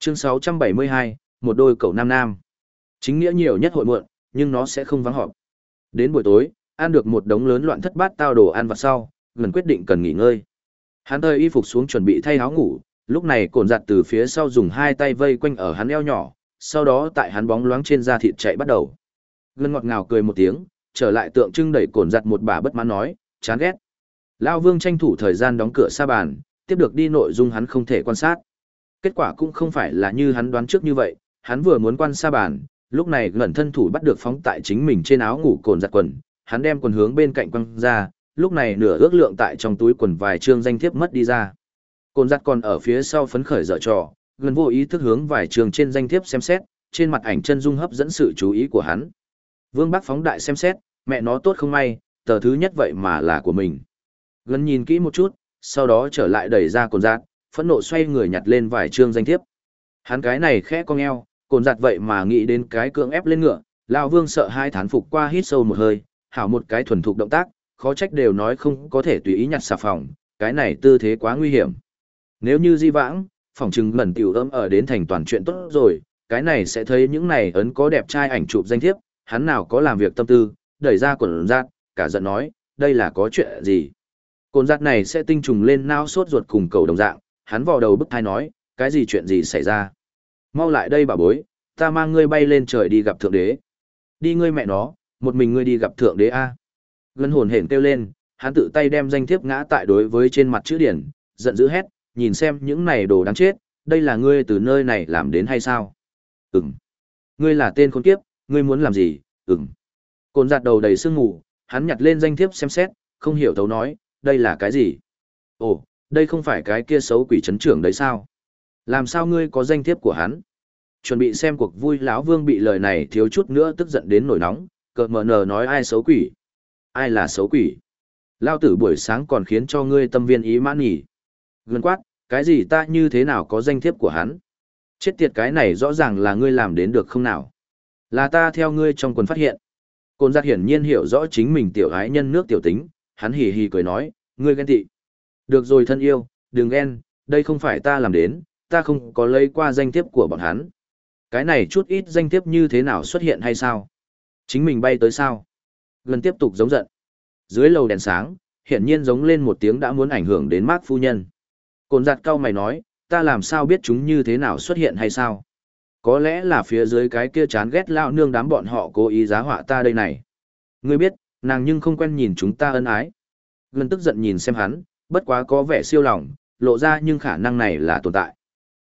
Chương 672, một đôi cậu nam nam. Chính nghĩa nhiều nhất hội muộn, nhưng nó sẽ không vắng họp. Đến buổi tối, ăn được một đống lớn loạn thất bát tao đồ ăn vặt sau, gần quyết định cần nghỉ ngơi. Hắn thời y phục xuống chuẩn bị thay áo ngủ, lúc này cồn giặt từ phía sau dùng hai tay vây quanh ở hắn eo nhỏ, sau đó tại hắn bóng loáng trên da thịt chạy bắt đầu. Gần ngọt ngào cười một tiếng, trở lại tượng trưng đẩy cồn giặt một bà bất mãn nói, chán ghét. Lao vương tranh thủ thời gian đóng cửa xa bàn, tiếp được đi nội dung hắn không thể quan sát. Kết quả cũng không phải là như hắn đoán trước như vậy, hắn vừa muốn quan xa bàn, lúc này ngẩn thân thủ bắt được phóng tại chính mình trên áo ngủ cồn giặt quần, hắn đem quần hướng bên cạnh quăng ra, lúc này nửa ước lượng tại trong túi quần vài chương danh thiếp mất đi ra. Cồn giặt còn ở phía sau phấn khởi dở trò, gần vô ý thức hướng vài trường trên danh thiếp xem xét, trên mặt ảnh chân dung hấp dẫn sự chú ý của hắn. Vương Bắc phóng đại xem xét, mẹ nó tốt không may, tờ thứ nhất vậy mà là của mình. Gần nhìn kỹ một chút, sau đó trở lại đẩy ra cồn giặt, phẫn nộ xoay người nhặt lên vài chương danh thiếp. Hắn cái này khẽ cong eo, cồn giặt vậy mà nghĩ đến cái cưỡng ép lên ngựa, lão vương sợ hai thán phục qua hít sâu một hơi, hảo một cái thuần thục động tác, khó trách đều nói không có thể tùy ý nhặt xà phòng, cái này tư thế quá nguy hiểm. Nếu như di vãng, phòng trừng lần tiểu ấm ở đến thành toàn chuyện tốt rồi, cái này sẽ thấy những này ấn có đẹp trai ảnh chụp danh thiếp, hắn nào có làm việc tâm tư, đẩy ra quần giặt, cả giận nói, đây là có chuyện gì. Cồn giặt này sẽ tinh trùng lên nao sốt ruột cùng cầu đồng dạng, hắn vò đầu bức thai nói, cái gì chuyện gì xảy ra. Mau lại đây bà bối, ta mang ngươi bay lên trời đi gặp thượng đế. Đi ngươi mẹ nó, một mình ngươi đi gặp thượng đế a. Ngân hồn hển kêu lên, hắn tự tay đem danh thiếp ngã tại đối với trên mặt chữ điển, giận dữ hét, nhìn xem những này đồ đáng chết, đây là ngươi từ nơi này làm đến hay sao? Ừm. Ngươi là tên con kiếp, ngươi muốn làm gì? Ừm. Cồn giặt đầu đầy sương ngủ, hắn nhặt lên danh thiếp xem xét, không hiểu thấu nói, đây là cái gì? Ồ, đây không phải cái kia xấu quỷ chấn trưởng đấy sao? Làm sao ngươi có danh thiếp của hắn? Chuẩn bị xem cuộc vui lão vương bị lời này thiếu chút nữa tức giận đến nổi nóng, cợt mờ nờ nói ai xấu quỷ? Ai là xấu quỷ? Lao tử buổi sáng còn khiến cho ngươi tâm viên ý mãn nhỉ? Gần quát, cái gì ta như thế nào có danh thiếp của hắn? Chết tiệt cái này rõ ràng là ngươi làm đến được không nào? Là ta theo ngươi trong quần phát hiện. Côn giác hiển nhiên hiểu rõ chính mình tiểu ái nhân nước tiểu tính, hắn hì hì cười nói, ngươi ghen tị. Được rồi thân yêu, đừng ghen, đây không phải ta làm đến, ta không có lấy qua danh thiếp của bọn hắn. Cái này chút ít danh thiếp như thế nào xuất hiện hay sao? Chính mình bay tới sao? Gần tiếp tục giống giận. Dưới lầu đèn sáng, hiển nhiên giống lên một tiếng đã muốn ảnh hưởng đến Mark phu nhân. Cồn giặt cao mày nói, ta làm sao biết chúng như thế nào xuất hiện hay sao? Có lẽ là phía dưới cái kia chán ghét lão nương đám bọn họ cố ý giá họa ta đây này. Ngươi biết, nàng nhưng không quen nhìn chúng ta ân ái. Gần tức giận nhìn xem hắn, bất quá có vẻ siêu lòng, lộ ra nhưng khả năng này là tồn tại.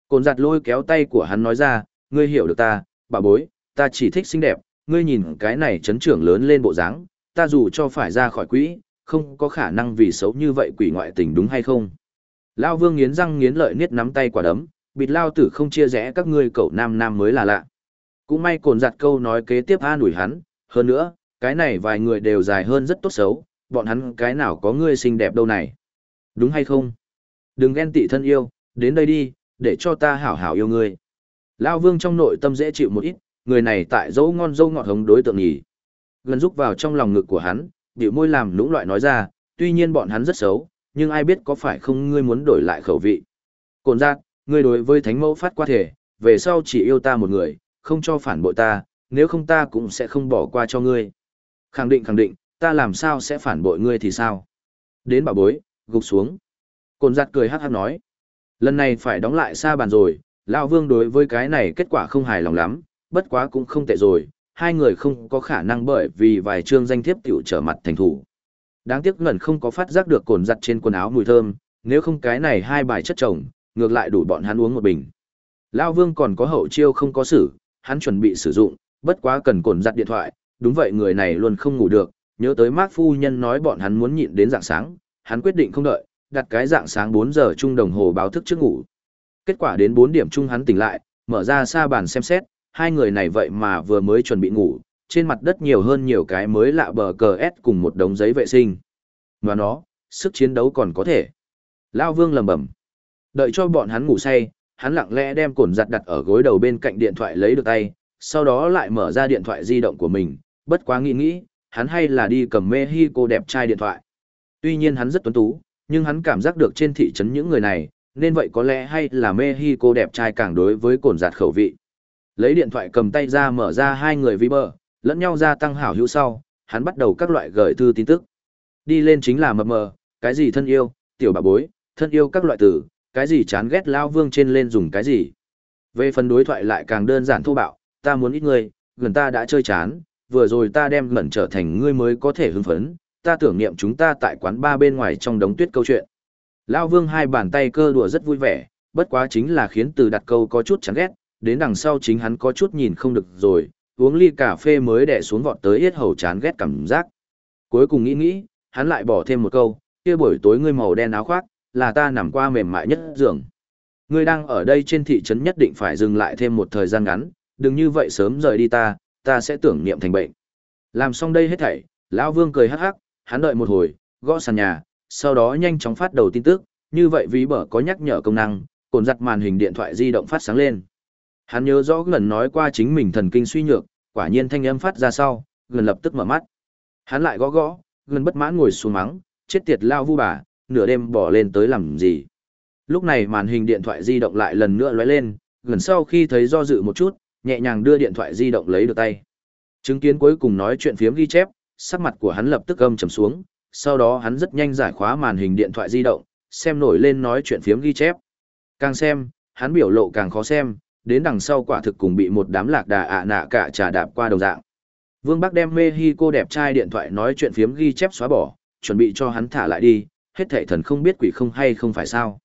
Cồn giặt lôi kéo tay của hắn nói ra, ngươi hiểu được ta, bà bối, ta chỉ thích xinh đẹp, ngươi nhìn cái này chấn trưởng lớn lên bộ dáng, ta dù cho phải ra khỏi quỹ, không có khả năng vì xấu như vậy quỷ ngoại tình đúng hay không. Lao vương nghiến răng nghiến lợi niết nắm tay quả đấm, bịt lao tử không chia rẽ các ngươi cậu nam nam mới là lạ. Cũng may cồn giặt câu nói kế tiếp an ủi hắn, hơn nữa, cái này vài người đều dài hơn rất tốt xấu, bọn hắn cái nào có ngươi xinh đẹp đâu này. Đúng hay không? Đừng ghen tị thân yêu, đến đây đi, để cho ta hảo hảo yêu ngươi. Lao vương trong nội tâm dễ chịu một ít, người này tại dấu ngon dâu ngọt hống đối tượng nhỉ. Gần rúc vào trong lòng ngực của hắn, biểu môi làm lũng loại nói ra, tuy nhiên bọn hắn rất xấu, nhưng ai biết có phải không ngươi muốn đổi lại khẩu vị. Cồn giác, ngươi đối với thánh mẫu phát qua thể, về sau chỉ yêu ta một người, không cho phản bội ta, nếu không ta cũng sẽ không bỏ qua cho ngươi. Khẳng định khẳng định, ta làm sao sẽ phản bội ngươi thì sao? Đến bà bối, gục xuống. Cồn giặt cười hát hát nói. Lần này phải đóng lại xa bàn rồi, Lão Vương đối với cái này kết quả không hài lòng lắm, bất quá cũng không tệ rồi, hai người không có khả năng bởi vì vài chương danh thiếp tiểu trở mặt thành thủ. Đáng tiếc ngẩn không có phát giác được cồn giặt trên quần áo mùi thơm, nếu không cái này hai bài chất chồng, ngược lại đủ bọn hắn uống một bình. Lão Vương còn có hậu chiêu không có xử, hắn chuẩn bị sử dụng, bất quá cần cồn giặt điện thoại, đúng vậy người này luôn không ngủ được, nhớ tới Mark phu nhân nói bọn hắn muốn nhịn đến dạng sáng, hắn quyết định không đợi, đặt cái dạng sáng 4 giờ chung đồng hồ báo thức trước ngủ. Kết quả đến 4 điểm chung hắn tỉnh lại, mở ra xa bàn xem xét, hai người này vậy mà vừa mới chuẩn bị ngủ, trên mặt đất nhiều hơn nhiều cái mới lạ bờ cờ S cùng một đống giấy vệ sinh. Và nó, sức chiến đấu còn có thể. Lao vương lầm bẩm Đợi cho bọn hắn ngủ say, hắn lặng lẽ đem cồn giặt đặt ở gối đầu bên cạnh điện thoại lấy được tay, sau đó lại mở ra điện thoại di động của mình, bất quá nghĩ nghĩ, hắn hay là đi cầm Mexico đẹp trai điện thoại. Tuy nhiên hắn rất tuấn tú, nhưng hắn cảm giác được trên thị trấn những người này, nên vậy có lẽ hay là Mexico đẹp trai càng đối với cồn giạt khẩu vị. Lấy điện thoại cầm tay ra mở ra hai người Viber, lẫn nhau gia tăng hảo hữu sau, hắn bắt đầu các loại gửi thư tin tức. Đi lên chính là mập mờ, cái gì thân yêu, tiểu bà bối, thân yêu các loại từ, cái gì chán ghét lao vương trên lên dùng cái gì. Về phần đối thoại lại càng đơn giản thô bạo, ta muốn ít người, gần ta đã chơi chán, vừa rồi ta đem ngẩn trở thành ngươi mới có thể hưng phấn, ta tưởng niệm chúng ta tại quán ba bên ngoài trong đống tuyết câu chuyện. Lão vương hai bàn tay cơ đùa rất vui vẻ, bất quá chính là khiến từ đặt câu có chút chán ghét, đến đằng sau chính hắn có chút nhìn không được rồi, uống ly cà phê mới đè xuống vọt tới yết hầu chán ghét cảm giác. Cuối cùng nghĩ nghĩ, hắn lại bỏ thêm một câu, kia buổi tối ngươi màu đen áo khoác, là ta nằm qua mềm mại nhất giường. Ngươi đang ở đây trên thị trấn nhất định phải dừng lại thêm một thời gian ngắn, đừng như vậy sớm rời đi ta, ta sẽ tưởng niệm thành bệnh. Làm xong đây hết thảy, lão Vương cười hắc hắc, hắn đợi một hồi, gõ sàn nhà, sau đó nhanh chóng phát đầu tin tức, như vậy ví bở có nhắc nhở công năng, cồn giặt màn hình điện thoại di động phát sáng lên. Hắn nhớ rõ gần nói qua chính mình thần kinh suy nhược, quả nhiên thanh âm phát ra sau, gần lập tức mở mắt. Hắn lại gõ gõ, gần bất mãn ngồi xuống mắng, chết tiệt lao vu bà, nửa đêm bỏ lên tới làm gì. Lúc này màn hình điện thoại di động lại lần nữa lóe lên, gần sau khi thấy do dự một chút, nhẹ nhàng đưa điện thoại di động lấy được tay. Chứng kiến cuối cùng nói chuyện phiếm ghi chép, sắc mặt của hắn lập tức âm trầm xuống, sau đó hắn rất nhanh giải khóa màn hình điện thoại di động, xem nổi lên nói chuyện phiếm ghi chép. Càng xem, hắn biểu lộ càng khó xem, đến đằng sau quả thực cùng bị một đám lạc đà ạ nạ cả trà đạp qua đồng dạng. Vương Bắc đem Mexico đẹp trai điện thoại nói chuyện phiếm ghi chép xóa bỏ, chuẩn bị cho hắn thả lại đi, hết thảy thần không biết quỷ không hay không phải sao.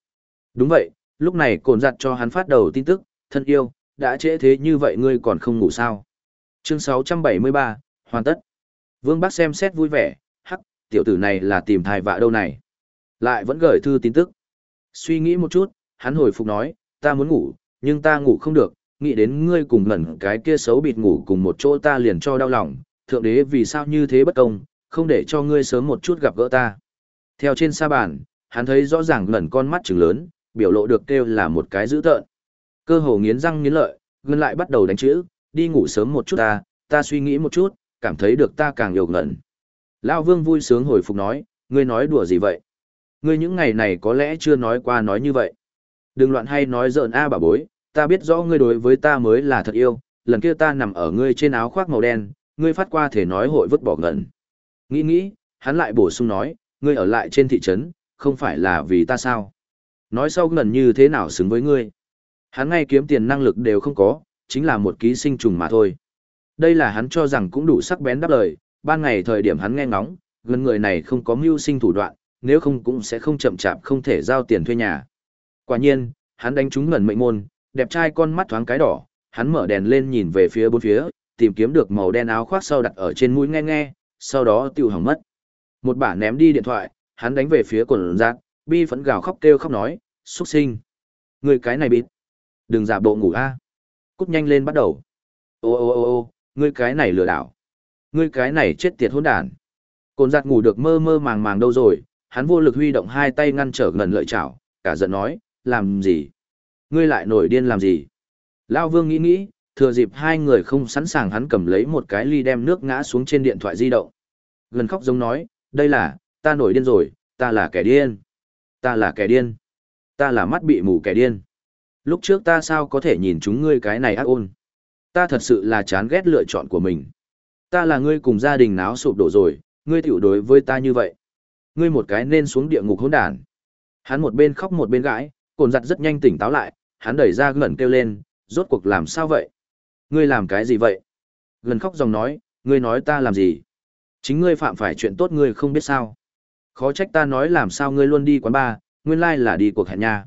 Đúng vậy, lúc này cồn giặt cho hắn phát đầu tin tức, thân yêu, đã trễ thế như vậy ngươi còn không ngủ sao. Chương 673, hoàn tất. Vương Bắc xem xét vui vẻ, hắc, tiểu tử này là tìm thai vạ đâu này. Lại vẫn gửi thư tin tức. Suy nghĩ một chút, hắn hồi phục nói, ta muốn ngủ, nhưng ta ngủ không được, nghĩ đến ngươi cùng ngẩn cái kia xấu bịt ngủ cùng một chỗ ta liền cho đau lòng, thượng đế vì sao như thế bất công, không để cho ngươi sớm một chút gặp gỡ ta. Theo trên sa bàn, hắn thấy rõ ràng ngẩn con mắt trừng lớn, biểu lộ được kêu là một cái dữ tợn. Cơ hồ nghiến răng nghiến lợi, ngân lại bắt đầu đánh chữ, đi ngủ sớm một chút ta, ta suy nghĩ một chút, cảm thấy được ta càng yêu ngẩn. Lão Vương vui sướng hồi phục nói, ngươi nói đùa gì vậy? Ngươi những ngày này có lẽ chưa nói qua nói như vậy. Đừng loạn hay nói giỡn a bà bối, ta biết rõ ngươi đối với ta mới là thật yêu, lần kia ta nằm ở ngươi trên áo khoác màu đen, ngươi phát qua thể nói hội vứt bỏ ngẩn. Nghĩ nghĩ, hắn lại bổ sung nói, ngươi ở lại trên thị trấn, không phải là vì ta sao? Nói sau ngẩn như thế nào xứng với ngươi? Hắn ngay kiếm tiền năng lực đều không có, chính là một ký sinh trùng mà thôi. Đây là hắn cho rằng cũng đủ sắc bén đáp lời, ban ngày thời điểm hắn nghe ngóng, gần người này không có mưu sinh thủ đoạn, nếu không cũng sẽ không chậm chạp không thể giao tiền thuê nhà. Quả nhiên, hắn đánh trúng ngẩn mệnh môn, đẹp trai con mắt thoáng cái đỏ, hắn mở đèn lên nhìn về phía bốn phía, tìm kiếm được màu đen áo khoác sau đặt ở trên mũi nghe nghe, sau đó tiêu hỏng mất. Một bả ném đi điện thoại, hắn đánh về phía quần giác, bi phẫn gào khóc kêu khóc nói, xuất sinh. Người cái này bịt. Đừng giả bộ ngủ a. Cút nhanh lên bắt đầu. Ô ô ô ô, ngươi cái này lừa đảo. Ngươi cái này chết tiệt hỗn đản. Cồn giặt ngủ được mơ mơ màng màng đâu rồi, hắn vô lực huy động hai tay ngăn trở ngần lợi chảo, cả giận nói, làm gì? Ngươi lại nổi điên làm gì? Lao vương nghĩ nghĩ, thừa dịp hai người không sẵn sàng hắn cầm lấy một cái ly đem nước ngã xuống trên điện thoại di động. Gần khóc giống nói, đây là, ta nổi điên rồi, ta là kẻ điên. Ta là kẻ điên. Ta là mắt bị mù kẻ điên. Lúc trước ta sao có thể nhìn chúng ngươi cái này ác ôn. Ta thật sự là chán ghét lựa chọn của mình. Ta là ngươi cùng gia đình náo sụp đổ rồi, ngươi tiểu đối với ta như vậy. Ngươi một cái nên xuống địa ngục hỗn đản. Hắn một bên khóc một bên gãi, cồn giặt rất nhanh tỉnh táo lại, hắn đẩy ra gần kêu lên, rốt cuộc làm sao vậy? Ngươi làm cái gì vậy? Gần khóc dòng nói, ngươi nói ta làm gì? Chính ngươi phạm phải chuyện tốt ngươi không biết sao. Khó trách ta nói làm sao ngươi luôn đi quán bar, nguyên lai là đi cuộc hẹn nha.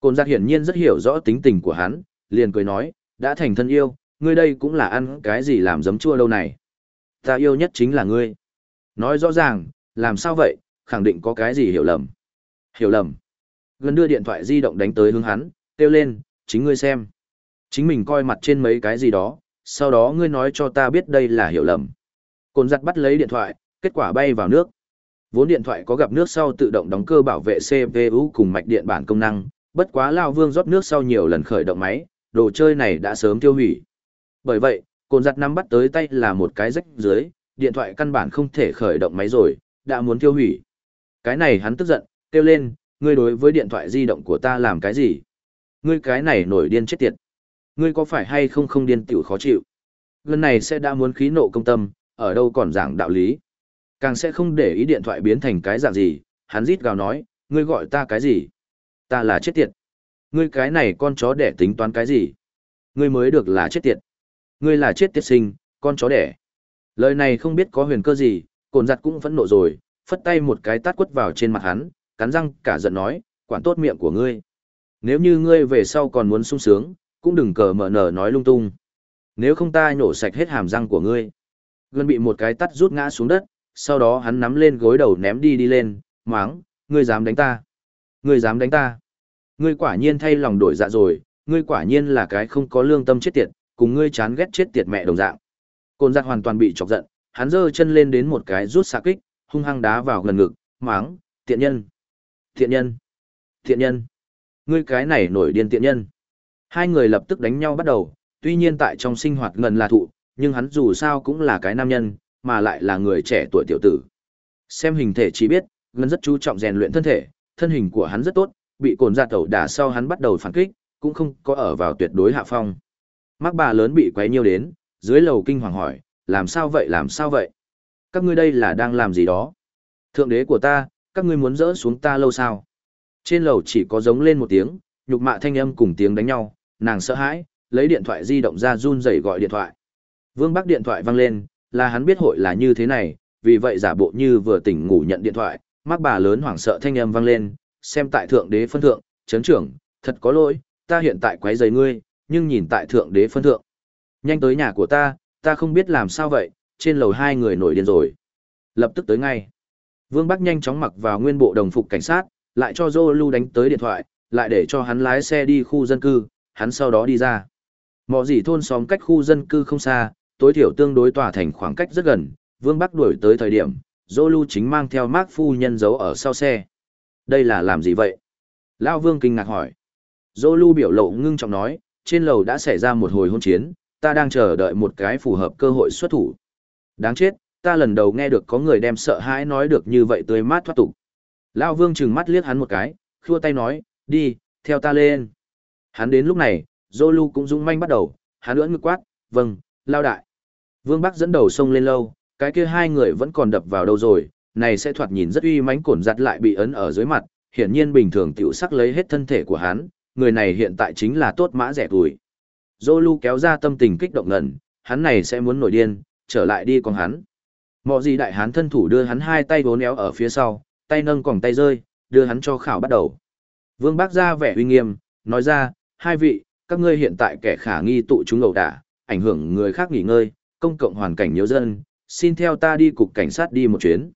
Cồn giặt hiển nhiên rất hiểu rõ tính tình của hắn, liền cười nói, đã thành thân yêu, ngươi đây cũng là ăn cái gì làm giấm chua lâu này. Ta yêu nhất chính là ngươi. Nói rõ ràng, làm sao vậy, khẳng định có cái gì hiểu lầm. Hiểu lầm. Gần đưa điện thoại di động đánh tới hướng hắn, kêu lên, chính ngươi xem. Chính mình coi mặt trên mấy cái gì đó, sau đó ngươi nói cho ta biết đây là hiểu lầm. Cồn giặt bắt lấy điện thoại, kết quả bay vào nước. Vốn điện thoại có gặp nước sau tự động đóng cơ bảo vệ CPU cùng mạch điện bản công năng, bất quá Lao Vương rót nước sau nhiều lần khởi động máy, đồ chơi này đã sớm tiêu hủy. Bởi vậy, cồn giặt nắm bắt tới tay là một cái rách dưới, điện thoại căn bản không thể khởi động máy rồi, đã muốn tiêu hủy. Cái này hắn tức giận, kêu lên, ngươi đối với điện thoại di động của ta làm cái gì? Ngươi cái này nổi điên chết tiệt. Ngươi có phải hay không không điên tiểu khó chịu? Lần này sẽ đã muốn khí nộ công tâm, ở đâu còn giảng đạo lý. Càng sẽ không để ý điện thoại biến thành cái dạng gì, hắn rít gào nói, ngươi gọi ta cái gì? Ta là chết tiệt. Ngươi cái này con chó đẻ tính toán cái gì? Ngươi mới được là chết tiệt. Ngươi là chết tiệt sinh, con chó đẻ. Lời này không biết có huyền cơ gì, cồn giặt cũng phẫn nộ rồi, phất tay một cái tát quất vào trên mặt hắn, cắn răng cả giận nói, quản tốt miệng của ngươi. Nếu như ngươi về sau còn muốn sung sướng, cũng đừng cờ mở nở nói lung tung. Nếu không ta nhổ sạch hết hàm răng của ngươi. Gần bị một cái tắt rút ngã xuống đất, sau đó hắn nắm lên gối đầu ném đi đi lên, máng, ngươi dám đánh ta. Ngươi dám đánh ta. Ngươi quả nhiên thay lòng đổi dạ rồi, ngươi quả nhiên là cái không có lương tâm chết tiệt, cùng ngươi chán ghét chết tiệt mẹ đồng dạng. Côn giặc hoàn toàn bị chọc giận, hắn giơ chân lên đến một cái rút xạ kích, hung hăng đá vào gần ngực, máng, tiện nhân. Tiện nhân. Tiện nhân. Ngươi cái này nổi điên tiện nhân. Hai người lập tức đánh nhau bắt đầu, tuy nhiên tại trong sinh hoạt ngần là thụ, nhưng hắn dù sao cũng là cái nam nhân, mà lại là người trẻ tuổi tiểu tử. Xem hình thể chỉ biết, ngân rất chú trọng rèn luyện thân thể, thân hình của hắn rất tốt, bị cồn ra tẩu đả sau hắn bắt đầu phản kích, cũng không có ở vào tuyệt đối hạ phong. Mắc bà lớn bị quấy nhiều đến, dưới lầu kinh hoàng hỏi, làm sao vậy làm sao vậy? Các ngươi đây là đang làm gì đó? Thượng đế của ta, các ngươi muốn dỡ xuống ta lâu sao? Trên lầu chỉ có giống lên một tiếng, nhục mạ thanh âm cùng tiếng đánh nhau, nàng sợ hãi, lấy điện thoại di động ra run rẩy gọi điện thoại. Vương Bắc điện thoại vang lên, là hắn biết hội là như thế này, vì vậy giả bộ như vừa tỉnh ngủ nhận điện thoại, mắc bà lớn hoảng sợ thanh âm vang lên, xem tại thượng đế phân thượng, chấn trưởng, thật có lỗi, ta hiện tại quấy rầy ngươi, nhưng nhìn tại thượng đế phân thượng. Nhanh tới nhà của ta, ta không biết làm sao vậy, trên lầu hai người nổi điên rồi. Lập tức tới ngay. Vương Bắc nhanh chóng mặc vào nguyên bộ đồng phục cảnh sát, lại cho Zolu đánh tới điện thoại, lại để cho hắn lái xe đi khu dân cư, hắn sau đó đi ra. Mọ gì thôn xóm cách khu dân cư không xa, tối thiểu tương đối tỏa thành khoảng cách rất gần, Vương Bắc đuổi tới thời điểm, Zolu chính mang theo Mark phu nhân giấu ở sau xe. Đây là làm gì vậy? Lao Vương kinh ngạc hỏi. Zolu biểu lộ ngưng trọng nói, trên lầu đã xảy ra một hồi hôn chiến, ta đang chờ đợi một cái phù hợp cơ hội xuất thủ. Đáng chết, ta lần đầu nghe được có người đem sợ hãi nói được như vậy tươi mát thoát tục. Lão Vương trừng mắt liếc hắn một cái, khua tay nói, đi, theo ta lên. Hắn đến lúc này, Zolu cũng dũng manh bắt đầu, hắn ưỡn ngực quát, vâng, lao đại. Vương Bắc dẫn đầu sông lên lâu, cái kia hai người vẫn còn đập vào đâu rồi, này sẽ thoạt nhìn rất uy mãnh cổn giặt lại bị ấn ở dưới mặt, hiển nhiên bình thường tiểu sắc lấy hết thân thể của hắn, người này hiện tại chính là tốt mã rẻ tuổi. Zolu kéo ra tâm tình kích động ngần, hắn này sẽ muốn nổi điên, trở lại đi con hắn. Mọ gì đại hán thân thủ đưa hắn hai tay bốn éo ở phía sau, tay nâng còng tay rơi, đưa hắn cho khảo bắt đầu. Vương Bác ra vẻ uy nghiêm, nói ra, hai vị, các ngươi hiện tại kẻ khả nghi tụ chúng ẩu đả, ảnh hưởng người khác nghỉ ngơi, công cộng hoàn cảnh nhiều dân, xin theo ta đi cục cảnh sát đi một chuyến.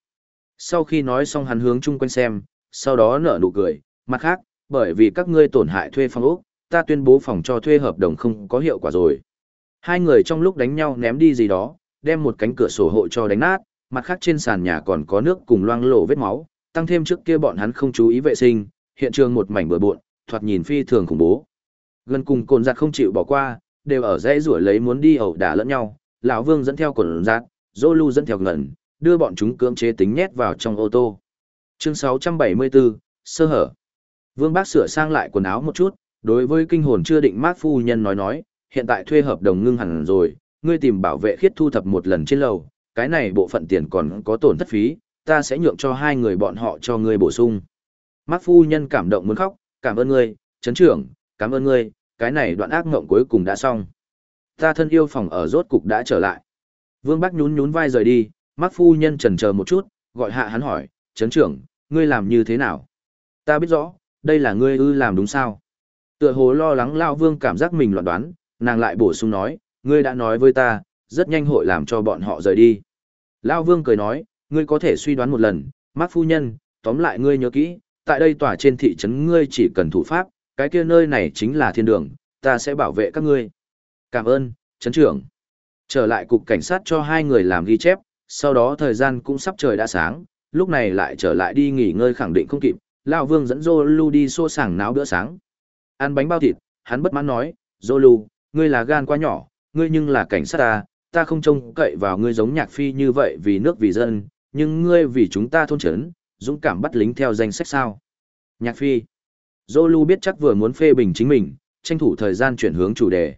Sau khi nói xong hắn hướng chung quanh xem, sau đó nở nụ cười, mặt khác, bởi vì các ngươi tổn hại thuê phòng ốc, ta tuyên bố phòng cho thuê hợp đồng không có hiệu quả rồi. Hai người trong lúc đánh nhau ném đi gì đó, đem một cánh cửa sổ hộ cho đánh nát, mặt khác trên sàn nhà còn có nước cùng loang lổ vết máu, tăng thêm trước kia bọn hắn không chú ý vệ sinh, hiện trường một mảnh bừa bộn, thoạt nhìn phi thường khủng bố. Gần cùng cồn giặt không chịu bỏ qua, đều ở dãy rủa lấy muốn đi ẩu đả lẫn nhau, lão Vương dẫn theo cồn giặt, Zolu dẫn theo ngẩn, đưa bọn chúng cưỡng chế tính nhét vào trong ô tô. Chương 674, sơ hở. Vương Bác sửa sang lại quần áo một chút, đối với kinh hồn chưa định mát phu nhân nói nói, hiện tại thuê hợp đồng ngưng hẳn rồi, ngươi tìm bảo vệ khiết thu thập một lần trên lầu, cái này bộ phận tiền còn có tổn thất phí, ta sẽ nhượng cho hai người bọn họ cho ngươi bổ sung. Mát phu nhân cảm động muốn khóc, cảm ơn ngươi, chấn trưởng, cảm ơn ngươi, cái này đoạn ác ngộng cuối cùng đã xong. Ta thân yêu phòng ở rốt cục đã trở lại. Vương Bắc nhún nhún vai rời đi, Mát phu nhân chần chờ một chút, gọi hạ hắn hỏi, chấn trưởng, ngươi làm như thế nào? Ta biết rõ, đây là ngươi ư làm đúng sao? Tựa hồ lo lắng Lao Vương cảm giác mình loạn đoán, nàng lại bổ sung nói, ngươi đã nói với ta, rất nhanh hội làm cho bọn họ rời đi. Lao Vương cười nói, ngươi có thể suy đoán một lần, mắt phu nhân, tóm lại ngươi nhớ kỹ, tại đây tòa trên thị trấn ngươi chỉ cần thủ pháp, cái kia nơi này chính là thiên đường, ta sẽ bảo vệ các ngươi. Cảm ơn, trấn trưởng. Trở lại cục cảnh sát cho hai người làm ghi chép, sau đó thời gian cũng sắp trời đã sáng, lúc này lại trở lại đi nghỉ ngơi khẳng định không kịp, Lão Vương dẫn Zolu đi xô sảng náo bữa sáng. Ăn bánh bao thịt, hắn bất mãn nói, Zolu, ngươi là gan quá nhỏ, ngươi nhưng là cảnh sát ta, ta không trông cậy vào ngươi giống nhạc phi như vậy vì nước vì dân, nhưng ngươi vì chúng ta thôn trấn, dũng cảm bắt lính theo danh sách sao. Nhạc phi. Zolu biết chắc vừa muốn phê bình chính mình, tranh thủ thời gian chuyển hướng chủ đề.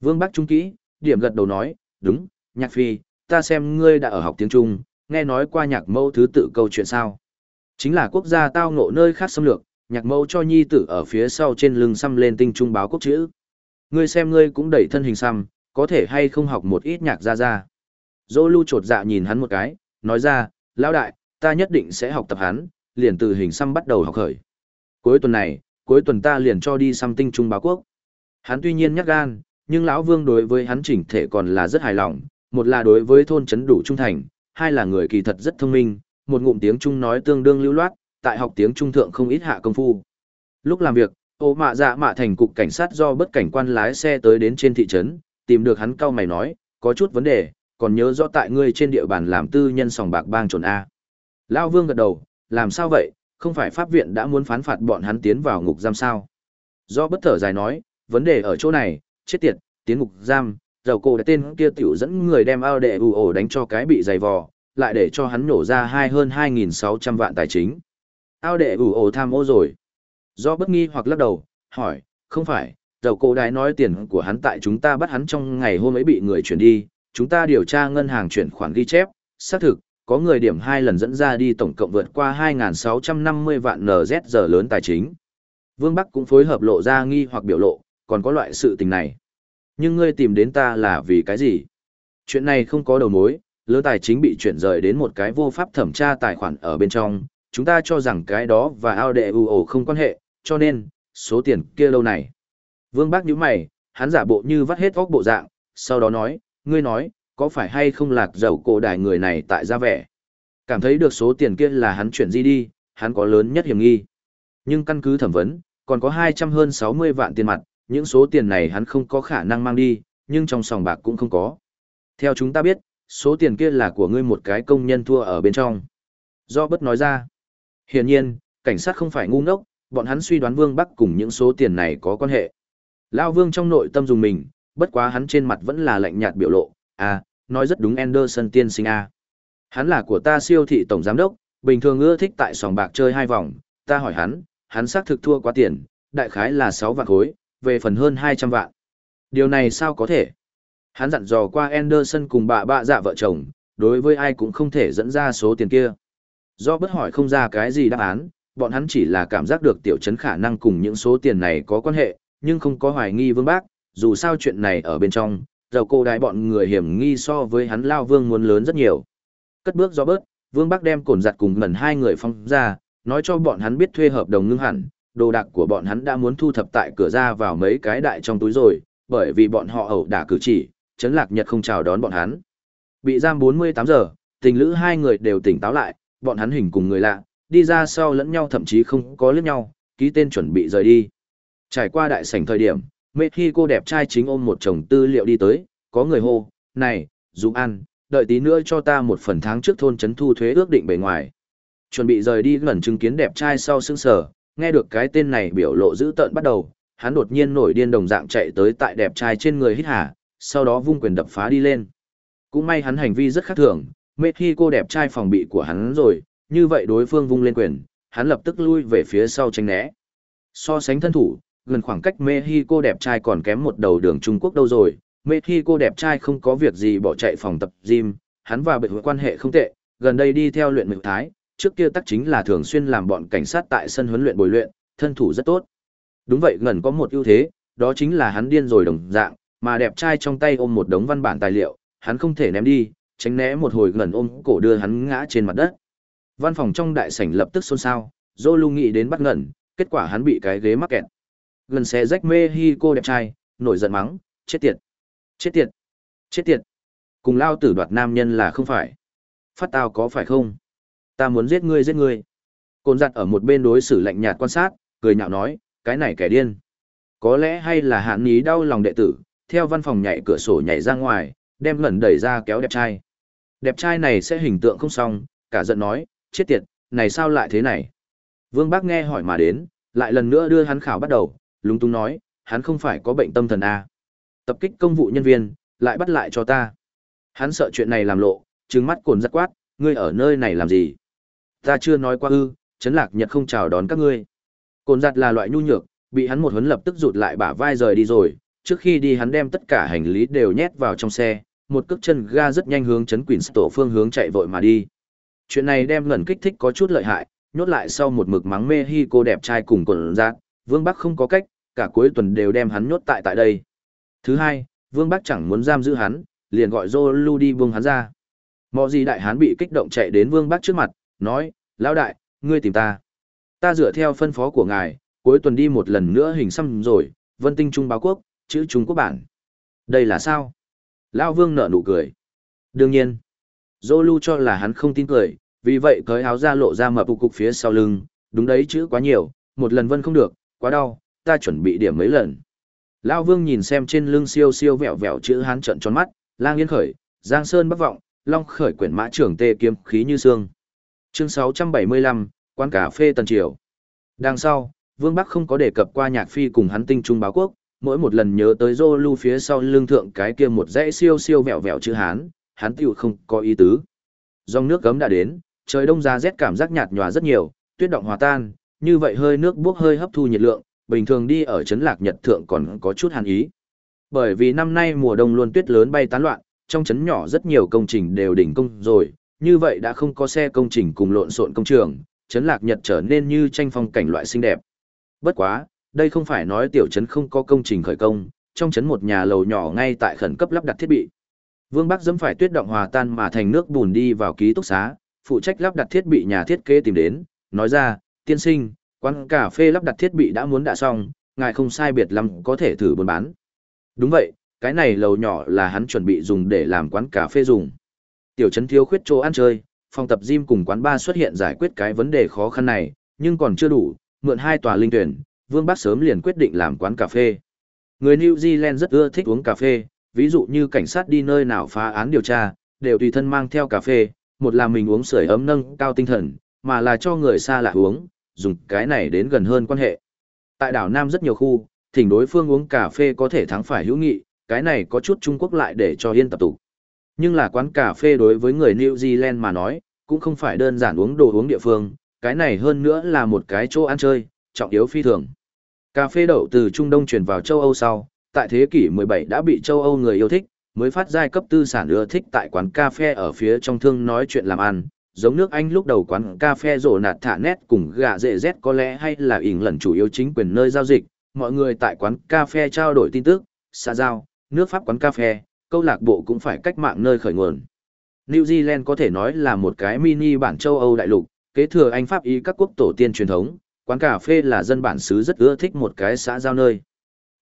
Vương Bắc Trung kỹ, điểm gật đầu nói, đúng, nhạc phi, ta xem ngươi đã ở học tiếng Trung, nghe nói qua nhạc mẫu thứ tự câu chuyện sao. Chính là quốc gia tao ngộ nơi khác xâm lược, nhạc mẫu cho nhi tử ở phía sau trên lưng xăm lên tinh trung báo quốc chữ. Ngươi xem ngươi cũng đẩy thân hình xăm, có thể hay không học một ít nhạc ra ra. Dô lưu trột dạ nhìn hắn một cái, nói ra, lão đại, ta nhất định sẽ học tập hắn, liền từ hình xăm bắt đầu học khởi. Cuối tuần này, cuối tuần ta liền cho đi xăm tinh trung báo quốc. Hắn tuy nhiên nhắc gan, nhưng lão vương đối với hắn chỉnh thể còn là rất hài lòng, một là đối với thôn chấn đủ trung thành, hai là người kỳ thật rất thông minh, một ngụm tiếng Trung nói tương đương lưu loát, tại học tiếng Trung thượng không ít hạ công phu. Lúc làm việc, ô mạ dạ mạ thành cục cảnh sát do bất cảnh quan lái xe tới đến trên thị trấn, tìm được hắn cao mày nói, có chút vấn đề, còn nhớ rõ tại ngươi trên địa bàn làm tư nhân sòng bạc bang trồn A. Lao vương gật đầu, làm sao vậy, không phải pháp viện đã muốn phán phạt bọn hắn tiến vào ngục giam sao. Do bất thở dài nói, vấn đề ở chỗ này, chết tiệt, tiến ngục giam, dầu cổ đã tên kia tiểu dẫn người đem ao đệ ù ổ đánh cho cái bị dày vò, lại để cho hắn nổ ra hai hơn 2.600 vạn tài chính. Ao đệ ủ ổ tham ô rồi. Do bất nghi hoặc lắc đầu, hỏi, không phải, đầu cổ đái nói tiền của hắn tại chúng ta bắt hắn trong ngày hôm ấy bị người chuyển đi, chúng ta điều tra ngân hàng chuyển khoản ghi chép, xác thực, có người điểm hai lần dẫn ra đi tổng cộng vượt qua 2.650 vạn NZ giờ lớn tài chính. Vương Bắc cũng phối hợp lộ ra nghi hoặc biểu lộ, còn có loại sự tình này. Nhưng ngươi tìm đến ta là vì cái gì? Chuyện này không có đầu mối, lớn tài chính bị chuyển rời đến một cái vô pháp thẩm tra tài khoản ở bên trong, chúng ta cho rằng cái đó và ao đệ ưu ổ không quan hệ, cho nên, số tiền kia lâu này. Vương Bác nhíu mày, hắn giả bộ như vắt hết óc bộ dạng, sau đó nói, ngươi nói, có phải hay không lạc dầu cổ đài người này tại gia vẻ. Cảm thấy được số tiền kia là hắn chuyển di đi, hắn có lớn nhất hiểm nghi. Nhưng căn cứ thẩm vấn, còn có 200 hơn 60 vạn tiền mặt, những số tiền này hắn không có khả năng mang đi, nhưng trong sòng bạc cũng không có. Theo chúng ta biết, số tiền kia là của ngươi một cái công nhân thua ở bên trong. Do bất nói ra. Hiển nhiên, cảnh sát không phải ngu ngốc, bọn hắn suy đoán Vương Bắc cùng những số tiền này có quan hệ. Lao Vương trong nội tâm dùng mình, bất quá hắn trên mặt vẫn là lạnh nhạt biểu lộ, à, nói rất đúng Anderson tiên sinh a. Hắn là của ta siêu thị tổng giám đốc, bình thường ưa thích tại sòng bạc chơi hai vòng, ta hỏi hắn, hắn xác thực thua quá tiền, đại khái là 6 vạn khối, về phần hơn 200 vạn. Điều này sao có thể? Hắn dặn dò qua Anderson cùng bà bạ dạ vợ chồng, đối với ai cũng không thể dẫn ra số tiền kia. Do bất hỏi không ra cái gì đáp án, bọn hắn chỉ là cảm giác được tiểu chấn khả năng cùng những số tiền này có quan hệ, nhưng không có hoài nghi vương bác, dù sao chuyện này ở bên trong, dầu cô đại bọn người hiểm nghi so với hắn lao vương muốn lớn rất nhiều. Cất bước do bớt, vương bác đem cồn giặt cùng ngẩn hai người phong ra, nói cho bọn hắn biết thuê hợp đồng ngưng hẳn, đồ đạc của bọn hắn đã muốn thu thập tại cửa ra vào mấy cái đại trong túi rồi, bởi vì bọn họ ẩu đả cử chỉ, chấn lạc nhật không chào đón bọn hắn. Bị giam 48 giờ, tình lữ hai người đều tỉnh táo lại, bọn hắn hình cùng người lạ, đi ra sau lẫn nhau thậm chí không có liếc nhau, ký tên chuẩn bị rời đi. Trải qua đại sảnh thời điểm, mê khi cô đẹp trai chính ôm một chồng tư liệu đi tới, có người hô, này, Dũng An, đợi tí nữa cho ta một phần tháng trước thôn chấn thu thuế ước định bề ngoài. Chuẩn bị rời đi gần chứng kiến đẹp trai sau sững sở, nghe được cái tên này biểu lộ dữ tợn bắt đầu, hắn đột nhiên nổi điên đồng dạng chạy tới tại đẹp trai trên người hít hà, sau đó vung quyền đập phá đi lên. Cũng may hắn hành vi rất khác thường, mệt khi cô đẹp trai phòng bị của hắn rồi, như vậy đối phương vung lên quyền, hắn lập tức lui về phía sau tránh né. So sánh thân thủ, gần khoảng cách Mexico đẹp trai còn kém một đầu đường Trung Quốc đâu rồi. Mexico đẹp trai không có việc gì bỏ chạy phòng tập gym, hắn và bệnh quan hệ không tệ, gần đây đi theo luyện mực thái, trước kia tắc chính là thường xuyên làm bọn cảnh sát tại sân huấn luyện bồi luyện, thân thủ rất tốt. Đúng vậy gần có một ưu thế, đó chính là hắn điên rồi đồng dạng, mà đẹp trai trong tay ôm một đống văn bản tài liệu, hắn không thể ném đi, tránh né một hồi gần ôm cổ đưa hắn ngã trên mặt đất. Văn phòng trong đại sảnh lập tức xôn xao, Zolu nghĩ đến bắt ngẩn, kết quả hắn bị cái ghế mắc kẹt. Gần xe rách mê hi cô đẹp trai, nổi giận mắng, chết tiệt, chết tiệt, chết tiệt. Cùng lao tử đoạt nam nhân là không phải. Phát tao có phải không? Ta muốn giết ngươi giết ngươi. Côn giặt ở một bên đối xử lạnh nhạt quan sát, cười nhạo nói, cái này kẻ điên. Có lẽ hay là hạn ý đau lòng đệ tử, theo văn phòng nhảy cửa sổ nhảy ra ngoài, đem ngẩn đẩy ra kéo đẹp trai. Đẹp trai này sẽ hình tượng không xong, cả giận nói, chết tiệt, này sao lại thế này? Vương Bác nghe hỏi mà đến, lại lần nữa đưa hắn khảo bắt đầu, lúng túng nói, hắn không phải có bệnh tâm thần A. Tập kích công vụ nhân viên, lại bắt lại cho ta. Hắn sợ chuyện này làm lộ, trừng mắt cồn rất quát, ngươi ở nơi này làm gì? Ta chưa nói qua ư, Chấn Lạc Nhật không chào đón các ngươi. Cồn giặt là loại nhu nhược, bị hắn một huấn lập tức rụt lại bả vai rời đi rồi, trước khi đi hắn đem tất cả hành lý đều nhét vào trong xe, một cước chân ga rất nhanh hướng chấn Quỷ tổ phương hướng chạy vội mà đi. Chuyện này đem ngẩn kích thích có chút lợi hại, nhốt lại sau một mực mắng mê hi cô đẹp trai cùng quần giác, Vương Bắc không có cách, cả cuối tuần đều đem hắn nhốt tại tại đây. Thứ hai, Vương Bắc chẳng muốn giam giữ hắn, liền gọi Zolu đi buông hắn ra. Mọ gì đại hán bị kích động chạy đến Vương Bắc trước mặt, nói, lão đại, ngươi tìm ta. Ta dựa theo phân phó của ngài, cuối tuần đi một lần nữa hình xăm rồi, vân tinh trung báo quốc, chữ Trung Quốc bản. Đây là sao? Lão Vương nở nụ cười. Đương nhiên, Zolu cho là hắn không tin cười, vì vậy cởi áo ra lộ ra mập cục phía sau lưng, đúng đấy chữ quá nhiều, một lần vân không được, quá đau, ta chuẩn bị điểm mấy lần. Lão Vương nhìn xem trên lưng siêu siêu vẹo vẹo chữ hắn trận tròn mắt, lang yên khởi, giang sơn bắc vọng, long khởi quyển mã trưởng tê kiếm khí như xương. Chương 675, quán cà phê Tần Triều. Đằng sau, Vương Bắc không có đề cập qua nhạc phi cùng hắn tinh trung báo quốc, mỗi một lần nhớ tới dô lưu phía sau lưng thượng cái kia một dãy siêu siêu vẹo vẹo chữ hán, hắn tựu không có ý tứ. Dòng nước cấm đã đến, trời đông giá rét cảm giác nhạt nhòa rất nhiều, tuyết động hòa tan, như vậy hơi nước buốc hơi hấp thu nhiệt lượng, bình thường đi ở trấn lạc nhật thượng còn có chút hàn ý. Bởi vì năm nay mùa đông luôn tuyết lớn bay tán loạn, trong trấn nhỏ rất nhiều công trình đều đỉnh công rồi, như vậy đã không có xe công trình cùng lộn xộn công trường, trấn lạc nhật trở nên như tranh phong cảnh loại xinh đẹp. Bất quá, đây không phải nói tiểu trấn không có công trình khởi công, trong trấn một nhà lầu nhỏ ngay tại khẩn cấp lắp đặt thiết bị. Vương Bắc dẫm phải tuyết động hòa tan mà thành nước bùn đi vào ký túc xá, phụ trách lắp đặt thiết bị nhà thiết kế tìm đến, nói ra, tiên sinh, quán cà phê lắp đặt thiết bị đã muốn đã xong, ngài không sai biệt lắm có thể thử buôn bán. Đúng vậy, cái này lầu nhỏ là hắn chuẩn bị dùng để làm quán cà phê dùng. Tiểu trấn thiếu khuyết chỗ ăn chơi, phòng tập gym cùng quán bar xuất hiện giải quyết cái vấn đề khó khăn này, nhưng còn chưa đủ, mượn hai tòa linh tuyển, Vương Bắc sớm liền quyết định làm quán cà phê. Người New Zealand rất ưa thích uống cà phê, ví dụ như cảnh sát đi nơi nào phá án điều tra, đều tùy thân mang theo cà phê, một là mình uống sưởi ấm nâng cao tinh thần, mà là cho người xa lạ uống, dùng cái này đến gần hơn quan hệ. Tại đảo Nam rất nhiều khu, thỉnh đối phương uống cà phê có thể thắng phải hữu nghị, cái này có chút Trung Quốc lại để cho yên tập tụ. Nhưng là quán cà phê đối với người New Zealand mà nói, cũng không phải đơn giản uống đồ uống địa phương, cái này hơn nữa là một cái chỗ ăn chơi, trọng yếu phi thường. Cà phê đậu từ Trung Đông chuyển vào châu Âu sau, tại thế kỷ 17 đã bị châu Âu người yêu thích, mới phát giai cấp tư sản ưa thích tại quán cà phê ở phía trong thương nói chuyện làm ăn, giống nước Anh lúc đầu quán cà phê rổ nạt thả nét cùng gà dễ rét có lẽ hay là ỉn lần chủ yếu chính quyền nơi giao dịch, mọi người tại quán cà phê trao đổi tin tức, xã giao, nước Pháp quán cà phê, câu lạc bộ cũng phải cách mạng nơi khởi nguồn. New Zealand có thể nói là một cái mini bản châu Âu đại lục, kế thừa Anh Pháp ý các quốc tổ tiên truyền thống, quán cà phê là dân bản xứ rất ưa thích một cái xã giao nơi.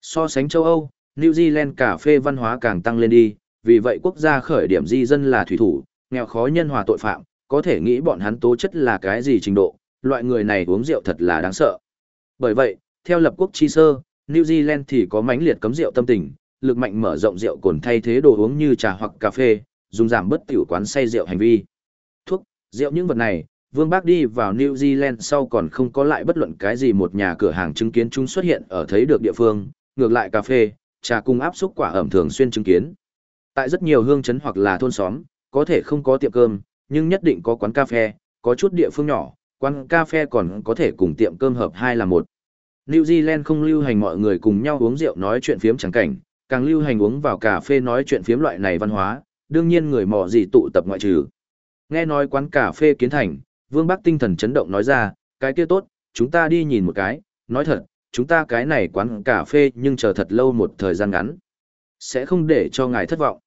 So sánh châu Âu, New Zealand cà phê văn hóa càng tăng lên đi, vì vậy quốc gia khởi điểm di dân là thủy thủ, nghèo khó nhân hòa tội phạm, có thể nghĩ bọn hắn tố chất là cái gì trình độ, loại người này uống rượu thật là đáng sợ. Bởi vậy, theo lập quốc chi sơ, New Zealand thì có mãnh liệt cấm rượu tâm tình, lực mạnh mở rộng rượu cồn thay thế đồ uống như trà hoặc cà phê, dùng giảm bất tiểu quán say rượu hành vi. Thuốc, rượu những vật này, Vương Bác đi vào New Zealand sau còn không có lại bất luận cái gì một nhà cửa hàng chứng kiến chúng xuất hiện ở thấy được địa phương, ngược lại cà phê, trà cung áp xúc quả ẩm thường xuyên chứng kiến. Tại rất nhiều hương trấn hoặc là thôn xóm, có thể không có tiệm cơm, nhưng nhất định có quán cà phê, có chút địa phương nhỏ, quán cà phê còn có thể cùng tiệm cơm hợp hai là một. New Zealand không lưu hành mọi người cùng nhau uống rượu nói chuyện phiếm chẳng cảnh, càng lưu hành uống vào cà phê nói chuyện phiếm loại này văn hóa, đương nhiên người mò gì tụ tập ngoại trừ. Nghe nói quán cà phê kiến thành, Vương Bắc tinh thần chấn động nói ra, cái kia tốt, chúng ta đi nhìn một cái, nói thật, chúng ta cái này quán cà phê nhưng chờ thật lâu một thời gian ngắn. Sẽ không để cho ngài thất vọng.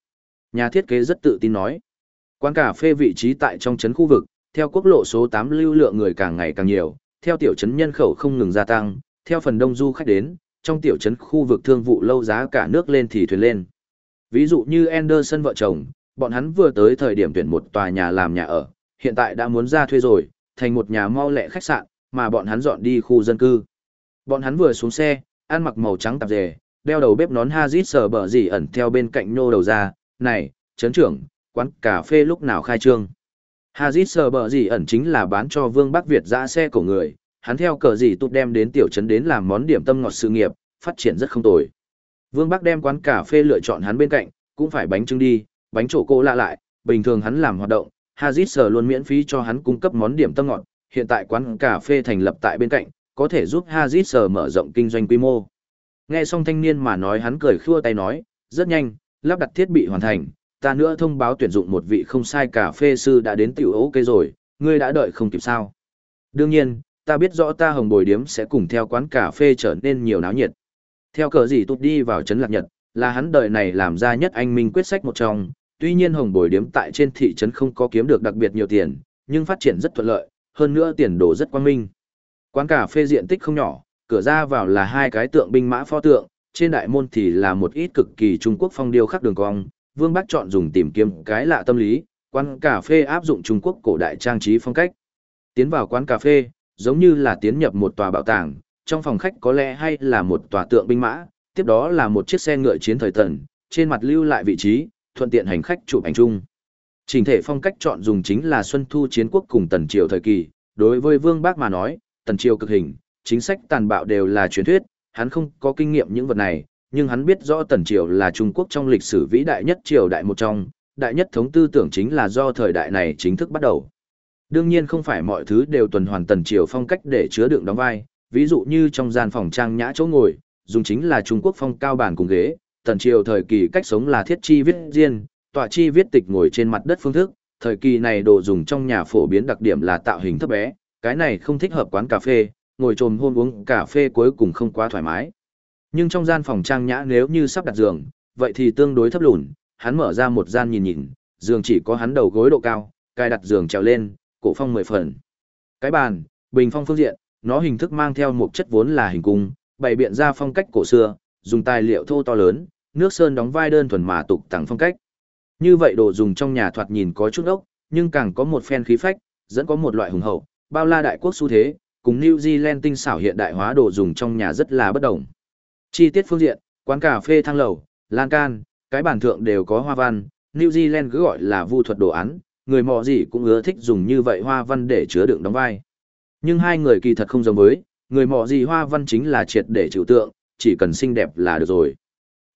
Nhà thiết kế rất tự tin nói. Quán cà phê vị trí tại trong trấn khu vực, theo quốc lộ số 8 lưu lượng người càng ngày càng nhiều, theo tiểu trấn nhân khẩu không ngừng gia tăng, theo phần đông du khách đến, trong tiểu trấn khu vực thương vụ lâu giá cả nước lên thì thuyền lên. Ví dụ như Anderson vợ chồng, bọn hắn vừa tới thời điểm tuyển một tòa nhà làm nhà ở, hiện tại đã muốn ra thuê rồi, thành một nhà mau lẹ khách sạn, mà bọn hắn dọn đi khu dân cư. Bọn hắn vừa xuống xe, ăn mặc màu trắng tạp dề, đeo đầu bếp nón Hazit sờ bờ gì ẩn theo bên cạnh nô đầu ra, này, chấn trưởng, quán cà phê lúc nào khai trương. Hazit sờ bờ gì ẩn chính là bán cho Vương Bắc Việt ra xe của người, hắn theo cờ gì tụt đem đến tiểu trấn đến làm món điểm tâm ngọt sự nghiệp, phát triển rất không tồi. Vương Bắc đem quán cà phê lựa chọn hắn bên cạnh, cũng phải bánh trưng đi, bánh chỗ cô lạ lại, bình thường hắn làm hoạt động, Hazit sở luôn miễn phí cho hắn cung cấp món điểm tâm ngọt, hiện tại quán cà phê thành lập tại bên cạnh, có thể giúp Hazit sở mở rộng kinh doanh quy mô. Nghe xong thanh niên mà nói hắn cười khua tay nói, rất nhanh, lắp đặt thiết bị hoàn thành, ta nữa thông báo tuyển dụng một vị không sai cà phê sư đã đến tiểu ok rồi, ngươi đã đợi không kịp sao. Đương nhiên, ta biết rõ ta hồng bồi điếm sẽ cùng theo quán cà phê trở nên nhiều náo nhiệt. Theo cờ gì tụt đi vào trấn lạc nhật, là hắn đời này làm ra nhất anh minh quyết sách một trong, tuy nhiên hồng bồi điếm tại trên thị trấn không có kiếm được đặc biệt nhiều tiền, nhưng phát triển rất thuận lợi, hơn nữa tiền đồ rất quang minh. Quán cà phê diện tích không nhỏ, cửa ra vào là hai cái tượng binh mã pho tượng, trên đại môn thì là một ít cực kỳ Trung Quốc phong điêu khắc đường cong, Vương Bắc chọn dùng tìm kiếm cái lạ tâm lý, quán cà phê áp dụng Trung Quốc cổ đại trang trí phong cách. Tiến vào quán cà phê, giống như là tiến nhập một tòa bảo tàng, trong phòng khách có lẽ hay là một tòa tượng binh mã, tiếp đó là một chiếc xe ngựa chiến thời tần, trên mặt lưu lại vị trí, thuận tiện hành khách chụp ảnh chung. Trình thể phong cách chọn dùng chính là Xuân Thu Chiến Quốc cùng Tần Triều thời kỳ, đối với Vương Bác mà nói, Tần Triều cực hình, chính sách tàn bạo đều là truyền thuyết, hắn không có kinh nghiệm những vật này, nhưng hắn biết rõ Tần Triều là Trung Quốc trong lịch sử vĩ đại nhất triều đại một trong, đại nhất thống tư tưởng chính là do thời đại này chính thức bắt đầu. Đương nhiên không phải mọi thứ đều tuần hoàn Tần Triều phong cách để chứa đựng đóng vai, ví dụ như trong gian phòng trang nhã chỗ ngồi, dùng chính là Trung Quốc phong cao bản cùng ghế, Tần Triều thời kỳ cách sống là thiết chi viết riêng, tọa chi viết tịch ngồi trên mặt đất phương thức, thời kỳ này đồ dùng trong nhà phổ biến đặc điểm là tạo hình thấp bé, cái này không thích hợp quán cà phê, ngồi trồm hôn uống cà phê cuối cùng không quá thoải mái. Nhưng trong gian phòng trang nhã nếu như sắp đặt giường, vậy thì tương đối thấp lùn, hắn mở ra một gian nhìn nhìn, giường chỉ có hắn đầu gối độ cao, cài đặt giường trèo lên, cổ phong mười phần. Cái bàn, bình phong phương diện, nó hình thức mang theo một chất vốn là hình cung, bày biện ra phong cách cổ xưa, dùng tài liệu thô to lớn, nước sơn đóng vai đơn thuần mà tục tặng phong cách. Như vậy đồ dùng trong nhà thoạt nhìn có chút ốc, nhưng càng có một phen khí phách, dẫn có một loại hùng hậu, bao la đại quốc xu thế, cùng New Zealand tinh xảo hiện đại hóa đồ dùng trong nhà rất là bất đồng. Chi tiết phương diện, quán cà phê thang lầu, lan can, cái bàn thượng đều có hoa văn, New Zealand cứ gọi là vu thuật đồ án, người mò gì cũng ưa thích dùng như vậy hoa văn để chứa đựng đóng vai. Nhưng hai người kỳ thật không giống với, người mò gì hoa văn chính là triệt để trừu tượng, chỉ cần xinh đẹp là được rồi.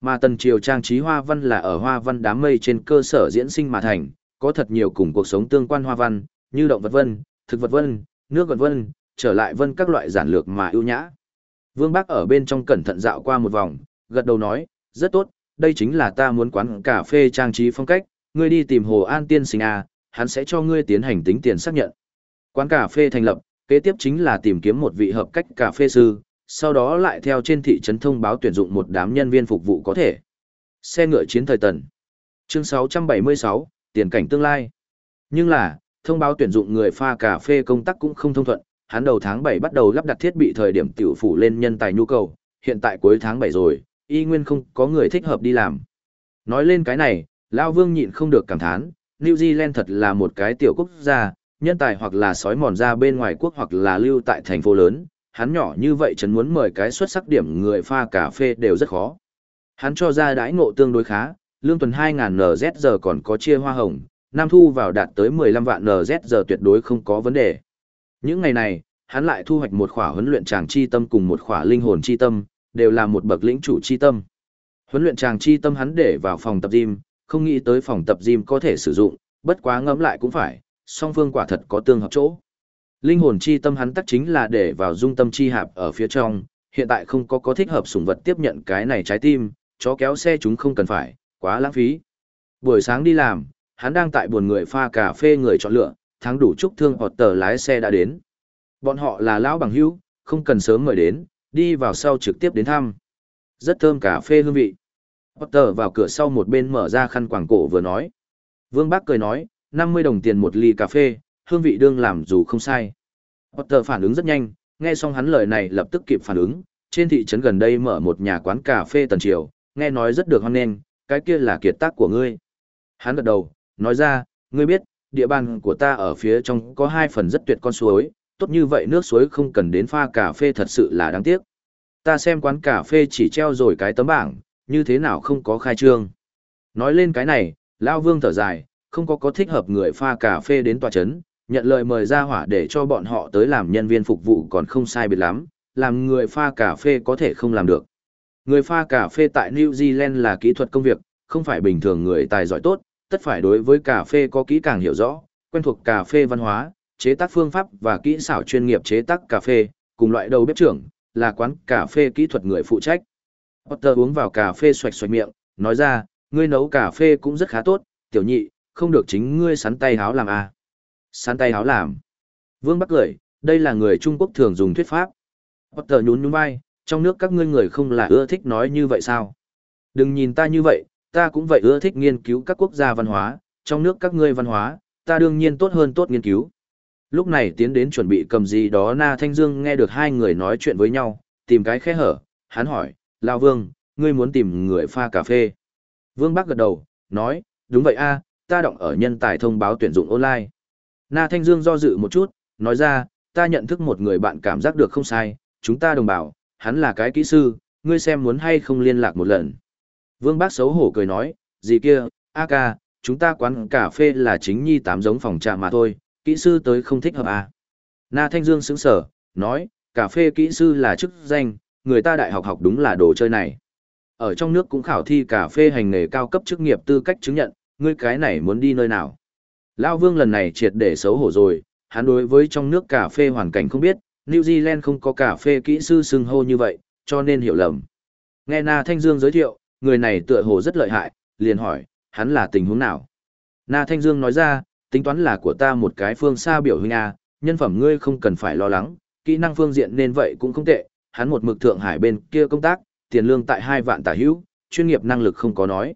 Mà tần triều trang trí hoa văn là ở hoa văn đám mây trên cơ sở diễn sinh mà thành, có thật nhiều cùng cuộc sống tương quan hoa văn, như động vật vân, thực vật vân, nước vật vân, trở lại vân các loại giản lược mà ưu nhã. Vương Bác ở bên trong cẩn thận dạo qua một vòng, gật đầu nói, rất tốt, đây chính là ta muốn quán cà phê trang trí phong cách, ngươi đi tìm Hồ An Tiên sinh à, hắn sẽ cho ngươi tiến hành tính tiền xác nhận. Quán cà phê thành lập, kế tiếp chính là tìm kiếm một vị hợp cách cà phê sư, sau đó lại theo trên thị trấn thông báo tuyển dụng một đám nhân viên phục vụ có thể. Xe ngựa chiến thời tần. Chương 676, tiền cảnh tương lai. Nhưng là, thông báo tuyển dụng người pha cà phê công tác cũng không thông thuận, hắn đầu tháng 7 bắt đầu lắp đặt thiết bị thời điểm tiểu phủ lên nhân tài nhu cầu, hiện tại cuối tháng 7 rồi, y nguyên không có người thích hợp đi làm. Nói lên cái này, Lao Vương nhịn không được cảm thán, New Zealand thật là một cái tiểu quốc gia, nhân tài hoặc là sói mòn ra bên ngoài quốc hoặc là lưu tại thành phố lớn, hắn nhỏ như vậy chấn muốn mời cái xuất sắc điểm người pha cà phê đều rất khó. Hắn cho ra đãi ngộ tương đối khá, lương tuần 2.000 NZ giờ còn có chia hoa hồng, năm thu vào đạt tới 15 vạn NZ giờ tuyệt đối không có vấn đề. Những ngày này, hắn lại thu hoạch một khỏa huấn luyện chàng chi tâm cùng một khỏa linh hồn chi tâm, đều là một bậc lĩnh chủ chi tâm. Huấn luyện chàng chi tâm hắn để vào phòng tập gym, không nghĩ tới phòng tập gym có thể sử dụng, bất quá ngẫm lại cũng phải, song phương quả thật có tương hợp chỗ. Linh hồn chi tâm hắn tắc chính là để vào dung tâm chi hạp ở phía trong, hiện tại không có có thích hợp sủng vật tiếp nhận cái này trái tim, chó kéo xe chúng không cần phải, quá lãng phí. Buổi sáng đi làm, hắn đang tại buồn người pha cà phê người chọn lựa, thắng đủ chúc thương hoặc tờ lái xe đã đến. Bọn họ là lão bằng hữu, không cần sớm mời đến, đi vào sau trực tiếp đến thăm. Rất thơm cà phê hương vị. Potter vào cửa sau một bên mở ra khăn quảng cổ vừa nói. Vương Bác cười nói, 50 đồng tiền một ly cà phê, hương vị đương làm dù không sai. Potter phản ứng rất nhanh, nghe xong hắn lời này lập tức kịp phản ứng, trên thị trấn gần đây mở một nhà quán cà phê tần triều, nghe nói rất được hoan nghênh, cái kia là kiệt tác của ngươi. Hắn gật đầu, nói ra, ngươi biết, địa bàn của ta ở phía trong có hai phần rất tuyệt con suối, tốt như vậy nước suối không cần đến pha cà phê thật sự là đáng tiếc. Ta xem quán cà phê chỉ treo rồi cái tấm bảng, như thế nào không có khai trương. Nói lên cái này, Lao Vương thở dài, không có có thích hợp người pha cà phê đến tòa chấn, nhận lời mời ra hỏa để cho bọn họ tới làm nhân viên phục vụ còn không sai biệt lắm, làm người pha cà phê có thể không làm được. Người pha cà phê tại New Zealand là kỹ thuật công việc, không phải bình thường người tài giỏi tốt, tất phải đối với cà phê có kỹ càng hiểu rõ, quen thuộc cà phê văn hóa, chế tác phương pháp và kỹ xảo chuyên nghiệp chế tác cà phê, cùng loại đầu bếp trưởng, là quán cà phê kỹ thuật người phụ trách. Potter uống vào cà phê xoạch xoạch miệng, nói ra, ngươi nấu cà phê cũng rất khá tốt, tiểu nhị, không được chính ngươi sắn tay háo làm à. Sán tay háo làm. Vương Bắc cười, đây là người Trung Quốc thường dùng thuyết pháp. Potter nhún nhún vai, trong nước các ngươi người không là ưa thích nói như vậy sao? Đừng nhìn ta như vậy, ta cũng vậy ưa thích nghiên cứu các quốc gia văn hóa, trong nước các ngươi văn hóa, ta đương nhiên tốt hơn tốt nghiên cứu. Lúc này tiến đến chuẩn bị cầm gì đó Na Thanh Dương nghe được hai người nói chuyện với nhau, tìm cái khe hở, hắn hỏi, Lao Vương, ngươi muốn tìm người pha cà phê. Vương Bắc gật đầu, nói, đúng vậy a, ta động ở nhân tài thông báo tuyển dụng online. Na Thanh Dương do dự một chút, nói ra, ta nhận thức một người bạn cảm giác được không sai, chúng ta đồng bào, hắn là cái kỹ sư, ngươi xem muốn hay không liên lạc một lần. Vương Bác xấu hổ cười nói, gì kia, a ca, chúng ta quán cà phê là chính nhi tám giống phòng trà mà thôi, kỹ sư tới không thích hợp à. Na Thanh Dương sững sở, nói, cà phê kỹ sư là chức danh, người ta đại học học đúng là đồ chơi này. Ở trong nước cũng khảo thi cà phê hành nghề cao cấp chức nghiệp tư cách chứng nhận, ngươi cái này muốn đi nơi nào. Lão Vương lần này triệt để xấu hổ rồi, hắn đối với trong nước cà phê hoàn cảnh không biết, New Zealand không có cà phê kỹ sư xưng hô như vậy, cho nên hiểu lầm. Nghe Na Thanh Dương giới thiệu, người này tựa hồ rất lợi hại, liền hỏi, hắn là tình huống nào? Na Thanh Dương nói ra, tính toán là của ta một cái phương xa biểu huynh A, nhân phẩm ngươi không cần phải lo lắng, kỹ năng phương diện nên vậy cũng không tệ, hắn một mực thượng hải bên kia công tác, tiền lương tại hai vạn tả hữu, chuyên nghiệp năng lực không có nói.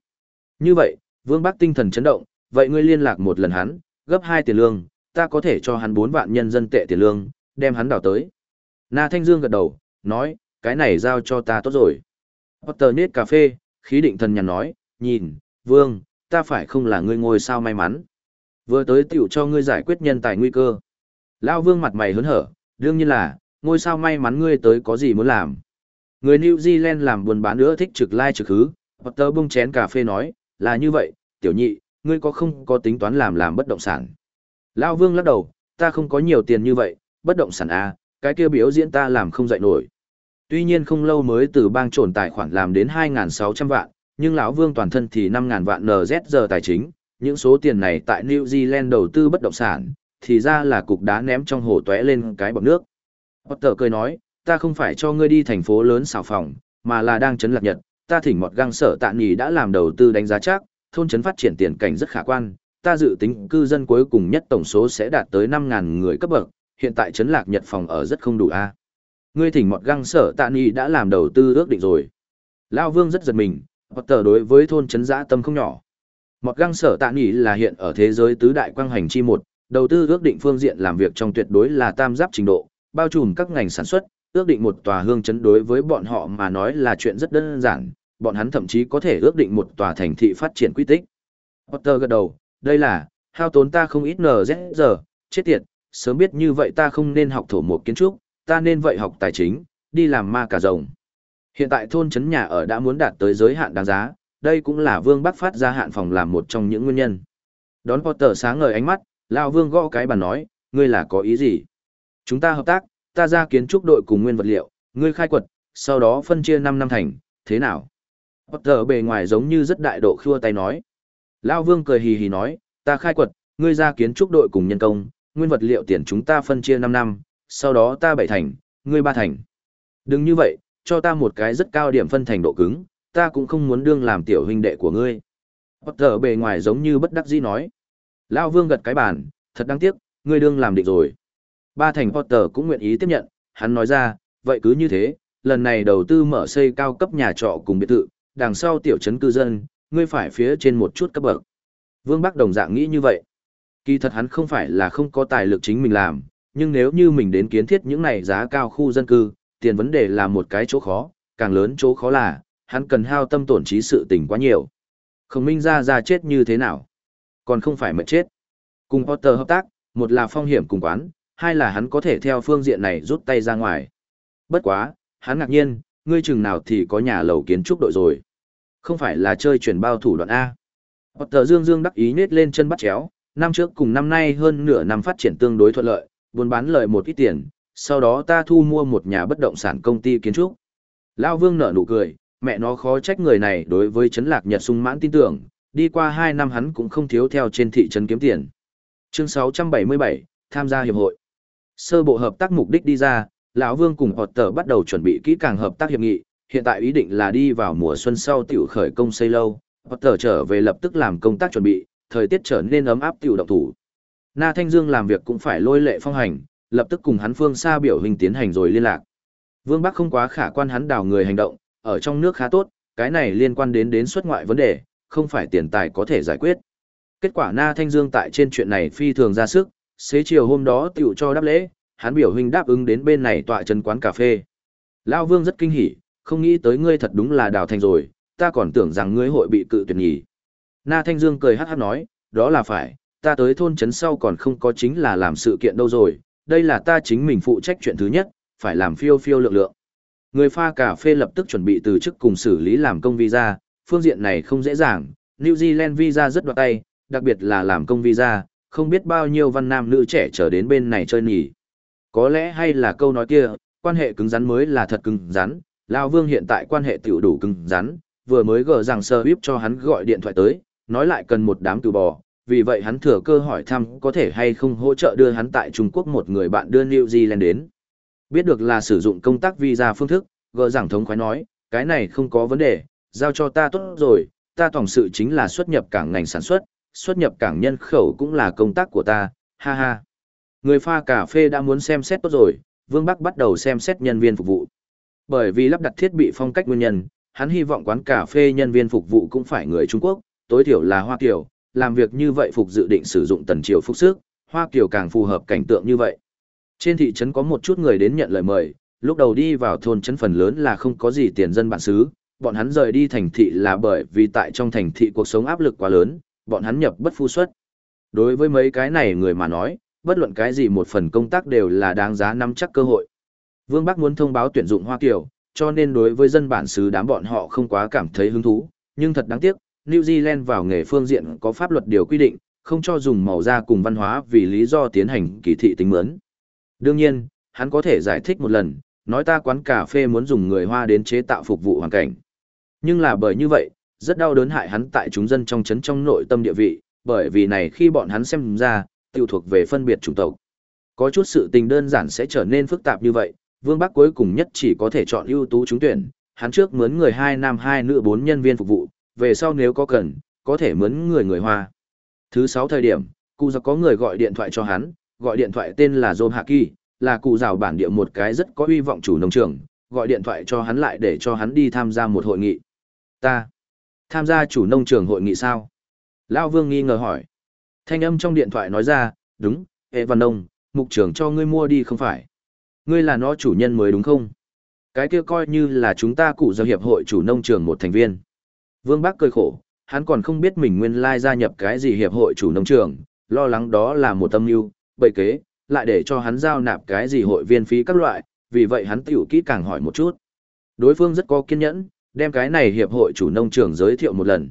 Như vậy, Vương Bắc tinh thần chấn động, vậy ngươi liên lạc một lần hắn, gấp hai tiền lương, ta có thể cho hắn bốn vạn nhân dân tệ tiền lương, đem hắn đào tới. Na Thanh Dương gật đầu, nói, cái này giao cho ta tốt rồi. Potter nết cà phê, khí định thần nhàn nói, nhìn, Vương, ta phải không là ngươi ngôi sao may mắn. Vừa tới tiểu cho ngươi giải quyết nhân tài nguy cơ. lao Vương mặt mày hớn hở, đương nhiên là, ngôi sao may mắn ngươi tới có gì muốn làm. Người New Zealand làm buôn bán nữa thích trực lai like trực hứ, Potter bung chén cà phê nói, là như vậy, tiểu nhị, ngươi có không có tính toán làm làm bất động sản. Lão Vương lắc đầu, ta không có nhiều tiền như vậy, bất động sản A, cái kia biểu diễn ta làm không dậy nổi. Tuy nhiên không lâu mới từ bang trồn tài khoản làm đến 2.600 vạn, nhưng lão Vương toàn thân thì 5.000 vạn NZ giờ tài chính, những số tiền này tại New Zealand đầu tư bất động sản, thì ra là cục đá ném trong hồ tóe lên cái bọc nước. Potter cười nói, ta không phải cho ngươi đi thành phố lớn xào phòng, mà là đang chấn lạc nhật, ta thỉnh một găng sở tạ nghỉ đã làm đầu tư đánh giá chắc, thôn chấn phát triển tiền cảnh rất khả quan, ta dự tính cư dân cuối cùng nhất tổng số sẽ đạt tới 5000 người cấp bậc, hiện tại chấn lạc nhật phòng ở rất không đủ a. Ngươi thỉnh một găng sở tạ nghỉ đã làm đầu tư ước định rồi. lão Vương rất giật mình, Potter đối với thôn chấn dã tâm không nhỏ. Một găng sở tạ nghỉ là hiện ở thế giới tứ đại quang hành chi một, đầu tư ước định phương diện làm việc trong tuyệt đối là tam giáp trình độ, bao trùm các ngành sản xuất, ước định một tòa hương chấn đối với bọn họ mà nói là chuyện rất đơn giản, bọn hắn thậm chí có thể ước định một tòa thành thị phát triển quy tích. Potter gật đầu, đây là, hao tốn ta không ít NZ giờ, chết tiệt, sớm biết như vậy ta không nên học thổ một kiến trúc, ta nên vậy học tài chính, đi làm ma cả rồng. Hiện tại thôn trấn nhà ở đã muốn đạt tới giới hạn đáng giá, đây cũng là Vương Bắc phát ra hạn phòng làm một trong những nguyên nhân. Đón Potter sáng ngời ánh mắt, Lão Vương gõ cái bàn nói, ngươi là có ý gì? Chúng ta hợp tác, ta ra kiến trúc đội cùng nguyên vật liệu, ngươi khai quật, sau đó phân chia 5 năm thành, thế nào? Potter bề ngoài giống như rất đại độ khua tay nói. Lão Vương cười hì hì nói, ta khai quật, ngươi ra kiến trúc đội cùng nhân công, nguyên vật liệu tiền chúng ta phân chia 5 năm, sau đó ta bảy thành, ngươi ba thành. Đừng như vậy, cho ta một cái rất cao điểm phân thành độ cứng, ta cũng không muốn đương làm tiểu huynh đệ của ngươi. Potter bề ngoài giống như bất đắc dĩ nói. Lão Vương gật cái bàn, thật đáng tiếc, ngươi đương làm định rồi. Ba thành Potter cũng nguyện ý tiếp nhận, hắn nói ra, vậy cứ như thế, lần này đầu tư mở xây cao cấp nhà trọ cùng biệt thự, đằng sau tiểu trấn cư dân, ngươi phải phía trên một chút cấp bậc. Vương Bắc đồng dạng nghĩ như vậy. Kỳ thật hắn không phải là không có tài lực chính mình làm, nhưng nếu như mình đến kiến thiết những này giá cao khu dân cư, tiền vấn đề là một cái chỗ khó, càng lớn chỗ khó là, hắn cần hao tâm tổn trí sự tình quá nhiều. Khổng minh ra ra chết như thế nào? Còn không phải mệt chết. Cùng Potter hợp tác, một là phong hiểm cùng quán, hai là hắn có thể theo phương diện này rút tay ra ngoài. Bất quá, hắn ngạc nhiên, ngươi chừng nào thì có nhà lầu kiến trúc đội rồi. Không phải là chơi chuyển bao thủ đoạn A. Potter dương dương đắc ý nết lên chân bắt chéo, năm trước cùng năm nay hơn nửa năm phát triển tương đối thuận lợi, buôn bán lợi một ít tiền, sau đó ta thu mua một nhà bất động sản công ty kiến trúc. Lao Vương nở nụ cười, mẹ nó khó trách người này đối với chấn lạc Nhật sung mãn tin tưởng, đi qua hai năm hắn cũng không thiếu theo trên thị trấn kiếm tiền. Chương 677, tham gia hiệp hội. Sơ bộ hợp tác mục đích đi ra, lão Vương cùng Potter bắt đầu chuẩn bị kỹ càng hợp tác hiệp nghị, hiện tại ý định là đi vào mùa xuân sau tiểu khởi công xây lâu, Potter trở về lập tức làm công tác chuẩn bị, thời tiết trở nên ấm áp tiểu động thủ. Na Thanh Dương làm việc cũng phải lôi lệ phong hành, lập tức cùng hắn phương xa biểu hình tiến hành rồi liên lạc. Vương Bắc không quá khả quan hắn đào người hành động, ở trong nước khá tốt, cái này liên quan đến đến xuất ngoại vấn đề, không phải tiền tài có thể giải quyết. Kết quả Na Thanh Dương tại trên chuyện này phi thường ra sức, xế chiều hôm đó tiểu cho đáp lễ, hắn biểu hình đáp ứng đến bên này tọa chân quán cà phê. Lao Vương rất kinh hỉ, không nghĩ tới ngươi thật đúng là đào thành rồi, ta còn tưởng rằng ngươi hội bị cự tuyệt nhỉ. Na Thanh Dương cười hát hát nói, đó là phải, ta tới thôn trấn sau còn không có chính là làm sự kiện đâu rồi, đây là ta chính mình phụ trách chuyện thứ nhất, phải làm phiêu phiêu lượng lượng. Người pha cà phê lập tức chuẩn bị từ chức cùng xử lý làm công visa, phương diện này không dễ dàng, New Zealand visa rất đoạt tay, đặc biệt là làm công visa, không biết bao nhiêu văn nam nữ trẻ trở đến bên này chơi nhỉ. Có lẽ hay là câu nói kia, quan hệ cứng rắn mới là thật cứng rắn, Lao Vương hiện tại quan hệ tiểu đủ cứng rắn, vừa mới gờ rằng sơ bíp cho hắn gọi điện thoại tới, nói lại cần một đám cừu bò, vì vậy hắn thừa cơ hỏi thăm có thể hay không hỗ trợ đưa hắn tại Trung Quốc một người bạn đưa New Zealand đến. Biết được là sử dụng công tác visa phương thức, gờ rằng thống khoái nói, cái này không có vấn đề, giao cho ta tốt rồi, ta tổng sự chính là xuất nhập cảng ngành sản xuất, xuất nhập cảng nhân khẩu cũng là công tác của ta, ha ha. Người pha cà phê đã muốn xem xét tốt rồi, Vương Bắc bắt đầu xem xét nhân viên phục vụ. Bởi vì lắp đặt thiết bị phong cách nguyên nhân, hắn hy vọng quán cà phê nhân viên phục vụ cũng phải người Trung Quốc, tối thiểu là Hoa Kiều, làm việc như vậy phục dự định sử dụng tần triều phúc sức, Hoa Kiều càng phù hợp cảnh tượng như vậy. Trên thị trấn có một chút người đến nhận lời mời, lúc đầu đi vào thôn trấn phần lớn là không có gì tiền dân bản xứ, bọn hắn rời đi thành thị là bởi vì tại trong thành thị cuộc sống áp lực quá lớn, bọn hắn nhập bất phu xuất. Đối với mấy cái này người mà nói, bất luận cái gì một phần công tác đều là đáng giá nắm chắc cơ hội. Vương Bắc muốn thông báo tuyển dụng Hoa Kiều, cho nên đối với dân bản xứ đám bọn họ không quá cảm thấy hứng thú, nhưng thật đáng tiếc, New Zealand vào nghề phương diện có pháp luật điều quy định, không cho dùng màu da cùng văn hóa vì lý do tiến hành kỳ thị tính mướn. Đương nhiên, hắn có thể giải thích một lần, nói ta quán cà phê muốn dùng người Hoa đến chế tạo phục vụ hoàn cảnh. Nhưng là bởi như vậy, rất đau đớn hại hắn tại chúng dân trong chấn trong nội tâm địa vị, bởi vì này khi bọn hắn xem ra, tiêu thuộc về phân biệt chủng tộc. Có chút sự tình đơn giản sẽ trở nên phức tạp như vậy, Vương Bắc cuối cùng nhất chỉ có thể chọn ưu tú trúng tuyển, hắn trước mướn người hai nam hai nữ bốn nhân viên phục vụ, về sau nếu có cần, có thể mướn người người Hoa. Thứ sáu thời điểm, cụ già có người gọi điện thoại cho hắn, gọi điện thoại tên là John Haki, là cụ già bản địa một cái rất có uy vọng chủ nông trường, gọi điện thoại cho hắn lại để cho hắn đi tham gia một hội nghị. Ta, tham gia chủ nông trường hội nghị sao? Lao Vương nghi ngờ hỏi. Thanh âm trong điện thoại nói ra, đúng, hệ văn nông, mục trưởng cho ngươi mua đi không phải. Ngươi là nó chủ nhân mới đúng không? Cái kia coi như là chúng ta cụ giao hiệp hội chủ nông trường một thành viên. Vương Bác cười khổ, hắn còn không biết mình nguyên lai gia nhập cái gì hiệp hội chủ nông trường, lo lắng đó là một tâm mưu, bậy kế, lại để cho hắn giao nạp cái gì hội viên phí các loại, vì vậy hắn tiểu kỹ càng hỏi một chút. Đối phương rất có kiên nhẫn, đem cái này hiệp hội chủ nông trường giới thiệu một lần.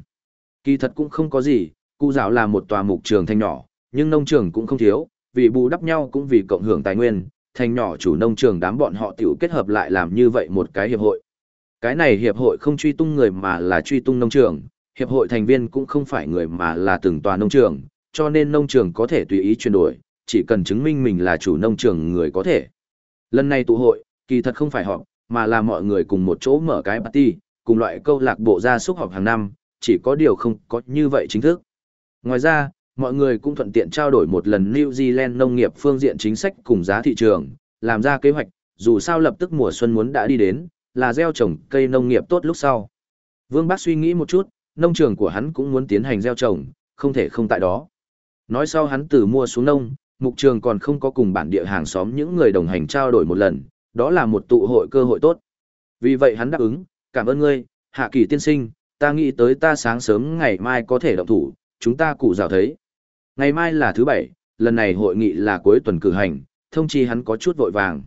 Kỳ thật cũng không có gì, cụ giáo là một tòa mục trường thanh nhỏ, nhưng nông trường cũng không thiếu, vì bù đắp nhau cũng vì cộng hưởng tài nguyên, thành nhỏ chủ nông trường đám bọn họ tiểu kết hợp lại làm như vậy một cái hiệp hội. Cái này hiệp hội không truy tung người mà là truy tung nông trường, hiệp hội thành viên cũng không phải người mà là từng tòa nông trường, cho nên nông trường có thể tùy ý chuyển đổi, chỉ cần chứng minh mình là chủ nông trường người có thể. Lần này tụ hội, kỳ thật không phải họp, mà là mọi người cùng một chỗ mở cái party, cùng loại câu lạc bộ gia súc họp hàng năm, chỉ có điều không có như vậy chính thức. Ngoài ra, mọi người cũng thuận tiện trao đổi một lần New Zealand nông nghiệp phương diện chính sách cùng giá thị trường, làm ra kế hoạch, dù sao lập tức mùa xuân muốn đã đi đến, là gieo trồng cây nông nghiệp tốt lúc sau. Vương Bác suy nghĩ một chút, nông trường của hắn cũng muốn tiến hành gieo trồng, không thể không tại đó. Nói sau hắn từ mua xuống nông, mục trường còn không có cùng bản địa hàng xóm những người đồng hành trao đổi một lần, đó là một tụ hội cơ hội tốt. Vì vậy hắn đáp ứng, cảm ơn ngươi, hạ kỳ tiên sinh, ta nghĩ tới ta sáng sớm ngày mai có thể động thủ, chúng ta cụ rào thấy. Ngày mai là thứ bảy, lần này hội nghị là cuối tuần cử hành, thông chi hắn có chút vội vàng.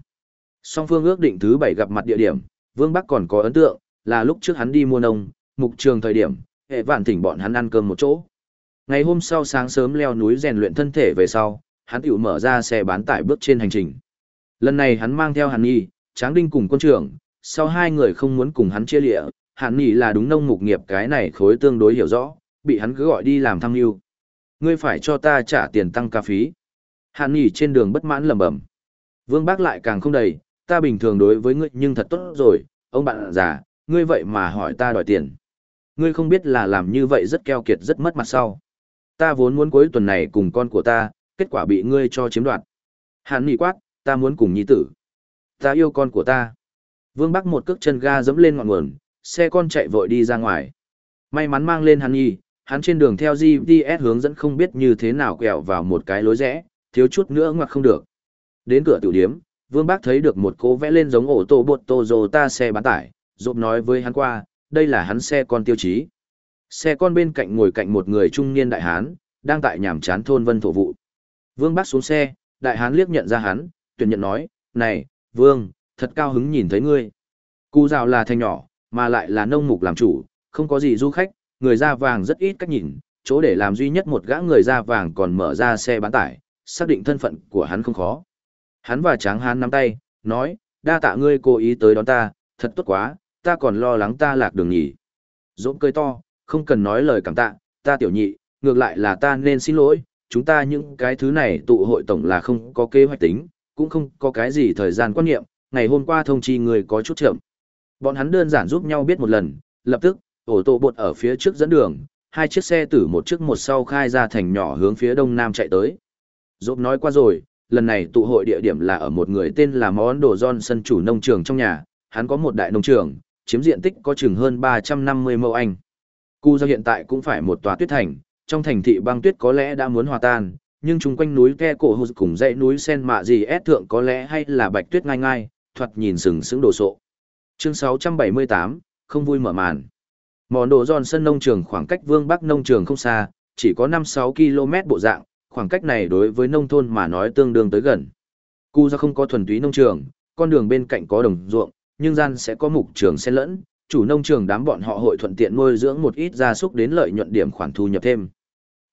Song phương ước định thứ bảy gặp mặt địa điểm, Vương Bắc còn có ấn tượng, là lúc trước hắn đi mua nông, mục trường thời điểm, hệ vạn thỉnh bọn hắn ăn cơm một chỗ. Ngày hôm sau sáng sớm leo núi rèn luyện thân thể về sau, hắn tiểu mở ra xe bán tải bước trên hành trình. Lần này hắn mang theo Hàn Nhi, Tráng Đinh cùng quân trưởng, sau hai người không muốn cùng hắn chia lịa, Hàn Nhi là đúng nông mục nghiệp cái này khối tương đối hiểu rõ, bị hắn cứ gọi đi làm thăng mưu. Ngươi phải cho ta trả tiền tăng ca phí. Hàn Nhi trên đường bất mãn lẩm bẩm. Vương Bác lại càng không đầy, ta bình thường đối với ngươi nhưng thật tốt rồi, ông bạn già, ngươi vậy mà hỏi ta đòi tiền. Ngươi không biết là làm như vậy rất keo kiệt rất mất mặt sau. Ta vốn muốn cuối tuần này cùng con của ta, kết quả bị ngươi cho chiếm đoạt. Hàn nỉ quát, ta muốn cùng nhi tử. Ta yêu con của ta. Vương Bắc một cước chân ga dẫm lên ngọn nguồn, xe con chạy vội đi ra ngoài. May mắn mang lên hắn nhi, hắn trên đường theo GPS hướng dẫn không biết như thế nào quẹo vào một cái lối rẽ, thiếu chút nữa ngoặt không được. Đến cửa tiểu điếm, Vương Bác thấy được một cô vẽ lên giống ổ tô bột tô dồ ta xe bán tải, rộp nói với hắn qua, đây là hắn xe con tiêu chí. Xe con bên cạnh ngồi cạnh một người trung niên đại hán, đang tại nhàm chán thôn vân thổ vụ. Vương Bác xuống xe, đại hán liếc nhận ra hắn, tuyển nhận nói, này, Vương, thật cao hứng nhìn thấy ngươi. Cú rào là thanh nhỏ, mà lại là nông mục làm chủ, không có gì du khách, người da vàng rất ít cách nhìn, chỗ để làm duy nhất một gã người da vàng còn mở ra xe bán tải, xác định thân phận của hắn không khó. Hắn và tráng hán nắm tay, nói, đa tạ ngươi cố ý tới đón ta, thật tốt quá, ta còn lo lắng ta lạc đường nhỉ. Dỗm cười to, không cần nói lời cảm tạ, ta tiểu nhị, ngược lại là ta nên xin lỗi, chúng ta những cái thứ này tụ hội tổng là không có kế hoạch tính, cũng không có cái gì thời gian quan niệm, ngày hôm qua thông chi người có chút chậm. Bọn hắn đơn giản giúp nhau biết một lần, lập tức, ổ tổ bột ở phía trước dẫn đường, hai chiếc xe tử một trước một sau khai ra thành nhỏ hướng phía đông nam chạy tới. Dộp nói qua rồi, lần này tụ hội địa điểm là ở một người tên là Món Đồ Johnson chủ nông trường trong nhà, hắn có một đại nông trường, chiếm diện tích có chừng hơn 350 mẫu Anh. Cu do hiện tại cũng phải một tòa tuyết thành, trong thành thị băng tuyết có lẽ đã muốn hòa tan, nhưng chung quanh núi ke cổ hồ cùng dãy núi sen mạ gì ép thượng có lẽ hay là bạch tuyết ngai ngai, thoạt nhìn sừng sững đồ sộ. Chương 678, không vui mở màn. Món đồ giòn sân nông trường khoảng cách vương bắc nông trường không xa, chỉ có 5-6 km bộ dạng, khoảng cách này đối với nông thôn mà nói tương đương tới gần. Cu ra không có thuần túy nông trường, con đường bên cạnh có đồng ruộng, nhưng gian sẽ có mục trường xen lẫn, chủ nông trường đám bọn họ hội thuận tiện nuôi dưỡng một ít gia súc đến lợi nhuận điểm khoản thu nhập thêm.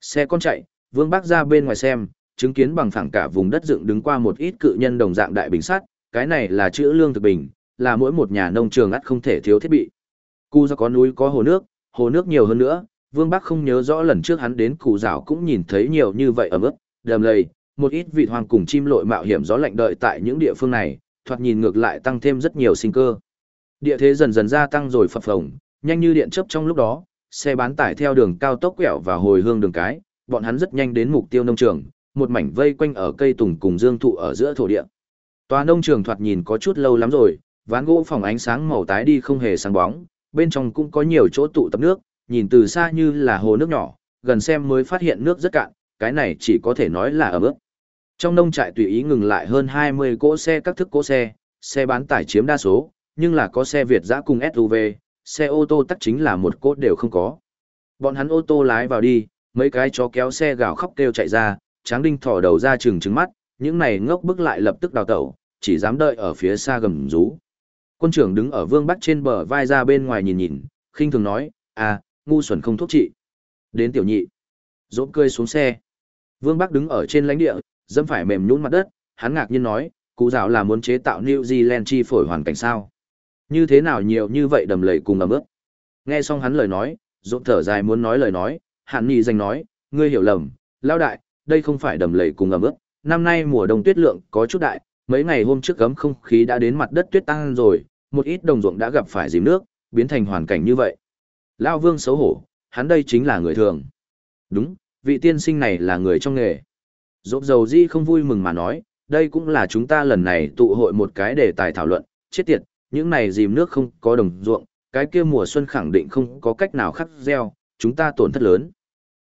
Xe con chạy, Vương Bắc ra bên ngoài xem, chứng kiến bằng phẳng cả vùng đất dựng đứng qua một ít cự nhân đồng dạng đại bình sắt, cái này là chữ lương thực bình, là mỗi một nhà nông trường ắt không thể thiếu thiết bị. Cu do có núi có hồ nước, hồ nước nhiều hơn nữa, Vương Bắc không nhớ rõ lần trước hắn đến cụ rào cũng nhìn thấy nhiều như vậy ở mức, đầm lầy, một ít vị hoàng cùng chim lội mạo hiểm gió lạnh đợi tại những địa phương này, thoạt nhìn ngược lại tăng thêm rất nhiều sinh cơ. Địa thế dần dần gia tăng rồi phập phồng, nhanh như điện chớp trong lúc đó, xe bán tải theo đường cao tốc quẹo và hồi hương đường cái, bọn hắn rất nhanh đến mục tiêu nông trường, một mảnh vây quanh ở cây tùng cùng dương thụ ở giữa thổ địa. Tòa nông trường thoạt nhìn có chút lâu lắm rồi, ván gỗ phòng ánh sáng màu tái đi không hề sáng bóng, bên trong cũng có nhiều chỗ tụ tập nước, nhìn từ xa như là hồ nước nhỏ, gần xem mới phát hiện nước rất cạn, cái này chỉ có thể nói là ở mức Trong nông trại tùy ý ngừng lại hơn 20 cỗ xe các thức cỗ xe, xe bán tải chiếm đa số, nhưng là có xe Việt giã cùng SUV, xe ô tô tắc chính là một cốt đều không có. Bọn hắn ô tô lái vào đi, mấy cái chó kéo xe gào khóc kêu chạy ra, tráng đinh thỏ đầu ra trừng trừng mắt, những này ngốc bức lại lập tức đào tẩu, chỉ dám đợi ở phía xa gầm rú. Quân trưởng đứng ở vương bắc trên bờ vai ra bên ngoài nhìn nhìn, khinh thường nói, à, ngu xuẩn không thuốc trị. Đến tiểu nhị. Rộp cười xuống xe. Vương Bắc đứng ở trên lãnh địa, dẫm phải mềm nhũn mặt đất, hắn ngạc nhiên nói, cụ giáo là muốn chế tạo New Zealand chi phổi hoàn cảnh sao. Như thế nào nhiều như vậy đầm lầy cùng ấm ướp. Nghe xong hắn lời nói, Rộp thở dài muốn nói lời nói, hạn nhị danh nói, ngươi hiểu lầm, lao đại, đây không phải đầm lầy cùng ấm ướp. Năm nay mùa đông tuyết lượng có chút đại, mấy ngày hôm trước gấm không khí đã đến mặt đất tuyết tăng rồi, một ít đồng ruộng đã gặp phải dìm nước, biến thành hoàn cảnh như vậy. Lao vương xấu hổ, hắn đây chính là người thường. Đúng, vị tiên sinh này là người trong nghề. Dốt dầu di không vui mừng mà nói, đây cũng là chúng ta lần này tụ hội một cái đề tài thảo luận, chết tiệt, những này dìm nước không có đồng ruộng, cái kia mùa xuân khẳng định không có cách nào khắc gieo, chúng ta tổn thất lớn.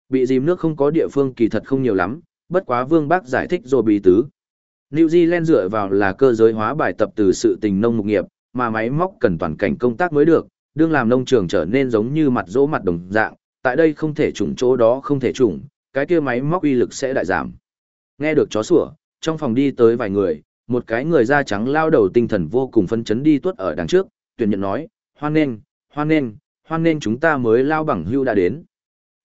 Bị dìm nước không có địa phương kỳ thật không nhiều lắm, bất quá vương bác giải thích rồi bí tứ. New Zealand dựa vào là cơ giới hóa bài tập từ sự tình nông mục nghiệp, mà máy móc cần toàn cảnh công tác mới được, đương làm nông trường trở nên giống như mặt dỗ mặt đồng dạng, tại đây không thể trùng chỗ đó không thể trùng, cái kia máy móc uy lực sẽ đại giảm. Nghe được chó sủa, trong phòng đi tới vài người, một cái người da trắng lao đầu tinh thần vô cùng phân chấn đi tuốt ở đằng trước, tuyển nhận nói, hoan nghênh, hoan nghênh, hoan nghênh chúng ta mới lao bằng hưu đã đến.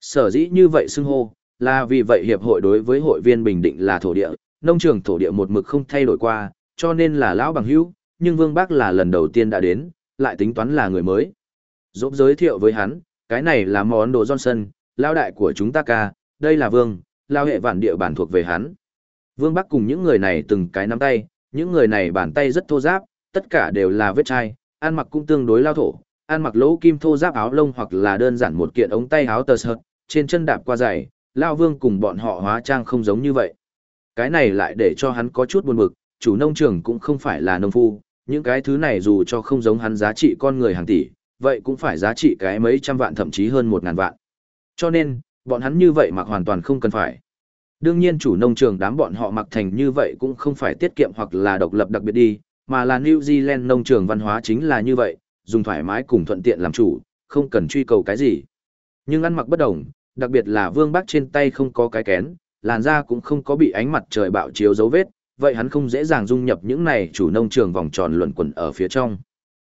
Sở dĩ như vậy xưng hô, là vì vậy hiệp hội đối với hội viên bình định là thổ địa, nông trường thổ địa một mực không thay đổi qua, cho nên là lão bằng hữu. nhưng Vương Bác là lần đầu tiên đã đến, lại tính toán là người mới. Dỗp giới thiệu với hắn, cái này là món đồ Johnson, lao đại của chúng ta ca, đây là Vương, lao hệ vạn địa bản thuộc về hắn. Vương Bắc cùng những người này từng cái nắm tay, những người này bàn tay rất thô giáp, tất cả đều là vết chai, ăn mặc cũng tương đối lao thổ, ăn mặc lỗ kim thô giáp áo lông hoặc là đơn giản một kiện ống tay áo tờ sợt, trên chân đạp qua giày, lao vương cùng bọn họ hóa trang không giống như vậy. Cái này lại để cho hắn có chút buồn bực, chủ nông trường cũng không phải là nông phu, những cái thứ này dù cho không giống hắn giá trị con người hàng tỷ, vậy cũng phải giá trị cái mấy trăm vạn thậm chí hơn một ngàn vạn. Cho nên, bọn hắn như vậy mặc hoàn toàn không cần phải. Đương nhiên chủ nông trường đám bọn họ mặc thành như vậy cũng không phải tiết kiệm hoặc là độc lập đặc biệt đi, mà là New Zealand nông trường văn hóa chính là như vậy, dùng thoải mái cùng thuận tiện làm chủ, không cần truy cầu cái gì. Nhưng ăn mặc bất đồng, đặc biệt là vương bác trên tay không có cái kén, làn da cũng không có bị ánh mặt trời bạo chiếu dấu vết, vậy hắn không dễ dàng dung nhập những này chủ nông trường vòng tròn luẩn quẩn ở phía trong.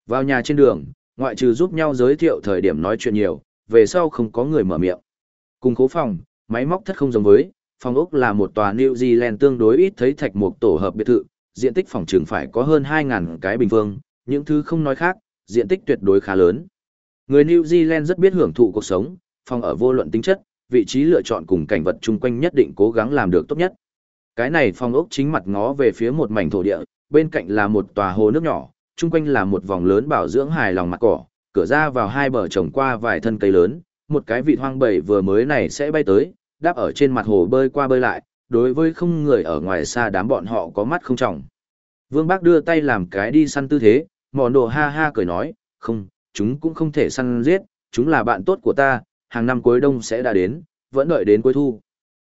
Vào nhà trên đường, ngoại trừ giúp nhau giới thiệu thời điểm nói chuyện nhiều, về sau không có người mở miệng. Cùng khố phòng, máy móc thất không giống với, phòng ốc là một tòa New Zealand tương đối ít thấy thạch mục tổ hợp biệt thự, diện tích phòng trường phải có hơn 2.000 cái bình phương, những thứ không nói khác, diện tích tuyệt đối khá lớn. Người New Zealand rất biết hưởng thụ cuộc sống, phòng ở vô luận tính chất, vị trí lựa chọn cùng cảnh vật chung quanh nhất định cố gắng làm được tốt nhất. Cái này phong ốc chính mặt ngó về phía một mảnh thổ địa, bên cạnh là một tòa hồ nước nhỏ, chung quanh là một vòng lớn bảo dưỡng hài lòng mặt cỏ, cửa ra vào hai bờ trồng qua vài thân cây lớn, một cái vị hoang bầy vừa mới này sẽ bay tới, đáp ở trên mặt hồ bơi qua bơi lại, đối với không người ở ngoài xa đám bọn họ có mắt không trọng. Vương Bác đưa tay làm cái đi săn tư thế, mòn đồ ha ha cười nói, không, chúng cũng không thể săn giết, chúng là bạn tốt của ta, hàng năm cuối đông sẽ đã đến, vẫn đợi đến cuối thu.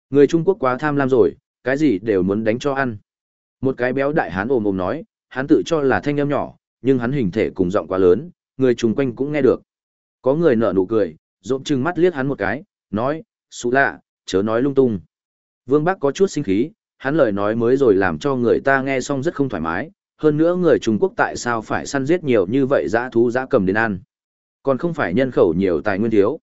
Người Trung Quốc quá tham lam rồi, cái gì đều muốn đánh cho ăn. Một cái béo đại hán ồm ồm nói, hắn tự cho là thanh âm nhỏ, nhưng hắn hình thể cùng giọng quá lớn, người chung quanh cũng nghe được. Có người nở nụ cười, rộn trừng mắt liếc hắn một cái, nói, xú lạ, chớ nói lung tung. Vương Bắc có chút sinh khí, hắn lời nói mới rồi làm cho người ta nghe xong rất không thoải mái, hơn nữa người Trung Quốc tại sao phải săn giết nhiều như vậy dã thú dã cầm đến ăn. Còn không phải nhân khẩu nhiều tài nguyên thiếu.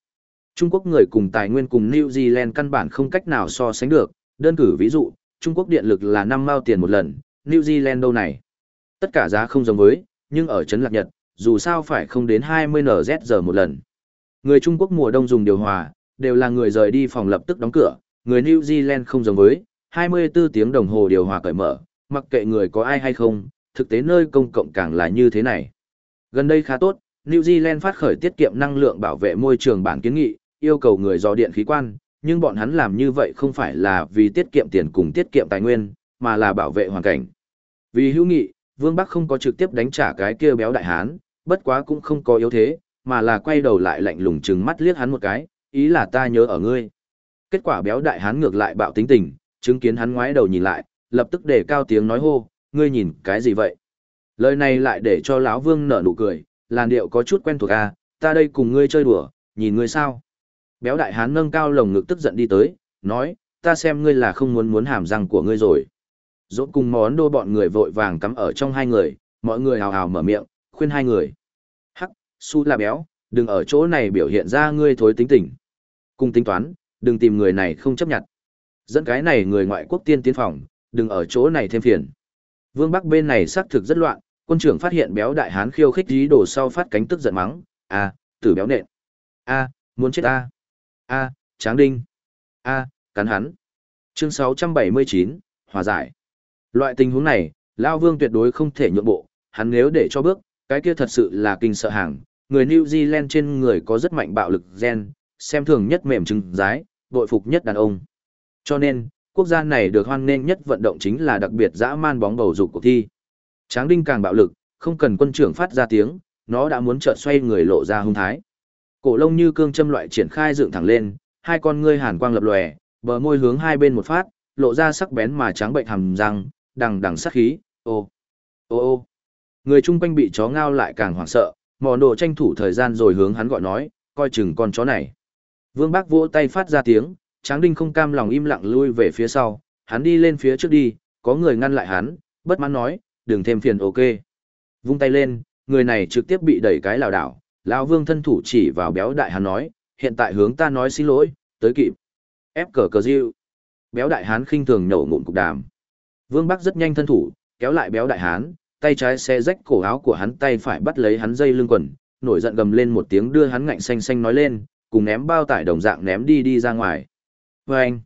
Trung Quốc người cùng tài nguyên cùng New Zealand căn bản không cách nào so sánh được, đơn cử ví dụ, Trung Quốc điện lực là 5 mao tiền một lần, New Zealand đâu này. Tất cả giá không giống với, nhưng ở Trấn Lạc Nhật, dù sao phải không đến 20 NZ giờ một lần. Người Trung Quốc mùa đông dùng điều hòa, đều là người rời đi phòng lập tức đóng cửa, người New Zealand không giống với, 24 tiếng đồng hồ điều hòa cởi mở, mặc kệ người có ai hay không, thực tế nơi công cộng càng là như thế này. Gần đây khá tốt, New Zealand phát khởi tiết kiệm năng lượng bảo vệ môi trường bản kiến nghị, yêu cầu người do điện khí quan, nhưng bọn hắn làm như vậy không phải là vì tiết kiệm tiền cùng tiết kiệm tài nguyên, mà là bảo vệ hoàn cảnh. Vì hữu nghị, Vương Bắc không có trực tiếp đánh trả cái kia béo đại hán, bất quá cũng không có yếu thế, mà là quay đầu lại lạnh lùng trừng mắt liếc hắn một cái, ý là ta nhớ ở ngươi. Kết quả béo đại hán ngược lại bạo tính tình, chứng kiến hắn ngoái đầu nhìn lại, lập tức để cao tiếng nói hô, ngươi nhìn cái gì vậy? Lời này lại để cho lão Vương nở nụ cười, làn điệu có chút quen thuộc à, ta đây cùng ngươi chơi đùa, nhìn ngươi sao? Béo đại hán nâng cao lồng ngực tức giận đi tới, nói, ta xem ngươi là không muốn muốn hàm răng của ngươi rồi. Rốt cùng món đô bọn người vội vàng cắm ở trong hai người, mọi người hào hào mở miệng, khuyên hai người. Hắc, su là béo, đừng ở chỗ này biểu hiện ra ngươi thối tính tình. Cùng tính toán, đừng tìm người này không chấp nhận. Dẫn cái này người ngoại quốc tiên tiến phòng, đừng ở chỗ này thêm phiền. Vương Bắc bên này xác thực rất loạn, quân trưởng phát hiện béo đại hán khiêu khích dí đồ sau phát cánh tức giận mắng, a, tử béo nện. a, muốn chết a a, tráng đinh. a, cắn hắn. Chương 679, hòa giải. Loại tình huống này, Lao Vương tuyệt đối không thể nhượng bộ, hắn nếu để cho bước, cái kia thật sự là kinh sợ hàng. Người New Zealand trên người có rất mạnh bạo lực gen, xem thường nhất mềm trứng rái, bội phục nhất đàn ông. Cho nên, quốc gia này được hoan nghênh nhất vận động chính là đặc biệt dã man bóng bầu dục cuộc thi. Tráng đinh càng bạo lực, không cần quân trưởng phát ra tiếng, nó đã muốn chợt xoay người lộ ra hung thái. Cổ lông như cương châm loại triển khai dựng thẳng lên, hai con ngươi hàn quang lập lòe, bờ môi hướng hai bên một phát, lộ ra sắc bén mà trắng bệnh hàm răng, đằng đằng sát khí, ô, ô ô. Người chung quanh bị chó ngao lại càng hoảng sợ, mò đồ tranh thủ thời gian rồi hướng hắn gọi nói, coi chừng con chó này. Vương Bác vỗ tay phát ra tiếng, Tráng Đinh không cam lòng im lặng lui về phía sau, hắn đi lên phía trước đi, có người ngăn lại hắn, bất mãn nói, đừng thêm phiền ok. Vung tay lên, người này trực tiếp bị đẩy cái lào đảo, lão Vương thân thủ chỉ vào béo đại Hán nói, hiện tại hướng ta nói xin lỗi, tới kịp. Ép cờ cờ diêu. Béo đại hán khinh thường nhổ ngụm cục đàm. Vương Bắc rất nhanh thân thủ, kéo lại béo đại hán, tay trái xe rách cổ áo của hắn tay phải bắt lấy hắn dây lưng quần, nổi giận gầm lên một tiếng đưa hắn ngạnh xanh xanh nói lên, cùng ném bao tải đồng dạng ném đi đi ra ngoài. Và anh,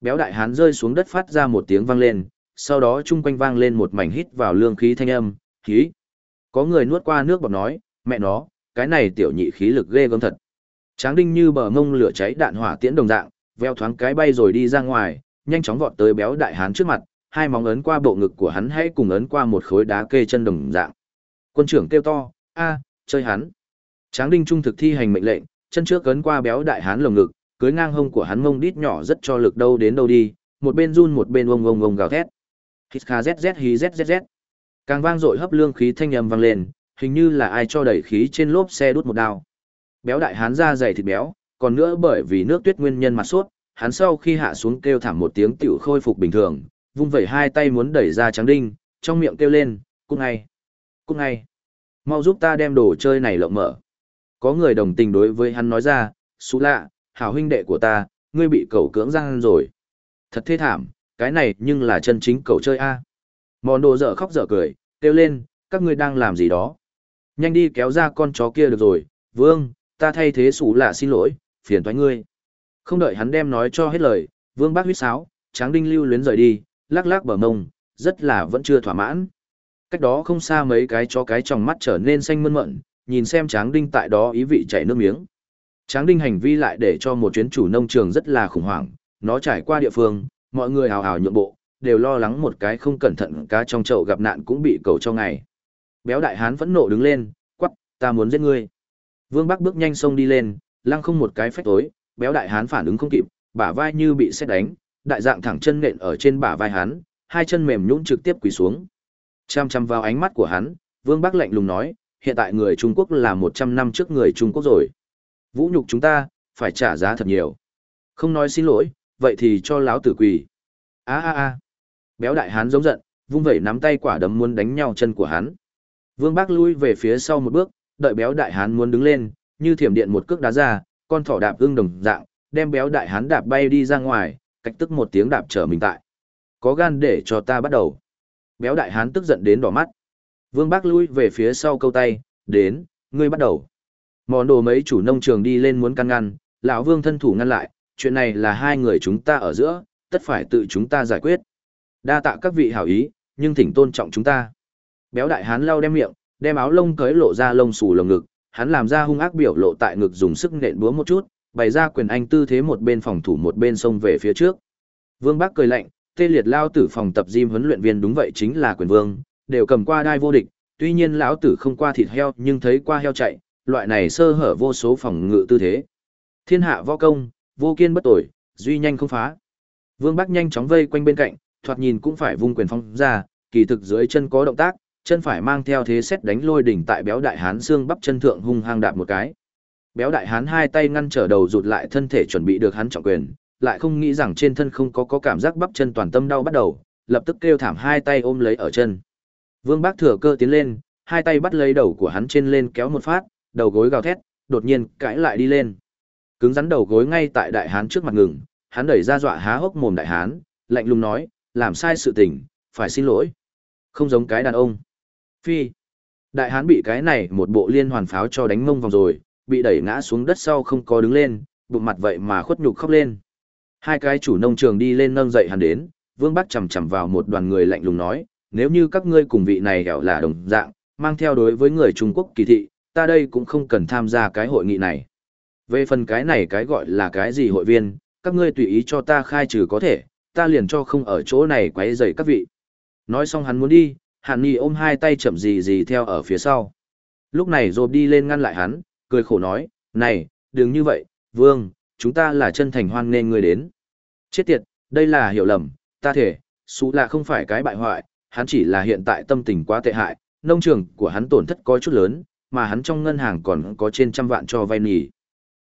béo đại hán rơi xuống đất phát ra một tiếng vang lên, sau đó chung quanh vang lên một mảnh hít vào lương khí thanh âm, khí. Có người nuốt qua nước bọt nói, mẹ nó, cái này tiểu nhị khí lực ghê gớm thật. Tráng đinh như bờ mông lửa cháy đạn hỏa tiễn đồng dạng, veo thoáng cái bay rồi đi ra ngoài, nhanh chóng vọt tới béo đại hán trước mặt, hai móng ấn qua bộ ngực của hắn hay cùng ấn qua một khối đá kê chân đồng dạng. Quân trưởng kêu to, a, chơi hắn. Tráng đinh trung thực thi hành mệnh lệnh, chân trước ấn qua béo đại hán lồng ngực, cưới ngang hông của hắn mông đít nhỏ rất cho lực đâu đến đâu đi, một bên run một bên ông ông ông gào thét. Hít kha zz hí zzz. Càng vang dội hấp lương khí thanh âm vang lên, hình như là ai cho đẩy khí trên lốp xe đút một đao. Béo đại hán da dày thịt béo, còn nữa bởi vì nước tuyết nguyên nhân mặt suốt, hắn sau khi hạ xuống kêu thảm một tiếng tiểu khôi phục bình thường, vung vẩy hai tay muốn đẩy ra trắng đinh, trong miệng kêu lên, cút ngay, cút ngay, mau giúp ta đem đồ chơi này lộng mở. Có người đồng tình đối với hắn nói ra, xú lạ, hảo huynh đệ của ta, ngươi bị cẩu cưỡng răng rồi. Thật thê thảm, cái này nhưng là chân chính cẩu chơi a. Mòn đồ dở khóc dở cười, kêu lên, các ngươi đang làm gì đó. Nhanh đi kéo ra con chó kia được rồi, vương, ta thay thế sủ lạ xin lỗi, phiền thoái ngươi. Không đợi hắn đem nói cho hết lời, vương bác huyết sáo, tráng đinh lưu luyến rời đi, lắc lắc bờ mông, rất là vẫn chưa thỏa mãn. Cách đó không xa mấy cái chó cái trong mắt trở nên xanh mơn mận, nhìn xem tráng đinh tại đó ý vị chảy nước miếng. Tráng đinh hành vi lại để cho một chuyến chủ nông trường rất là khủng hoảng, nó trải qua địa phương, mọi người hào hào nhượng bộ, đều lo lắng một cái không cẩn thận cá trong chậu gặp nạn cũng bị cầu cho ngày. Béo đại hán vẫn nộ đứng lên, quắc, ta muốn giết ngươi. Vương Bắc bước nhanh xông đi lên, lăng không một cái phách tối, béo đại hán phản ứng không kịp, bả vai như bị xét đánh, đại dạng thẳng chân nện ở trên bả vai hắn, hai chân mềm nhũn trực tiếp quỳ xuống. Chăm chăm vào ánh mắt của hắn, Vương Bắc lạnh lùng nói, hiện tại người Trung Quốc là 100 năm trước người Trung Quốc rồi. Vũ nhục chúng ta, phải trả giá thật nhiều. Không nói xin lỗi, vậy thì cho láo tử quỳ. a a a Béo đại hán giống giận, vung vẩy nắm tay quả đấm muốn đánh nhau chân của hắn. Vương Bác lui về phía sau một bước, đợi béo đại hán muốn đứng lên, như thiểm điện một cước đá ra, con thỏ đạp ưng đồng dạng, đem béo đại hán đạp bay đi ra ngoài, cách tức một tiếng đạp trở mình tại. Có gan để cho ta bắt đầu. Béo đại hán tức giận đến đỏ mắt. Vương Bác lui về phía sau câu tay, đến, ngươi bắt đầu. Món đồ mấy chủ nông trường đi lên muốn căn ngăn, lão Vương thân thủ ngăn lại, chuyện này là hai người chúng ta ở giữa, tất phải tự chúng ta giải quyết. Đa tạ các vị hảo ý, nhưng thỉnh tôn trọng chúng ta. Béo đại hán lau đem miệng, đem áo lông cởi lộ ra lông xù lồng ngực, hắn làm ra hung ác biểu lộ tại ngực dùng sức nện búa một chút, bày ra quyền anh tư thế một bên phòng thủ một bên xông về phía trước. Vương Bắc cười lạnh, tê liệt lao tử phòng tập gym huấn luyện viên đúng vậy chính là quyền vương, đều cầm qua đai vô địch, tuy nhiên lão tử không qua thịt heo nhưng thấy qua heo chạy, loại này sơ hở vô số phòng ngự tư thế. Thiên hạ võ công, vô kiên bất tội, duy nhanh không phá. Vương Bắc nhanh chóng vây quanh bên cạnh, thoạt nhìn cũng phải vung quyền phong ra, kỳ thực dưới chân có động tác, chân phải mang theo thế xét đánh lôi đỉnh tại béo đại hán xương bắp chân thượng hung hăng đạp một cái. Béo đại hán hai tay ngăn trở đầu rụt lại thân thể chuẩn bị được hắn trọng quyền, lại không nghĩ rằng trên thân không có có cảm giác bắp chân toàn tâm đau bắt đầu, lập tức kêu thảm hai tay ôm lấy ở chân. Vương Bác thừa cơ tiến lên, hai tay bắt lấy đầu của hắn trên lên kéo một phát, đầu gối gào thét, đột nhiên cãi lại đi lên. Cứng rắn đầu gối ngay tại đại hán trước mặt ngừng, hắn đẩy ra dọa há hốc mồm đại hán, lạnh lùng nói, làm sai sự tình, phải xin lỗi. Không giống cái đàn ông. Phi. Đại hán bị cái này một bộ liên hoàn pháo cho đánh mông vòng rồi, bị đẩy ngã xuống đất sau không có đứng lên, bụng mặt vậy mà khuất nhục khóc lên. Hai cái chủ nông trường đi lên nâng dậy hắn đến, Vương Bắc chầm chầm vào một đoàn người lạnh lùng nói, nếu như các ngươi cùng vị này hẻo là đồng dạng, mang theo đối với người Trung Quốc kỳ thị, ta đây cũng không cần tham gia cái hội nghị này. Về phần cái này cái gọi là cái gì hội viên, các ngươi tùy ý cho ta khai trừ có thể, ta liền cho không ở chỗ này quấy rầy các vị. Nói xong hắn muốn đi, Hàn Nhi ôm hai tay chậm gì gì theo ở phía sau. Lúc này Rộp đi lên ngăn lại hắn, cười khổ nói, này, đừng như vậy, Vương, chúng ta là chân thành hoan nên người đến. Chết tiệt, đây là hiểu lầm, ta thể, Sú là không phải cái bại hoại, hắn chỉ là hiện tại tâm tình quá tệ hại, nông trường của hắn tổn thất có chút lớn, mà hắn trong ngân hàng còn có trên trăm vạn cho vay nghỉ.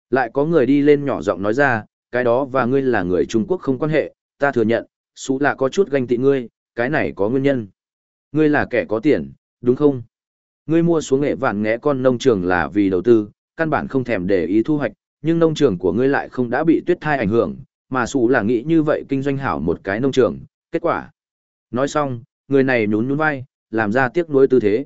Lại có người đi lên nhỏ giọng nói ra, cái đó và ngươi là người Trung Quốc không quan hệ, ta thừa nhận, Sú là có chút ganh tị ngươi, cái này có nguyên nhân. Ngươi là kẻ có tiền, đúng không? Ngươi mua xuống nghệ vạn nghẽ con nông trường là vì đầu tư, căn bản không thèm để ý thu hoạch, nhưng nông trường của ngươi lại không đã bị tuyết thai ảnh hưởng, mà xù là nghĩ như vậy kinh doanh hảo một cái nông trường, kết quả. Nói xong, người này nhún nhún vai, làm ra tiếc nuối tư thế.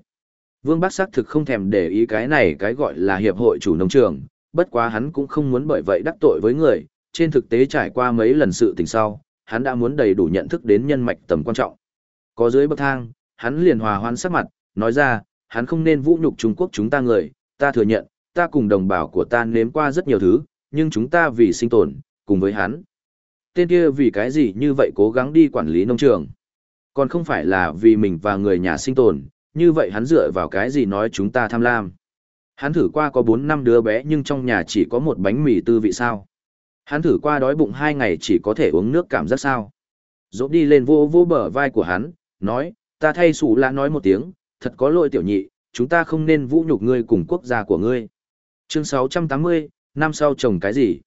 Vương Bắc xác thực không thèm để ý cái này cái gọi là hiệp hội chủ nông trường, bất quá hắn cũng không muốn bởi vậy đắc tội với người, trên thực tế trải qua mấy lần sự tình sau, hắn đã muốn đầy đủ nhận thức đến nhân mạch tầm quan trọng. Có dưới bậc thang, hắn liền hòa hoan sắc mặt, nói ra, hắn không nên vũ nhục Trung Quốc chúng ta người, ta thừa nhận, ta cùng đồng bào của ta nếm qua rất nhiều thứ, nhưng chúng ta vì sinh tồn, cùng với hắn. Tên kia vì cái gì như vậy cố gắng đi quản lý nông trường. Còn không phải là vì mình và người nhà sinh tồn, như vậy hắn dựa vào cái gì nói chúng ta tham lam. Hắn thử qua có 4 năm đứa bé nhưng trong nhà chỉ có một bánh mì tư vị sao. Hắn thử qua đói bụng hai ngày chỉ có thể uống nước cảm giác sao. Dỗ đi lên vô vô bờ vai của hắn, nói, ta thay sủ lạ nói một tiếng, thật có lỗi tiểu nhị, chúng ta không nên vũ nhục ngươi cùng quốc gia của ngươi. Chương 680, năm sau trồng cái gì?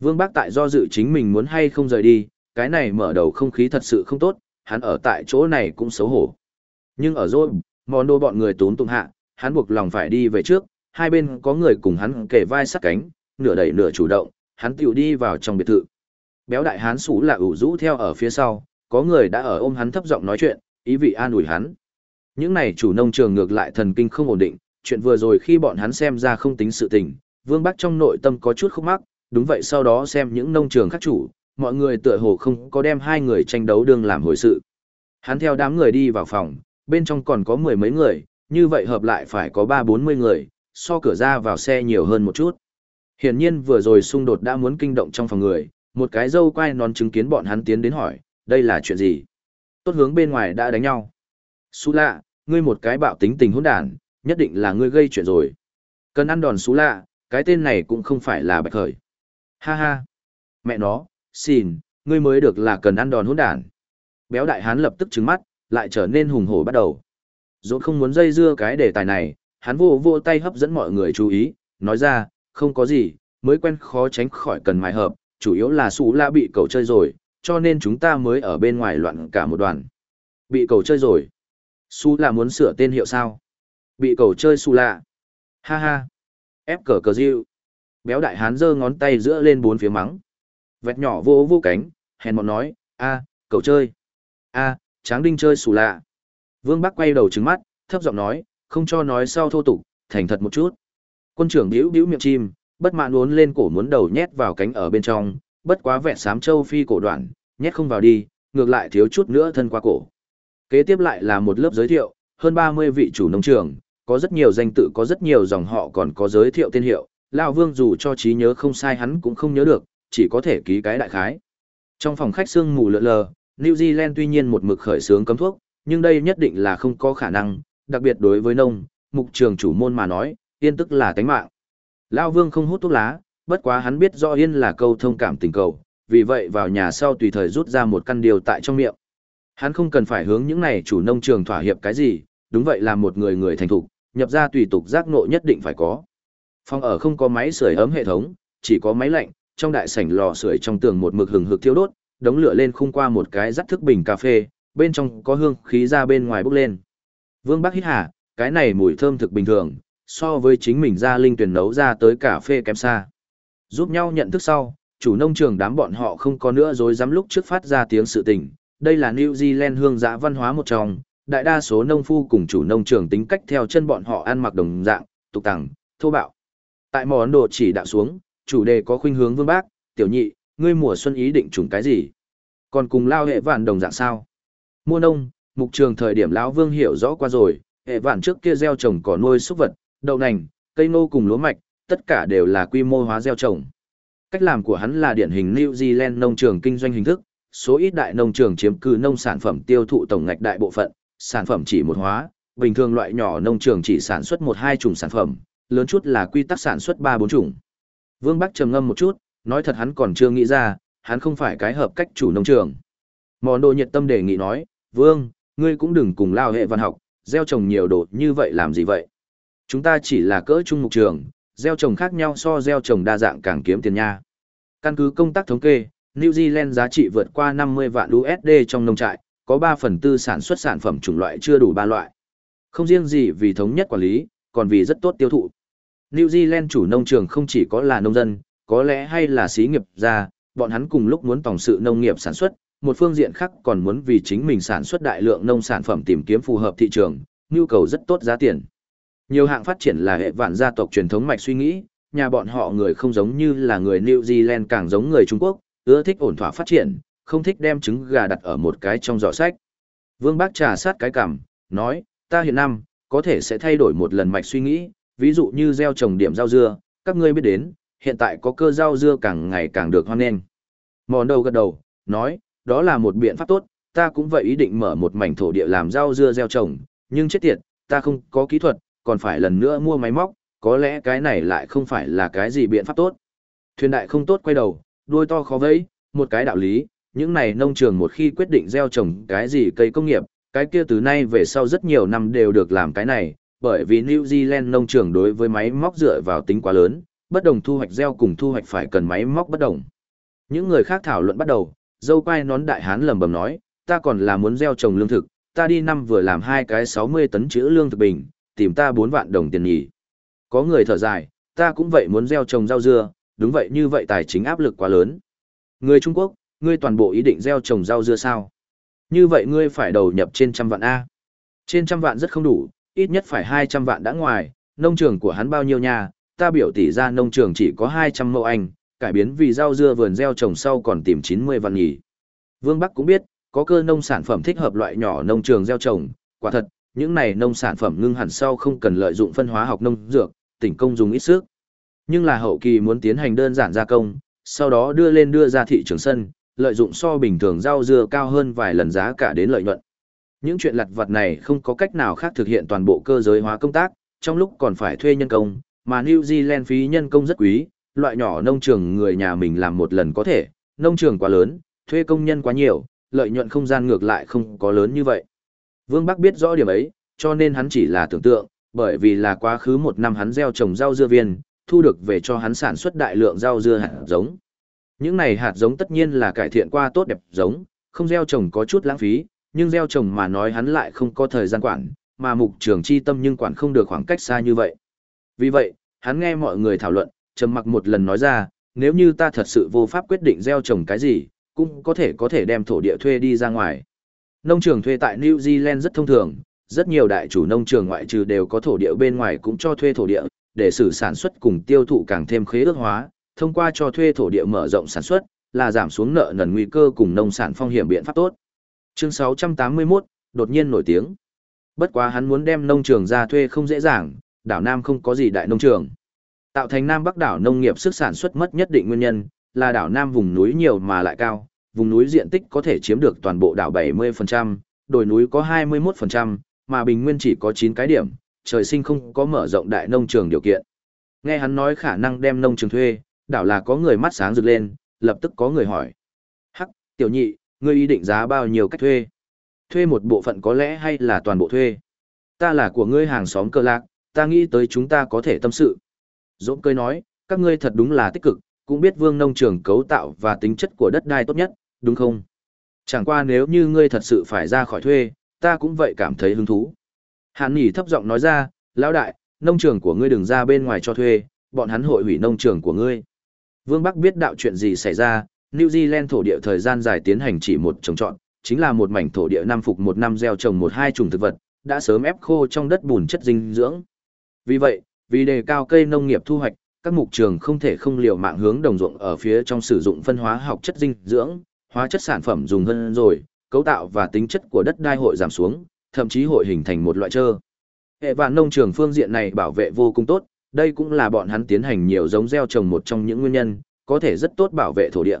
Vương Bác tại do dự chính mình muốn hay không rời đi, cái này mở đầu không khí thật sự không tốt, hắn ở tại chỗ này cũng xấu hổ. Nhưng ở rồi, mòn đô bọn người tốn tung hạ, hắn buộc lòng phải đi về trước, hai bên có người cùng hắn kề vai sát cánh, nửa đẩy nửa chủ động, hắn tựu đi vào trong biệt thự. Béo đại hán sủ là ủ rũ theo ở phía sau, có người đã ở ôm hắn thấp giọng nói chuyện, ý vị an ủi hắn. Những này chủ nông trường ngược lại thần kinh không ổn định, chuyện vừa rồi khi bọn hắn xem ra không tính sự tình, Vương Bắc trong nội tâm có chút khúc mắc, đúng vậy sau đó xem những nông trường khác chủ, mọi người tựa hồ không có đem hai người tranh đấu đương làm hồi sự. Hắn theo đám người đi vào phòng, bên trong còn có mười mấy người, như vậy hợp lại phải có ba bốn mươi người, so cửa ra vào xe nhiều hơn một chút. Hiển nhiên vừa rồi xung đột đã muốn kinh động trong phòng người, một cái dâu quay non chứng kiến bọn hắn tiến đến hỏi, đây là chuyện gì? Tốt hướng bên ngoài đã đánh nhau. Sú lạ, ngươi một cái bạo tính tình hỗn đản, nhất định là ngươi gây chuyện rồi. Cần ăn đòn xú lạ, cái tên này cũng không phải là bạch khởi. Ha ha. Mẹ nó, xin, ngươi mới được là cần ăn đòn hỗn đản. Béo đại hán lập tức trứng mắt, lại trở nên hùng hổ bắt đầu. Dốt không muốn dây dưa cái đề tài này, hắn vô vô tay hấp dẫn mọi người chú ý, nói ra, không có gì, mới quen khó tránh khỏi cần mài hợp, chủ yếu là xú lạ bị cầu chơi rồi, cho nên chúng ta mới ở bên ngoài loạn cả một đoàn. Bị cầu chơi rồi. Su là muốn sửa tên hiệu sao? Bị cầu chơi su lạ. Ha ha. Ép cờ cờ diệu. Béo đại hán giơ ngón tay giữa lên bốn phía mắng. Vẹt nhỏ vô vô cánh, hèn mọn nói, a, cầu chơi. a, tráng đinh chơi su lạ. Vương Bắc quay đầu trứng mắt, thấp giọng nói, không cho nói sau thô tục, thành thật một chút. Quân trưởng điếu điếu miệng chim, bất mãn uốn lên cổ muốn đầu nhét vào cánh ở bên trong, bất quá vẹn sám châu phi cổ đoạn, nhét không vào đi, ngược lại thiếu chút nữa thân qua cổ. Kế tiếp lại là một lớp giới thiệu, hơn 30 vị chủ nông trường, có rất nhiều danh tự có rất nhiều dòng họ còn có giới thiệu tên hiệu, Lão Vương dù cho trí nhớ không sai hắn cũng không nhớ được, chỉ có thể ký cái đại khái. Trong phòng khách sương mù lượn lờ, New Zealand tuy nhiên một mực khởi xướng cấm thuốc, nhưng đây nhất định là không có khả năng, đặc biệt đối với nông, mục trường chủ môn mà nói, yên tức là tánh mạng. Lão Vương không hút thuốc lá, bất quá hắn biết rõ yên là câu thông cảm tình cầu, vì vậy vào nhà sau tùy thời rút ra một căn điều tại trong miệng. Hắn không cần phải hướng những này chủ nông trường thỏa hiệp cái gì, đúng vậy là một người người thành thục, nhập ra tùy tục giác ngộ nhất định phải có. Phòng ở không có máy sưởi ấm hệ thống, chỉ có máy lạnh, trong đại sảnh lò sưởi trong tường một mực hừng hực thiêu đốt, đống lửa lên khung qua một cái rắc thức bình cà phê, bên trong có hương khí ra bên ngoài bốc lên. Vương Bắc hít hà, cái này mùi thơm thực bình thường, so với chính mình ra linh tuyển nấu ra tới cà phê kém xa. Giúp nhau nhận thức sau, chủ nông trường đám bọn họ không có nữa dối dám lúc trước phát ra tiếng sự tình, đây là New Zealand hương giã văn hóa một trong, đại đa số nông phu cùng chủ nông trường tính cách theo chân bọn họ ăn mặc đồng dạng, tục tằng, thô bạo. Tại mỏ Ấn Độ chỉ đạo xuống, chủ đề có khuynh hướng vương bác, tiểu nhị, ngươi mùa xuân ý định trùng cái gì? Còn cùng lao hệ vạn đồng dạng sao? Mua nông, mục trường thời điểm lão vương hiểu rõ qua rồi, hệ vạn trước kia gieo trồng cỏ nuôi súc vật, đậu nành, cây nô cùng lúa mạch, tất cả đều là quy mô hóa gieo trồng. Cách làm của hắn là điển hình New Zealand nông trường kinh doanh hình thức, số ít đại nông trường chiếm cứ nông sản phẩm tiêu thụ tổng ngạch đại bộ phận, sản phẩm chỉ một hóa, bình thường loại nhỏ nông trường chỉ sản xuất một hai chủng sản phẩm, lớn chút là quy tắc sản xuất ba bốn chủng. Vương Bắc trầm ngâm một chút, nói thật hắn còn chưa nghĩ ra, hắn không phải cái hợp cách chủ nông trường. Mòn đồ nhiệt tâm đề nghị nói, Vương, ngươi cũng đừng cùng lao hệ văn học, gieo trồng nhiều đồ như vậy làm gì vậy? Chúng ta chỉ là cỡ trung mục trường, gieo trồng khác nhau so gieo trồng đa dạng càng kiếm tiền nha. Căn cứ công tác thống kê, New Zealand giá trị vượt qua 50 vạn USD trong nông trại, có 3 phần tư sản xuất sản phẩm chủng loại chưa đủ 3 loại. Không riêng gì vì thống nhất quản lý, còn vì rất tốt tiêu thụ. New Zealand chủ nông trường không chỉ có là nông dân, có lẽ hay là xí nghiệp gia, bọn hắn cùng lúc muốn tổng sự nông nghiệp sản xuất, một phương diện khác còn muốn vì chính mình sản xuất đại lượng nông sản phẩm tìm kiếm phù hợp thị trường, nhu cầu rất tốt giá tiền. Nhiều hạng phát triển là hệ vạn gia tộc truyền thống mạch suy nghĩ, nhà bọn họ người không giống như là người New Zealand càng giống người Trung Quốc, ưa thích ổn thỏa phát triển, không thích đem trứng gà đặt ở một cái trong giỏ sách. Vương Bác trà sát cái cằm, nói, ta hiện năm, có thể sẽ thay đổi một lần mạch suy nghĩ, ví dụ như gieo trồng điểm rau dưa, các ngươi biết đến, hiện tại có cơ rau dưa càng ngày càng được hoan nghênh. Mòn đầu gật đầu, nói, đó là một biện pháp tốt, ta cũng vậy ý định mở một mảnh thổ địa làm rau dưa gieo trồng, nhưng chết tiệt, ta không có kỹ thuật, còn phải lần nữa mua máy móc, có lẽ cái này lại không phải là cái gì biện pháp tốt. Thuyền đại không tốt quay đầu, đuôi to khó vẫy, một cái đạo lý, những này nông trường một khi quyết định gieo trồng cái gì cây công nghiệp, cái kia từ nay về sau rất nhiều năm đều được làm cái này, bởi vì New Zealand nông trường đối với máy móc dựa vào tính quá lớn, bất đồng thu hoạch gieo cùng thu hoạch phải cần máy móc bất đồng. Những người khác thảo luận bắt đầu, dâu quai nón đại hán lầm bầm nói, ta còn là muốn gieo trồng lương thực, ta đi năm vừa làm hai cái 60 tấn chữ lương thực bình, tìm ta 4 vạn đồng tiền nhỉ. Có người thở dài, ta cũng vậy muốn gieo trồng rau dưa, đúng vậy như vậy tài chính áp lực quá lớn. Người Trung Quốc, ngươi toàn bộ ý định gieo trồng rau dưa sao? Như vậy ngươi phải đầu nhập trên trăm vạn A. Trên trăm vạn rất không đủ, ít nhất phải 200 vạn đã ngoài, nông trường của hắn bao nhiêu nhà ta biểu tỷ ra nông trường chỉ có 200 mẫu anh, cải biến vì rau dưa vườn gieo trồng sau còn tìm 90 vạn nhỉ. Vương Bắc cũng biết, có cơ nông sản phẩm thích hợp loại nhỏ nông trường gieo trồng, quả thật, những này nông sản phẩm ngưng hẳn sau không cần lợi dụng phân hóa học nông dược, tỉnh công dùng ít sức. Nhưng là hậu kỳ muốn tiến hành đơn giản gia công, sau đó đưa lên đưa ra thị trường sân, lợi dụng so bình thường rau dưa cao hơn vài lần giá cả đến lợi nhuận. Những chuyện lặt vặt này không có cách nào khác thực hiện toàn bộ cơ giới hóa công tác, trong lúc còn phải thuê nhân công, mà New Zealand phí nhân công rất quý, loại nhỏ nông trường người nhà mình làm một lần có thể, nông trường quá lớn, thuê công nhân quá nhiều, lợi nhuận không gian ngược lại không có lớn như vậy. Vương Bắc biết rõ điểm ấy, cho nên hắn chỉ là tưởng tượng, bởi vì là quá khứ một năm hắn gieo trồng rau dưa viên, thu được về cho hắn sản xuất đại lượng rau dưa hạt giống. Những này hạt giống tất nhiên là cải thiện qua tốt đẹp giống, không gieo trồng có chút lãng phí, nhưng gieo trồng mà nói hắn lại không có thời gian quản, mà mục trường chi tâm nhưng quản không được khoảng cách xa như vậy. Vì vậy, hắn nghe mọi người thảo luận, trầm mặc một lần nói ra, nếu như ta thật sự vô pháp quyết định gieo trồng cái gì, cũng có thể có thể đem thổ địa thuê đi ra ngoài. Nông trường thuê tại New Zealand rất thông thường, rất nhiều đại chủ nông trường ngoại trừ đều có thổ địa bên ngoài cũng cho thuê thổ địa, để xử sản xuất cùng tiêu thụ càng thêm khế ước hóa, thông qua cho thuê thổ địa mở rộng sản xuất, là giảm xuống nợ nần nguy cơ cùng nông sản phong hiểm biện pháp tốt. Chương 681, đột nhiên nổi tiếng. Bất quá hắn muốn đem nông trường ra thuê không dễ dàng, đảo Nam không có gì đại nông trường. Tạo thành Nam Bắc đảo nông nghiệp sức sản xuất mất nhất định nguyên nhân, là đảo Nam vùng núi nhiều mà lại cao, vùng núi diện tích có thể chiếm được toàn bộ đảo 70%, đồi núi có 21%, mà bình nguyên chỉ có 9 cái điểm, trời sinh không có mở rộng đại nông trường điều kiện. Nghe hắn nói khả năng đem nông trường thuê, đảo là có người mắt sáng rực lên, lập tức có người hỏi. Hắc, tiểu nhị, ngươi ý định giá bao nhiêu cách thuê? Thuê một bộ phận có lẽ hay là toàn bộ thuê? Ta là của ngươi hàng xóm cơ lạc, ta nghĩ tới chúng ta có thể tâm sự. Dỗm cười nói, các ngươi thật đúng là tích cực, cũng biết vương nông trường cấu tạo và tính chất của đất đai tốt nhất, đúng không? Chẳng qua nếu như ngươi thật sự phải ra khỏi thuê, ta cũng vậy cảm thấy hứng thú. Hàn Nhỉ thấp giọng nói ra, lão đại, nông trường của ngươi đừng ra bên ngoài cho thuê, bọn hắn hội hủy nông trường của ngươi. Vương Bắc biết đạo chuyện gì xảy ra, New Zealand thổ địa thời gian dài tiến hành chỉ một trồng trọt, chính là một mảnh thổ địa năm phục một năm gieo trồng một hai chủng thực vật, đã sớm ép khô trong đất bùn chất dinh dưỡng. Vì vậy, vì đề cao cây nông nghiệp thu hoạch, các mục trường không thể không liều mạng hướng đồng ruộng ở phía trong sử dụng phân hóa học chất dinh dưỡng, hóa chất sản phẩm dùng hơn rồi, cấu tạo và tính chất của đất đai hội giảm xuống, thậm chí hội hình thành một loại trơ. Hệ vạn nông trường phương diện này bảo vệ vô cùng tốt, đây cũng là bọn hắn tiến hành nhiều giống gieo trồng một trong những nguyên nhân, có thể rất tốt bảo vệ thổ địa.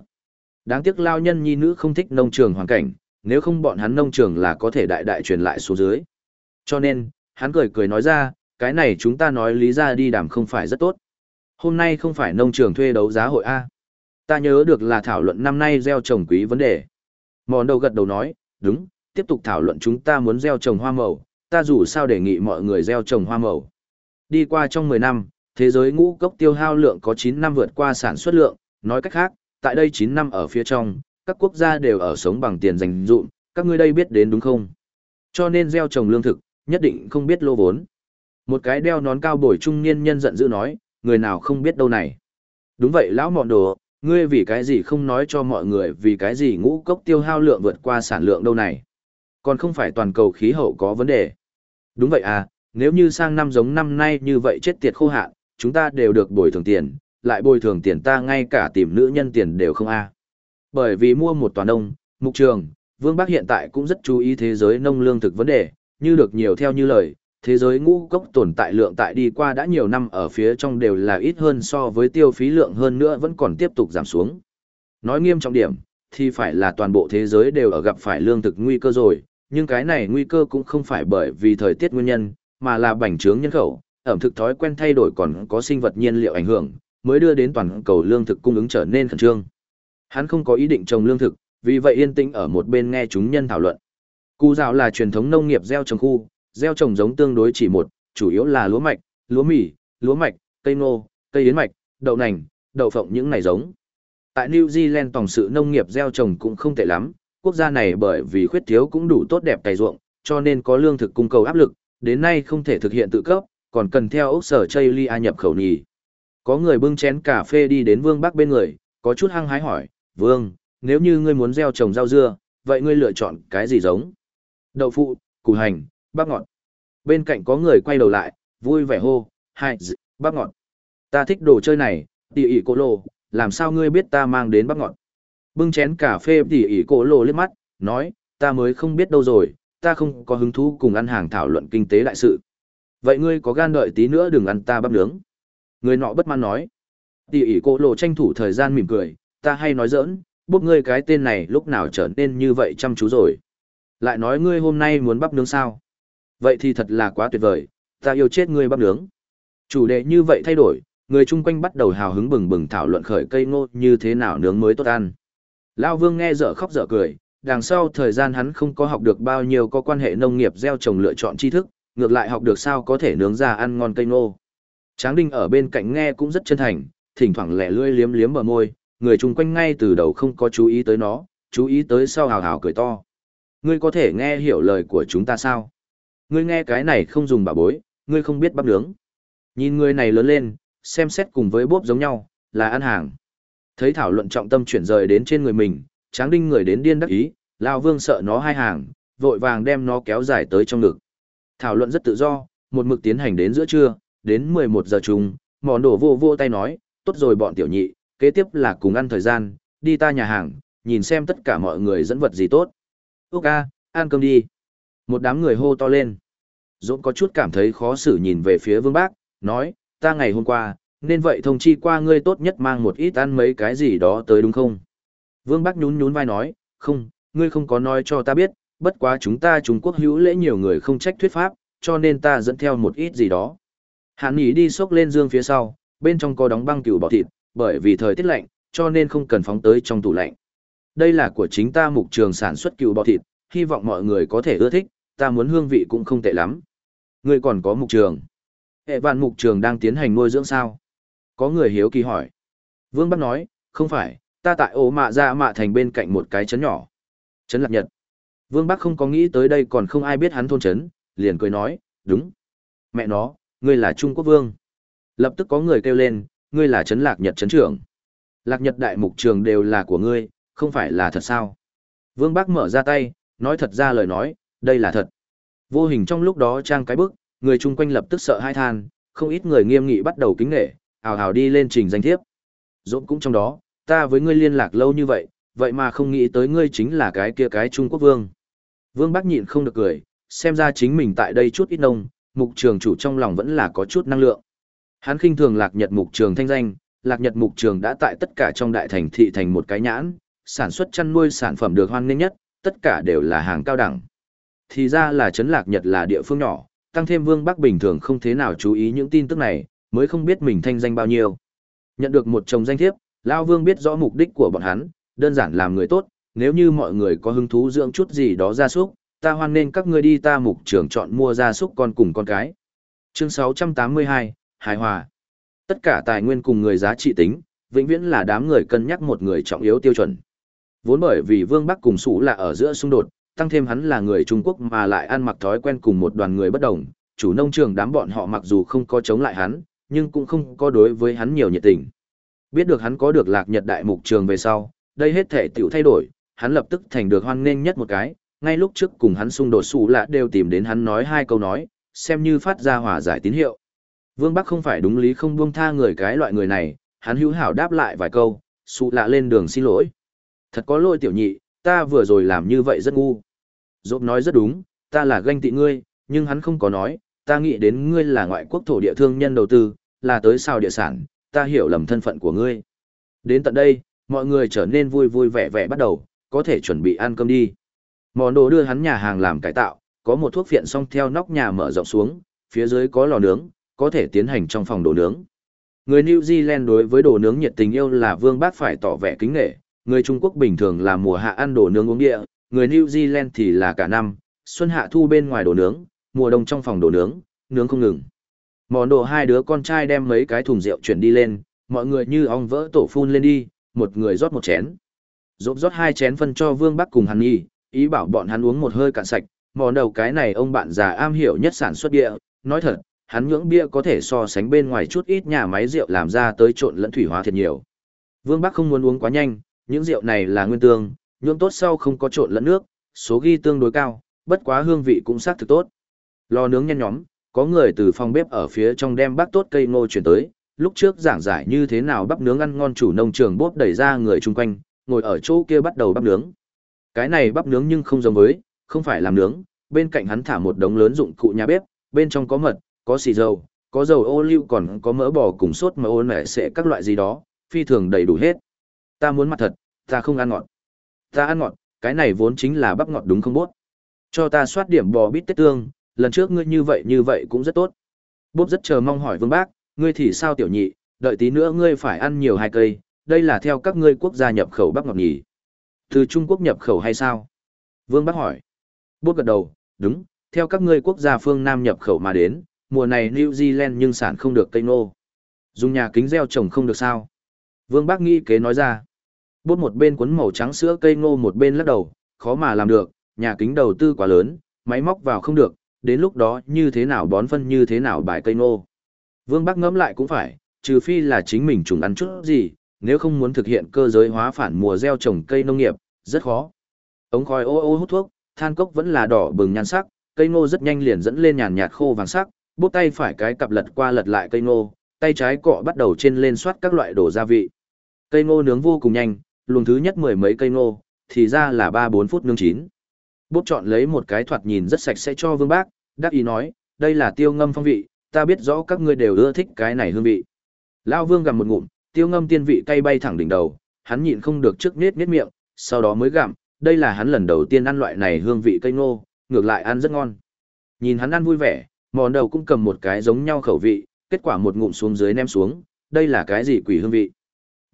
Đáng tiếc lao nhân nhi nữ không thích nông trường hoàn cảnh, nếu không bọn hắn nông trường là có thể đại đại truyền lại xuống dưới. Cho nên, hắn cười cười nói ra, cái này chúng ta nói lý ra đi đàm không phải rất tốt. Hôm nay không phải nông trường thuê đấu giá hội A. Ta nhớ được là thảo luận năm nay gieo trồng quý vấn đề. Mòn đầu gật đầu nói, đúng, tiếp tục thảo luận chúng ta muốn gieo trồng hoa màu, ta dù sao đề nghị mọi người gieo trồng hoa màu. Đi qua trong 10 năm, thế giới ngũ cốc tiêu hao lượng có 9 năm vượt qua sản xuất lượng, nói cách khác, tại đây 9 năm ở phía trong, các quốc gia đều ở sống bằng tiền dành dụm, các ngươi đây biết đến đúng không? Cho nên gieo trồng lương thực, nhất định không biết lô vốn. Một cái đeo nón cao bồi trung niên nhân giận dữ nói, người nào không biết đâu này. Đúng vậy lão mọn đồ, ngươi vì cái gì không nói cho mọi người vì cái gì ngũ cốc tiêu hao lượng vượt qua sản lượng đâu này. Còn không phải toàn cầu khí hậu có vấn đề. Đúng vậy à, nếu như sang năm giống năm nay như vậy chết tiệt khô hạn, chúng ta đều được bồi thường tiền, lại bồi thường tiền ta ngay cả tìm nữ nhân tiền đều không a. Bởi vì mua một toàn nông, mục trường, Vương Bắc hiện tại cũng rất chú ý thế giới nông lương thực vấn đề, như được nhiều theo như lời, thế giới ngũ cốc tồn tại lượng tại đi qua đã nhiều năm ở phía trong đều là ít hơn so với tiêu phí lượng hơn nữa vẫn còn tiếp tục giảm xuống. Nói nghiêm trọng điểm, thì phải là toàn bộ thế giới đều ở gặp phải lương thực nguy cơ rồi, nhưng cái này nguy cơ cũng không phải bởi vì thời tiết nguyên nhân, mà là bành trướng nhân khẩu, ẩm thực thói quen thay đổi còn có sinh vật nhiên liệu ảnh hưởng, mới đưa đến toàn cầu lương thực cung ứng trở nên khẩn trương. Hắn không có ý định trồng lương thực, vì vậy yên tĩnh ở một bên nghe chúng nhân thảo luận. Cú rào là truyền thống nông nghiệp gieo trồng khu, gieo trồng giống tương đối chỉ một, chủ yếu là lúa mạch, lúa mì, lúa mạch, cây ngô, cây yến mạch, đậu nành, đậu phộng những này giống. Tại New Zealand tổng sự nông nghiệp gieo trồng cũng không tệ lắm, quốc gia này bởi vì khuyết thiếu cũng đủ tốt đẹp tài ruộng, cho nên có lương thực cung cầu áp lực, đến nay không thể thực hiện tự cấp, còn cần theo ốc sở Chaylia nhập khẩu nhì. Có người bưng chén cà phê đi đến Vương Bắc bên người, có chút hăng hái hỏi, Vương, nếu như ngươi muốn gieo trồng rau dưa, vậy ngươi lựa chọn cái gì giống? Đậu phụ, củ hành, bắp ngọt. Bên cạnh có người quay đầu lại, vui vẻ hô, hai, bắp ngọt. Ta thích đồ chơi này, tỉ ỉ cô lô, làm sao ngươi biết ta mang đến bắp ngọt? Bưng chén cà phê tỉ ỉ cô lô liếc mắt, nói, ta mới không biết đâu rồi, ta không có hứng thú cùng ăn hàng thảo luận kinh tế đại sự. Vậy ngươi có gan đợi tí nữa đừng ăn ta bắp nướng. Người nọ bất mãn nói. Tỉ ỉ cô lô tranh thủ thời gian mỉm cười, ta hay nói giỡn, bốc ngươi cái tên này lúc nào trở nên như vậy chăm chú rồi. Lại nói ngươi hôm nay muốn bắp nướng sao? Vậy thì thật là quá tuyệt vời, ta yêu chết ngươi bắp nướng. Chủ đề như vậy thay đổi, người chung quanh bắt đầu hào hứng bừng bừng thảo luận khởi cây ngô như thế nào nướng mới tốt ăn. Lao Vương nghe dở khóc dở cười, đằng sau thời gian hắn không có học được bao nhiêu có quan hệ nông nghiệp gieo trồng lựa chọn tri thức, ngược lại học được sao có thể nướng ra ăn ngon cây ngô. Tráng Đinh ở bên cạnh nghe cũng rất chân thành, thỉnh thoảng lẻ lươi liếm liếm bờ môi, người chung quanh ngay từ đầu không có chú ý tới nó, chú ý tới sau hào hào cười to. Ngươi có thể nghe hiểu lời của chúng ta sao? Ngươi nghe cái này không dùng bà bối, ngươi không biết bắp nướng. Nhìn người này lớn lên, xem xét cùng với bốp giống nhau, là ăn hàng. Thấy thảo luận trọng tâm chuyển rời đến trên người mình, tráng đinh người đến điên đắc ý, Lao Vương sợ nó hai hàng, vội vàng đem nó kéo dài tới trong ngực. Thảo luận rất tự do, một mực tiến hành đến giữa trưa, đến 11 giờ chung, mòn đổ vô vô tay nói, tốt rồi bọn tiểu nhị, kế tiếp là cùng ăn thời gian, đi ta nhà hàng, nhìn xem tất cả mọi người dẫn vật gì tốt. Úc a, ăn cơm đi. Một đám người hô to lên. Dũng có chút cảm thấy khó xử nhìn về phía vương bác, nói, ta ngày hôm qua, nên vậy thông chi qua ngươi tốt nhất mang một ít ăn mấy cái gì đó tới đúng không? Vương bác nhún nhún vai nói, không, ngươi không có nói cho ta biết, bất quá chúng ta Trung Quốc hữu lễ nhiều người không trách thuyết pháp, cho nên ta dẫn theo một ít gì đó. Hàn Nghị đi xốc lên dương phía sau, bên trong có đóng băng cừu bò thịt, bởi vì thời tiết lạnh, cho nên không cần phóng tới trong tủ lạnh. Đây là của chính ta mục trường sản xuất cừu bò thịt, hy vọng mọi người có thể ưa thích, ta muốn hương vị cũng không tệ lắm. Ngươi còn có mục trường. Hệ vạn mục trường đang tiến hành nuôi dưỡng sao? Có người hiếu kỳ hỏi. Vương Bắc nói, không phải, ta tại ổ mạ ra mạ thành bên cạnh một cái chấn nhỏ. Chấn lạc nhật. Vương Bắc không có nghĩ tới đây còn không ai biết hắn thôn chấn, liền cười nói, đúng. Mẹ nó, ngươi là Trung Quốc Vương. Lập tức có người kêu lên, ngươi là chấn lạc nhật chấn trưởng. Lạc nhật đại mục trường đều là của ngươi, không phải là thật sao? Vương Bắc mở ra tay, nói thật ra lời nói, đây là thật. Vô hình trong lúc đó trang cái bức, người chung quanh lập tức sợ hai than, không ít người nghiêm nghị bắt đầu kính nghệ, ào ào đi lên trình danh thiếp. Dũng cũng trong đó, ta với ngươi liên lạc lâu như vậy, vậy mà không nghĩ tới ngươi chính là cái kia cái Trung Quốc vương. Vương Bắc nhịn không được cười, xem ra chính mình tại đây chút ít nông, mục trường chủ trong lòng vẫn là có chút năng lượng. Hắn khinh thường lạc nhật mục trường thanh danh, lạc nhật mục trường đã tại tất cả trong đại thành thị thành một cái nhãn, sản xuất chăn nuôi sản phẩm được hoan nghênh nhất, tất cả đều là hàng cao đẳng. Thì ra là Trấn Lạc Nhật là địa phương nhỏ, tăng thêm Vương Bắc bình thường không thế nào chú ý những tin tức này, mới không biết mình thanh danh bao nhiêu. Nhận được một chồng danh thiếp, Lao Vương biết rõ mục đích của bọn hắn, đơn giản làm người tốt, nếu như mọi người có hứng thú dưỡng chút gì đó ra súc, ta hoan nên các ngươi đi ta mục trưởng chọn mua ra súc con cùng con cái. Chương 682, Hài Hòa. Tất cả tài nguyên cùng người giá trị tính, vĩnh viễn là đám người cân nhắc một người trọng yếu tiêu chuẩn. Vốn bởi vì Vương Bắc cùng Sủ là ở giữa xung đột, tăng thêm hắn là người Trung Quốc mà lại ăn mặc thói quen cùng một đoàn người bất đồng, chủ nông trường đám bọn họ mặc dù không có chống lại hắn, nhưng cũng không có đối với hắn nhiều nhiệt tình. Biết được hắn có được lạc nhật đại mục trường về sau, đây hết thể tiểu thay đổi, hắn lập tức thành được hoan nghênh nhất một cái, ngay lúc trước cùng hắn xung đột xù lạ đều tìm đến hắn nói hai câu nói, xem như phát ra hòa giải tín hiệu. Vương Bắc không phải đúng lý không buông tha người cái loại người này, hắn hữu hảo đáp lại vài câu, xù lạ lên đường xin lỗi. Thật có lỗi tiểu nhị, ta vừa rồi làm như vậy rất ngu. Dốt nói rất đúng, ta là ganh tị ngươi, nhưng hắn không có nói, ta nghĩ đến ngươi là ngoại quốc thổ địa thương nhân đầu tư, là tới sao địa sản, ta hiểu lầm thân phận của ngươi. Đến tận đây, mọi người trở nên vui vui vẻ vẻ bắt đầu, có thể chuẩn bị ăn cơm đi. Món đồ đưa hắn nhà hàng làm cải tạo, có một thuốc phiện xong theo nóc nhà mở rộng xuống, phía dưới có lò nướng, có thể tiến hành trong phòng đồ nướng. Người New Zealand đối với đồ nướng nhiệt tình yêu là vương bác phải tỏ vẻ kính nghệ, người Trung Quốc bình thường là mùa hạ ăn đồ nướng uống địa, người New Zealand thì là cả năm, xuân hạ thu bên ngoài đồ nướng, mùa đông trong phòng đồ nướng, nướng không ngừng. Món đồ hai đứa con trai đem mấy cái thùng rượu chuyển đi lên, mọi người như ong vỡ tổ phun lên đi, một người rót một chén. Rốt rót hai chén phân cho Vương Bắc cùng hắn nhi, ý bảo bọn hắn uống một hơi cạn sạch, món đầu cái này ông bạn già am hiểu nhất sản xuất bia, nói thật, hắn nhưỡng bia có thể so sánh bên ngoài chút ít nhà máy rượu làm ra tới trộn lẫn thủy hóa thiệt nhiều. Vương Bắc không muốn uống quá nhanh, những rượu này là nguyên tương, nhuộm tốt sau không có trộn lẫn nước, số ghi tương đối cao, bất quá hương vị cũng xác thực tốt. Lò nướng nhanh nhóm, có người từ phòng bếp ở phía trong đem bác tốt cây ngô chuyển tới, lúc trước giảng giải như thế nào bắp nướng ăn ngon chủ nông trường bốp đẩy ra người chung quanh, ngồi ở chỗ kia bắt đầu bắp nướng. Cái này bắp nướng nhưng không giống với, không phải làm nướng, bên cạnh hắn thả một đống lớn dụng cụ nhà bếp, bên trong có mật, có xì dầu, có dầu ô liu còn có mỡ bò cùng sốt mỡ ôn mẹ sẽ các loại gì đó, phi thường đầy đủ hết. Ta muốn mặt thật, ta không ăn ngọt. Ta ăn ngọt, cái này vốn chính là bắp ngọt đúng không bốt. Cho ta soát điểm bò bít tết tương, lần trước ngươi như vậy như vậy cũng rất tốt. Bốp rất chờ mong hỏi vương bác, ngươi thì sao tiểu nhị, đợi tí nữa ngươi phải ăn nhiều hai cây, đây là theo các ngươi quốc gia nhập khẩu bắp ngọt nhỉ. Từ Trung Quốc nhập khẩu hay sao? Vương bác hỏi. Bốp gật đầu, đúng, theo các ngươi quốc gia phương Nam nhập khẩu mà đến, mùa này New Zealand nhưng sản không được cây nô. Dùng nhà kính gieo trồng không được sao? Vương bác nghĩ kế nói ra. Bốt một bên cuốn màu trắng sữa cây ngô một bên lắc đầu, khó mà làm được, nhà kính đầu tư quá lớn, máy móc vào không được, đến lúc đó như thế nào bón phân như thế nào bài cây ngô. Vương Bác ngẫm lại cũng phải, trừ phi là chính mình trùng ăn chút gì, nếu không muốn thực hiện cơ giới hóa phản mùa gieo trồng cây nông nghiệp, rất khó. Ống khói ô ô hút thuốc, than cốc vẫn là đỏ bừng nhan sắc, cây ngô rất nhanh liền dẫn lên nhàn nhạt khô vàng sắc, bút tay phải cái cặp lật qua lật lại cây ngô, tay trái cọ bắt đầu trên lên soát các loại đồ gia vị. Cây ngô nướng vô cùng nhanh, luồng thứ nhất mười mấy cây ngô, thì ra là ba bốn phút nướng chín. Bốt chọn lấy một cái thoạt nhìn rất sạch sẽ cho Vương Bác, đắc ý nói, đây là tiêu ngâm phong vị, ta biết rõ các ngươi đều ưa thích cái này hương vị. Lão Vương gặm một ngụm, tiêu ngâm tiên vị cay bay thẳng đỉnh đầu, hắn nhịn không được trước nết nết miệng, sau đó mới gặm, đây là hắn lần đầu tiên ăn loại này hương vị cây ngô, ngược lại ăn rất ngon. Nhìn hắn ăn vui vẻ, mòn đầu cũng cầm một cái giống nhau khẩu vị, kết quả một ngụm xuống dưới ném xuống, đây là cái gì quỷ hương vị.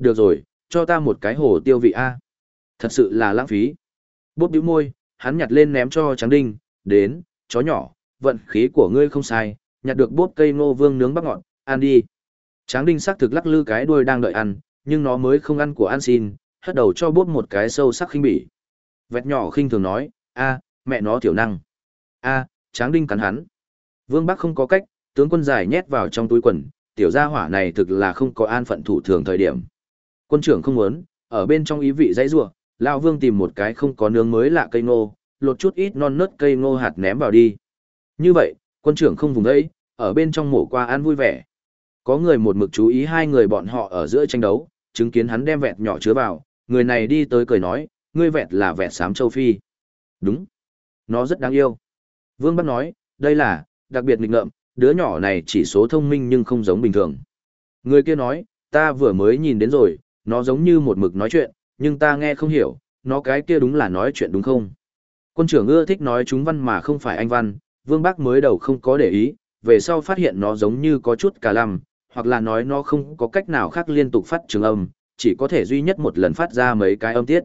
Được rồi, cho ta một cái hồ tiêu vị A. Thật sự là lãng phí. Bốp bĩu môi, hắn nhặt lên ném cho Tráng Đinh, đến, chó nhỏ, vận khí của ngươi không sai, nhặt được bốp cây ngô vương nướng bắp ngọt, ăn đi. Tráng Đinh sắc thực lắc lư cái đuôi đang đợi ăn, nhưng nó mới không ăn của ăn xin, hất đầu cho bốp một cái sâu sắc khinh bỉ. Vẹt nhỏ khinh thường nói, a, mẹ nó tiểu năng. a, Tráng Đinh cắn hắn. Vương Bắc không có cách, tướng quân giải nhét vào trong túi quần, tiểu gia hỏa này thực là không có an phận thủ thường thời điểm. Quân trưởng không muốn, ở bên trong ý vị dãy rủa, lão Vương tìm một cái không có nướng mới lạ cây ngô, lột chút ít non nớt cây ngô hạt ném vào đi. Như vậy, quân trưởng không vùng đấy, ở bên trong mổ qua ăn vui vẻ. Có người một mực chú ý hai người bọn họ ở giữa tranh đấu, chứng kiến hắn đem vẹt nhỏ chứa vào, người này đi tới cười nói, ngươi vẹt là vẹt xám châu Phi. Đúng. Nó rất đáng yêu. Vương Bắc nói, đây là, đặc biệt nghịch ngợm, đứa nhỏ này chỉ số thông minh nhưng không giống bình thường. Người kia nói, ta vừa mới nhìn đến rồi, nó giống như một mực nói chuyện, nhưng ta nghe không hiểu, nó cái kia đúng là nói chuyện đúng không? Quân trưởng ưa thích nói chúng văn mà không phải anh văn, Vương bác mới đầu không có để ý, về sau phát hiện nó giống như có chút cả lầm, hoặc là nói nó không có cách nào khác liên tục phát trường âm, chỉ có thể duy nhất một lần phát ra mấy cái âm tiết.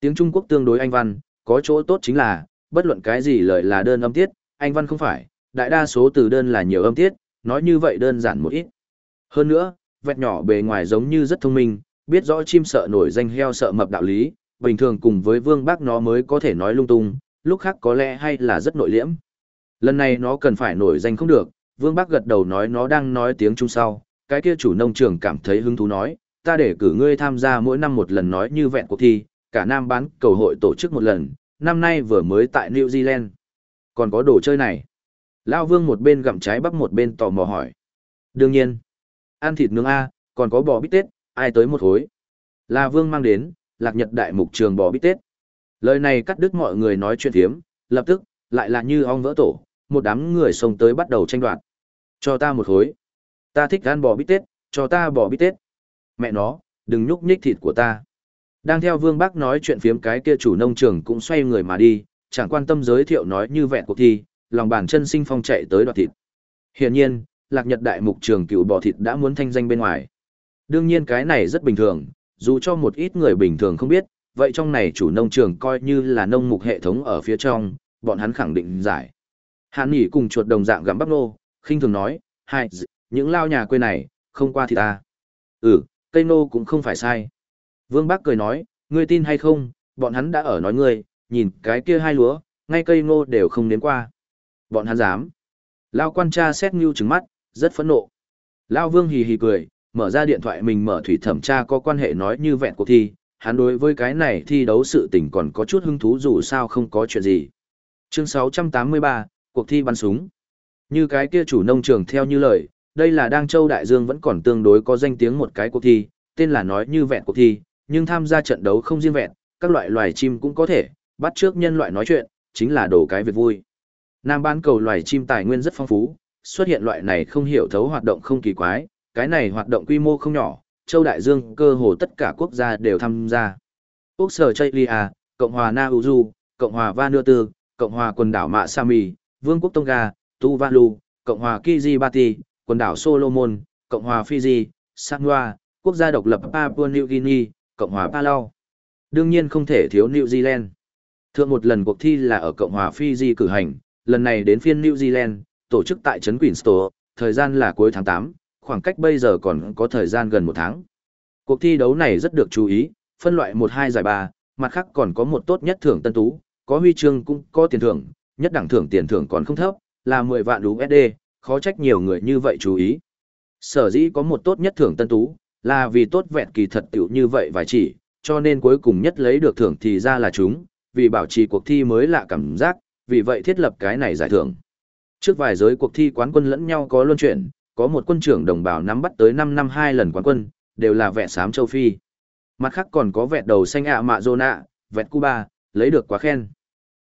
Tiếng Trung Quốc tương đối anh văn, có chỗ tốt chính là, bất luận cái gì lời là đơn âm tiết, anh văn không phải, đại đa số từ đơn là nhiều âm tiết, nói như vậy đơn giản một ít. Hơn nữa, vẹt nhỏ bề ngoài giống như rất thông minh, biết rõ chim sợ nổi danh heo sợ mập đạo lý, bình thường cùng với vương bác nó mới có thể nói lung tung, lúc khác có lẽ hay là rất nội liễm. Lần này nó cần phải nổi danh không được, vương bác gật đầu nói nó đang nói tiếng Trung sau, cái kia chủ nông trường cảm thấy hứng thú nói, ta để cử ngươi tham gia mỗi năm một lần nói như vẹn cuộc thi, cả Nam bán cầu hội tổ chức một lần, năm nay vừa mới tại New Zealand. Còn có đồ chơi này. Lao vương một bên gặm trái bắp một bên tò mò hỏi. Đương nhiên, ăn thịt nướng A, còn có bò bít tết, ai tới một hối. Là vương mang đến, lạc nhật đại mục trường bò bít tết. Lời này cắt đứt mọi người nói chuyện thiếm, lập tức, lại là như ong vỡ tổ, một đám người xông tới bắt đầu tranh đoạt. Cho ta một hối, Ta thích ăn bò bít tết, cho ta bò bít tết. Mẹ nó, đừng nhúc nhích thịt của ta. Đang theo Vương Bắc nói chuyện phiếm cái kia chủ nông trường cũng xoay người mà đi, chẳng quan tâm giới thiệu nói như vẹn cuộc thi, lòng bàn chân sinh phong chạy tới đoạt thịt. Hiển nhiên, Lạc Nhật Đại Mục Trường cựu bò thịt đã muốn thanh danh bên ngoài. Đương nhiên cái này rất bình thường, dù cho một ít người bình thường không biết, vậy trong này chủ nông trường coi như là nông mục hệ thống ở phía trong, bọn hắn khẳng định giải. Hàn Nghị cùng chuột đồng dạng gặm bắp nô, khinh thường nói, hai, những lao nhà quê này, không qua thì ta. Ừ, cây nô cũng không phải sai. Vương Bắc cười nói, ngươi tin hay không, bọn hắn đã ở nói ngươi, nhìn cái kia hai lúa, ngay cây nô đều không đến qua. Bọn hắn dám. Lao quan tra xét ngưu trứng mắt, rất phẫn nộ. Lao Vương hì hì cười, mở ra điện thoại mình mở thủy thẩm tra có quan hệ nói như vẹn cuộc thi, hắn đối với cái này thi đấu sự tình còn có chút hứng thú dù sao không có chuyện gì. Chương 683, cuộc thi bắn súng. Như cái kia chủ nông trường theo như lời, đây là Đang Châu Đại Dương vẫn còn tương đối có danh tiếng một cái cuộc thi, tên là nói như vẹn cuộc thi, nhưng tham gia trận đấu không riêng vẹn, các loại loài chim cũng có thể, bắt trước nhân loại nói chuyện, chính là đồ cái việc vui. Nam bán cầu loài chim tài nguyên rất phong phú, xuất hiện loại này không hiểu thấu hoạt động không kỳ quái, cái này hoạt động quy mô không nhỏ, châu Đại Dương cơ hồ tất cả quốc gia đều tham gia. Úc Sở Chaylia, Cộng hòa Na Uzu, Cộng hòa Vanuatu, Cộng hòa quần đảo Mạ Sami, Vương quốc Tonga, Tuvalu, Cộng hòa Kiribati, quần đảo Solomon, Cộng hòa Fiji, Samoa, quốc gia độc lập Papua New Guinea, Cộng hòa Palau. Đương nhiên không thể thiếu New Zealand. Thượng một lần cuộc thi là ở Cộng hòa Fiji cử hành, lần này đến phiên New Zealand, tổ chức tại trấn Queenstown, thời gian là cuối tháng 8, khoảng cách bây giờ còn có thời gian gần một tháng. Cuộc thi đấu này rất được chú ý, phân loại 1-2 giải 3, mặt khác còn có một tốt nhất thưởng tân tú, có huy chương cũng có tiền thưởng, nhất đẳng thưởng tiền thưởng còn không thấp, là 10 vạn USD, khó trách nhiều người như vậy chú ý. Sở dĩ có một tốt nhất thưởng tân tú, là vì tốt vẹn kỳ thật tiểu như vậy vài chỉ, cho nên cuối cùng nhất lấy được thưởng thì ra là chúng, vì bảo trì cuộc thi mới lạ cảm giác, vì vậy thiết lập cái này giải thưởng. Trước vài giới cuộc thi quán quân lẫn nhau có luân chuyển, có một quân trưởng đồng bào nắm bắt tới 5 năm hai lần quán quân, đều là vẹn xám châu Phi. Mặt khác còn có vẹn đầu xanh ạ mạ zona, vẹn Cuba, lấy được quá khen.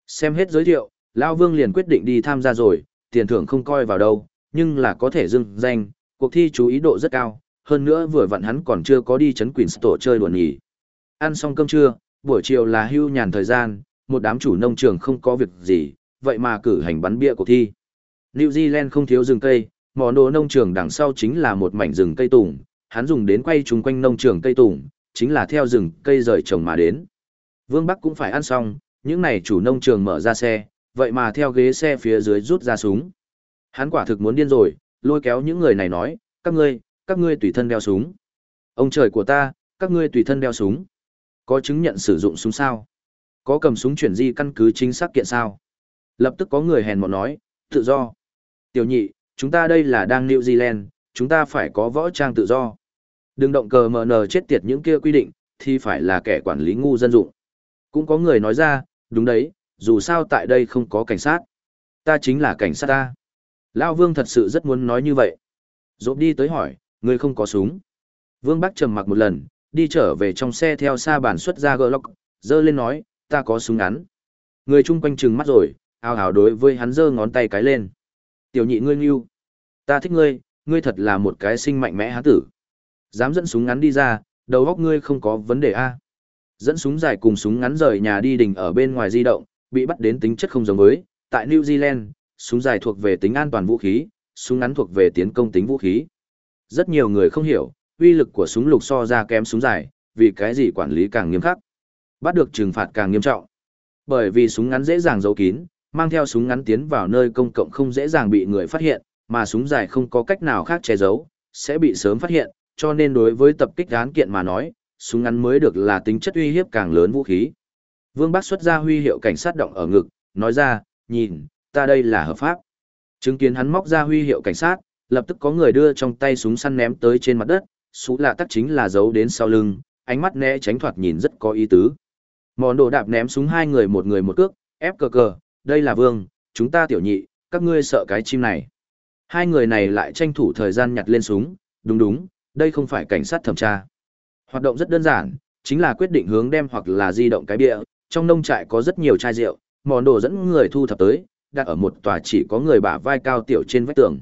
Xem hết giới thiệu, Lao Vương liền quyết định đi tham gia rồi, tiền thưởng không coi vào đâu, nhưng là có thể dưng danh, cuộc thi chú ý độ rất cao, hơn nữa vừa vặn hắn còn chưa có đi chấn Quỳnh tổ chơi đùa nghỉ. Ăn xong cơm trưa, buổi chiều là hưu nhàn thời gian, một đám chủ nông trường không có việc gì, vậy mà cử hành bắn bia cuộc thi. New Zealand không thiếu rừng cây, mỏ đồ nông trường đằng sau chính là một mảnh rừng cây tùng, hắn dùng đến quay chung quanh nông trường cây tùng, chính là theo rừng cây rời trồng mà đến. Vương Bắc cũng phải ăn xong, những này chủ nông trường mở ra xe, vậy mà theo ghế xe phía dưới rút ra súng. Hắn quả thực muốn điên rồi, lôi kéo những người này nói, các ngươi, các ngươi tùy thân đeo súng. Ông trời của ta, các ngươi tùy thân đeo súng. Có chứng nhận sử dụng súng sao? Có cầm súng chuyển di căn cứ chính xác kiện sao? Lập tức có người hèn mọn nói, tự do. Tiểu nhị, chúng ta đây là đang New Zealand, chúng ta phải có võ trang tự do. Đừng động cờ mờ nờ chết tiệt những kia quy định, thì phải là kẻ quản lý ngu dân dụng. Cũng có người nói ra, đúng đấy, dù sao tại đây không có cảnh sát. Ta chính là cảnh sát ta. Lao Vương thật sự rất muốn nói như vậy. Rộp đi tới hỏi, người không có súng. Vương Bắc trầm mặc một lần, đi trở về trong xe theo xa bản xuất ra gỡ lọc, dơ lên nói, ta có súng ngắn. Người chung quanh trừng mắt rồi, ào ào đối với hắn dơ ngón tay cái lên. Tiểu nhị ngươi ngưu. Ta thích ngươi, ngươi thật là một cái sinh mạnh mẽ há tử. Dám dẫn súng ngắn đi ra, đầu óc ngươi không có vấn đề a. Dẫn súng dài cùng súng ngắn rời nhà đi đình ở bên ngoài di động, bị bắt đến tính chất không giống với. Tại New Zealand, súng dài thuộc về tính an toàn vũ khí, súng ngắn thuộc về tiến công tính vũ khí. Rất nhiều người không hiểu, uy lực của súng lục so ra kém súng dài, vì cái gì quản lý càng nghiêm khắc. Bắt được trừng phạt càng nghiêm trọng. Bởi vì súng ngắn dễ dàng giấu kín, mang theo súng ngắn tiến vào nơi công cộng không dễ dàng bị người phát hiện, mà súng dài không có cách nào khác che giấu, sẽ bị sớm phát hiện, cho nên đối với tập kích án kiện mà nói, súng ngắn mới được là tính chất uy hiếp càng lớn vũ khí. Vương Bắc xuất ra huy hiệu cảnh sát động ở ngực, nói ra, nhìn, ta đây là hợp pháp. Chứng kiến hắn móc ra huy hiệu cảnh sát, lập tức có người đưa trong tay súng săn ném tới trên mặt đất, súng lạ tắc chính là giấu đến sau lưng, ánh mắt né tránh thoạt nhìn rất có ý tứ. Món đồ đạp ném súng hai người một người một cước, ép cờ cờ, đây là vương, chúng ta tiểu nhị, các ngươi sợ cái chim này. Hai người này lại tranh thủ thời gian nhặt lên súng, đúng đúng, đây không phải cảnh sát thẩm tra. Hoạt động rất đơn giản, chính là quyết định hướng đem hoặc là di động cái bịa, trong nông trại có rất nhiều chai rượu, món đồ dẫn người thu thập tới, đặt ở một tòa chỉ có người bả vai cao tiểu trên vách tường.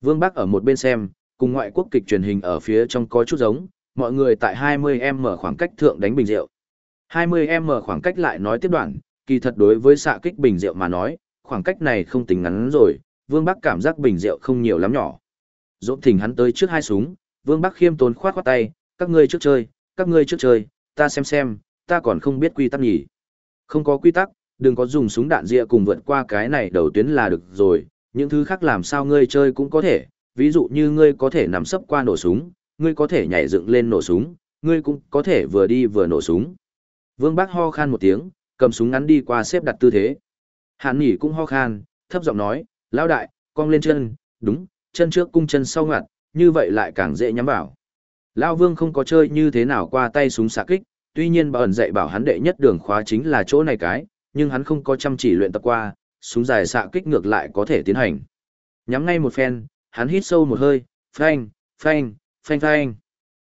Vương Bắc ở một bên xem, cùng ngoại quốc kịch truyền hình ở phía trong có chút giống, mọi người tại 20m khoảng cách thượng đánh bình rượu. 20m khoảng cách lại nói tiếp đoạn, kỳ thật đối với xạ kích bình rượu mà nói, khoảng cách này không tính ngắn rồi, Vương Bắc cảm giác bình rượu không nhiều lắm nhỏ. Dỗ thỉnh hắn tới trước hai súng, Vương Bắc khiêm tốn khoát khoát tay, các ngươi trước chơi, các ngươi trước chơi, ta xem xem, ta còn không biết quy tắc nhỉ. Không có quy tắc, đừng có dùng súng đạn dịa cùng vượt qua cái này đầu tuyến là được rồi, những thứ khác làm sao ngươi chơi cũng có thể, ví dụ như ngươi có thể nằm sấp qua nổ súng, ngươi có thể nhảy dựng lên nổ súng, ngươi cũng có thể vừa đi vừa nổ súng. Vương Bác ho khan một tiếng, cầm súng ngắn đi qua xếp đặt tư thế. Hàn Nhỉ cũng ho khan, thấp giọng nói, lão đại, cong lên chân, đúng, chân trước cung chân sau ngặt, như vậy lại càng dễ nhắm vào. Lão Vương không có chơi như thế nào qua tay súng xạ kích, tuy nhiên bà ẩn dạy bảo hắn đệ nhất đường khóa chính là chỗ này cái, nhưng hắn không có chăm chỉ luyện tập qua, súng dài xạ kích ngược lại có thể tiến hành. Nhắm ngay một phen, hắn hít sâu một hơi, phanh, phanh, phanh phanh.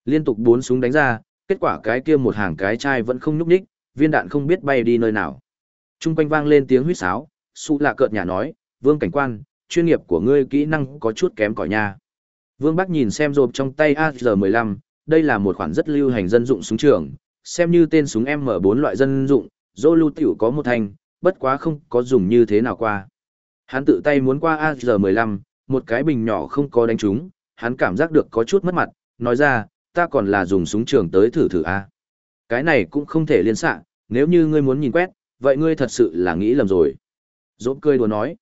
Liên tục bốn súng đánh ra, kết quả cái kia một hàng cái chai vẫn không nhúc nhích, viên đạn không biết bay đi nơi nào. Trung quanh vang lên tiếng huýt sáo, Su lạ cợt nhà nói, Vương cảnh quan, chuyên nghiệp của ngươi kỹ năng có chút kém cỏi nha. Vương Bắc nhìn xem rộp trong tay AR-15, đây là một khoản rất lưu hành dân dụng súng trường, xem như tên súng M4 loại dân dụng, dô lưu tiểu có một thanh, bất quá không có dùng như thế nào qua. Hắn tự tay muốn qua AR-15, một cái bình nhỏ không có đánh trúng, hắn cảm giác được có chút mất mặt, nói ra, ta còn là dùng súng trường tới thử thử a. Cái này cũng không thể liên xạ, nếu như ngươi muốn nhìn quét, vậy ngươi thật sự là nghĩ lầm rồi. Dỗ cười đùa nói.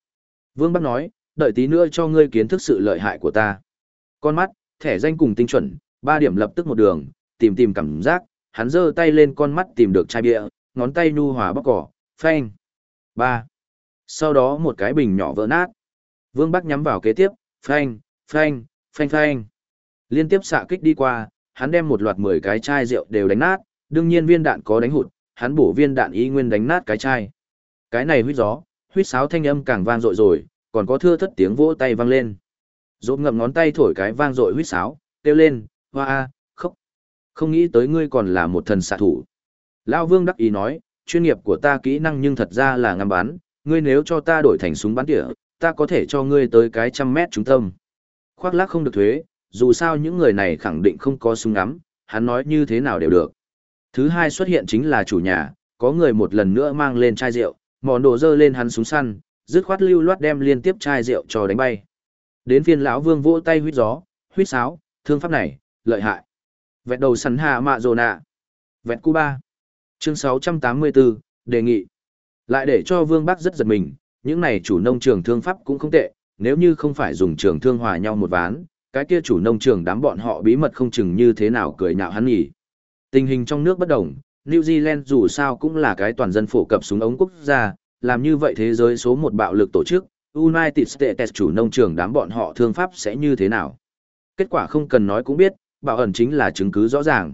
Vương Bắc nói, đợi tí nữa cho ngươi kiến thức sự lợi hại của ta. Con mắt, thẻ danh cùng tinh chuẩn, ba điểm lập tức một đường, tìm tìm cảm giác, hắn giơ tay lên con mắt tìm được chai bia, ngón tay nhu hòa bóc cỏ, phanh. ba Sau đó một cái bình nhỏ vỡ nát. Vương Bắc nhắm vào kế tiếp, phanh, phanh, phanh phanh. Liên tiếp xạ kích đi qua, hắn đem một loạt 10 cái chai rượu đều đánh nát, đương nhiên viên đạn có đánh hụt, hắn bổ viên đạn y nguyên đánh nát cái chai. Cái này huyết gió, huyết sáo thanh âm càng vang dội rồi, còn có thưa thất tiếng vỗ tay vang lên. Rốt ngậm ngón tay thổi cái vang dội huyết sáo, kêu lên, hoa a, khóc. Không nghĩ tới ngươi còn là một thần xạ thủ. Lão Vương đắc ý nói, chuyên nghiệp của ta kỹ năng nhưng thật ra là ngắm bắn, ngươi nếu cho ta đổi thành súng bắn tỉa, ta có thể cho ngươi tới cái trăm mét trung tâm. Khoác lác không được thuế, dù sao những người này khẳng định không có súng ngắm, hắn nói như thế nào đều được. Thứ hai xuất hiện chính là chủ nhà, có người một lần nữa mang lên chai rượu, mòn đồ dơ lên hắn súng săn, dứt khoát lưu loát đem liên tiếp chai rượu cho đánh bay. Đến phiên lão vương vỗ tay huýt gió, huýt sáo, thương pháp này, lợi hại. Vẹt đầu sắn hạ mạ rồ nạ. Vẹt Cuba. Chương 684, đề nghị. Lại để cho vương bác rất giật mình, những này chủ nông trường thương pháp cũng không tệ, nếu như không phải dùng trường thương hòa nhau một ván, cái kia chủ nông trường đám bọn họ bí mật không chừng như thế nào cười nhạo hắn nhỉ. Tình hình trong nước bất đồng, New Zealand dù sao cũng là cái toàn dân phổ cập súng ống quốc gia, làm như vậy thế giới số một bạo lực tổ chức, United States chủ nông trường đám bọn họ thương pháp sẽ như thế nào. Kết quả không cần nói cũng biết, bảo ẩn chính là chứng cứ rõ ràng.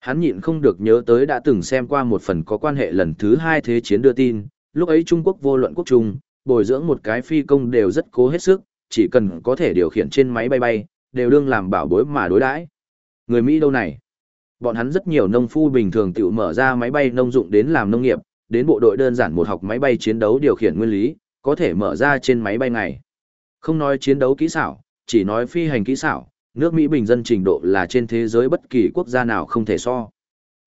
Hắn nhịn không được nhớ tới đã từng xem qua một phần có quan hệ lần thứ hai thế chiến đưa tin, lúc ấy Trung Quốc vô luận quốc trung, bồi dưỡng một cái phi công đều rất cố hết sức, chỉ cần có thể điều khiển trên máy bay bay, đều đương làm bảo bối mà đối đãi. Người Mỹ đâu này? Bọn hắn rất nhiều nông phu bình thường tự mở ra máy bay nông dụng đến làm nông nghiệp, đến bộ đội đơn giản một học máy bay chiến đấu điều khiển nguyên lý, có thể mở ra trên máy bay này. Không nói chiến đấu kỹ xảo, chỉ nói phi hành kỹ xảo, nước Mỹ bình dân trình độ là trên thế giới bất kỳ quốc gia nào không thể so.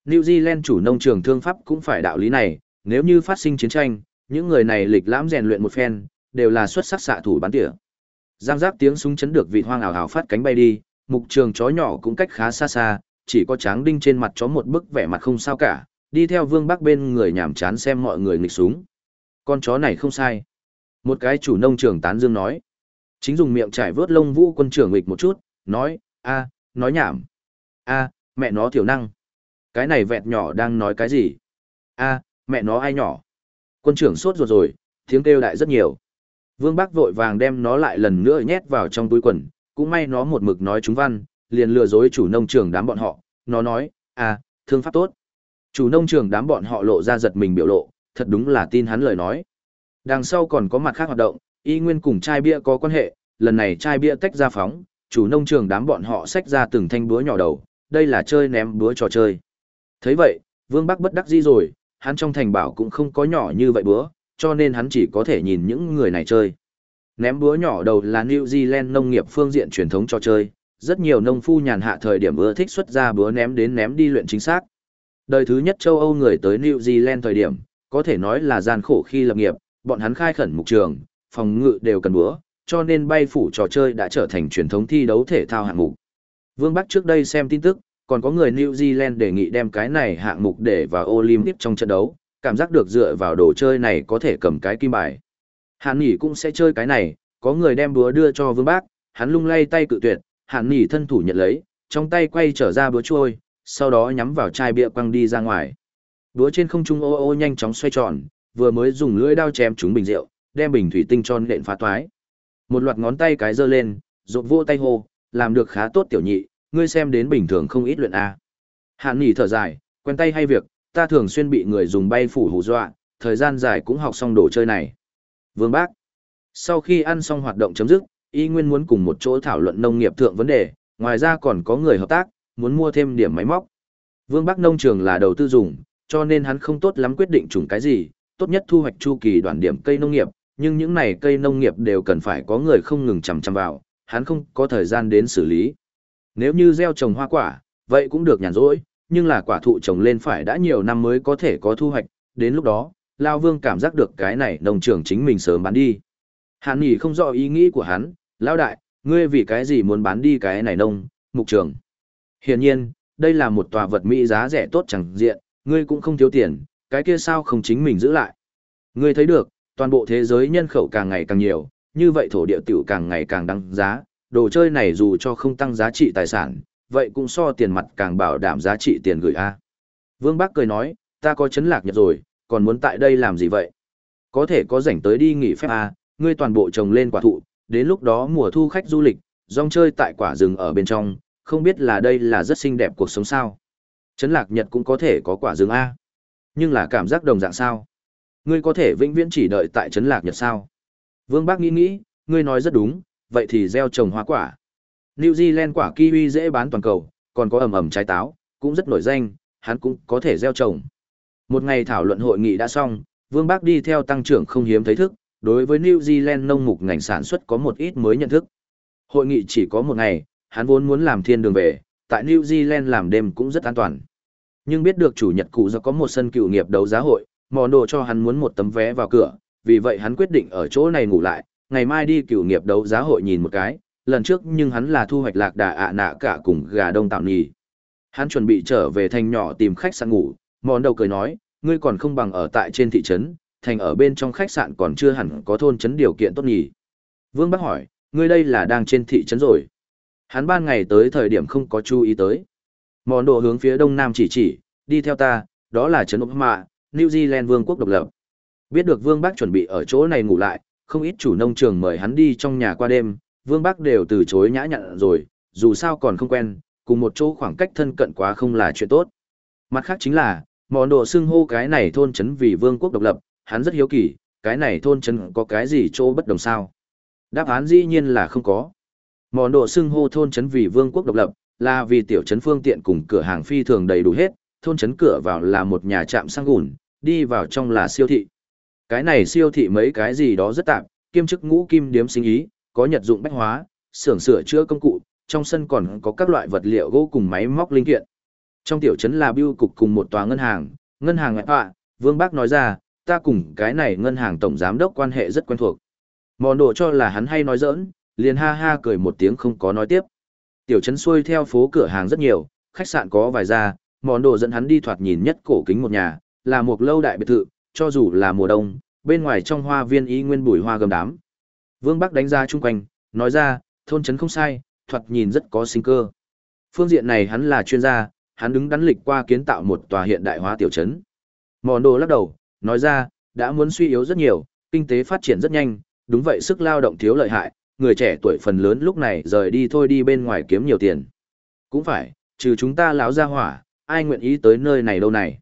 New Zealand chủ nông trường thương pháp cũng phải đạo lý này, nếu như phát sinh chiến tranh, những người này lịch lãm rèn luyện một phen, đều là xuất sắc xạ thủ bắn tỉa. Giang giác tiếng súng chấn được vị hoang ảo ảo phát cánh bay đi, mục trường chó nhỏ cũng cách khá xa xa, chỉ có tráng đinh trên mặt chó một bức vẻ mặt không sao cả, đi theo vương bác bên người nhảm chán xem mọi người nghịch súng. Con chó này không sai. Một cái chủ nông trường tán dương nói. Chính dùng miệng trải vớt lông vũ quân trưởng nghịch một chút, nói, a nói nhảm. a mẹ nó thiểu năng. Cái này vẹt nhỏ đang nói cái gì? a mẹ nó ai nhỏ? Quân trưởng sốt ruột rồi, tiếng kêu đại rất nhiều. Vương Bắc vội vàng đem nó lại lần nữa nhét vào trong túi quần, cũng may nó một mực nói chúng văn, liền lừa dối chủ nông trường đám bọn họ, nó nói, à, thương pháp tốt. Chủ nông trường đám bọn họ lộ ra giật mình biểu lộ, thật đúng là tin hắn lời nói. Đằng sau còn có mặt khác hoạt động, y nguyên cùng chai bia có quan hệ, lần này chai bia tách ra phóng, chủ nông trường đám bọn họ xách ra từng thanh búa nhỏ đầu, đây là chơi ném búa trò chơi. thấy vậy, Vương Bắc bất đắc dĩ rồi, hắn trong thành bảo cũng không có nhỏ như vậy búa, cho nên hắn chỉ có thể nhìn những người này chơi. Ném búa nhỏ đầu là New Zealand nông nghiệp phương diện truyền thống trò chơi, rất nhiều nông phu nhàn hạ thời điểm ưa thích xuất ra búa ném đến ném đi luyện chính xác. Đời thứ nhất châu Âu người tới New Zealand thời điểm, có thể nói là gian khổ khi lập nghiệp, bọn hắn khai khẩn mục trường, phòng ngự đều cần búa, cho nên bay phủ trò chơi đã trở thành truyền thống thi đấu thể thao hạng mục. Vương Bắc trước đây xem tin tức, còn có người New Zealand đề nghị đem cái này hạng mục để vào Olympic trong trận đấu, cảm giác được dựa vào đồ chơi này có thể cầm cái kim bài. Hàn Nghị cũng sẽ chơi cái này, có người đem búa đưa cho Vương Bác, hắn lung lay tay cự tuyệt, Hàn nỉ thân thủ nhận lấy, trong tay quay trở ra búa trôi, sau đó nhắm vào chai bia quăng đi ra ngoài. Búa trên không trung ô ô nhanh chóng xoay tròn, vừa mới dùng lưỡi dao chém trúng bình rượu, đem bình thủy tinh tròn nện phá toái. Một loạt ngón tay cái giơ lên, rộp vô tay hô, làm được khá tốt tiểu nhị, ngươi xem đến bình thường không ít luyện a. Hàn nỉ thở dài, quen tay hay việc, ta thường xuyên bị người dùng bay phủ hù dọa, thời gian dài cũng học xong đồ chơi này. Vương Bác. Sau khi ăn xong hoạt động chấm dứt, y nguyên muốn cùng một chỗ thảo luận nông nghiệp thượng vấn đề, ngoài ra còn có người hợp tác, muốn mua thêm điểm máy móc. Vương Bắc nông trường là đầu tư dùng, cho nên hắn không tốt lắm quyết định chủng cái gì, tốt nhất thu hoạch chu kỳ đoạn điểm cây nông nghiệp, nhưng những này cây nông nghiệp đều cần phải có người không ngừng chằm chằm vào, hắn không có thời gian đến xử lý. Nếu như gieo trồng hoa quả, vậy cũng được nhàn rỗi, nhưng là quả thụ trồng lên phải đã nhiều năm mới có thể có thu hoạch, đến lúc đó, Lao Vương cảm giác được cái này nông trường chính mình sớm bán đi. Hàn Nghị không rõ ý nghĩ của hắn, Lão Đại, ngươi vì cái gì muốn bán đi cái này nông, mục trường. Hiển nhiên, đây là một tòa vật mỹ giá rẻ tốt chẳng diện, ngươi cũng không thiếu tiền, cái kia sao không chính mình giữ lại. Ngươi thấy được, toàn bộ thế giới nhân khẩu càng ngày càng nhiều, như vậy thổ địa tiểu càng ngày càng đăng giá, đồ chơi này dù cho không tăng giá trị tài sản, vậy cũng so tiền mặt càng bảo đảm giá trị tiền gửi A. Vương Bắc cười nói, ta có chấn lạc nhật rồi, còn muốn tại đây làm gì vậy? Có thể có rảnh tới đi nghỉ phép A, ngươi toàn bộ trồng lên quả thụ, đến lúc đó mùa thu khách du lịch, rong chơi tại quả rừng ở bên trong, không biết là đây là rất xinh đẹp cuộc sống sao. Chấn lạc nhật cũng có thể có quả rừng A. Nhưng là cảm giác đồng dạng sao? Ngươi có thể vĩnh viễn chỉ đợi tại chấn lạc nhật sao? Vương Bác nghĩ nghĩ, ngươi nói rất đúng, vậy thì gieo trồng hoa quả. New Zealand quả kiwi dễ bán toàn cầu, còn có ẩm ẩm trái táo, cũng rất nổi danh, hắn cũng có thể gieo trồng. Một ngày thảo luận hội nghị đã xong, Vương Bác đi theo tăng trưởng không hiếm thấy thức, đối với New Zealand nông mục ngành sản xuất có một ít mới nhận thức. Hội nghị chỉ có một ngày, hắn vốn muốn làm thiên đường về, tại New Zealand làm đêm cũng rất an toàn. Nhưng biết được chủ nhật cụ do có một sân cựu nghiệp đấu giá hội, mò đồ cho hắn muốn một tấm vé vào cửa, vì vậy hắn quyết định ở chỗ này ngủ lại, ngày mai đi cựu nghiệp đấu giá hội nhìn một cái, lần trước nhưng hắn là thu hoạch lạc đà ạ nạ cả cùng gà đông tạo nhì. Hắn chuẩn bị trở về thành nhỏ tìm khách sạn ngủ, mòn đầu cười nói, ngươi còn không bằng ở tại trên thị trấn, thành ở bên trong khách sạn còn chưa hẳn có thôn trấn điều kiện tốt nhỉ. Vương Bắc hỏi, ngươi đây là đang trên thị trấn rồi. Hắn ban ngày tới thời điểm không có chú ý tới. Món đồ hướng phía đông nam chỉ chỉ, đi theo ta, đó là trấn Úc Mạ, New Zealand vương quốc độc lập. Biết được Vương Bắc chuẩn bị ở chỗ này ngủ lại, không ít chủ nông trường mời hắn đi trong nhà qua đêm, Vương Bắc đều từ chối nhã nhặn rồi, dù sao còn không quen, cùng một chỗ khoảng cách thân cận quá không là chuyện tốt. Mặt khác chính là, món đồ xưng hô cái này thôn trấn vì vương quốc độc lập, hắn rất hiếu kỳ, cái này thôn trấn có cái gì chỗ bất đồng sao? Đáp án dĩ nhiên là không có. Món đồ xưng hô thôn trấn vì vương quốc độc lập, là vì tiểu trấn phương tiện cùng cửa hàng phi thường đầy đủ hết, thôn trấn cửa vào là một nhà trạm xăng gùn, đi vào trong là siêu thị. Cái này siêu thị mấy cái gì đó rất tạm, kiêm chức ngũ kim điếm sinh ý, có nhật dụng bách hóa, xưởng sửa chữa công cụ, trong sân còn có các loại vật liệu gỗ cùng máy móc linh kiện. Trong tiểu trấn là bưu cục cùng một tòa ngân hàng, ngân hàng ngoại họa, Vương Bác nói ra, ta cùng cái này ngân hàng tổng giám đốc quan hệ rất quen thuộc. Mòn đồ cho là hắn hay nói giỡn, liền ha ha cười một tiếng không có nói tiếp. Tiểu trấn xuôi theo phố cửa hàng rất nhiều, khách sạn có vài gia, mòn đồ dẫn hắn đi thoạt nhìn nhất cổ kính một nhà, là một lâu đại biệt thự, cho dù là mùa đông, bên ngoài trong hoa viên ý nguyên bùi hoa gầm đám, Vương Bắc đánh ra chung quanh, nói ra, thôn trấn không sai, thoạt nhìn rất có sinh cơ. Phương diện này hắn là chuyên gia, hắn đứng đắn lịch qua kiến tạo một tòa hiện đại hóa tiểu trấn. Mòn đồ lắc đầu, nói ra, đã muốn suy yếu rất nhiều, kinh tế phát triển rất nhanh, đúng vậy sức lao động thiếu lợi hại, người trẻ tuổi phần lớn lúc này rời đi thôi đi bên ngoài kiếm nhiều tiền. Cũng phải, trừ chúng ta láo ra hỏa, ai nguyện ý tới nơi này đâu này.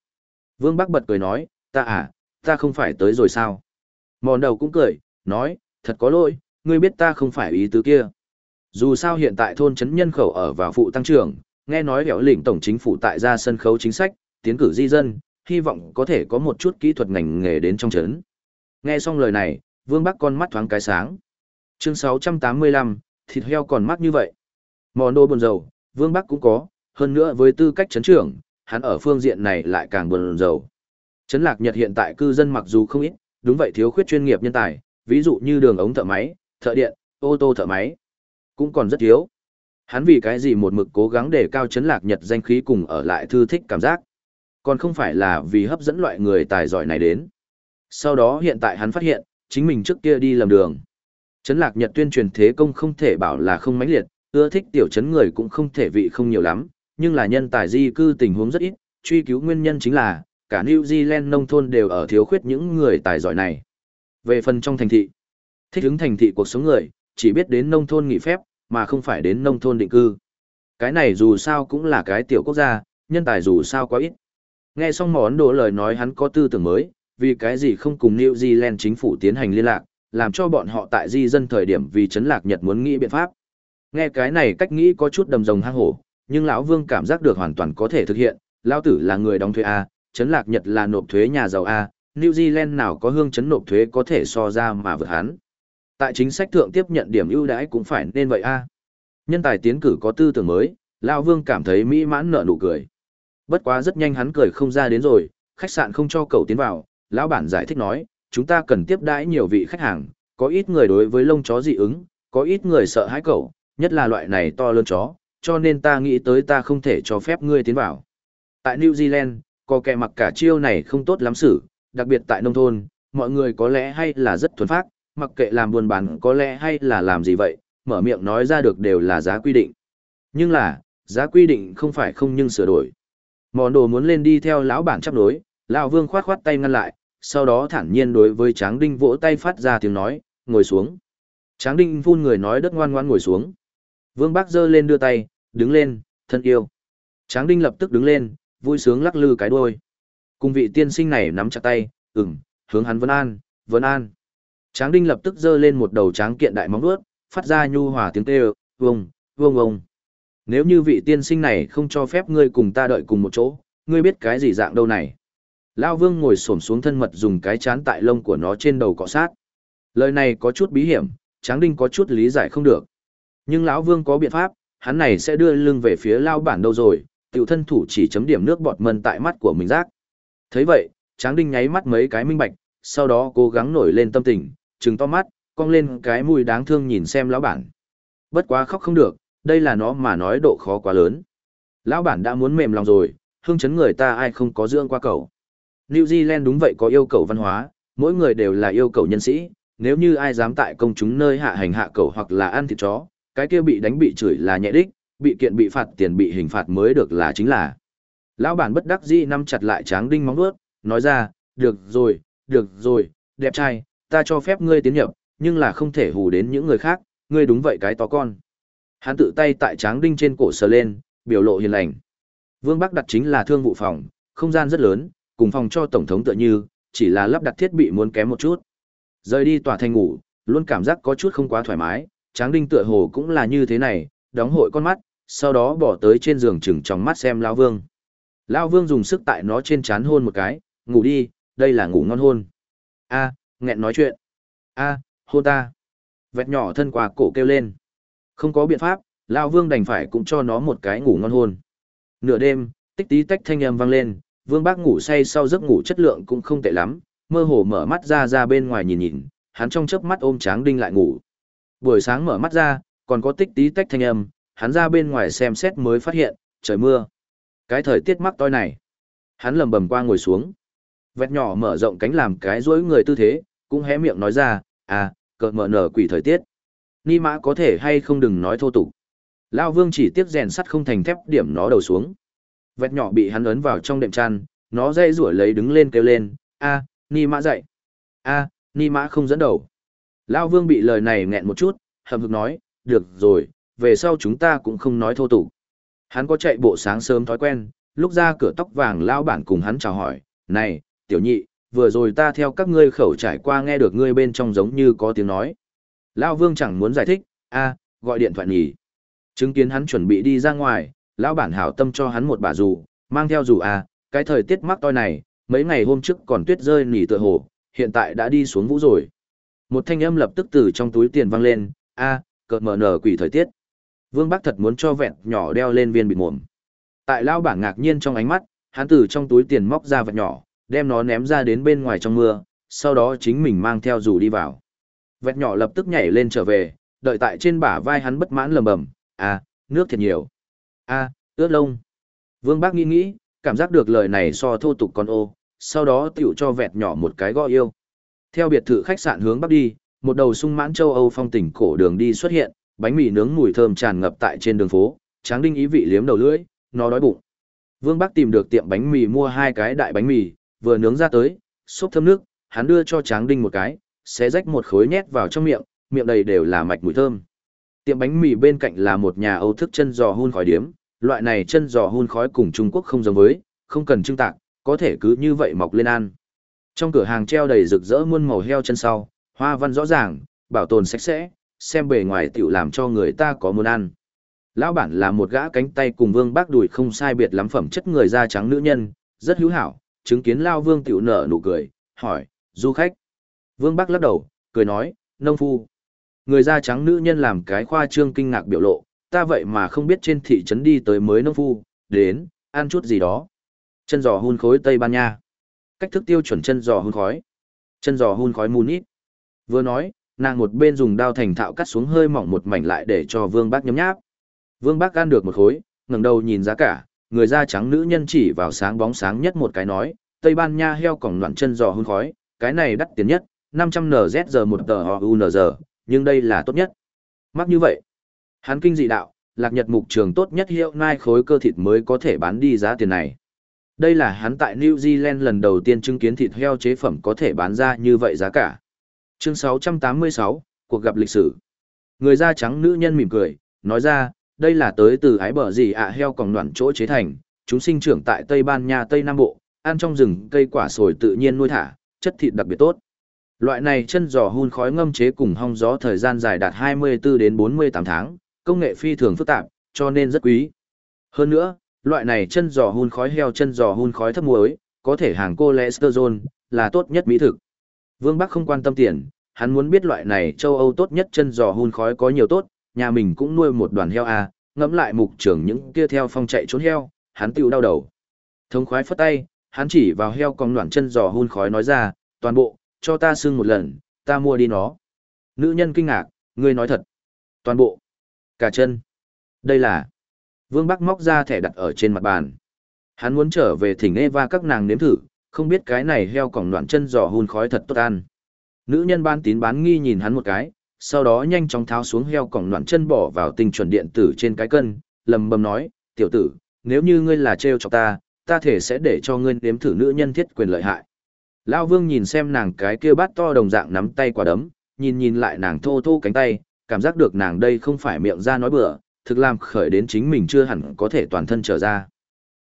Vương Bắc bật cười nói, ta à, ta không phải tới rồi sao. Mòn đầu cũng cười, nói, thật có lỗi, ngươi biết ta không phải ý tứ kia. Dù sao hiện tại thôn trấn nhân khẩu ở vào phụ tăng trưởng, nghe nói hẻo lĩnh tổng chính phủ tại ra sân khấu chính sách, tiến cử di dân, hy vọng có thể có một chút kỹ thuật ngành nghề đến trong trấn. Nghe xong lời này, Vương Bắc con mắt thoáng cái sáng. Chương 685, thịt heo còn mắc như vậy. Món đồ buồn dầu, Vương Bắc cũng có, hơn nữa với tư cách trấn trưởng, hắn ở phương diện này lại càng buồn dầu. Trấn Lạc Nhật hiện tại cư dân mặc dù không ít, đúng vậy thiếu khuyết chuyên nghiệp nhân tài, ví dụ như đường ống thợ máy, thợ điện, ô tô thợ máy, cũng còn rất thiếu. Hắn vì cái gì một mực cố gắng để cao Trấn Lạc Nhật danh khí cùng ở lại thư thích cảm giác, còn không phải là vì hấp dẫn loại người tài giỏi này đến. Sau đó hiện tại hắn phát hiện, chính mình trước kia đi lầm đường. Trấn Lạc Nhật tuyên truyền thế công không thể bảo là không mãnh liệt, ưa thích tiểu trấn người cũng không thể vị không nhiều lắm, nhưng là nhân tài di cư tình huống rất ít, truy cứu nguyên nhân chính là, cả New Zealand nông thôn đều ở thiếu khuyết những người tài giỏi này. Về phần trong thành thị, thích ứng thành thị cuộc sống người, chỉ biết đến nông thôn nghỉ phép, mà không phải đến nông thôn định cư. Cái này dù sao cũng là cái tiểu quốc gia, nhân tài dù sao quá ít. Nghe xong món đồ lời nói hắn có tư tưởng mới, vì cái gì không cùng New Zealand chính phủ tiến hành liên lạc, làm cho bọn họ tại di dân thời điểm vì chấn lạc Nhật muốn nghĩ biện pháp. Nghe cái này cách nghĩ có chút đầm rồng hang hổ, nhưng lão Vương cảm giác được hoàn toàn có thể thực hiện, lão tử là người đóng thuế a, chấn lạc Nhật là nộp thuế nhà giàu a, New Zealand nào có hương chấn nộp thuế có thể so ra mà vượt hắn. Tại chính sách thượng tiếp nhận điểm ưu đãi cũng phải nên vậy a. Nhân tài tiến cử có tư tưởng mới, lão Vương cảm thấy mỹ mãn nở nụ cười. Bất quá rất nhanh hắn cười không ra đến rồi, khách sạn không cho cậu tiến vào, lão bản giải thích nói, chúng ta cần tiếp đãi nhiều vị khách hàng, có ít người đối với lông chó dị ứng, có ít người sợ hãi cậu, nhất là loại này to lớn chó, cho nên ta nghĩ tới ta không thể cho phép ngươi tiến vào. Tại New Zealand, có kẻ mặc cả chiêu này không tốt lắm xử, đặc biệt tại nông thôn, mọi người có lẽ hay là rất thuần phát, mặc kệ làm buôn bán có lẽ hay là làm gì vậy, mở miệng nói ra được đều là giá quy định. Nhưng là, giá quy định không phải không nhưng sửa đổi. Mòn đồ muốn lên đi theo lão bản chấp đối, lão vương khoát khoát tay ngăn lại, sau đó thản nhiên đối với Tráng Đinh vỗ tay phát ra tiếng nói, ngồi xuống. Tráng Đinh phun người nói đất ngoan ngoan ngồi xuống. Vương Bác giơ lên đưa tay, đứng lên, thân yêu. Tráng Đinh lập tức đứng lên, vui sướng lắc lư cái đuôi. Cùng vị tiên sinh này nắm chặt tay, ừm, hướng hắn vân an, vân an. Tráng Đinh lập tức giơ lên một đầu tráng kiện đại móng vuốt, phát ra nhu hòa tiếng kêu, vông, vông vông. Nếu như vị tiên sinh này không cho phép ngươi cùng ta đợi cùng một chỗ, ngươi biết cái gì dạng đâu này. Lao vương ngồi xổm xuống thân mật dùng cái chán tại lông của nó trên đầu cọ sát. Lời này có chút bí hiểm, Tráng Đinh có chút lý giải không được. Nhưng lão vương có biện pháp, hắn này sẽ đưa lưng về phía lao bản đâu rồi, tiểu thân thủ chỉ chấm điểm nước bọt mân tại mắt của mình rác. thấy vậy, Tráng Đinh nháy mắt mấy cái minh bạch, sau đó cố gắng nổi lên tâm tình, trừng to mắt, cong lên cái mùi đáng thương nhìn xem lão bản. Bất quá khóc không được, đây là nó mà nói độ khó quá lớn. Lão bản đã muốn mềm lòng rồi, hương chấn người ta ai không có dưỡng qua cầu. New Zealand đúng vậy có yêu cầu văn hóa, mỗi người đều là yêu cầu nhân sĩ, nếu như ai dám tại công chúng nơi hạ hành hạ cầu hoặc là ăn thịt chó, cái kia bị đánh bị chửi là nhẹ đích, bị kiện bị phạt tiền bị hình phạt mới được là chính là. Lão bản bất đắc dĩ nắm chặt lại tráng đinh móng vuốt, nói ra, được rồi, được rồi, đẹp trai, ta cho phép ngươi tiến nhập, nhưng là không thể hù đến những người khác, ngươi đúng vậy cái to con. Hắn tự tay tại tráng đinh trên cổ sờ lên, biểu lộ hiền lành. Vương Bắc đặt chính là thương vụ phòng, không gian rất lớn, cùng phòng cho tổng thống tựa như, chỉ là lắp đặt thiết bị muốn kém một chút. Rời đi tòa thành ngủ, luôn cảm giác có chút không quá thoải mái, tráng đinh tựa hồ cũng là như thế này, đóng hội con mắt, sau đó bỏ tới trên giường chừng trong mắt xem Lao Vương. Lao Vương dùng sức tại nó trên chán hôn một cái, ngủ đi, đây là ngủ ngon hôn. a nghẹn nói chuyện. a hôn ta. Vẹt nhỏ thân quà cổ kêu lên. Không có biện pháp, Lao Vương đành phải cũng cho nó một cái ngủ ngon hôn. Nửa đêm, tích tí tách thanh âm vang lên, Vương Bác ngủ say sau giấc ngủ chất lượng cũng không tệ lắm, mơ hồ mở mắt ra ra bên ngoài nhìn nhìn, hắn trong chớp mắt ôm Tráng Đinh lại ngủ. Buổi sáng mở mắt ra, còn có tích tí tách thanh âm, hắn ra bên ngoài xem xét mới phát hiện, trời mưa. Cái thời tiết mắc toi này. Hắn lầm bầm qua ngồi xuống. Vẹt nhỏ mở rộng cánh làm cái rối người tư thế, cũng hé miệng nói ra, à, cợt mở nở quỷ thời tiết. Ni mã có thể hay không đừng nói thô tục. Lao vương chỉ tiếc rèn sắt không thành thép điểm nó đầu xuống. Vẹt nhỏ bị hắn ấn vào trong đệm chăn, nó dây rủa lấy đứng lên kêu lên, a, ni mã dậy. a, ni mã không dẫn đầu. Lao vương bị lời này nghẹn một chút, hậm hực nói, được rồi, về sau chúng ta cũng không nói thô tục. Hắn có chạy bộ sáng sớm thói quen, lúc ra cửa tóc vàng lao bản cùng hắn chào hỏi, này, tiểu nhị, vừa rồi ta theo các ngươi khẩu trải qua nghe được ngươi bên trong giống như có tiếng nói. Lão vương chẳng muốn giải thích, a, gọi điện thoại nhỉ. Chứng kiến hắn chuẩn bị đi ra ngoài, lão bản hảo tâm cho hắn một bà dù, mang theo dù a, cái thời tiết mắc toi này, mấy ngày hôm trước còn tuyết rơi nỉ tựa hồ, hiện tại đã đi xuống vũ rồi. Một thanh âm lập tức từ trong túi tiền vang lên, a, cợt mở nở quỷ thời tiết. Vương Bắc thật muốn cho vẹn nhỏ đeo lên viên bịt mồm. Tại lão bản ngạc nhiên trong ánh mắt, hắn từ trong túi tiền móc ra vật nhỏ, đem nó ném ra đến bên ngoài trong mưa, sau đó chính mình mang theo dù đi vào. Vẹt nhỏ lập tức nhảy lên trở về, đợi tại trên bả vai hắn bất mãn lầm bầm, à, nước thiệt nhiều. a ướt lông. Vương Bác nghĩ nghĩ, cảm giác được lời này so thô tục con ô, sau đó tiểu cho vẹt nhỏ một cái gọi yêu. Theo biệt thự khách sạn hướng bắc đi, một đầu sung mãn châu Âu phong tỉnh cổ đường đi xuất hiện, bánh mì nướng mùi thơm tràn ngập tại trên đường phố, tráng đinh ý vị liếm đầu lưỡi, nó đói bụng. Vương Bắc tìm được tiệm bánh mì mua hai cái đại bánh mì, vừa nướng ra tới, xúc thơm nước, hắn đưa cho tráng đinh một cái, xé rách một khối nhét vào trong miệng, miệng đầy đều là mạch mùi thơm. Tiệm bánh mì bên cạnh là một nhà Âu thức chân giò hun khói điếm, loại này chân giò hun khói cùng Trung Quốc không giống với, không cần trưng tạc, có thể cứ như vậy mọc lên ăn. Trong cửa hàng treo đầy rực rỡ muôn màu heo chân sau, hoa văn rõ ràng, bảo tồn sạch sẽ, xem bề ngoài tiểu làm cho người ta có muốn ăn. Lão bản là một gã cánh tay cùng Vương Bác đùi không sai biệt lắm phẩm chất người da trắng nữ nhân, rất hữu hảo, chứng kiến Lao Vương tiểu nở nụ cười, hỏi, du khách. Vương Bác lắc đầu, cười nói, nông phu. Người da trắng nữ nhân làm cái khoa trương kinh ngạc biểu lộ, ta vậy mà không biết trên thị trấn đi tới mới nông phu, đến, ăn chút gì đó. Chân giò hun khối Tây Ban Nha. Cách thức tiêu chuẩn chân giò hun khói. Chân giò hun khói Munich. Vừa nói, nàng một bên dùng đao thành thạo cắt xuống hơi mỏng một mảnh lại để cho Vương Bác nhấm nháp. Vương Bác ăn được một khối, ngẩng đầu nhìn giá cả, người da trắng nữ nhân chỉ vào sáng bóng sáng nhất một cái nói, Tây Ban Nha heo còng loạn chân giò hun khói, cái này đắt tiền nhất, 500 NZG một tờ UNZ, nhưng đây là tốt nhất. Mắc như vậy. Hắn kinh dị đạo, lạc nhật mục trường tốt nhất hiệu nai khối cơ thịt mới có thể bán đi giá tiền này. Đây là hắn tại New Zealand lần đầu tiên chứng kiến thịt heo chế phẩm có thể bán ra như vậy giá cả. Chương 686, cuộc gặp lịch sử. Người da trắng nữ nhân mỉm cười, nói ra, đây là tới từ ái bờ gì ạ heo còn đoạn chỗ chế thành, chúng sinh trưởng tại Tây Ban Nha Tây Nam Bộ, ăn trong rừng cây quả sồi tự nhiên nuôi thả, chất thịt đặc biệt tốt. Loại này chân giò hun khói ngâm chế cùng hong gió thời gian dài đạt 24 đến 48 tháng, công nghệ phi thường phức tạp, cho nên rất quý. Hơn nữa, loại này chân giò hun khói heo chân giò hun khói thấp muối, có thể hàng cô cholesterol, là tốt nhất mỹ thực. Vương Bắc không quan tâm tiền, hắn muốn biết loại này châu Âu tốt nhất chân giò hun khói có nhiều tốt, nhà mình cũng nuôi một đoàn heo à, ngẫm lại mục trưởng những kia theo phong chạy trốn heo, hắn tiêu đau đầu. Thông khoái phất tay, hắn chỉ vào heo con đoạn chân giò hun khói nói ra, toàn bộ, cho ta xưng một lần, ta mua đi nó. Nữ nhân kinh ngạc, ngươi nói thật. Toàn bộ. Cả chân. Đây là. Vương Bắc móc ra thẻ đặt ở trên mặt bàn. Hắn muốn trở về thỉnh Eva các nàng nếm thử, không biết cái này heo cỏng đoạn chân giò hun khói thật tốt ăn. Nữ nhân ban tín bán nghi nhìn hắn một cái, sau đó nhanh chóng tháo xuống heo cỏng đoạn chân bỏ vào tinh chuẩn điện tử trên cái cân, lầm bầm nói, tiểu tử, nếu như ngươi là trêu cho ta, ta thể sẽ để cho ngươi nếm thử nữ nhân thiết quyền lợi hại. Lao vương nhìn xem nàng cái kia bát to đồng dạng nắm tay quả đấm, nhìn nhìn lại nàng thô thô cánh tay, cảm giác được nàng đây không phải miệng ra nói bừa, thực làm khởi đến chính mình chưa hẳn có thể toàn thân trở ra.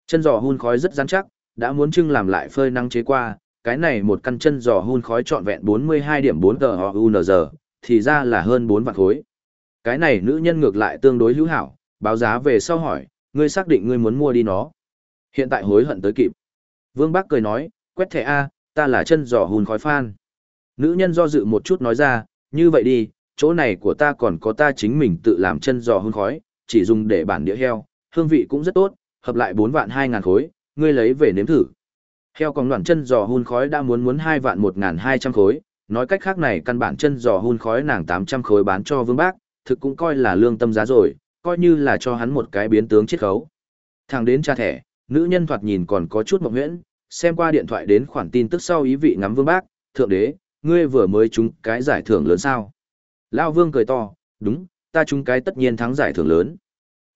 Chân giò hun khói rất rắn chắc, đã muốn trưng làm lại phơi năng chế qua, cái này một căn chân giò hun khói trọn vẹn 42 điểm 4 tờ giờ, thì ra là hơn 4 vạn khối. Cái này nữ nhân ngược lại tương đối hữu hảo, báo giá về sau hỏi, ngươi xác định ngươi muốn mua đi nó. Hiện tại hối hận tới kịp. Vương Bắc cười nói, quét thẻ A, ta là chân giò hùn khói phan. Nữ nhân do dự một chút nói ra, như vậy đi, chỗ này của ta còn có ta chính mình tự làm chân giò hùn khói, chỉ dùng để bản địa heo, hương vị cũng rất tốt, hợp lại 4 vạn 2 ngàn khối, ngươi lấy về nếm thử. Heo còn đoạn chân giò hun khói đã muốn muốn 2 vạn 1 ngàn 200 khối, nói cách khác này căn bản chân giò hun khói nàng 800 khối bán cho vương bác, thực cũng coi là lương tâm giá rồi, coi như là cho hắn một cái biến tướng chiết khấu. Thằng đến tra thẻ, nữ nhân thoạt nhìn còn có chút mộng nguyễn, xem qua điện thoại đến khoản tin tức sau ý vị ngắm vương bác, thượng đế, ngươi vừa mới trúng cái giải thưởng lớn sao. Lao vương cười to, đúng, ta trúng cái tất nhiên thắng giải thưởng lớn.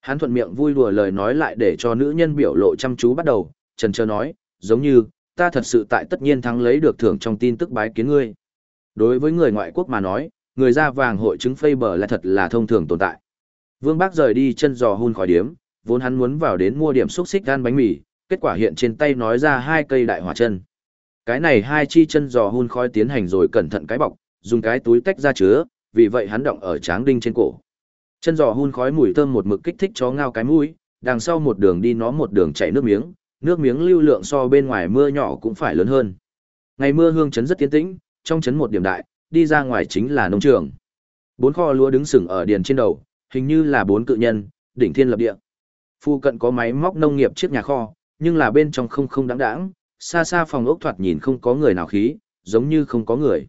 Hắn thuận miệng vui đùa lời nói lại để cho nữ nhân biểu lộ chăm chú bắt đầu, trần trơ nói, giống như, ta thật sự tại tất nhiên thắng lấy được thưởng trong tin tức bái kiến ngươi. Đối với người ngoại quốc mà nói, người da vàng hội chứng phây bờ là thật là thông thường tồn tại. Vương Bác rời đi chân giò hun khỏi điếm, vốn hắn muốn vào đến mua điểm xúc xích gan bánh mì, kết quả hiện trên tay nói ra hai cây đại hỏa chân. Cái này hai chi chân giò hun khói tiến hành rồi cẩn thận cái bọc, dùng cái túi tách ra chứa, vì vậy hắn động ở tráng đinh trên cổ. Chân giò hun khói mùi thơm một mực kích thích chó ngao cái mũi, đằng sau một đường đi nó một đường chảy nước miếng, nước miếng lưu lượng so bên ngoài mưa nhỏ cũng phải lớn hơn. Ngày mưa hương chấn rất tiến tĩnh, trong trấn một điểm đại, đi ra ngoài chính là nông trường. Bốn kho lúa đứng sừng ở điền trên đầu, hình như là bốn cự nhân, đỉnh thiên lập địa. Phu cận có máy móc nông nghiệp chiếc nhà kho, nhưng là bên trong không không đáng đáng, xa xa phòng ốc thoạt nhìn không có người nào khí, giống như không có người.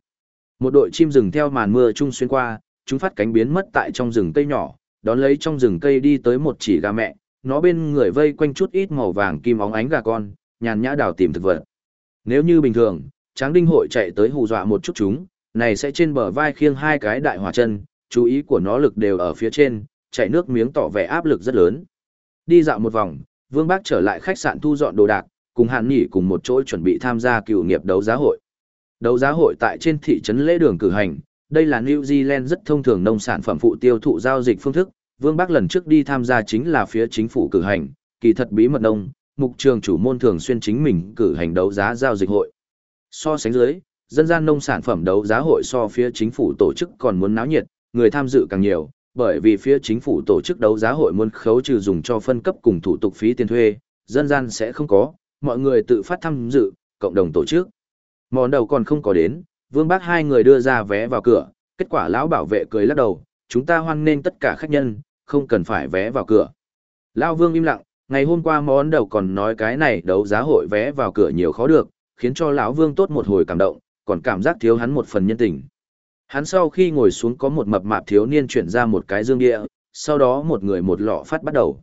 Một đội chim rừng theo màn mưa trung xuyên qua, chúng phát cánh biến mất tại trong rừng cây nhỏ, đón lấy trong rừng cây đi tới một chỉ gà mẹ, nó bên người vây quanh chút ít màu vàng kim óng ánh gà con, nhàn nhã đào tìm thực vật. Nếu như bình thường, Tráng Đinh hội chạy tới hù dọa một chút chúng, này sẽ trên bờ vai khiêng hai cái đại hỏa chân, chú ý của nó lực đều ở phía trên, chạy nước miếng tỏ vẻ áp lực rất lớn. Đi dạo một vòng, Vương Bác trở lại khách sạn thu dọn đồ đạc, cùng Hàn Nhỉ cùng một chỗ chuẩn bị tham gia cựu nghiệp đấu giá hội. Đấu giá hội tại trên thị trấn lễ đường cử hành, đây là New Zealand rất thông thường nông sản phẩm phụ tiêu thụ giao dịch phương thức, Vương Bắc lần trước đi tham gia chính là phía chính phủ cử hành, kỳ thật bí mật nông, mục trường chủ môn thường xuyên chính mình cử hành đấu giá giao dịch hội. So sánh dưới, dân gian nông sản phẩm đấu giá hội so phía chính phủ tổ chức còn muốn náo nhiệt, người tham dự càng nhiều, bởi vì phía chính phủ tổ chức đấu giá hội muốn khấu trừ dùng cho phân cấp cùng thủ tục phí tiền thuê, dân gian sẽ không có, mọi người tự phát tham dự, cộng đồng tổ chức. Món đầu còn không có đến, Vương Bác hai người đưa ra vé vào cửa, kết quả lão bảo vệ cười lắc đầu, chúng ta hoan nghênh tất cả khách nhân, không cần phải vé vào cửa. Lão Vương im lặng, ngày hôm qua món đầu còn nói cái này đấu giá hội vé vào cửa nhiều khó được, khiến cho lão Vương tốt một hồi cảm động, còn cảm giác thiếu hắn một phần nhân tình. Hắn sau khi ngồi xuống có một mập mạp thiếu niên chuyển ra một cái dương địa, sau đó một người một lọ phát bắt đầu.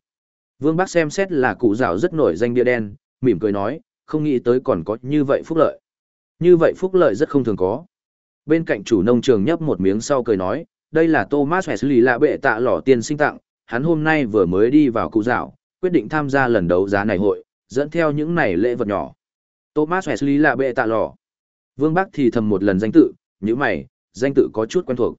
Vương Bác xem xét là cụ rào rất nổi danh bia đen, mỉm cười nói, không nghĩ tới còn có như vậy phúc lợi. Như vậy phúc lợi rất không thường có. Bên cạnh chủ nông trường nhấp một miếng sau cười nói, đây là Thomas Wesley lạ bệ tạ lỏ tiền sinh tặng, hắn hôm nay vừa mới đi vào cụ rào, quyết định tham gia lần đấu giá này hội, dẫn theo những này lễ vật nhỏ. Thomas Wesley lạ bệ tạ lỏ. Vương Bắc thì thầm một lần danh tự, như mày, danh tự có chút quen thuộc.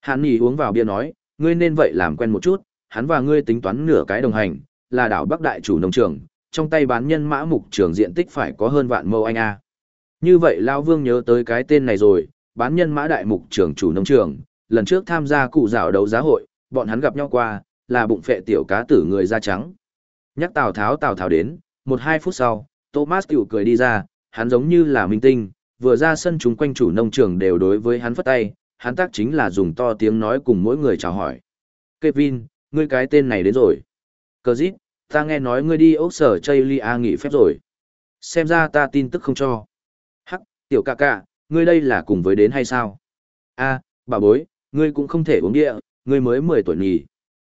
Hàn Nghị uống vào bia nói, ngươi nên vậy làm quen một chút, hắn và ngươi tính toán nửa cái đồng hành, là đảo Bắc đại chủ nông trường, trong tay bán nhân mã mục trường diện tích phải có hơn vạn mâu anh a. Như vậy Lão Vương nhớ tới cái tên này rồi, bán nhân mã đại mục trưởng chủ nông trường, lần trước tham gia cụ dạo đấu giá hội, bọn hắn gặp nhau qua, là bụng phệ tiểu cá tử người da trắng. Nhắc Tào Tháo Tào Tháo đến, một hai phút sau, Thomas tiểu cười đi ra, hắn giống như là minh tinh, vừa ra sân chúng quanh chủ nông trường đều đối với hắn phất tay, hắn tác chính là dùng to tiếng nói cùng mỗi người chào hỏi. Kevin, ngươi cái tên này đến rồi. Cờ dít, ta nghe nói ngươi đi ốc sở Chaylia nghỉ phép rồi. Xem ra ta tin tức không cho. Hắc, tiểu ca ca, ngươi đây là cùng với đến hay sao? a bà bối, ngươi cũng không thể uống địa, ngươi mới 10 tuổi nhỉ.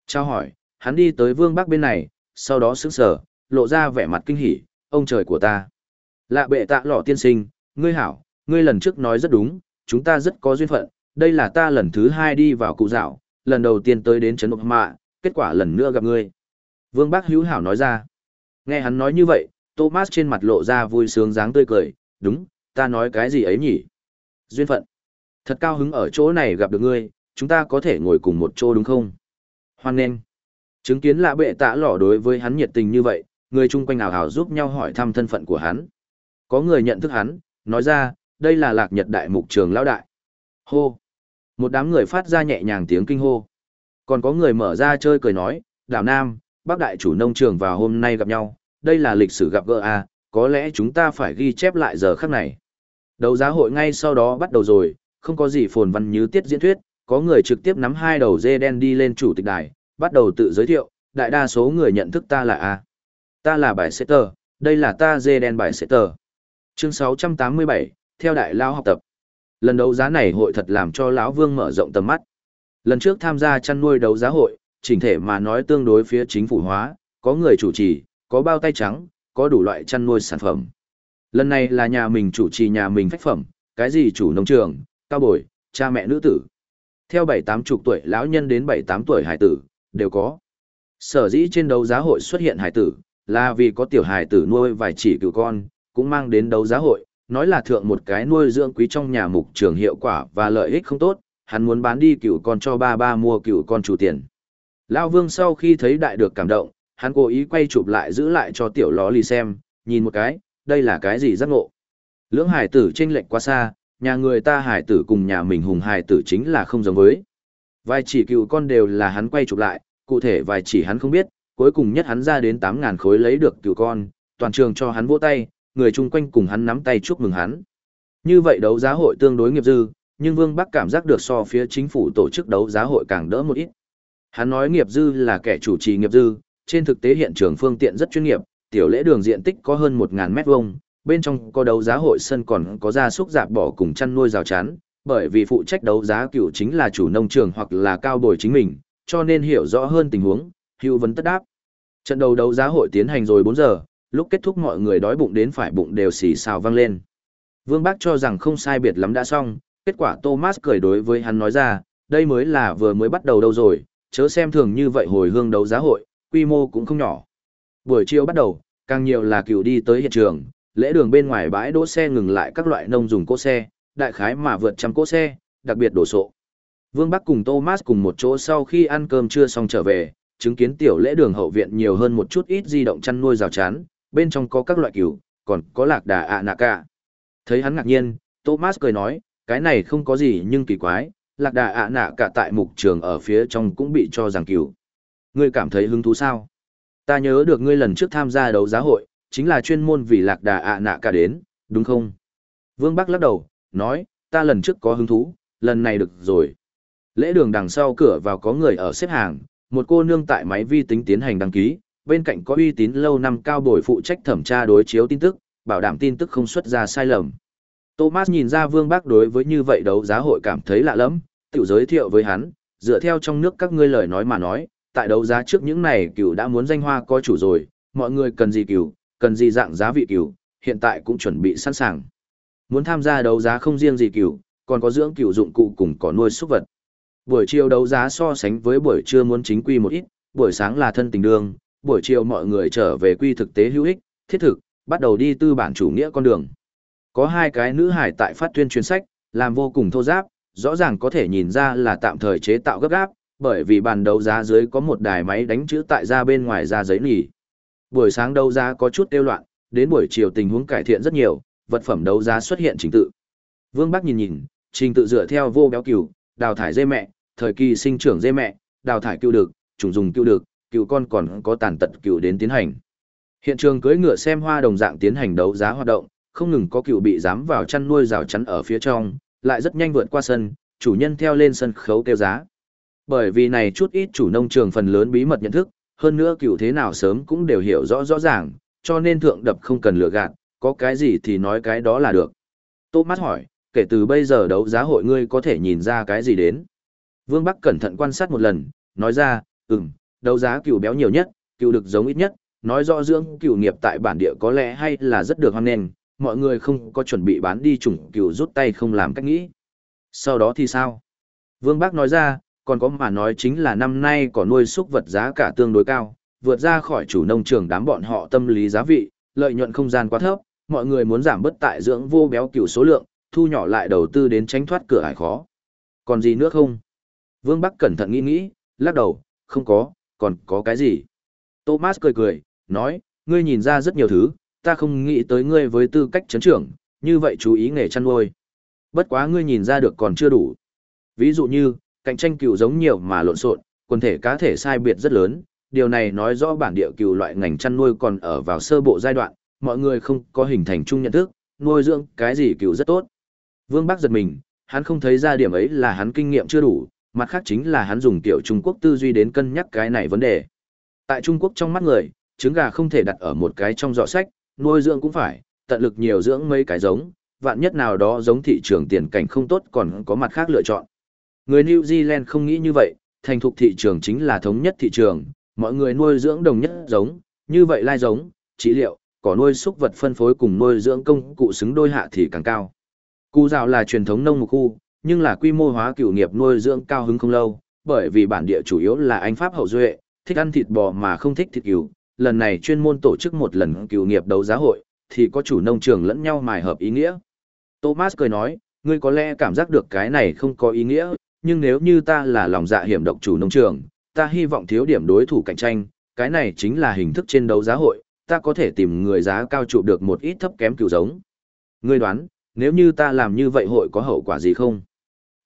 Chào hỏi, hắn đi tới vương bắc bên này, sau đó sững sờ, lộ ra vẻ mặt kinh hỉ, ông trời của ta. Lạ bệ tạ lọ tiên sinh, ngươi hảo, ngươi lần trước nói rất đúng, chúng ta rất có duyên phận, đây là ta lần thứ hai đi vào cụ dạo, lần đầu tiên tới đến trấn Úc Mạ, kết quả lần nữa gặp ngươi. Vương Bác hữu hảo nói ra. Nghe hắn nói như vậy, Thomas trên mặt lộ ra vui sướng dáng tươi cười, đúng, ta nói cái gì ấy nhỉ? Duyên phận. Thật cao hứng ở chỗ này gặp được ngươi, chúng ta có thể ngồi cùng một chỗ đúng không? Hoan nghênh. Chứng kiến lạ bệ tạ lỏ đối với hắn nhiệt tình như vậy, người chung quanh ảo hảo giúp nhau hỏi thăm thân phận của hắn. Có người nhận thức hắn, nói ra, đây là lạc nhật đại mục trường lão đại. Hô! Một đám người phát ra nhẹ nhàng tiếng kinh hô. Còn có người mở ra chơi cười nói, đảo Nam, bác đại chủ nông trường vào hôm nay gặp nhau, đây là lịch sử gặp gỡ à, có lẽ chúng ta phải ghi chép lại giờ khắc này. Đấu giá hội ngay sau đó bắt đầu rồi, không có gì phồn văn như tiết diễn thuyết, có người trực tiếp nắm hai đầu dê đen đi lên chủ tịch đài, bắt đầu tự giới thiệu, đại đa số người nhận thức ta là A. Ta là bài setter, đây là ta dê đen bài setter. Chương 687, theo đại lao học tập. Lần đấu giá này hội thật làm cho lão Vương mở rộng tầm mắt. Lần trước tham gia chăn nuôi đấu giá hội, chỉnh thể mà nói tương đối phía chính phủ hóa, có người chủ trì, có bao tay trắng, có đủ loại chăn nuôi sản phẩm. Lần này là nhà mình chủ trì nhà mình phách phẩm, cái gì chủ nông trường, cao bồi, cha mẹ nữ tử. Theo bảy tám chục tuổi lão nhân đến bảy tám tuổi hải tử, đều có. Sở dĩ trên đấu giá hội xuất hiện hải tử, là vì có tiểu hải tử nuôi vài chỉ cựu con, cũng mang đến đấu giá hội, nói là thượng một cái nuôi dưỡng quý trong nhà mục trường hiệu quả và lợi ích không tốt, hắn muốn bán đi cựu con cho ba ba mua cựu con chủ tiền. Lão Vương sau khi thấy đại được cảm động, hắn cố ý quay chụp lại giữ lại cho tiểu ló lì xem, nhìn một cái, đây là cái gì giác ngộ. Lưỡng hải tử chênh lệch quá xa, nhà người ta hải tử cùng nhà mình hùng hải tử chính là không giống với. Vài chỉ cựu con đều là hắn quay chụp lại, cụ thể vài chỉ hắn không biết, cuối cùng nhất hắn ra đến 8.000 khối lấy được cựu con, toàn trường cho hắn vỗ tay, người chung quanh cùng hắn nắm tay chúc mừng hắn. Như vậy đấu giá hội tương đối nghiệp dư, nhưng Vương Bắc cảm giác được so phía chính phủ tổ chức đấu giá hội càng đỡ một ít. Hắn nói nghiệp dư là kẻ chủ trì nghiệp dư, trên thực tế hiện trường phương tiện rất chuyên nghiệp, tiểu lễ đường diện tích có hơn 1000 mét vuông, bên trong có đấu giá hội sân còn có gia súc dạp bỏ cùng chăn nuôi rào chắn, bởi vì phụ trách đấu giá cựu chính là chủ nông trường hoặc là cao bồi chính mình, cho nên hiểu rõ hơn tình huống, hữu vấn tất đáp. Trận đầu đấu giá hội tiến hành rồi 4 giờ, lúc kết thúc mọi người đói bụng đến phải bụng đều xì xào vang lên. Vương Bác cho rằng không sai biệt lắm đã xong, kết quả Thomas cười đối với hắn nói ra, đây mới là vừa mới bắt đầu đâu rồi, chớ xem thường như vậy hồi hương đấu giá hội, quy mô cũng không nhỏ. Buổi chiều bắt đầu, càng nhiều là cựu đi tới hiện trường, lễ đường bên ngoài bãi đỗ xe ngừng lại các loại nông dùng cỗ xe, đại khái mà vượt trăm cỗ xe, đặc biệt đổ sộ. Vương Bắc cùng Thomas cùng một chỗ sau khi ăn cơm trưa xong trở về, chứng kiến tiểu lễ đường hậu viện nhiều hơn một chút ít di động chăn nuôi rào chắn, bên trong có các loại cừu, còn có lạc đà ạ nạ cả. Thấy hắn ngạc nhiên, Thomas cười nói, cái này không có gì nhưng kỳ quái, lạc đà ạ nạ cả tại mục trường ở phía trong cũng bị cho rằng cừu. Ngươi cảm thấy hứng thú sao? Ta nhớ được ngươi lần trước tham gia đấu giá hội, chính là chuyên môn vì lạc đà ạ nạ cả đến, đúng không? Vương Bắc lắc đầu, nói, ta lần trước có hứng thú, lần này được rồi. Lễ đường đằng sau cửa vào có người ở xếp hàng, một cô nương tại máy vi tính tiến hành đăng ký, bên cạnh có uy tín lâu năm cao bồi phụ trách thẩm tra đối chiếu tin tức, bảo đảm tin tức không xuất ra sai lầm. Thomas nhìn ra Vương Bác đối với như vậy đấu giá hội cảm thấy lạ lắm, tiểu giới thiệu với hắn, dựa theo trong nước các ngươi lời nói mà nói, tại đấu giá trước những này cửu đã muốn danh hoa có chủ rồi, mọi người cần gì cửu, cần gì dạng giá vị cửu, hiện tại cũng chuẩn bị sẵn sàng. Muốn tham gia đấu giá không riêng gì cửu, còn có dưỡng cửu dụng cụ cùng có nuôi súc vật. Buổi chiều đấu giá so sánh với buổi trưa muốn chính quy một ít, buổi sáng là thân tình đường, buổi chiều mọi người trở về quy thực tế hữu ích, thiết thực, bắt đầu đi tư bản chủ nghĩa con đường. Có hai cái nữ hải tại phát tuyên truyền sách, làm vô cùng thô giáp, rõ ràng có thể nhìn ra là tạm thời chế tạo gấp gáp, bởi vì bàn đấu giá dưới có một đài máy đánh chữ tại ra bên ngoài ra giấy nỉ. Buổi sáng đấu giá có chút tiêu loạn, đến buổi chiều tình huống cải thiện rất nhiều, vật phẩm đấu giá xuất hiện trình tự. Vương Bắc nhìn nhìn, trình tự dựa theo vô béo cừu, đào thải dê mẹ, thời kỳ sinh trưởng dê mẹ, đào thải cừu được, trùng dùng cừu được, cựu con còn có tàn tật cựu đến tiến hành. Hiện trường cưới ngựa xem hoa đồng dạng tiến hành đấu giá hoạt động, không ngừng có cựu bị dám vào chăn nuôi rào chắn ở phía trong, lại rất nhanh vượt qua sân, chủ nhân theo lên sân khấu kêu giá. Bởi vì này chút ít chủ nông trường phần lớn bí mật nhận thức, hơn nữa cựu thế nào sớm cũng đều hiểu rõ rõ ràng, cho nên thượng đập không cần lừa gạt, có cái gì thì nói cái đó là được. Thomas mắt hỏi, kể từ bây giờ đấu giá hội ngươi có thể nhìn ra cái gì đến? Vương Bắc cẩn thận quan sát một lần, nói ra, ừm, đấu giá cừu béo nhiều nhất, cừu được giống ít nhất, nói rõ dưỡng cừu nghiệp tại bản địa có lẽ hay là rất được hoan nghênh, mọi người không có chuẩn bị bán đi chủng cừu rút tay không làm cách nghĩ. Sau đó thì sao? Vương Bác nói ra, còn có mà nói chính là năm nay có nuôi súc vật giá cả tương đối cao, vượt ra khỏi chủ nông trường đám bọn họ tâm lý giá vị, lợi nhuận không gian quá thấp, mọi người muốn giảm bớt tại dưỡng vô béo cừu số lượng, thu nhỏ lại đầu tư đến tránh thoát cửa ải khó. Còn gì nữa không? Vương Bắc cẩn thận nghĩ nghĩ, lắc đầu, không có, còn có cái gì? Thomas cười cười, nói, ngươi nhìn ra rất nhiều thứ, ta không nghĩ tới ngươi với tư cách chấn trưởng, như vậy chú ý nghề chăn nuôi. Bất quá ngươi nhìn ra được còn chưa đủ. Ví dụ như, cạnh tranh cừu giống nhiều mà lộn xộn, quần thể cá thể sai biệt rất lớn, điều này nói rõ bản địa cừu loại ngành chăn nuôi còn ở vào sơ bộ giai đoạn, mọi người không có hình thành chung nhận thức, nuôi dưỡng cái gì cừu rất tốt. Vương Bắc giật mình, hắn không thấy ra điểm ấy là hắn kinh nghiệm chưa đủ, mặt khác chính là hắn dùng kiểu Trung Quốc tư duy đến cân nhắc cái này vấn đề. Tại Trung Quốc trong mắt người, trứng gà không thể đặt ở một cái trong giỏ sách, nuôi dưỡng cũng phải, tận lực nhiều dưỡng mấy cái giống, vạn nhất nào đó giống thị trường tiền cảnh không tốt còn có mặt khác lựa chọn. Người New Zealand không nghĩ như vậy, thành thục thị trường chính là thống nhất thị trường, mọi người nuôi dưỡng đồng nhất giống, như vậy lai giống, trị liệu, có nuôi súc vật phân phối cùng nuôi dưỡng công cụ xứng đôi hạ thì càng cao. Cú rào là truyền thống nông một khu, nhưng là quy mô hóa cựu nghiệp nuôi dưỡng cao hứng không lâu, bởi vì bản địa chủ yếu là anh Pháp hậu duệ, thích ăn thịt bò mà không thích thịt cừu. Lần này chuyên môn tổ chức một lần cựu nghiệp đấu giá hội, thì có chủ nông trường lẫn nhau mài hợp ý nghĩa. Thomas cười nói, ngươi có lẽ cảm giác được cái này không có ý nghĩa, nhưng nếu như ta là lòng dạ hiểm độc chủ nông trường, ta hy vọng thiếu điểm đối thủ cạnh tranh, cái này chính là hình thức trên đấu giá hội, ta có thể tìm người giá cao trụ được một ít thấp kém cựu giống. Ngươi đoán, nếu như ta làm như vậy hội có hậu quả gì không?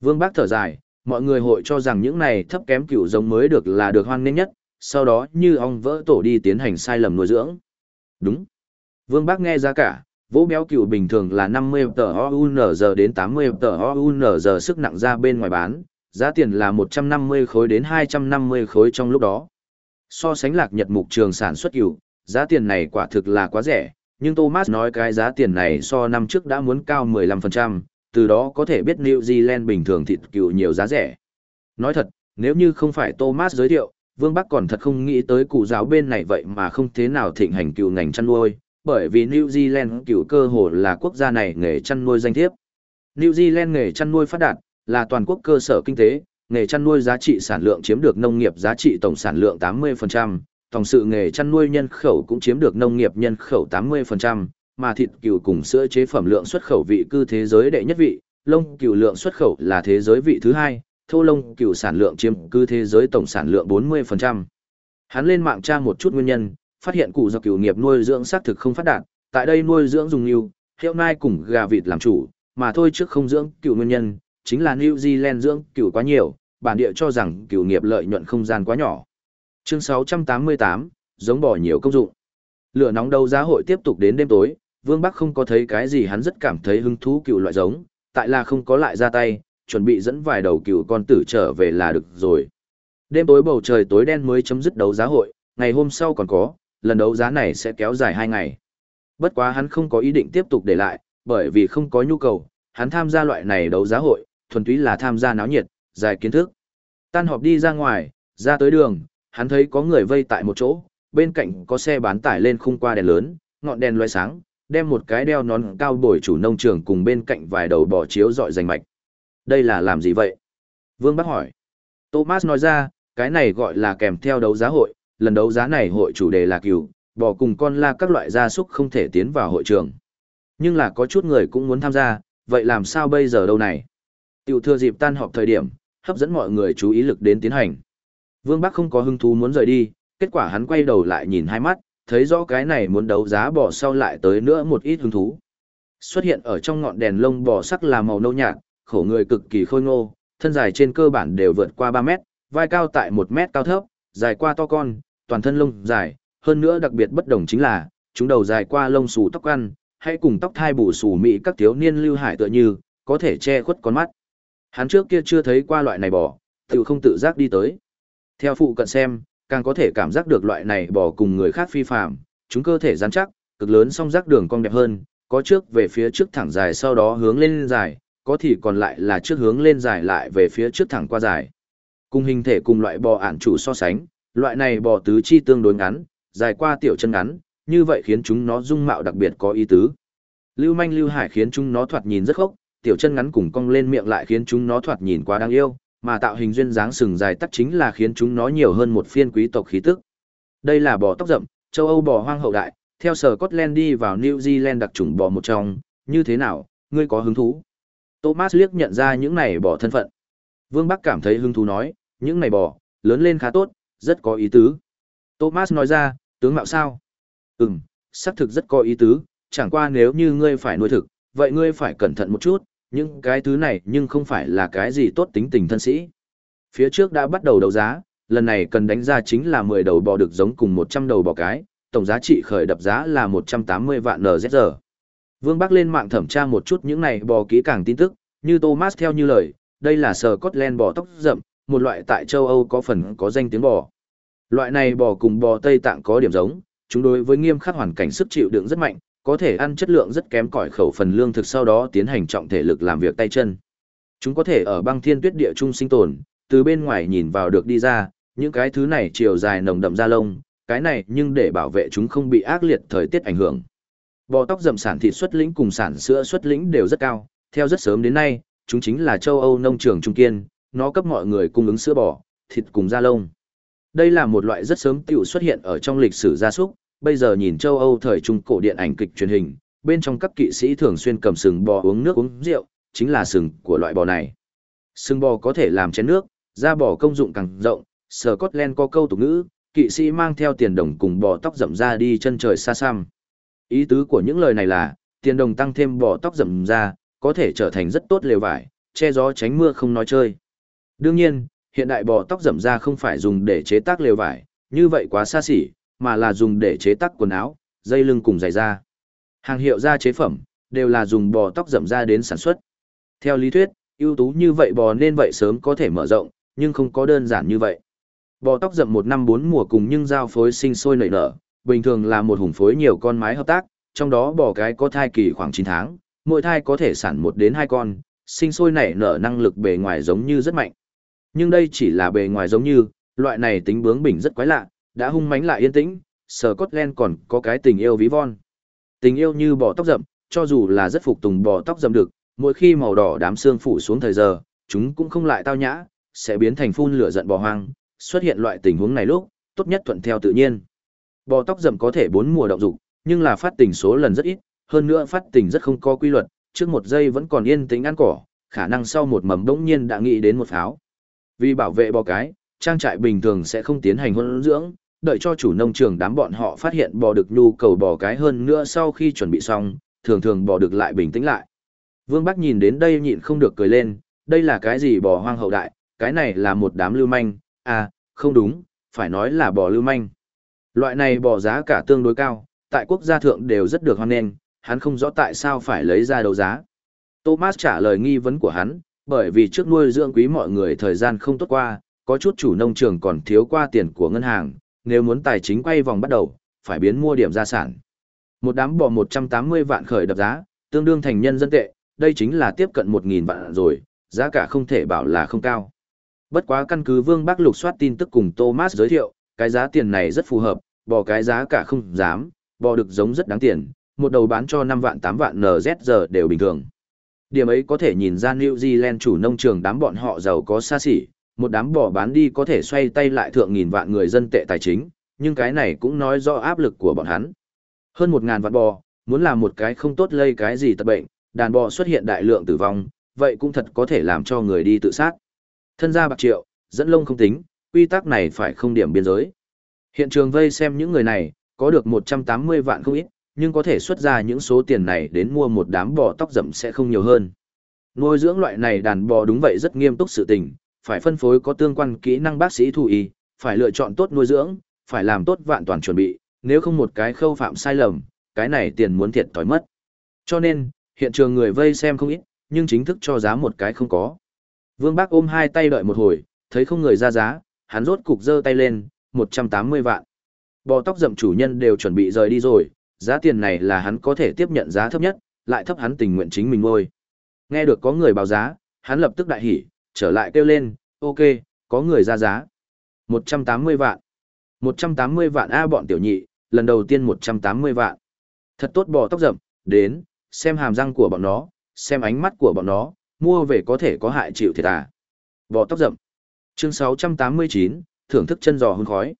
Vương Bác thở dài, mọi người hội cho rằng những này thấp kém cựu giống mới được là được hoan nghênh nhất, sau đó như ong vỡ tổ đi tiến hành sai lầm nuôi dưỡng. Đúng. Vương Bác nghe ra cả, vỗ béo cựu bình thường là 50 tờ OUNZ đến 80 tờ OUNZ sức nặng ra bên ngoài bán, giá tiền là 150 khối đến 250 khối trong lúc đó. So sánh lạc nhật mục trường sản xuất cựu, giá tiền này quả thực là quá rẻ, nhưng Thomas nói cái giá tiền này so năm trước đã muốn cao 15%, từ đó có thể biết New Zealand bình thường thịt cừu nhiều giá rẻ. Nói thật, nếu như không phải Thomas giới thiệu, Vương Bắc còn thật không nghĩ tới cụ giáo bên này vậy mà không thế nào thịnh hành cừu ngành chăn nuôi, bởi vì New Zealand cừu cơ hồ là quốc gia này nghề chăn nuôi danh thiếp. New Zealand nghề chăn nuôi phát đạt, là toàn quốc cơ sở kinh tế, nghề chăn nuôi giá trị sản lượng chiếm được nông nghiệp giá trị tổng sản lượng 80%, tổng sự nghề chăn nuôi nhân khẩu cũng chiếm được nông nghiệp nhân khẩu 80%, mà thịt cừu cùng sữa chế phẩm lượng xuất khẩu vị cư thế giới đệ nhất vị, lông cừu lượng xuất khẩu là thế giới vị thứ hai, thô lông cừu sản lượng chiếm cư thế giới tổng sản lượng 40%. Hắn lên mạng tra một chút nguyên nhân, phát hiện cụ do cừu nghiệp nuôi dưỡng xác thực không phát đạt, tại đây nuôi dưỡng dùng nhiều, hiệu nai cùng gà vịt làm chủ, mà thôi trước không dưỡng cừu nguyên nhân, chính là New Zealand dưỡng cừu quá nhiều, bản địa cho rằng cừu nghiệp lợi nhuận không gian quá nhỏ. Chương 688, giống bò nhiều công dụng. Lửa nóng đâu giá hội tiếp tục đến đêm tối, Vương Bắc không có thấy cái gì hắn rất cảm thấy hứng thú cựu loại giống, tại là không có lại ra tay, chuẩn bị dẫn vài đầu cựu con tử trở về là được rồi. Đêm tối bầu trời tối đen mới chấm dứt đấu giá hội, ngày hôm sau còn có, lần đấu giá này sẽ kéo dài 2 ngày. Bất quá hắn không có ý định tiếp tục để lại, bởi vì không có nhu cầu, hắn tham gia loại này đấu giá hội, thuần túy là tham gia náo nhiệt, dài kiến thức. Tan họp đi ra ngoài, ra tới đường, hắn thấy có người vây tại một chỗ, bên cạnh có xe bán tải lên khung qua đèn lớn, ngọn đèn loé sáng, đem một cái đeo nón cao bồi chủ nông trường cùng bên cạnh vài đầu bò chiếu dọi rành mạch. Đây là làm gì vậy? Vương Bắc hỏi. Thomas nói ra, cái này gọi là kèm theo đấu giá hội, lần đấu giá này hội chủ đề là cừu, bò cùng con la các loại gia súc không thể tiến vào hội trường. Nhưng là có chút người cũng muốn tham gia, vậy làm sao bây giờ đâu này? Tiểu thừa dịp tan họp thời điểm, hấp dẫn mọi người chú ý lực đến tiến hành. Vương Bắc không có hứng thú muốn rời đi, kết quả hắn quay đầu lại nhìn hai mắt, thấy rõ cái này muốn đấu giá bò sau lại tới nữa một ít hứng thú. Xuất hiện ở trong ngọn đèn lông bò sắc là màu nâu nhạt, khổ người cực kỳ khôi ngô, thân dài trên cơ bản đều vượt qua 3 mét, vai cao tại 1 mét cao thấp, dài qua to con, toàn thân lông dài, hơn nữa đặc biệt bất đồng chính là, chúng đầu dài qua lông xù tóc ăn, hay cùng tóc thai bù xù mỹ các thiếu niên lưu hải tựa như, có thể che khuất con mắt. Hắn trước kia chưa thấy qua loại này bò, tự không tự giác đi tới. Theo phụ cận xem, càng có thể cảm giác được loại này bò cùng người khác phi phạm, chúng cơ thể rắn chắc, cực lớn song rác đường cong đẹp hơn, có trước về phía trước thẳng dài sau đó hướng lên dài, có thì còn lại là trước hướng lên dài lại về phía trước thẳng qua dài. Cùng hình thể cùng loại bò ản chủ so sánh, loại này bò tứ chi tương đối ngắn, dài qua tiểu chân ngắn, như vậy khiến chúng nó dung mạo đặc biệt có ý tứ. Lưu manh lưu hải khiến chúng nó thoạt nhìn rất khốc, tiểu chân ngắn cùng cong lên miệng lại khiến chúng nó thoạt nhìn quá đáng yêu, mà tạo hình duyên dáng sừng dài tắt chính là khiến chúng nó nhiều hơn một phiên quý tộc khí tức. Đây là bò tóc rậm, châu Âu bò hoang hậu đại, theo sở Scotland đi vào New Zealand đặc chủng bò một trong, như thế nào, ngươi có hứng thú? Thomas liếc nhận ra những này bò thân phận. Vương Bắc cảm thấy hứng thú nói, những này bò, lớn lên khá tốt, rất có ý tứ. Thomas nói ra, tướng mạo sao? Ừm, xác thực rất có ý tứ, chẳng qua nếu như ngươi phải nuôi thực, vậy ngươi phải cẩn thận một chút, những cái thứ này nhưng không phải là cái gì tốt tính tình thân sĩ. Phía trước đã bắt đầu đấu giá, lần này cần đánh ra chính là 10 đầu bò được giống cùng 100 đầu bò cái, tổng giá trị khởi đập giá là 180 vạn NZR. Vương Bắc lên mạng thẩm tra một chút những này bò kỹ càng tin tức, như Thomas theo như lời, đây là Scotland bò tóc rậm, một loại tại châu Âu có phần có danh tiếng bò. Loại này bò cùng bò Tây Tạng có điểm giống, chúng đối với nghiêm khắc hoàn cảnh sức chịu đựng rất mạnh, có thể ăn chất lượng rất kém cỏi khẩu phần lương thực sau đó tiến hành trọng thể lực làm việc tay chân. Chúng có thể ở băng thiên tuyết địa trung sinh tồn, từ bên ngoài nhìn vào được đi ra, những cái thứ này chiều dài nồng đậm da lông, cái này nhưng để bảo vệ chúng không bị ác liệt thời tiết ảnh hưởng. Bò tóc rậm sản thịt xuất lĩnh cùng sản sữa xuất lĩnh đều rất cao, theo rất sớm đến nay, chúng chính là châu Âu nông trường trung kiên, nó cấp mọi người cung ứng sữa bò, thịt cùng da lông. Đây là một loại rất sớm tiểu xuất hiện ở trong lịch sử gia súc, bây giờ nhìn châu Âu thời trung cổ điện ảnh kịch truyền hình, bên trong các kỵ sĩ thường xuyên cầm sừng bò uống nước uống rượu, chính là sừng của loại bò này. Sừng bò có thể làm chén nước, da bò công dụng càng rộng, Scotland có câu tục ngữ, kỵ sĩ mang theo tiền đồng cùng bò tóc rậm ra đi chân trời xa xăm. Ý tứ của những lời này là, tiền đồng tăng thêm bò tóc rậm ra, có thể trở thành rất tốt lều vải, che gió tránh mưa không nói chơi. Đương nhiên, hiện đại bò tóc rậm ra không phải dùng để chế tác lều vải, như vậy quá xa xỉ, mà là dùng để chế tác quần áo, dây lưng cùng giày da. Hàng hiệu da chế phẩm, đều là dùng bò tóc rậm ra đến sản xuất. Theo lý thuyết, ưu tú như vậy bò nên vậy sớm có thể mở rộng, nhưng không có đơn giản như vậy. Bò tóc rậm một năm bốn mùa cùng nhưng giao phối sinh sôi nảy nở, bình thường là một hùng phối nhiều con mái hợp tác, trong đó bò cái có thai kỳ khoảng 9 tháng, mỗi thai có thể sản một đến hai con, sinh sôi nảy nở năng lực bề ngoài giống như rất mạnh. Nhưng đây chỉ là bề ngoài giống như, loại này tính bướng bỉnh rất quái lạ, đã hung mãnh lại yên tĩnh, sở Scotland còn có cái tình yêu ví von. Tình yêu như bò tóc rậm, cho dù là rất phục tùng bò tóc rậm được, mỗi khi màu đỏ đám xương phủ xuống thời giờ, chúng cũng không lại tao nhã, sẽ biến thành phun lửa giận bò hoang, xuất hiện loại tình huống này lúc, tốt nhất thuận theo tự nhiên. Bò tóc rậm có thể bốn mùa động dục, nhưng là phát tình số lần rất ít, hơn nữa phát tình rất không có quy luật, trước một giây vẫn còn yên tĩnh ăn cỏ, khả năng sau một mầm đống nhiên đã nghĩ đến một pháo. Vì bảo vệ bò cái, trang trại bình thường sẽ không tiến hành huấn dưỡng, đợi cho chủ nông trường đám bọn họ phát hiện bò được nhu cầu bò cái hơn nữa sau khi chuẩn bị xong, thường thường bò được lại bình tĩnh lại. Vương Bắc nhìn đến đây nhịn không được cười lên, đây là cái gì bò hoang hậu đại, cái này là một đám lưu manh, à, không đúng, phải nói là bò lưu manh. Loại này bò giá cả tương đối cao, tại quốc gia thượng đều rất được hoan nghênh, hắn không rõ tại sao phải lấy ra đấu giá. Thomas trả lời nghi vấn của hắn, bởi vì trước nuôi dưỡng quý mọi người thời gian không tốt qua, có chút chủ nông trường còn thiếu qua tiền của ngân hàng, nếu muốn tài chính quay vòng bắt đầu, phải biến mua điểm gia sản. Một đám bò 180 vạn khởi đập giá, tương đương thành nhân dân tệ, đây chính là tiếp cận 1.000 vạn rồi, giá cả không thể bảo là không cao. Bất quá căn cứ Vương Bắc lục soát tin tức cùng Thomas giới thiệu, cái giá tiền này rất phù hợp, bò cái giá cả không dám, bò được giống rất đáng tiền, một đầu bán cho 5 vạn 8 vạn NZ giờ đều bình thường. Điểm ấy có thể nhìn ra New Zealand chủ nông trường đám bọn họ giàu có xa xỉ, một đám bò bán đi có thể xoay tay lại thượng nghìn vạn người dân tệ tài chính, nhưng cái này cũng nói rõ áp lực của bọn hắn. Hơn một ngàn vạn bò, muốn làm một cái không tốt lây cái gì tật bệnh, đàn bò xuất hiện đại lượng tử vong, vậy cũng thật có thể làm cho người đi tự sát. Thân gia bạc triệu, dẫn lông không tính, quy tắc này phải không điểm biên giới. Hiện trường vây xem những người này, có được 180 vạn không ít, nhưng có thể xuất ra những số tiền này đến mua một đám bò tóc rậm sẽ không nhiều hơn. Nuôi dưỡng loại này đàn bò đúng vậy rất nghiêm túc sự tình, phải phân phối có tương quan kỹ năng bác sĩ thú y, phải lựa chọn tốt nuôi dưỡng, phải làm tốt vạn toàn chuẩn bị, nếu không một cái khâu phạm sai lầm, cái này tiền muốn thiệt tỏi mất. Cho nên, hiện trường người vây xem không ít, nhưng chính thức cho giá một cái không có. Vương Bác ôm hai tay đợi một hồi, thấy không người ra giá, hắn rốt cục giơ tay lên, 180 vạn. Bò tóc rậm chủ nhân đều chuẩn bị rời đi rồi, giá tiền này là hắn có thể tiếp nhận giá thấp nhất, lại thấp hắn tình nguyện chính mình ngôi. Nghe được có người báo giá, hắn lập tức đại hỉ, trở lại kêu lên, ok, có người ra giá. 180 vạn. 180 vạn A bọn tiểu nhị, lần đầu tiên 180 vạn. Thật tốt bò tóc rậm, đến, xem hàm răng của bọn nó, xem ánh mắt của bọn nó, mua về có thể có hại chịu thiệt à. Bò tóc rậm. Chương 689, thưởng thức chân giò hôn khói.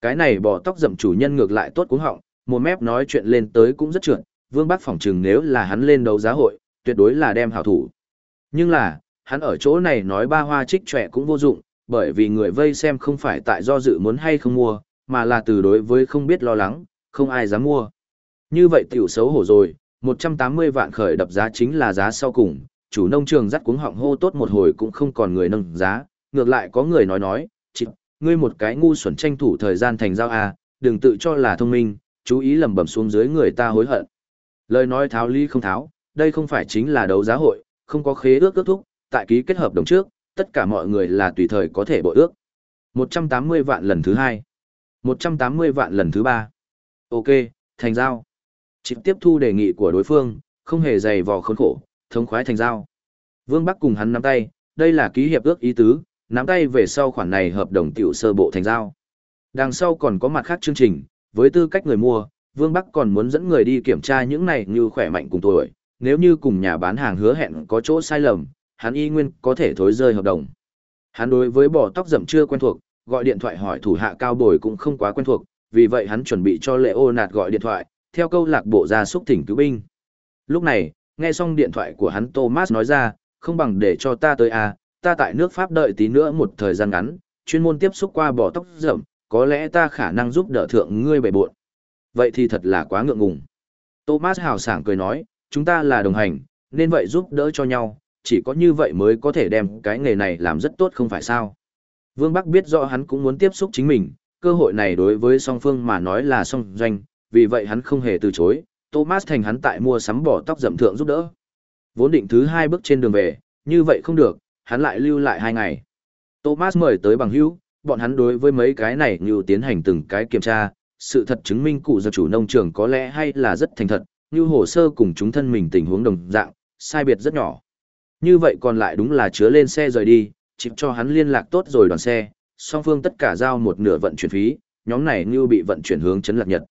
Cái này bò tóc rậm chủ nhân ngược lại tốt cuống họng, một mép nói chuyện lên tới cũng rất trượt, Vương bác phỏng trừng nếu là hắn lên đấu giá hội, tuyệt đối là đem hảo thủ. Nhưng là, hắn ở chỗ này nói ba hoa trích trẻ cũng vô dụng, bởi vì người vây xem không phải tại do dự muốn hay không mua, mà là từ đối với không biết lo lắng, không ai dám mua. Như vậy tiểu xấu hổ rồi, 180 vạn khởi đập giá chính là giá sau cùng, chủ nông trường dắt cuống họng hô tốt một hồi cũng không còn người nâng giá, ngược lại có người nói nói, chị, ngươi một cái ngu xuẩn tranh thủ thời gian thành giao à, đừng tự cho là thông minh, chú ý lầm bầm xuống dưới người ta hối hận. Lời nói tháo ly không tháo, đây không phải chính là đấu giá hội, không có khế ước ước thúc, tại ký kết hợp đồng trước, tất cả mọi người là tùy thời có thể bội ước. 180 vạn lần thứ hai, 180 vạn lần thứ ba. Ok, thành giao. Trực tiếp thu đề nghị của đối phương, không hề dày vò khốn khổ, thống khoái thành giao. Vương Bắc cùng hắn nắm tay, đây là ký hiệp ước ý tứ, nắm tay về sau khoản này hợp đồng tiểu sơ bộ thành giao. Đằng sau còn có mặt khác chương trình, với tư cách người mua, Vương Bắc còn muốn dẫn người đi kiểm tra những này như khỏe mạnh cùng tuổi, nếu như cùng nhà bán hàng hứa hẹn có chỗ sai lầm, hắn y nguyên có thể thối rơi hợp đồng. Hắn đối với bỏ tóc rậm chưa quen thuộc, gọi điện thoại hỏi thủ hạ cao bồi cũng không quá quen thuộc, vì vậy hắn chuẩn bị cho lệ ô nạt gọi điện thoại, theo câu lạc bộ ra xúc thỉnh cứu binh. Lúc này, nghe xong điện thoại của hắn Thomas nói ra, không bằng để cho ta tới à, ta tại nước Pháp đợi tí nữa một thời gian ngắn, chuyên môn tiếp xúc qua bỏ tóc rậm, có lẽ ta khả năng giúp đỡ thượng ngươi bày buộn. Vậy thì thật là quá ngượng ngùng. Thomas hào sảng cười nói, chúng ta là đồng hành, nên vậy giúp đỡ cho nhau, chỉ có như vậy mới có thể đem cái nghề này làm rất tốt không phải sao. Vương Bắc biết rõ hắn cũng muốn tiếp xúc chính mình, cơ hội này đối với song phương mà nói là song doanh, vì vậy hắn không hề từ chối, Thomas thành hắn tại mua sắm bỏ tóc rậm thượng giúp đỡ. Vốn định thứ hai bước trên đường về, như vậy không được, hắn lại lưu lại hai ngày. Thomas mời tới bằng hữu, bọn hắn đối với mấy cái này như tiến hành từng cái kiểm tra, sự thật chứng minh cụ giật chủ nông trường có lẽ hay là rất thành thật, như hồ sơ cùng chúng thân mình tình huống đồng dạng, sai biệt rất nhỏ. Như vậy còn lại đúng là chứa lên xe rời đi, chịp cho hắn liên lạc tốt rồi đoàn xe, song phương tất cả giao một nửa vận chuyển phí, nhóm này như bị vận chuyển hướng chấn lạc nhật.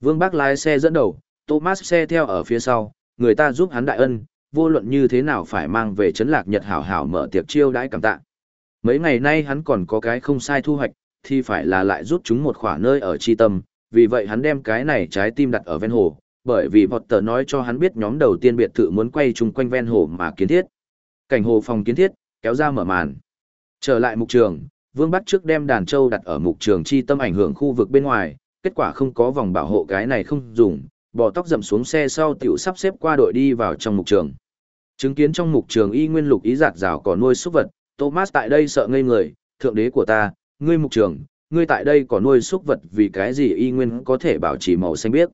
Vương Bác lái xe dẫn đầu, Thomas xe theo ở phía sau, người ta giúp hắn đại ân, vô luận như thế nào phải mang về chấn lạc nhật hảo hảo mở tiệc chiêu đãi cảm tạ. Mấy ngày nay hắn còn có cái không sai thu hoạch, thì phải là lại rút chúng một khỏa nơi ở chi tâm, vì vậy hắn đem cái này trái tim đặt ở ven hồ, bởi vì Potter nói cho hắn biết nhóm đầu tiên biệt thự muốn quay chung quanh ven hồ mà kiến thiết. Cảnh hồ phòng kiến thiết, kéo ra mở màn. Trở lại mục trường, Vương Bắc trước đem đàn trâu đặt ở mục trường chi tâm ảnh hưởng khu vực bên ngoài, kết quả không có vòng bảo hộ cái này không dùng, bỏ tóc dậm xuống xe sau tiểu sắp xếp qua đội đi vào trong mục trường. Chứng kiến trong mục trường y nguyên lục ý giạt rào có nuôi súc vật, Thomas tại đây sợ ngây người, thượng đế của ta, ngươi mục trường, ngươi tại đây có nuôi súc vật vì cái gì y nguyên có thể bảo trì màu xanh biếc.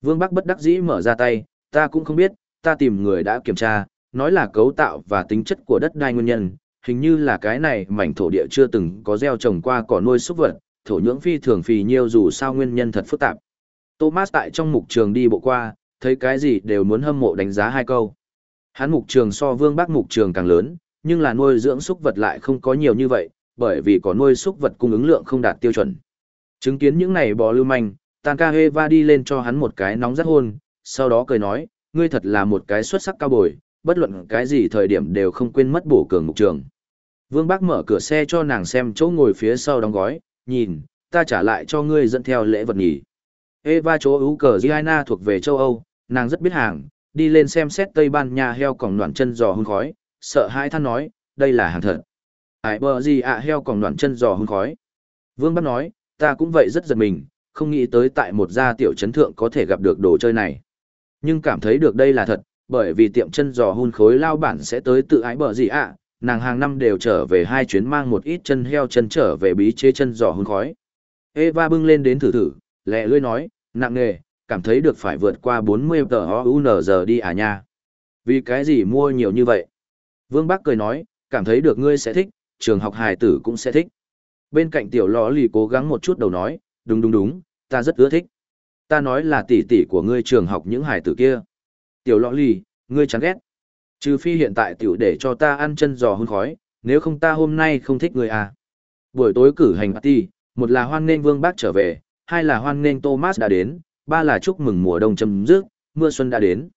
Vương Bắc bất đắc dĩ mở ra tay, ta cũng không biết, ta tìm người đã kiểm tra, nói là cấu tạo và tính chất của đất đai nguyên nhân, hình như là cái này mảnh thổ địa chưa từng có gieo trồng qua cỏ nuôi súc vật, thổ nhưỡng phi thường phì nhiêu dù sao nguyên nhân thật phức tạp. Thomas tại trong mục trường đi bộ qua, thấy cái gì đều muốn hâm mộ đánh giá hai câu. Hắn mục trường so Vương bác mục trường càng lớn, nhưng là nuôi dưỡng súc vật lại không có nhiều như vậy, bởi vì có nuôi súc vật cung ứng lượng không đạt tiêu chuẩn. Chứng kiến những này bò lưu manh, Tanka đi lên cho hắn một cái nóng rất hôn, sau đó cười nói, ngươi thật là một cái xuất sắc cao bồi, bất luận cái gì thời điểm đều không quên mất bổ cường mục trường. Vương Bác mở cửa xe cho nàng xem chỗ ngồi phía sau đóng gói, nhìn, ta trả lại cho ngươi dẫn theo lễ vật nghỉ. Eva chỗ ưu cờ Giana thuộc về châu Âu, nàng rất biết hàng, đi lên xem xét Tây Ban Nha heo còng đoạn chân giò hương khói, sợ hãi than nói, đây là hàng thật. Ai bờ gì ạ heo còng đoạn chân giò hương khói. Vương Bác nói, ta cũng vậy rất giật mình, không nghĩ tới tại một gia tiểu trấn thượng có thể gặp được đồ chơi này. Nhưng cảm thấy được đây là thật, bởi vì tiệm chân giò hun khối lao bản sẽ tới tự ái bờ gì ạ, nàng hàng năm đều trở về hai chuyến mang một ít chân heo chân trở về bí chế chân giò hun khói. Eva bưng lên đến thử thử, lẹ lưỡi nói, nặng nề, cảm thấy được phải vượt qua 40 tờ OUN giờ đi à nha. Vì cái gì mua nhiều như vậy? Vương Bắc cười nói, cảm thấy được ngươi sẽ thích, trường học hài tử cũng sẽ thích. Bên cạnh tiểu lò lì cố gắng một chút đầu nói, đúng đúng đúng, ta rất ưa thích. Ta nói là tỷ tỷ của ngươi trường học những hài tử kia. Tiểu lọ lì, ngươi chán ghét. Trừ phi hiện tại tiểu để cho ta ăn chân giò hôn khói, nếu không ta hôm nay không thích ngươi à. Buổi tối cử hành party, một là hoan nghênh vương bác trở về, hai là hoan nghênh Thomas đã đến, ba là chúc mừng mùa đông chấm dứt, mưa xuân đã đến.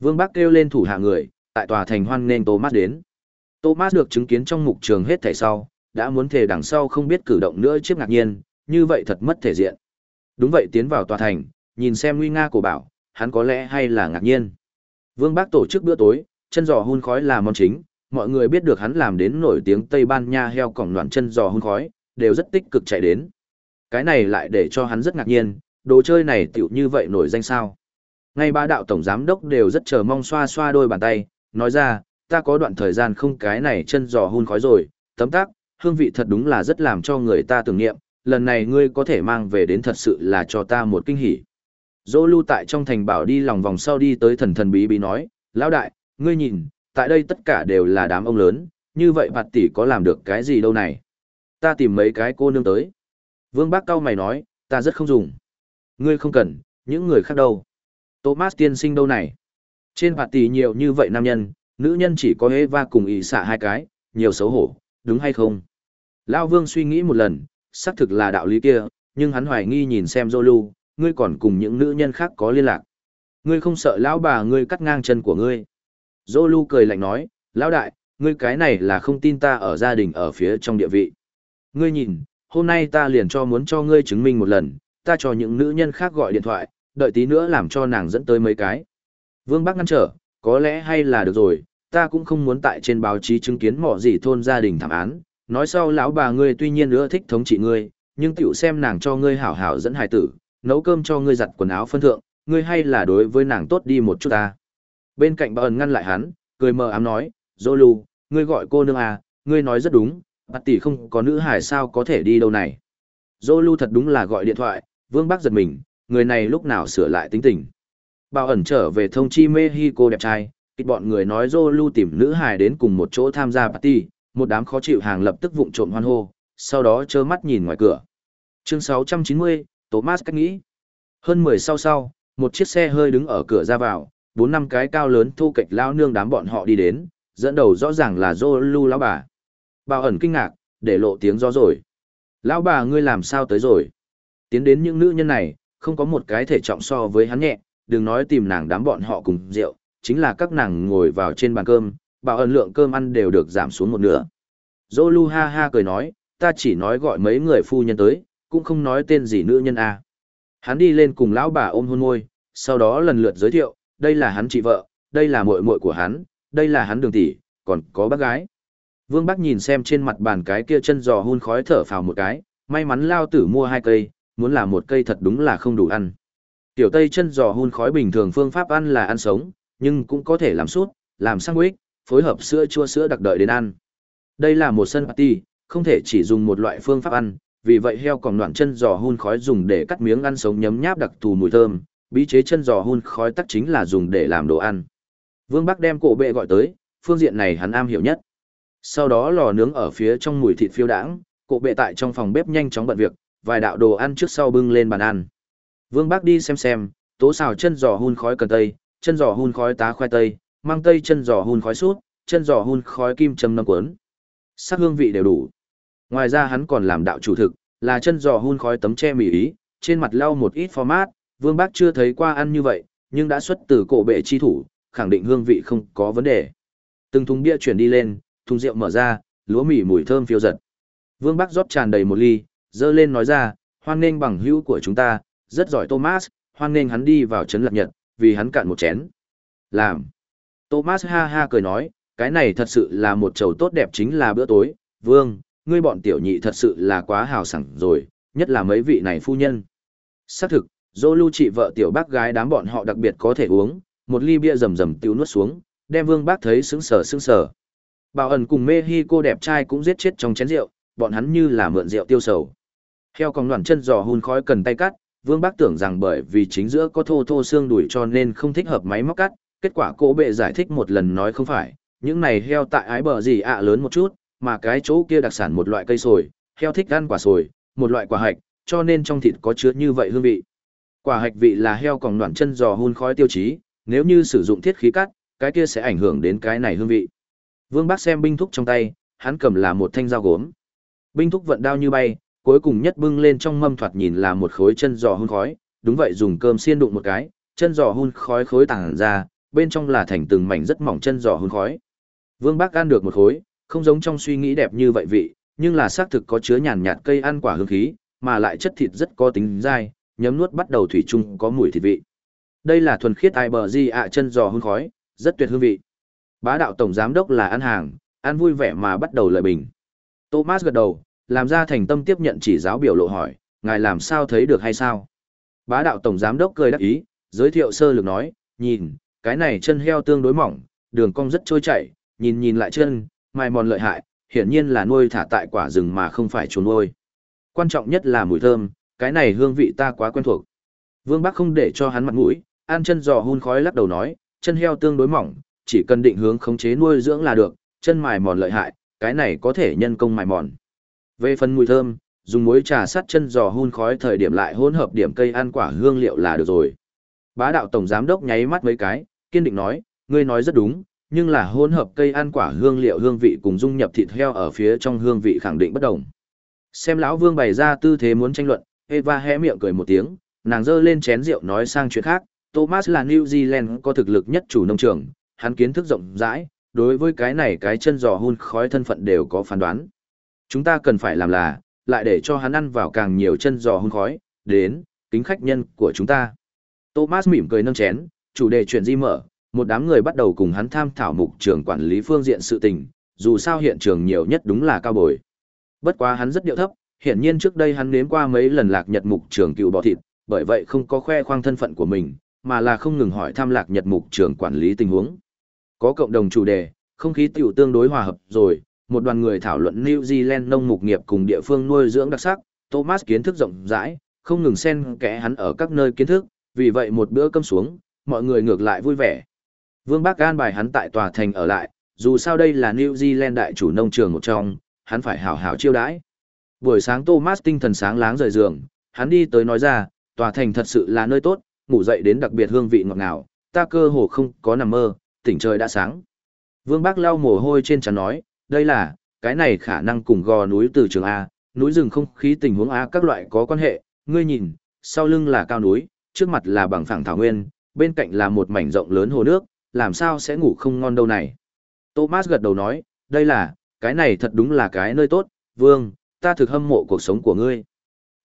Vương bác kêu lên thủ hạ người, tại tòa thành hoan nghênh Thomas đến. Thomas được chứng kiến trong mục trường hết thảy sau, đã muốn thể đằng sau không biết cử động nữa chiếc ngạc nhiên, như vậy thật mất thể diện. Đúng vậy tiến vào tòa thành, nhìn xem nguy nga của bảo, hắn có lẽ hay là ngạc nhiên. Vương Bác tổ chức bữa tối, chân giò hun khói là món chính, mọi người biết được hắn làm đến nổi tiếng Tây Ban Nha heo cỏng loạn chân giò hun khói, đều rất tích cực chạy đến. Cái này lại để cho hắn rất ngạc nhiên, đồ chơi này tiểu như vậy nổi danh sao. Ngay ba đạo tổng giám đốc đều rất chờ mong xoa xoa đôi bàn tay, nói ra, ta có đoạn thời gian không cái này chân giò hun khói rồi, tấm tắc, hương vị thật đúng là rất làm cho người ta tưởng niệm, lần này ngươi có thể mang về đến thật sự là cho ta một kinh hỉ. Dô lưu tại trong thành bảo đi lòng vòng sau đi tới thần thần bí bí nói, lão đại, ngươi nhìn, tại đây tất cả đều là đám ông lớn, như vậy bạt tỷ có làm được cái gì đâu này. Ta tìm mấy cái cô nương tới. Vương bác cao mày nói, ta rất không dùng. Ngươi không cần, những người khác đâu. Thomas tiên sinh đâu này. Trên bạt tỷ nhiều như vậy nam nhân, nữ nhân chỉ có Eva cùng ý xạ hai cái, nhiều xấu hổ, đúng hay không? Lão Vương suy nghĩ một lần, xác thực là đạo lý kia, nhưng hắn hoài nghi nhìn xem Zolu, ngươi còn cùng những nữ nhân khác có liên lạc. Ngươi không sợ lão bà ngươi cắt ngang chân của ngươi. Zolu cười lạnh nói, lão đại, ngươi cái này là không tin ta ở gia đình ở phía trong địa vị. Ngươi nhìn, hôm nay ta liền cho muốn cho ngươi chứng minh một lần, ta cho những nữ nhân khác gọi điện thoại, đợi tí nữa làm cho nàng dẫn tới mấy cái. Vương Bắc ngăn trở, có lẽ hay là được rồi, ta cũng không muốn tại trên báo chí chứng kiến mỏ gì thôn gia đình thảm án, nói sau lão bà ngươi tuy nhiên nữa thích thống trị ngươi, nhưng tiểu xem nàng cho ngươi hảo hảo dẫn hài tử, nấu cơm cho ngươi giặt quần áo phân thượng, ngươi hay là đối với nàng tốt đi một chút ta. Bên cạnh bà ẩn ngăn lại hắn, cười mờ ám nói, Zolu, ngươi gọi cô nương à, ngươi nói rất đúng, bạt tỷ không có nữ hài sao có thể đi đâu này. Zolu thật đúng là gọi điện thoại, vương bác giật mình, người này lúc nào sửa lại tính tình. Bảo ẩn trở về thông chi Mexico đẹp trai, kịch bọn người nói Zolu tìm nữ hài đến cùng một chỗ tham gia party, một đám khó chịu hàng lập tức vụng trộm hoan hô, sau đó trơ mắt nhìn ngoài cửa. Chương 690, Thomas cách nghĩ. Hơn 10 sau sau, một chiếc xe hơi đứng ở cửa ra vào, bốn năm cái cao lớn thu kịch lao nương đám bọn họ đi đến, dẫn đầu rõ ràng là Zolu lão bà. Bảo ẩn kinh ngạc, để lộ tiếng gió rồi. Lão bà ngươi làm sao tới rồi? Tiến đến những nữ nhân này, không có một cái thể trọng so với hắn nhẹ, đừng nói tìm nàng đám bọn họ cùng rượu, chính là các nàng ngồi vào trên bàn cơm, bảo ẩn lượng cơm ăn đều được giảm xuống một nửa. Zolu ha ha cười nói, ta chỉ nói gọi mấy người phu nhân tới, cũng không nói tên gì nữ nhân a. Hắn đi lên cùng lão bà ôm hôn môi, sau đó lần lượt giới thiệu, đây là hắn chị vợ, đây là muội muội của hắn, đây là hắn đường tỷ, còn có bác gái. Vương Bắc nhìn xem trên mặt bàn cái kia chân giò hun khói thở phào một cái, may mắn lao tử mua hai cây, muốn làm một cây thật đúng là không đủ ăn. Tiểu Tây chân giò hun khói bình thường phương pháp ăn là ăn sống, nhưng cũng có thể làm sút, làm sandwich, phối hợp sữa chua sữa đặc đợi đến ăn. Đây là một sân party, không thể chỉ dùng một loại phương pháp ăn, vì vậy heo còn đoạn chân giò hun khói dùng để cắt miếng ăn sống nhấm nháp đặc thù mùi thơm, bí chế chân giò hun khói tắc chính là dùng để làm đồ ăn. Vương Bắc đem cổ bệ gọi tới, phương diện này hắn am hiểu nhất. Sau đó lò nướng ở phía trong mùi thịt phiêu đãng, cổ bệ tại trong phòng bếp nhanh chóng bận việc, vài đạo đồ ăn trước sau bưng lên bàn ăn. Vương Bắc đi xem xem, tố xào chân giò hun khói cần tây, chân giò hun khói tá khoai tây, mang tây chân giò hun khói sút, chân giò hun khói kim châm năm cuốn. Sắc hương vị đều đủ. Ngoài ra hắn còn làm đạo chủ thực, là chân giò hun khói tấm che mì ý, trên mặt lau một ít format, Vương Bác chưa thấy qua ăn như vậy, nhưng đã xuất từ cổ bệ chi thủ, khẳng định hương vị không có vấn đề. Từng thùng bia chuyển đi lên, thùng rượu mở ra, lúa mì mùi thơm phiêu giật. Vương Bác rót tràn đầy một ly, dơ lên nói ra, hoan nghênh bằng hữu của chúng ta, rất giỏi Thomas, hoan nghênh hắn đi vào trấn lập nhật, vì hắn cạn một chén. Làm. Thomas ha ha cười nói, cái này thật sự là một chầu tốt đẹp chính là bữa tối, Vương, ngươi bọn tiểu nhị thật sự là quá hào sảng rồi, nhất là mấy vị này phu nhân. Xác thực, dô lưu chị vợ tiểu bác gái đám bọn họ đặc biệt có thể uống, một ly bia rầm rầm tiêu nuốt xuống, đem vương bác thấy sững sờ sững sờ. Bảo ẩn cùng mê hi cô đẹp trai cũng giết chết trong chén rượu, bọn hắn như là mượn rượu tiêu sầu. Heo còn loạn chân giò hun khói cần tay cắt, vương bác tưởng rằng bởi vì chính giữa có thô thô xương đùi cho nên không thích hợp máy móc cắt, kết quả cô bệ giải thích một lần nói không phải, những này heo tại ái bờ gì ạ lớn một chút, mà cái chỗ kia đặc sản một loại cây sồi, heo thích ăn quả sồi, một loại quả hạch, cho nên trong thịt có chứa như vậy hương vị. Quả hạch vị là heo còn đoạn chân giò hun khói tiêu chí, nếu như sử dụng thiết khí cắt, cái kia sẽ ảnh hưởng đến cái này hương vị. Vương Bác xem binh thúc trong tay, hắn cầm là một thanh dao gốm. Binh thúc vận đao như bay, cuối cùng nhất bưng lên trong mâm thoạt nhìn là một khối chân giò hun khói, đúng vậy dùng cơm xiên đụng một cái, chân giò hun khói khối tàng ra, bên trong là thành từng mảnh rất mỏng chân giò hun khói. Vương Bác ăn được một khối, không giống trong suy nghĩ đẹp như vậy vị, nhưng là xác thực có chứa nhàn nhạt cây ăn quả hương khí, mà lại chất thịt rất có tính dai, nhấm nuốt bắt đầu thủy chung có mùi thịt vị. Đây là thuần khiết ai bờ di ạ chân giò hương khói, rất tuyệt hương vị. Bá đạo tổng giám đốc là ăn hàng, ăn vui vẻ mà bắt đầu lời bình. Thomas gật đầu, làm ra thành tâm tiếp nhận chỉ giáo biểu lộ hỏi, ngài làm sao thấy được hay sao? Bá đạo tổng giám đốc cười đắc ý, giới thiệu sơ lược nói, nhìn, cái này chân heo tương đối mỏng, đường cong rất trôi chảy, nhìn nhìn lại chân, mài mòn lợi hại, hiển nhiên là nuôi thả tại quả rừng mà không phải chuồn nuôi. Quan trọng nhất là mùi thơm, cái này hương vị ta quá quen thuộc. Vương Bắc không để cho hắn mặt mũi, ăn chân giò hun khói lắc đầu nói, chân heo tương đối mỏng, chỉ cần định hướng khống chế nuôi dưỡng là được, chân mài mòn lợi hại, cái này có thể nhân công mài mòn. Về phần mùi thơm, dùng muối trà sắt chân giò hun khói thời điểm lại hỗn hợp điểm cây ăn quả hương liệu là được rồi. Bá đạo tổng giám đốc nháy mắt mấy cái, kiên định nói, ngươi nói rất đúng, nhưng là hỗn hợp cây ăn quả hương liệu hương vị cùng dung nhập thịt heo ở phía trong hương vị khẳng định bất đồng. Xem lão Vương bày ra tư thế muốn tranh luận, Eva hé miệng cười một tiếng, nàng giơ lên chén rượu nói sang chuyện khác, Thomas là New Zealand có thực lực nhất chủ nông trường, hắn kiến thức rộng rãi, đối với cái này cái chân giò hun khói thân phận đều có phán đoán. Chúng ta cần phải làm là, lại để cho hắn ăn vào càng nhiều chân giò hun khói, đến, kính khách nhân của chúng ta. Thomas mỉm cười nâng chén, chủ đề chuyện di mở, một đám người bắt đầu cùng hắn tham thảo mục trường quản lý phương diện sự tình, dù sao hiện trường nhiều nhất đúng là cao bồi. Bất quá hắn rất điệu thấp, hiển nhiên trước đây hắn nếm qua mấy lần lạc nhật mục trường cựu bò thịt, bởi vậy không có khoe khoang thân phận của mình, mà là không ngừng hỏi tham lạc nhật mục trường quản lý tình huống. Có cộng đồng chủ đề, không khí tiểu tương đối hòa hợp rồi, một đoàn người thảo luận New Zealand nông mục nghiệp cùng địa phương nuôi dưỡng đặc sắc, Thomas kiến thức rộng rãi, không ngừng xen kẽ hắn ở các nơi kiến thức, vì vậy một bữa cơm xuống, mọi người ngược lại vui vẻ. Vương Bắc an bài hắn tại tòa thành ở lại, dù sao đây là New Zealand đại chủ nông trường một trong, hắn phải hảo hảo chiêu đãi. Buổi sáng Thomas tinh thần sáng láng rời giường, hắn đi tới nói ra, tòa thành thật sự là nơi tốt, ngủ dậy đến đặc biệt hương vị ngọt ngào, ta cơ hồ không có nằm mơ, tỉnh trời đã sáng. Vương Bác lau mồ hôi trên trán nói, đây là, cái này khả năng cùng gò núi từ trường A, núi rừng không khí tình huống A các loại có quan hệ, ngươi nhìn, sau lưng là cao núi, trước mặt là bằng phẳng thảo nguyên, bên cạnh là một mảnh rộng lớn hồ nước, làm sao sẽ ngủ không ngon đâu này. Thomas gật đầu nói, đây là, cái này thật đúng là cái nơi tốt, Vương, ta thực hâm mộ cuộc sống của ngươi.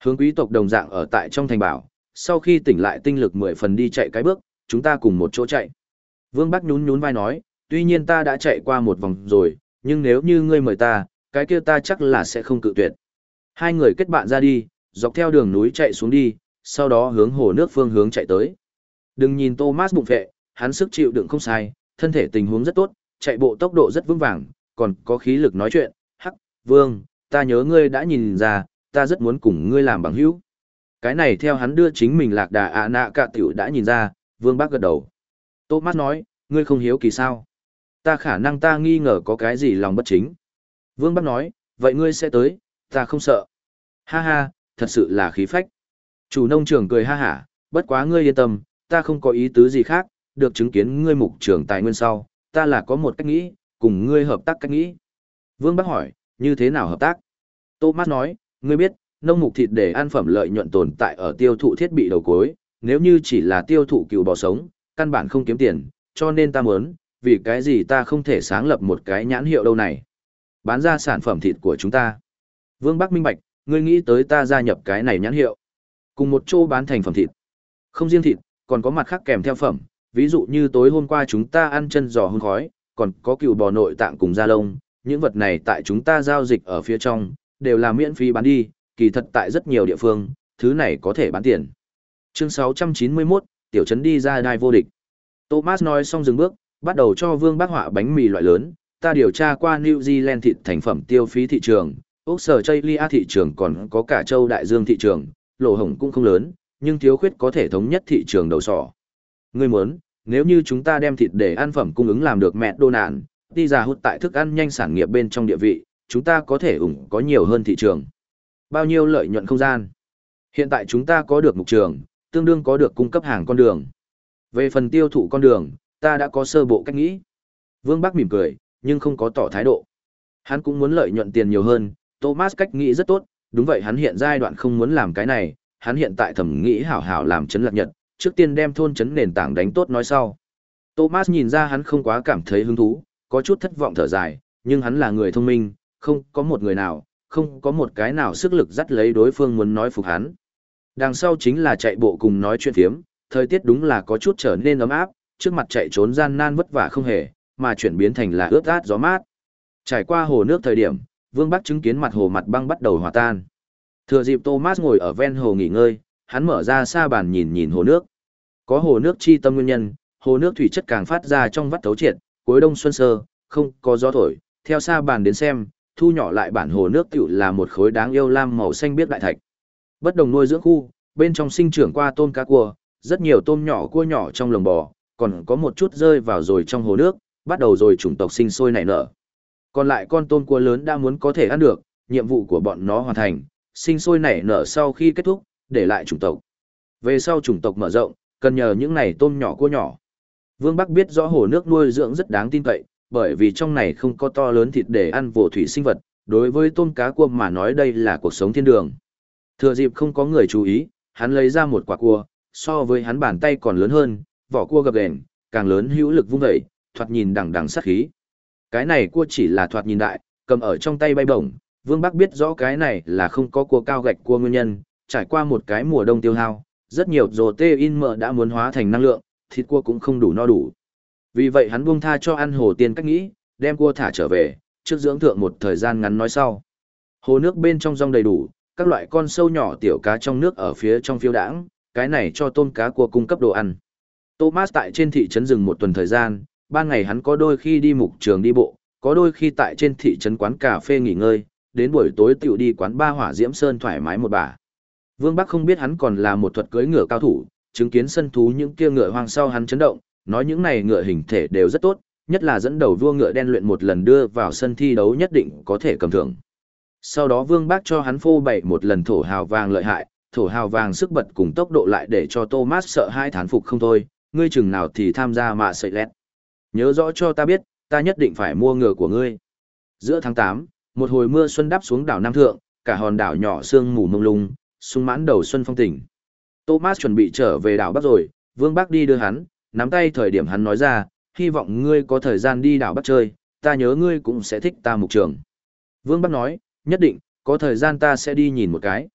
Hướng quý tộc đồng dạng ở tại trong thành bảo, sau khi tỉnh lại tinh lực mười phần đi chạy cái bước, chúng ta cùng một chỗ chạy. Vương Bắc nhún nhún vai nói, tuy nhiên ta đã chạy qua một vòng rồi, nhưng nếu như ngươi mời ta, cái kia ta chắc là sẽ không cự tuyệt. Hai người kết bạn ra đi, dọc theo đường núi chạy xuống đi, sau đó hướng hồ nước phương hướng chạy tới. Đừng nhìn Thomas bụng vệ, hắn sức chịu đựng không sai, thân thể tình huống rất tốt, chạy bộ tốc độ rất vững vàng, còn có khí lực nói chuyện. Hắc, Vương, ta nhớ ngươi đã nhìn ra, ta rất muốn cùng ngươi làm bằng hữu. Cái này theo hắn đưa chính mình lạc đà ạ nạ cả tiểu đã nhìn ra, Vương Bác gật đầu. Thomas nói, ngươi không hiếu kỳ sao? Ta khả năng ta nghi ngờ có cái gì lòng bất chính. Vương Bác nói, vậy ngươi sẽ tới, ta không sợ. Ha ha, thật sự là khí phách. Chủ nông trường cười ha hả, bất quá ngươi yên tâm, ta không có ý tứ gì khác, được chứng kiến ngươi mục trưởng tài nguyên sau, ta là có một cách nghĩ, cùng ngươi hợp tác cách nghĩ. Vương bắc hỏi, như thế nào hợp tác? Thomas nói, ngươi biết, nông mục thịt để ăn phẩm lợi nhuận tồn tại ở tiêu thụ thiết bị đầu cuối, nếu như chỉ là tiêu thụ cừu bò sống, căn bản không kiếm tiền, cho nên ta muốn, vì cái gì ta không thể sáng lập một cái nhãn hiệu đâu này. Bán ra sản phẩm thịt của chúng ta. Vương Bắc minh bạch, ngươi nghĩ tới ta gia nhập cái này nhãn hiệu. Cùng một chỗ bán thành phẩm thịt. Không riêng thịt, còn có mặt khác kèm theo phẩm, ví dụ như tối hôm qua chúng ta ăn chân giò hôn khói, còn có cừu bò nội tạng cùng da lông, những vật này tại chúng ta giao dịch ở phía trong, đều là miễn phí bán đi, kỳ thật tại rất nhiều địa phương, thứ này có thể bán tiền. Chương 691, tiểu trấn đi ra đai vô địch. Thomas nói xong dừng bước, bắt đầu cho Vương Bác họa bánh mì loại lớn, ta điều tra qua New Zealand thịt thành phẩm tiêu phí thị trường, Úc sở Chaylia thị trường còn có cả châu Đại Dương thị trường, lộ hổng cũng không lớn, nhưng thiếu khuyết có thể thống nhất thị trường đầu sỏ. Ngươi muốn, nếu như chúng ta đem thịt để ăn phẩm cung ứng làm được mẹ đô nạn, đi ra hút tại thức ăn nhanh sản nghiệp bên trong địa vị, chúng ta có thể ủng có nhiều hơn thị trường. Bao nhiêu lợi nhuận không gian? Hiện tại chúng ta có được mục trường, tương đương có được cung cấp hàng con đường. Về phần tiêu thụ con đường, ta đã có sơ bộ cách nghĩ. Vương Bắc mỉm cười, nhưng không có tỏ thái độ. Hắn cũng muốn lợi nhuận tiền nhiều hơn, Thomas cách nghĩ rất tốt, đúng vậy hắn hiện giai đoạn không muốn làm cái này, hắn hiện tại thẩm nghĩ hảo hảo làm chấn lạc nhật, trước tiên đem thôn chấn nền tảng đánh tốt nói sau. Thomas nhìn ra hắn không quá cảm thấy hứng thú, có chút thất vọng thở dài, nhưng hắn là người thông minh, không có một người nào, không có một cái nào sức lực dắt lấy đối phương muốn nói phục hắn. Đằng sau chính là chạy bộ cùng nói chuyện phiếm, thời tiết đúng là có chút trở nên ấm áp, trước mặt chạy trốn gian nan vất vả không hề, mà chuyển biến thành là ướt át gió mát. Trải qua hồ nước thời điểm, Vương Bắc chứng kiến mặt hồ mặt băng bắt đầu hòa tan. Thừa dịp Thomas ngồi ở ven hồ nghỉ ngơi, hắn mở ra xa bàn nhìn nhìn hồ nước. Có hồ nước chi tâm nguyên nhân, hồ nước thủy chất càng phát ra trong vắt thấu triệt, cuối đông xuân sơ, không có gió thổi, theo xa bàn đến xem, thu nhỏ lại bản hồ nước tiểu là một khối đáng yêu lam màu xanh biết đại thạch. Bất đồng nuôi dưỡng khu, bên trong sinh trưởng qua tôm cá cua, rất nhiều tôm nhỏ cua nhỏ trong lồng bò, còn có một chút rơi vào rồi trong hồ nước, bắt đầu rồi chủng tộc sinh sôi nảy nở. Còn lại con tôm cua lớn đã muốn có thể ăn được, nhiệm vụ của bọn nó hoàn thành, sinh sôi nảy nở sau khi kết thúc, để lại chủng tộc. Về sau chủng tộc mở rộng, cần nhờ những này tôm nhỏ cua nhỏ. Vương Bắc biết rõ hồ nước nuôi dưỡng rất đáng tin cậy, bởi vì trong này không có to lớn thịt để ăn vô thủy sinh vật, đối với tôm cá cua mà nói đây là cuộc sống thiên đường. Thừa dịp không có người chú ý, hắn lấy ra một quả cua, so với hắn bàn tay còn lớn hơn, vỏ cua gập ghềnh, càng lớn hữu lực vung dậy, thoạt nhìn đằng đằng sát khí. Cái này cua chỉ là thoạt nhìn đại, cầm ở trong tay bay bổng, Vương Bắc biết rõ cái này là không có cua cao gạch cua nguyên nhân, trải qua một cái mùa đông tiêu hao, rất nhiều protein mỡ đã muốn hóa thành năng lượng, thịt cua cũng không đủ no đủ. Vì vậy hắn buông tha cho ăn hồ tiên cách nghĩ, đem cua thả trở về, trước dưỡng thượng một thời gian ngắn nói sau. Hồ nước bên trong rong đầy đủ, các loại con sâu nhỏ tiểu cá trong nước ở phía trong phiêu đãng, cái này cho tôm cá cua cung cấp đồ ăn. Thomas tại trên thị trấn dừng một tuần thời gian, ban ngày hắn có đôi khi đi mục trường đi bộ, có đôi khi tại trên thị trấn quán cà phê nghỉ ngơi, đến buổi tối tiểu đi quán ba hỏa diễm sơn thoải mái một bà. Vương Bắc không biết hắn còn là một thuật cưỡi ngựa cao thủ, chứng kiến sân thú những kia ngựa hoang sau hắn chấn động, nói những này ngựa hình thể đều rất tốt, nhất là dẫn đầu vua ngựa đen luyện một lần đưa vào sân thi đấu nhất định có thể cầm thưởng. Sau đó Vương Bác cho hắn phô bày một lần thổ hào vàng lợi hại, thổ hào vàng sức bật cùng tốc độ lại để cho Thomas sợ hai thán phục không thôi, ngươi chừng nào thì tham gia mạ sợi lét. Nhớ rõ cho ta biết, ta nhất định phải mua ngựa của ngươi. Giữa tháng 8, một hồi mưa xuân đáp xuống đảo Nam Thượng, cả hòn đảo nhỏ sương mù mông lung, sung mãn đầu xuân phong tỉnh. Thomas chuẩn bị trở về đảo Bắc rồi, Vương Bắc đi đưa hắn, nắm tay thời điểm hắn nói ra, hy vọng ngươi có thời gian đi đảo Bắc chơi, ta nhớ ngươi cũng sẽ thích ta mục trường. Vương Bắc nói, nhất định, có thời gian ta sẽ đi nhìn một cái.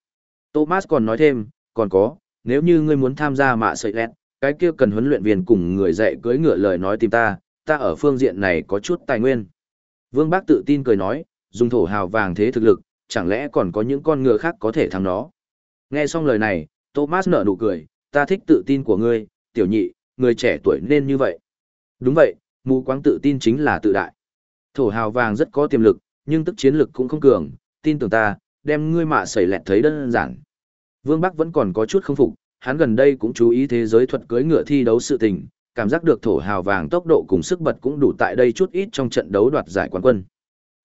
Thomas còn nói thêm, còn có, nếu như ngươi muốn tham gia mạ sợi lẹt, cái kia cần huấn luyện viên cùng người dạy cưới ngựa lời nói tìm ta, ta ở phương diện này có chút tài nguyên. Vương Bác tự tin cười nói, dùng thổ hào vàng thế thực lực, chẳng lẽ còn có những con ngựa khác có thể thắng nó. Nghe xong lời này, Thomas nở nụ cười, ta thích tự tin của ngươi, tiểu nhị, người trẻ tuổi nên như vậy. Đúng vậy, mù quáng tự tin chính là tự đại. Thổ hào vàng rất có tiềm lực, nhưng tức chiến lực cũng không cường, tin tưởng ta, đem ngươi mạ sẩy lẹt thấy đơn giản. Vương Bắc vẫn còn có chút không phục, hắn gần đây cũng chú ý thế giới thuật cưới ngựa thi đấu sự tình, cảm giác được thổ hào vàng tốc độ cùng sức bật cũng đủ tại đây chút ít trong trận đấu đoạt giải quán quân.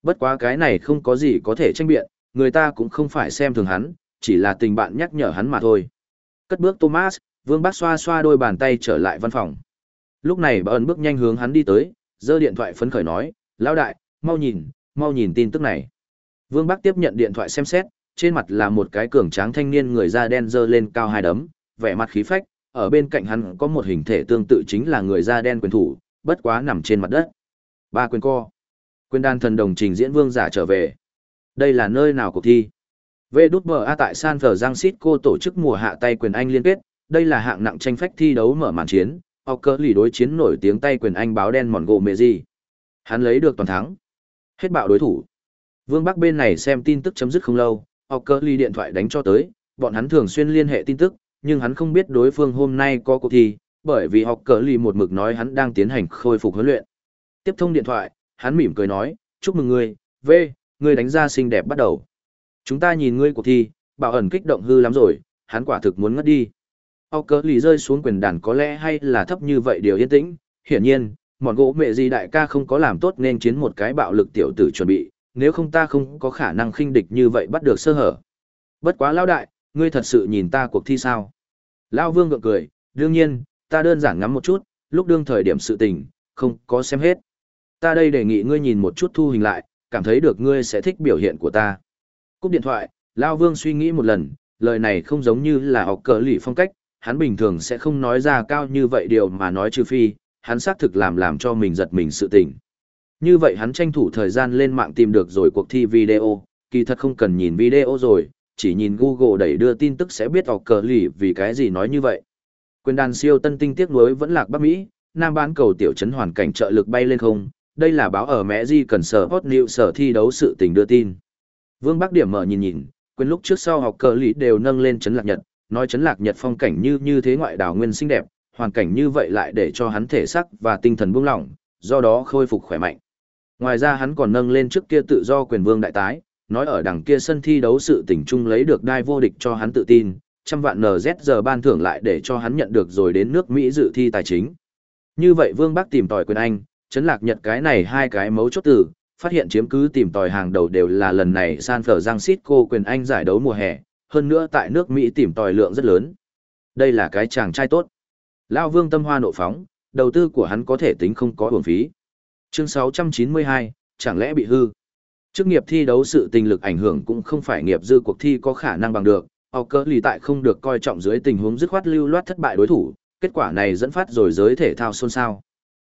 Bất quá cái này không có gì có thể tranh biện, người ta cũng không phải xem thường hắn, chỉ là tình bạn nhắc nhở hắn mà thôi. Cất bước Thomas, Vương Bác xoa xoa đôi bàn tay trở lại văn phòng. Lúc này bà ẩn bước nhanh hướng hắn đi tới, giơ điện thoại phấn khởi nói, lão đại, mau nhìn, mau nhìn tin tức này. Vương Bác tiếp nhận điện thoại xem xét, trên mặt là một cái cường tráng thanh niên người da đen dơ lên cao hai đấm, vẻ mặt khí phách, ở bên cạnh hắn có một hình thể tương tự chính là người da đen quyền thủ, bất quá nằm trên mặt đất. Ba quyền co. Quyền đan thần đồng trình diễn vương giả trở về. Đây là nơi nào cuộc thi? Vê đút bờ A tại San Francisco tổ chức mùa hạ tay quyền Anh liên kết, đây là hạng nặng tranh phách thi đấu mở màn chiến, học lì đối chiến nổi tiếng tay quyền Anh báo đen mòn gỗ mẹ gì. Hắn lấy được toàn thắng. Hết bạo đối thủ. Vương Bắc bên này xem tin tức chấm dứt không lâu, học lì điện thoại đánh cho tới, bọn hắn thường xuyên liên hệ tin tức, nhưng hắn không biết đối phương hôm nay có cuộc thi, bởi vì học lì một mực nói hắn đang tiến hành khôi phục huấn luyện. Tiếp thông điện thoại, hắn mỉm cười nói, chúc mừng người, V, người đánh ra xinh đẹp bắt đầu. Chúng ta nhìn ngươi cuộc thi, bảo ẩn kích động hư lắm rồi, hắn quả thực muốn ngất đi. Âu Cơ lì rơi xuống quyền đàn có lẽ hay là thấp như vậy điều yên tĩnh, hiển nhiên, mòn gỗ mẹ gì đại ca không có làm tốt nên chiến một cái bạo lực tiểu tử chuẩn bị, nếu không ta không có khả năng khinh địch như vậy bắt được sơ hở. Bất quá lao đại, ngươi thật sự nhìn ta cuộc thi sao? Lão vương gượng cười, đương nhiên, ta đơn giản ngắm một chút, lúc đương thời điểm sự tình, không có xem hết. Ta đây đề nghị ngươi nhìn một chút thu hình lại, cảm thấy được ngươi sẽ thích biểu hiện của ta. Cúp điện thoại, Lao vương suy nghĩ một lần, lời này không giống như là học cờ lì phong cách, hắn bình thường sẽ không nói ra cao như vậy điều mà nói trừ phi, hắn xác thực làm làm cho mình giật mình sự tình. Như vậy hắn tranh thủ thời gian lên mạng tìm được rồi cuộc thi video, kỳ thật không cần nhìn video rồi, chỉ nhìn Google đẩy đưa tin tức sẽ biết học cờ lì vì cái gì nói như vậy. Quyền đàn siêu tân tinh tiếc nuối vẫn lạc Bắc Mỹ, Nam bán cầu tiểu trấn hoàn cảnh trợ lực bay lên không, đây là báo ở Mẹ Di cần sở hot new sở thi đấu sự tình đưa tin. Vương Bắc Điểm mở nhìn nhìn, quyền lúc trước sau học cờ lý đều nâng lên trấn lạc nhật, nói trấn lạc nhật phong cảnh như như thế ngoại đảo nguyên xinh đẹp, hoàn cảnh như vậy lại để cho hắn thể sắc và tinh thần buông lỏng, do đó khôi phục khỏe mạnh. Ngoài ra hắn còn nâng lên trước kia tự do quyền vương đại tái, nói ở đằng kia sân thi đấu sự tỉnh chung lấy được đai vô địch cho hắn tự tin, trăm vạn NZ giờ ban thưởng lại để cho hắn nhận được rồi đến nước Mỹ dự thi tài chính. Như vậy Vương Bắc tìm tòi quyền Anh, chấn lạc nhật cái này hai cái mấu chốt từ, phát hiện chiếm cứ tìm tòi hàng đầu đều là lần này San Francisco quyền Anh giải đấu mùa hè, hơn nữa tại nước Mỹ tìm tòi lượng rất lớn. Đây là cái chàng trai tốt. Lao Vương tâm hoa nộ phóng, đầu tư của hắn có thể tính không có uổng phí. Chương 692, chẳng lẽ bị hư? Chức nghiệp thi đấu sự tình lực ảnh hưởng cũng không phải nghiệp dư cuộc thi có khả năng bằng được, học cơ lì tại không được coi trọng dưới tình huống dứt khoát lưu loát thất bại đối thủ, kết quả này dẫn phát rồi giới thể thao xôn xao.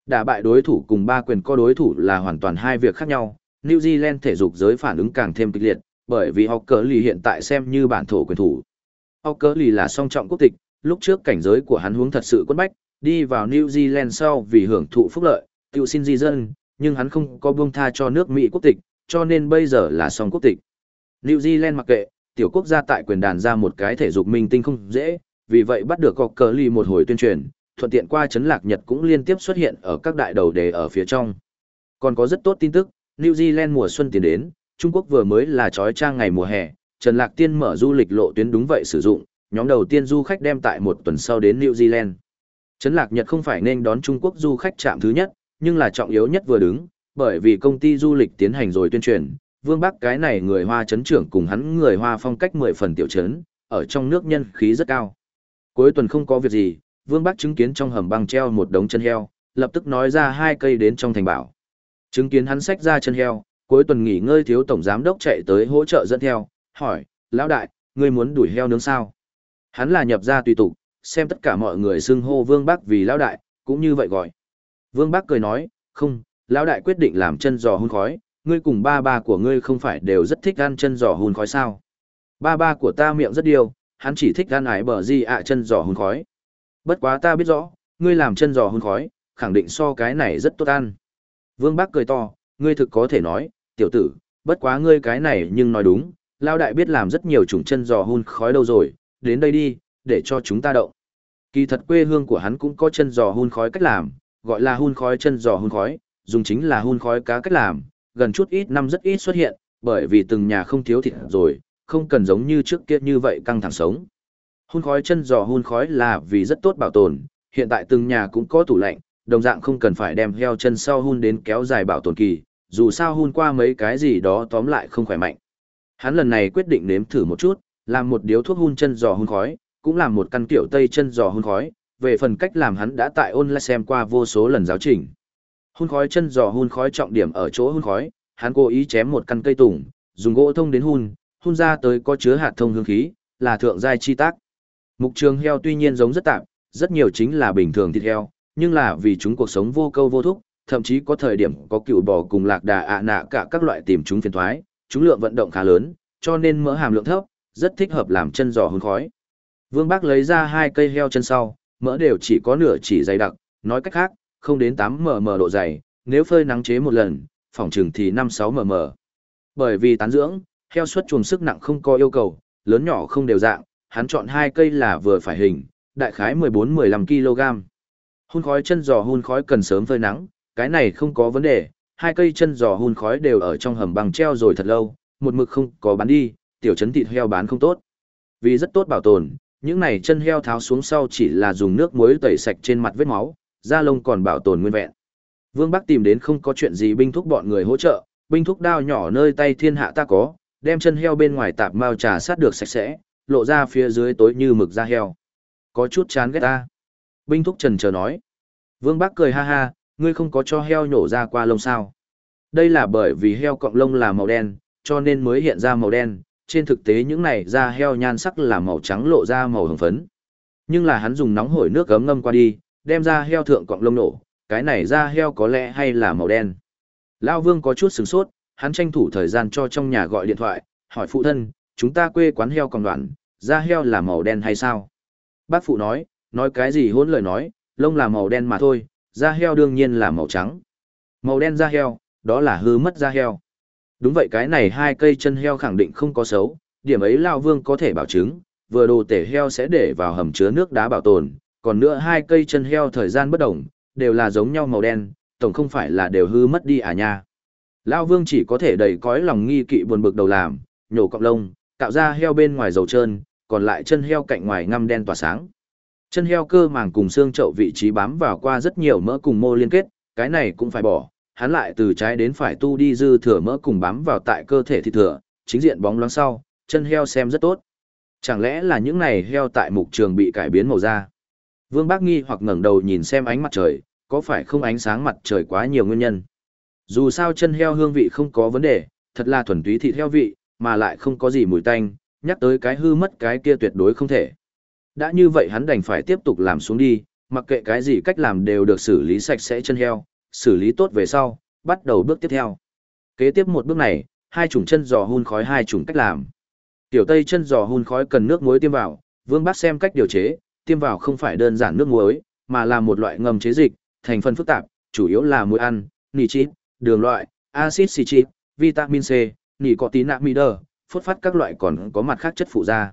Đả bại đối thủ cùng ba quyền co đối thủ là hoàn toàn hai việc khác nhau, New Zealand thể dục giới phản ứng càng thêm kịch liệt, bởi vì học cỡ lì hiện tại xem như bản thổ quyền thủ. Học cỡ lì là song trọng quốc tịch, lúc trước cảnh giới của hắn hướng thật sự quất bách, đi vào New Zealand sau vì hưởng thụ phúc lợi, tiêu xin di dân, nhưng hắn không có buông tha cho nước Mỹ quốc tịch, cho nên bây giờ là song quốc tịch. New Zealand mặc kệ, tiểu quốc gia tại quyền đàn ra một cái thể dục minh tinh không dễ, vì vậy bắt được cọc cờ lì một hồi tuyên truyền, thuận tiện qua chấn lạc Nhật cũng liên tiếp xuất hiện ở các đại đầu đề ở phía trong. Còn có rất tốt tin tức, New Zealand mùa xuân tiến đến, Trung Quốc vừa mới là trói trang ngày mùa hè, Trần Lạc Tiên mở du lịch lộ tuyến đúng vậy sử dụng, nhóm đầu tiên du khách đem tại một tuần sau đến New Zealand. Trấn Lạc Nhật không phải nên đón Trung Quốc du khách chạm thứ nhất, nhưng là trọng yếu nhất vừa đứng, bởi vì công ty du lịch tiến hành rồi tuyên truyền, Vương Bắc cái này người Hoa chấn trưởng cùng hắn người Hoa phong cách 10 phần tiểu trấn, ở trong nước nhân khí rất cao. Cuối tuần không có việc gì, Vương Bắc chứng kiến trong hầm băng treo một đống chân heo, lập tức nói ra hai cây đến trong thành bảo. Chứng kiến hắn xách ra chân heo, cuối tuần nghỉ ngơi thiếu tổng giám đốc chạy tới hỗ trợ dẫn theo, hỏi, lão đại, ngươi muốn đuổi heo nướng sao? Hắn là nhập ra tùy tục, xem tất cả mọi người xưng hô Vương Bắc vì lão đại, cũng như vậy gọi. Vương Bắc cười nói, không, lão đại quyết định làm chân giò hun khói, ngươi cùng ba ba của ngươi không phải đều rất thích ăn chân giò hun khói sao? Ba ba của ta miệng rất điều, hắn chỉ thích ăn ái bờ gì ạ chân giò hun khói. Bất quá ta biết rõ, ngươi làm chân giò hun khói, khẳng định so cái này rất tốt ăn. Vương Bắc cười to, ngươi thực có thể nói, tiểu tử, bất quá ngươi cái này nhưng nói đúng, lao đại biết làm rất nhiều chủng chân giò hun khói đâu rồi, đến đây đi, để cho chúng ta động. Kỳ thật quê hương của hắn cũng có chân giò hun khói cách làm, gọi là hun khói chân giò hun khói, dùng chính là hun khói cá cách làm, gần chút ít năm rất ít xuất hiện, bởi vì từng nhà không thiếu thịt rồi, không cần giống như trước kia như vậy căng thẳng sống. Hun khói chân giò hun khói là vì rất tốt bảo tồn, hiện tại từng nhà cũng có tủ lạnh, đồng dạng không cần phải đem heo chân sau hun đến kéo dài bảo tồn kỳ, dù sao hun qua mấy cái gì đó tóm lại không khỏe mạnh. Hắn lần này quyết định nếm thử một chút, làm một điếu thuốc hun chân giò hun khói, cũng làm một căn kiểu tây chân giò hun khói, về phần cách làm hắn đã tại online xem qua vô số lần giáo trình. Hun khói chân giò hun khói trọng điểm ở chỗ hun khói, hắn cố ý chém một căn cây tùng, dùng gỗ thông đến hun, hun ra tới có chứa hạt thông hương khí, là thượng giai chi tác. Mục trường heo tuy nhiên giống rất tạm, rất nhiều chính là bình thường thịt heo, nhưng là vì chúng cuộc sống vô câu vô thúc, thậm chí có thời điểm có cựu bò cùng lạc đà ạ nạ cả các loại tìm chúng phiền thoái, chúng lượng vận động khá lớn, cho nên mỡ hàm lượng thấp, rất thích hợp làm chân giò hun khói. Vương Bác lấy ra hai cây heo chân sau, mỡ đều chỉ có nửa chỉ dày đặc, nói cách khác, không đến 8 mm độ dày, nếu phơi nắng chế một lần, phòng trừng thì 5-6 mm. Bởi vì tán dưỡng, heo suất chuồng sức nặng không có yêu cầu, lớn nhỏ không đều dạng, hắn chọn hai cây là vừa phải hình, đại khái 14-15 kg. Hun khói chân giò hun khói cần sớm phơi nắng, cái này không có vấn đề, hai cây chân giò hun khói đều ở trong hầm bằng treo rồi thật lâu, một mực không có bán đi, tiểu trấn thịt heo bán không tốt. Vì rất tốt bảo tồn, những này chân heo tháo xuống sau chỉ là dùng nước muối tẩy sạch trên mặt vết máu, da lông còn bảo tồn nguyên vẹn. Vương Bắc tìm đến không có chuyện gì binh thúc bọn người hỗ trợ, binh thúc đao nhỏ nơi tay thiên hạ ta có, đem chân heo bên ngoài tạp mao trà sát được sạch sẽ, lộ ra phía dưới tối như mực da heo. Có chút chán ghét ta. Binh thúc trần chờ nói. Vương Bắc cười ha ha, ngươi không có cho heo nhổ ra qua lông sao. Đây là bởi vì heo cọng lông là màu đen, cho nên mới hiện ra màu đen, trên thực tế những này da heo nhan sắc là màu trắng lộ ra màu hồng phấn. Nhưng là hắn dùng nóng hổi nước gấm ngâm qua đi, đem ra heo thượng cọng lông nổ, cái này da heo có lẽ hay là màu đen. Lao Vương có chút sửng sốt, hắn tranh thủ thời gian cho trong nhà gọi điện thoại, hỏi phụ thân, chúng ta quê quán heo còn đoạn, da heo là màu đen hay sao? Bác phụ nói, nói cái gì hỗn lời nói, lông là màu đen mà thôi, da heo đương nhiên là màu trắng. Màu đen da heo, đó là hư mất da heo. Đúng vậy cái này hai cây chân heo khẳng định không có xấu, điểm ấy Lao Vương có thể bảo chứng, vừa đồ tể heo sẽ để vào hầm chứa nước đá bảo tồn, còn nữa hai cây chân heo thời gian bất đồng, đều là giống nhau màu đen, tổng không phải là đều hư mất đi à nha. Lao Vương chỉ có thể đầy cõi lòng nghi kỵ buồn bực đầu làm, nhổ cọng lông, tạo ra heo bên ngoài dầu trơn, còn lại chân heo cạnh ngoài ngăm đen tỏa sáng. Chân heo cơ màng cùng xương chậu vị trí bám vào qua rất nhiều mỡ cùng mô liên kết, cái này cũng phải bỏ, hắn lại từ trái đến phải tu đi dư thừa mỡ cùng bám vào tại cơ thể thịt thừa, chính diện bóng loáng sau, chân heo xem rất tốt. Chẳng lẽ là những này heo tại mục trường bị cải biến màu da? Vương Bác nghi hoặc ngẩng đầu nhìn xem ánh mặt trời, có phải không ánh sáng mặt trời quá nhiều nguyên nhân? Dù sao chân heo hương vị không có vấn đề, thật là thuần túy thịt heo vị, mà lại không có gì mùi tanh, nhắc tới cái hư mất cái kia tuyệt đối không thể. Đã như vậy hắn đành phải tiếp tục làm xuống đi, mặc kệ cái gì cách làm đều được xử lý sạch sẽ chân heo, xử lý tốt về sau, bắt đầu bước tiếp theo. Kế tiếp một bước này, hai chủng chân giò hun khói hai chủng cách làm. Tiểu Tây chân giò hun khói cần nước muối tiêm vào, Vương Bác xem cách điều chế, tiêm vào không phải đơn giản nước muối, mà là một loại ngầm chế dịch, thành phần phức tạp, chủ yếu là muối ăn, nitrit, đường loại, axit citric, vitamin C, nicotinamide, phốt phát các loại còn có mặt khác chất phụ da.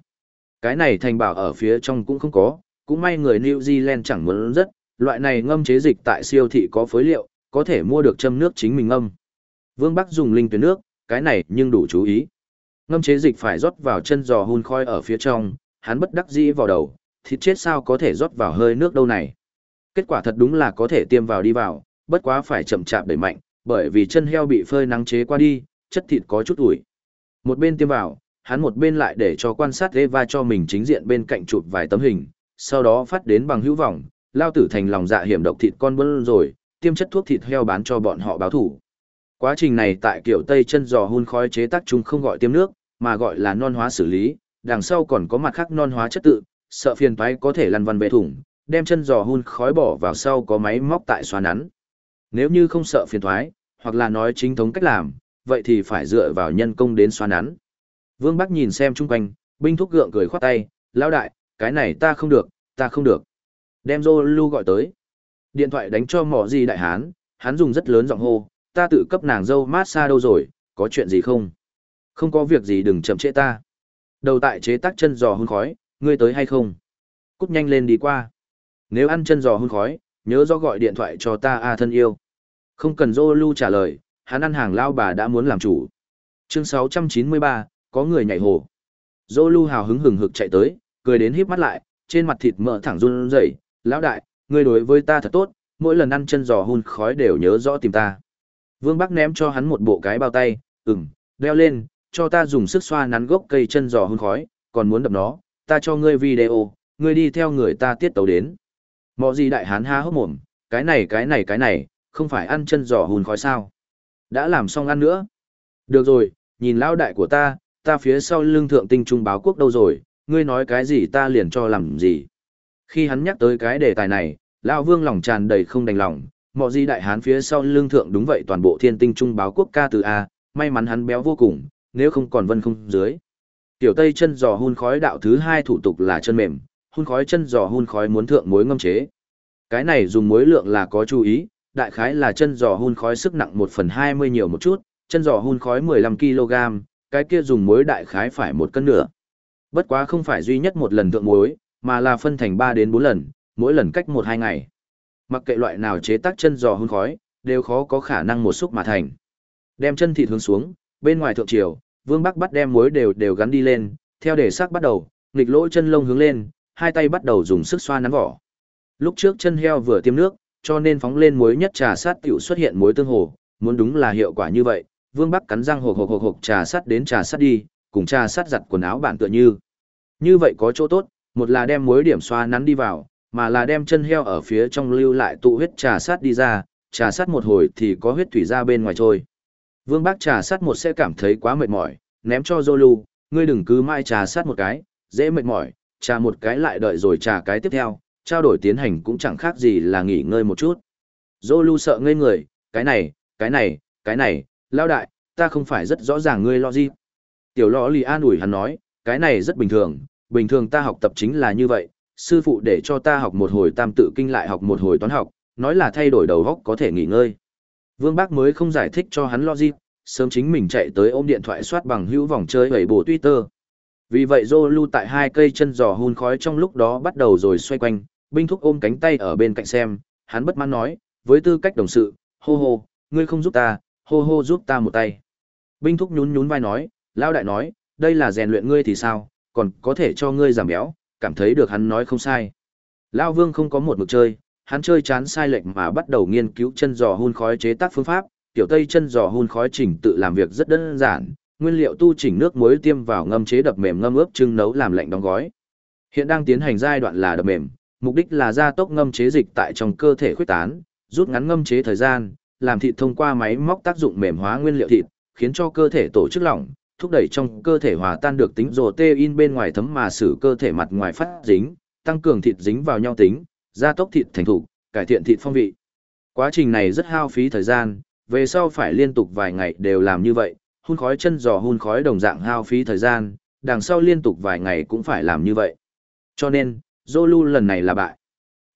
Cái này thành bảo ở phía trong cũng không có, cũng may người New Zealand chẳng muốn rất, loại này ngâm chế dịch tại siêu thị có phối liệu, có thể mua được châm nước chính mình ngâm. Vương Bắc dùng linh tuyến nước, cái này nhưng đủ chú ý. Ngâm chế dịch phải rót vào chân giò hun khói ở phía trong, hắn bất đắc dĩ vào đầu, thịt chết sao có thể rót vào hơi nước đâu này. Kết quả thật đúng là có thể tiêm vào đi vào, bất quá phải chậm chạp đẩy mạnh, bởi vì chân heo bị phơi nắng chế qua đi, chất thịt có chút ủi. Một bên tiêm vào, hắn một bên lại để cho quan sát Eva cho mình chính diện bên cạnh chụp vài tấm hình, sau đó phát đến bằng hữu vọng, lao tử thành lòng dạ hiểm độc thịt con bơn rồi, tiêm chất thuốc thịt heo bán cho bọn họ báo thủ. Quá trình này tại kiểu Tây chân giò hun khói chế tác chúng không gọi tiêm nước, mà gọi là non hóa xử lý, đằng sau còn có mặt khác non hóa chất tự, sợ phiền toái có thể lăn văn bể thủng, đem chân giò hun khói bỏ vào sau có máy móc tại xoa nắn. Nếu như không sợ phiền toái, hoặc là nói chính thống cách làm, vậy thì phải dựa vào nhân công đến xoa nắn. Vương Bắc nhìn xem chung quanh, binh thúc gượng cười khoát tay, lão đại, cái này ta không được, ta không được. Đem Zolu gọi tới. Điện thoại đánh cho mỏ gì đại hán, hắn dùng rất lớn giọng hô, ta tự cấp nàng dâu mát xa đâu rồi, có chuyện gì không? Không có việc gì đừng chậm trễ ta. Đầu tại chế tác chân giò hun khói, ngươi tới hay không? Cút nhanh lên đi qua. Nếu ăn chân giò hun khói, nhớ do gọi điện thoại cho ta a thân yêu. Không cần Zolu trả lời, hắn ăn hàng lao bà đã muốn làm chủ. Chương 693, có người nhảy hồ. Dô lưu hào hứng hừng hực chạy tới, cười đến híp mắt lại, trên mặt thịt mỡ thẳng run rẩy, "Lão đại, ngươi đối với ta thật tốt, mỗi lần ăn chân giò hun khói đều nhớ rõ tìm ta." Vương Bắc ném cho hắn một bộ cái bao tay, "Ừm, đeo lên, cho ta dùng sức xoa nắn gốc cây chân giò hun khói, còn muốn đập nó, ta cho ngươi video, ngươi đi theo người ta tiết tấu đến." Mọ gì đại hán ha hốc mồm, "Cái này cái này cái này, không phải ăn chân giò hun khói sao?" Đã làm xong ăn nữa. Được rồi, nhìn lão đại của ta, ta phía sau lưng thượng tinh trung báo quốc đâu rồi, ngươi nói cái gì ta liền cho làm gì. Khi hắn nhắc tới cái đề tài này, lão vương lòng tràn đầy không đành lòng, mọi gì đại hán phía sau lưng thượng đúng vậy toàn bộ thiên tinh trung báo quốc ca từ A, may mắn hắn béo vô cùng, nếu không còn vân không dưới. Tiểu Tây chân giò hun khói đạo thứ hai thủ tục là chân mềm, hun khói chân giò hun khói muốn thượng muối ngâm chế. Cái này dùng muối lượng là có chú ý, đại khái là chân giò hun khói sức nặng 1 phần 20 nhiều một chút, chân giò hun khói 15 kg, cái kia dùng muối đại khái phải một cân nữa. Bất quá không phải duy nhất một lần thượng muối, mà là phân thành 3 đến 4 lần, mỗi lần cách 1-2 ngày. Mặc kệ loại nào chế tác chân giò hun khói, đều khó có khả năng một xúc mà thành. Đem chân thịt hướng xuống, bên ngoài thượng triều, Vương Bắc bắt đem muối đều đều gắn đi lên, theo để sắc bắt đầu, nghịch lỗ chân lông hướng lên, hai tay bắt đầu dùng sức xoa nắn vỏ. Lúc trước chân heo vừa tiêm nước, cho nên phóng lên muối nhất trà sát tiểu xuất hiện muối tương hồ, muốn đúng là hiệu quả như vậy, Vương Bắc cắn răng hộc hộc hộc hộc trà sát đến trà sát đi, cùng trà sát giặt quần áo bản tựa như. Như vậy có chỗ tốt, một là đem muối điểm xoa nắn đi vào, mà là đem chân heo ở phía trong lưu lại tụ huyết trà sát đi ra, trà sát một hồi thì có huyết thủy ra bên ngoài trôi. Vương Bắc trà sát một sẽ cảm thấy quá mệt mỏi, ném cho Zolu, ngươi đừng cứ mai trà sát một cái, dễ mệt mỏi, trà một cái lại đợi rồi trà cái tiếp theo, trao đổi tiến hành cũng chẳng khác gì là nghỉ ngơi một chút. Zolu sợ ngây người, cái này, cái này, cái này, lao đại, ta không phải rất rõ ràng ngươi lo gì. Tiểu lọ lì an ủi hắn nói, cái này rất bình thường, bình thường ta học tập chính là như vậy, sư phụ để cho ta học một hồi tam tự kinh lại học một hồi toán học, nói là thay đổi đầu góc có thể nghỉ ngơi. Vương Bác mới không giải thích cho hắn lo gì, sớm chính mình chạy tới ôm điện thoại soát bằng hữu vòng chơi bảy bổ Twitter. Vì vậy Dô lưu tại hai cây chân giò hun khói trong lúc đó bắt đầu rồi xoay quanh, binh thúc ôm cánh tay ở bên cạnh xem, hắn bất mãn nói, với tư cách đồng sự, hô hô, ngươi không giúp ta, hô hô giúp ta một tay. Binh thúc nhún nhún vai nói, lao đại nói, đây là rèn luyện ngươi thì sao, còn có thể cho ngươi giảm béo, cảm thấy được hắn nói không sai. Lao vương không có một mực chơi, hắn chơi chán sai lệch mà bắt đầu nghiên cứu chân giò hun khói chế tác phương pháp, tiểu tây chân giò hun khói chỉnh tự làm việc rất đơn giản, nguyên liệu tu chỉnh nước muối tiêm vào ngâm chế đập mềm ngâm ướp trưng nấu làm lạnh đóng gói. Hiện đang tiến hành giai đoạn là đập mềm, mục đích là gia tốc ngâm chế dịch tại trong cơ thể khuếch tán, rút ngắn ngâm chế thời gian, làm thịt thông qua máy móc tác dụng mềm hóa nguyên liệu thịt, khiến cho cơ thể tổ chức lỏng, thúc đẩy trong cơ thể hòa tan được tính protein bên ngoài thấm mà xử cơ thể mặt ngoài phát dính, tăng cường thịt dính vào nhau tính, gia tốc thịt thành thủ, cải thiện thịt phong vị. Quá trình này rất hao phí thời gian, về sau phải liên tục vài ngày đều làm như vậy, hun khói chân giò hun khói đồng dạng hao phí thời gian, đằng sau liên tục vài ngày cũng phải làm như vậy. Cho nên, Zolu lần này là bại.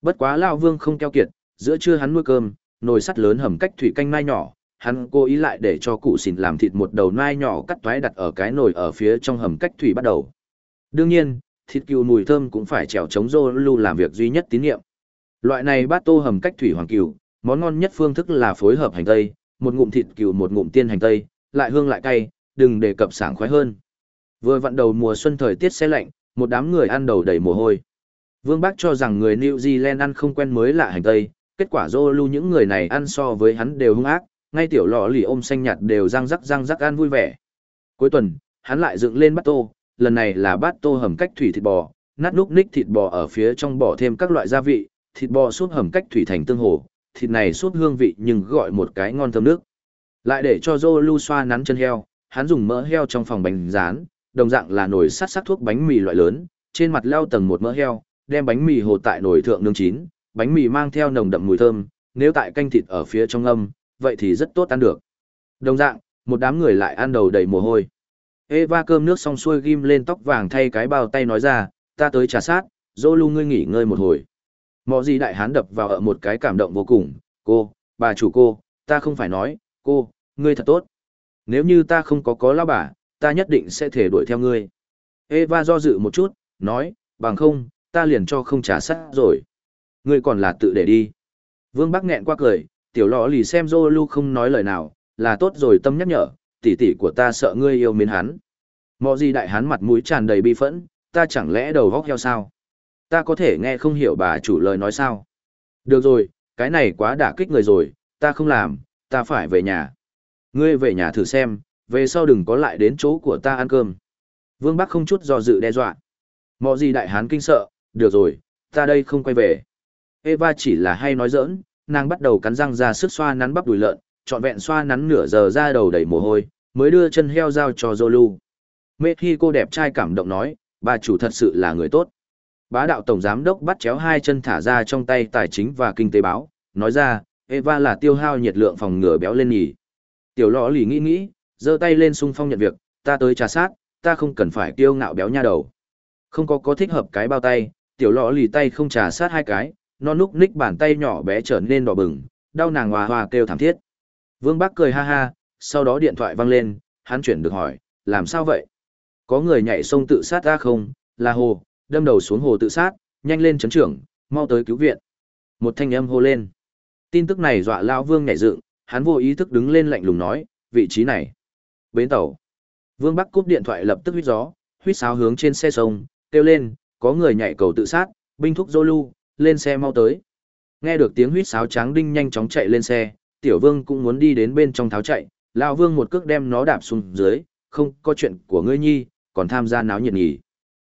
Bất quá Lao Vương không keo kiệt, giữa trưa hắn nuôi cơm, nồi sắt lớn hầm cách thủy canh nai nhỏ, hắn cố ý lại để cho cụ xỉn làm thịt một đầu nai nhỏ cắt toái đặt ở cái nồi ở phía trong hầm cách thủy bắt đầu. Đương nhiên, thịt cừu mùi thơm cũng phải trèo chống Zolu làm việc duy nhất tín nhiệm. Loại này bát tô hầm cách thủy hoàng cừu, món ngon nhất phương thức là phối hợp hành tây, một ngụm thịt cừu một ngụm tiên hành tây, lại hương lại cay, đừng đề cập sảng khoái hơn. Vừa vặn đầu mùa xuân thời tiết xe lạnh, một đám người ăn đầu đầy mồ hôi. Vương Bác cho rằng người New Zealand ăn không quen mới lạ hành tây, kết quả Zolu những người này ăn so với hắn đều hung ác, ngay tiểu lọ lì ôm xanh nhạt đều răng rắc răng rắc ăn vui vẻ. Cuối tuần, hắn lại dựng lên bát tô, lần này là bát tô hầm cách thủy thịt bò, nát núc ních thịt bò ở phía trong bỏ thêm các loại gia vị, thịt bò súp hầm cách thủy thành tương hồ, thịt này súp hương vị nhưng gọi một cái ngon thơm nước. Lại để cho Zolu xoa nắn chân heo, hắn dùng mỡ heo trong phòng bánh rán, đồng dạng là nồi sắt sắc thuốc bánh mì loại lớn, trên mặt leo tầng một mỡ heo, đem bánh mì hồ tại nồi thượng nướng chín, bánh mì mang theo nồng đậm mùi thơm, nếu tại canh thịt ở phía trong âm, vậy thì rất tốt ăn được. Đồng dạng, một đám người lại ăn đầu đầy mồ hôi. Eva cơm nước xong xuôi ghim lên tóc vàng thay cái bao tay nói ra, ta tới trà sát, dô lu ngươi nghỉ ngơi một hồi. Mọ gì đại hán đập vào ở một cái cảm động vô cùng, cô, bà chủ cô, ta không phải nói, cô, ngươi thật tốt. Nếu như ta không có có lão bà, ta nhất định sẽ thể đuổi theo ngươi. Eva do dự một chút, nói, bằng không, ta liền cho không trả sát rồi. Ngươi còn là tự để đi. Vương Bắc nghẹn qua cười, tiểu lọ lì xem Zolu không nói lời nào, là tốt rồi tâm nhắc nhở, tỷ tỷ của ta sợ ngươi yêu mến hắn. Mọ gì đại hán mặt mũi tràn đầy bi phẫn, ta chẳng lẽ đầu vóc heo sao? Ta có thể nghe không hiểu bà chủ lời nói sao? Được rồi, cái này quá đả kích người rồi, ta không làm, ta phải về nhà. Ngươi về nhà thử xem, về sau đừng có lại đến chỗ của ta ăn cơm. Vương Bắc không chút do dự đe dọa. Mọ gì đại hán kinh sợ, được rồi, ta đây không quay về. Eva chỉ là hay nói giỡn, nàng bắt đầu cắn răng ra sức xoa nắn bắp đùi lợn, trọn vẹn xoa nắn nửa giờ ra đầu đầy mồ hôi, mới đưa chân heo giao cho Zolu. Mê khi cô đẹp trai cảm động nói, bà chủ thật sự là người tốt. Bá đạo tổng giám đốc bắt chéo hai chân thả ra trong tay tài chính và kinh tế báo, nói ra, Eva là tiêu hao nhiệt lượng phòng ngừa béo lên nhỉ. Tiểu lọ lì nghĩ nghĩ, giơ tay lên sung phong nhận việc, ta tới trà sát, ta không cần phải kiêu ngạo béo nha đầu. Không có có thích hợp cái bao tay, tiểu lọ lì tay không trà sát hai cái, non núc ních bàn tay nhỏ bé trở nên đỏ bừng, đau nàng hòa hòa kêu thảm thiết. Vương Bắc cười ha ha, sau đó điện thoại văng lên, hắn chuyển được hỏi, làm sao vậy? Có người nhảy sông tự sát ra không, là hồ, đâm đầu xuống hồ tự sát, nhanh lên chấn trưởng, mau tới cứu viện. Một thanh âm hô lên. Tin tức này dọa lão Vương nhảy dựng, hắn vô ý thức đứng lên lạnh lùng nói, vị trí này. Bến tàu. Vương Bắc cúp điện thoại lập tức huyết gió, huyết sáo hướng trên xe sông, kêu lên, có người nhảy cầu tự sát, binh thúc Zolu, lên xe mau tới. Nghe được tiếng huyết sáo trắng đinh nhanh chóng chạy lên xe, tiểu vương cũng muốn đi đến bên trong tháo chạy, lão vương một cước đem nó đạp xuống dưới, không có chuyện của ngươi nhi, còn tham gia náo nhiệt nhỉ.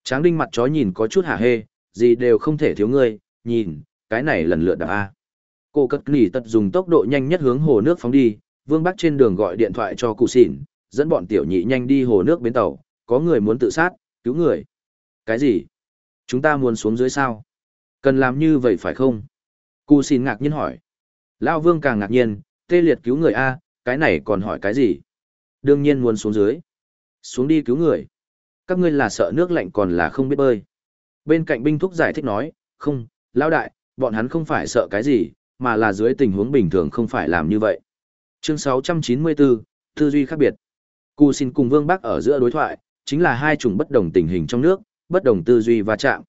Tráng đinh mặt chó nhìn có chút hả hê, gì đều không thể thiếu ngươi, nhìn, cái này lần lượt đạp A. Cô cất nỉ tật dùng tốc độ nhanh nhất hướng hồ nước phóng đi, vương bắc trên đường gọi điện thoại cho cụ xỉn, dẫn bọn tiểu nhị nhanh đi hồ nước bến tàu, có người muốn tự sát, cứu người. Cái gì? Chúng ta muốn xuống dưới sao? Cần làm như vậy phải không? Cụ xỉn ngạc nhiên hỏi. Lao vương càng ngạc nhiên, tê liệt cứu người A, cái này còn hỏi cái gì? Đương nhiên muốn xuống dưới. Xuống đi cứu người. Các ngươi là sợ nước lạnh còn là không biết bơi. Bên cạnh binh thúc giải thích nói, không, lao đại, bọn hắn không phải sợ cái gì, mà là dưới tình huống bình thường không phải làm như vậy. Chương 694, tư duy khác biệt. Cù xin cùng Vương Bắc ở giữa đối thoại, chính là hai chủng bất đồng tình hình trong nước, bất đồng tư duy và chạm.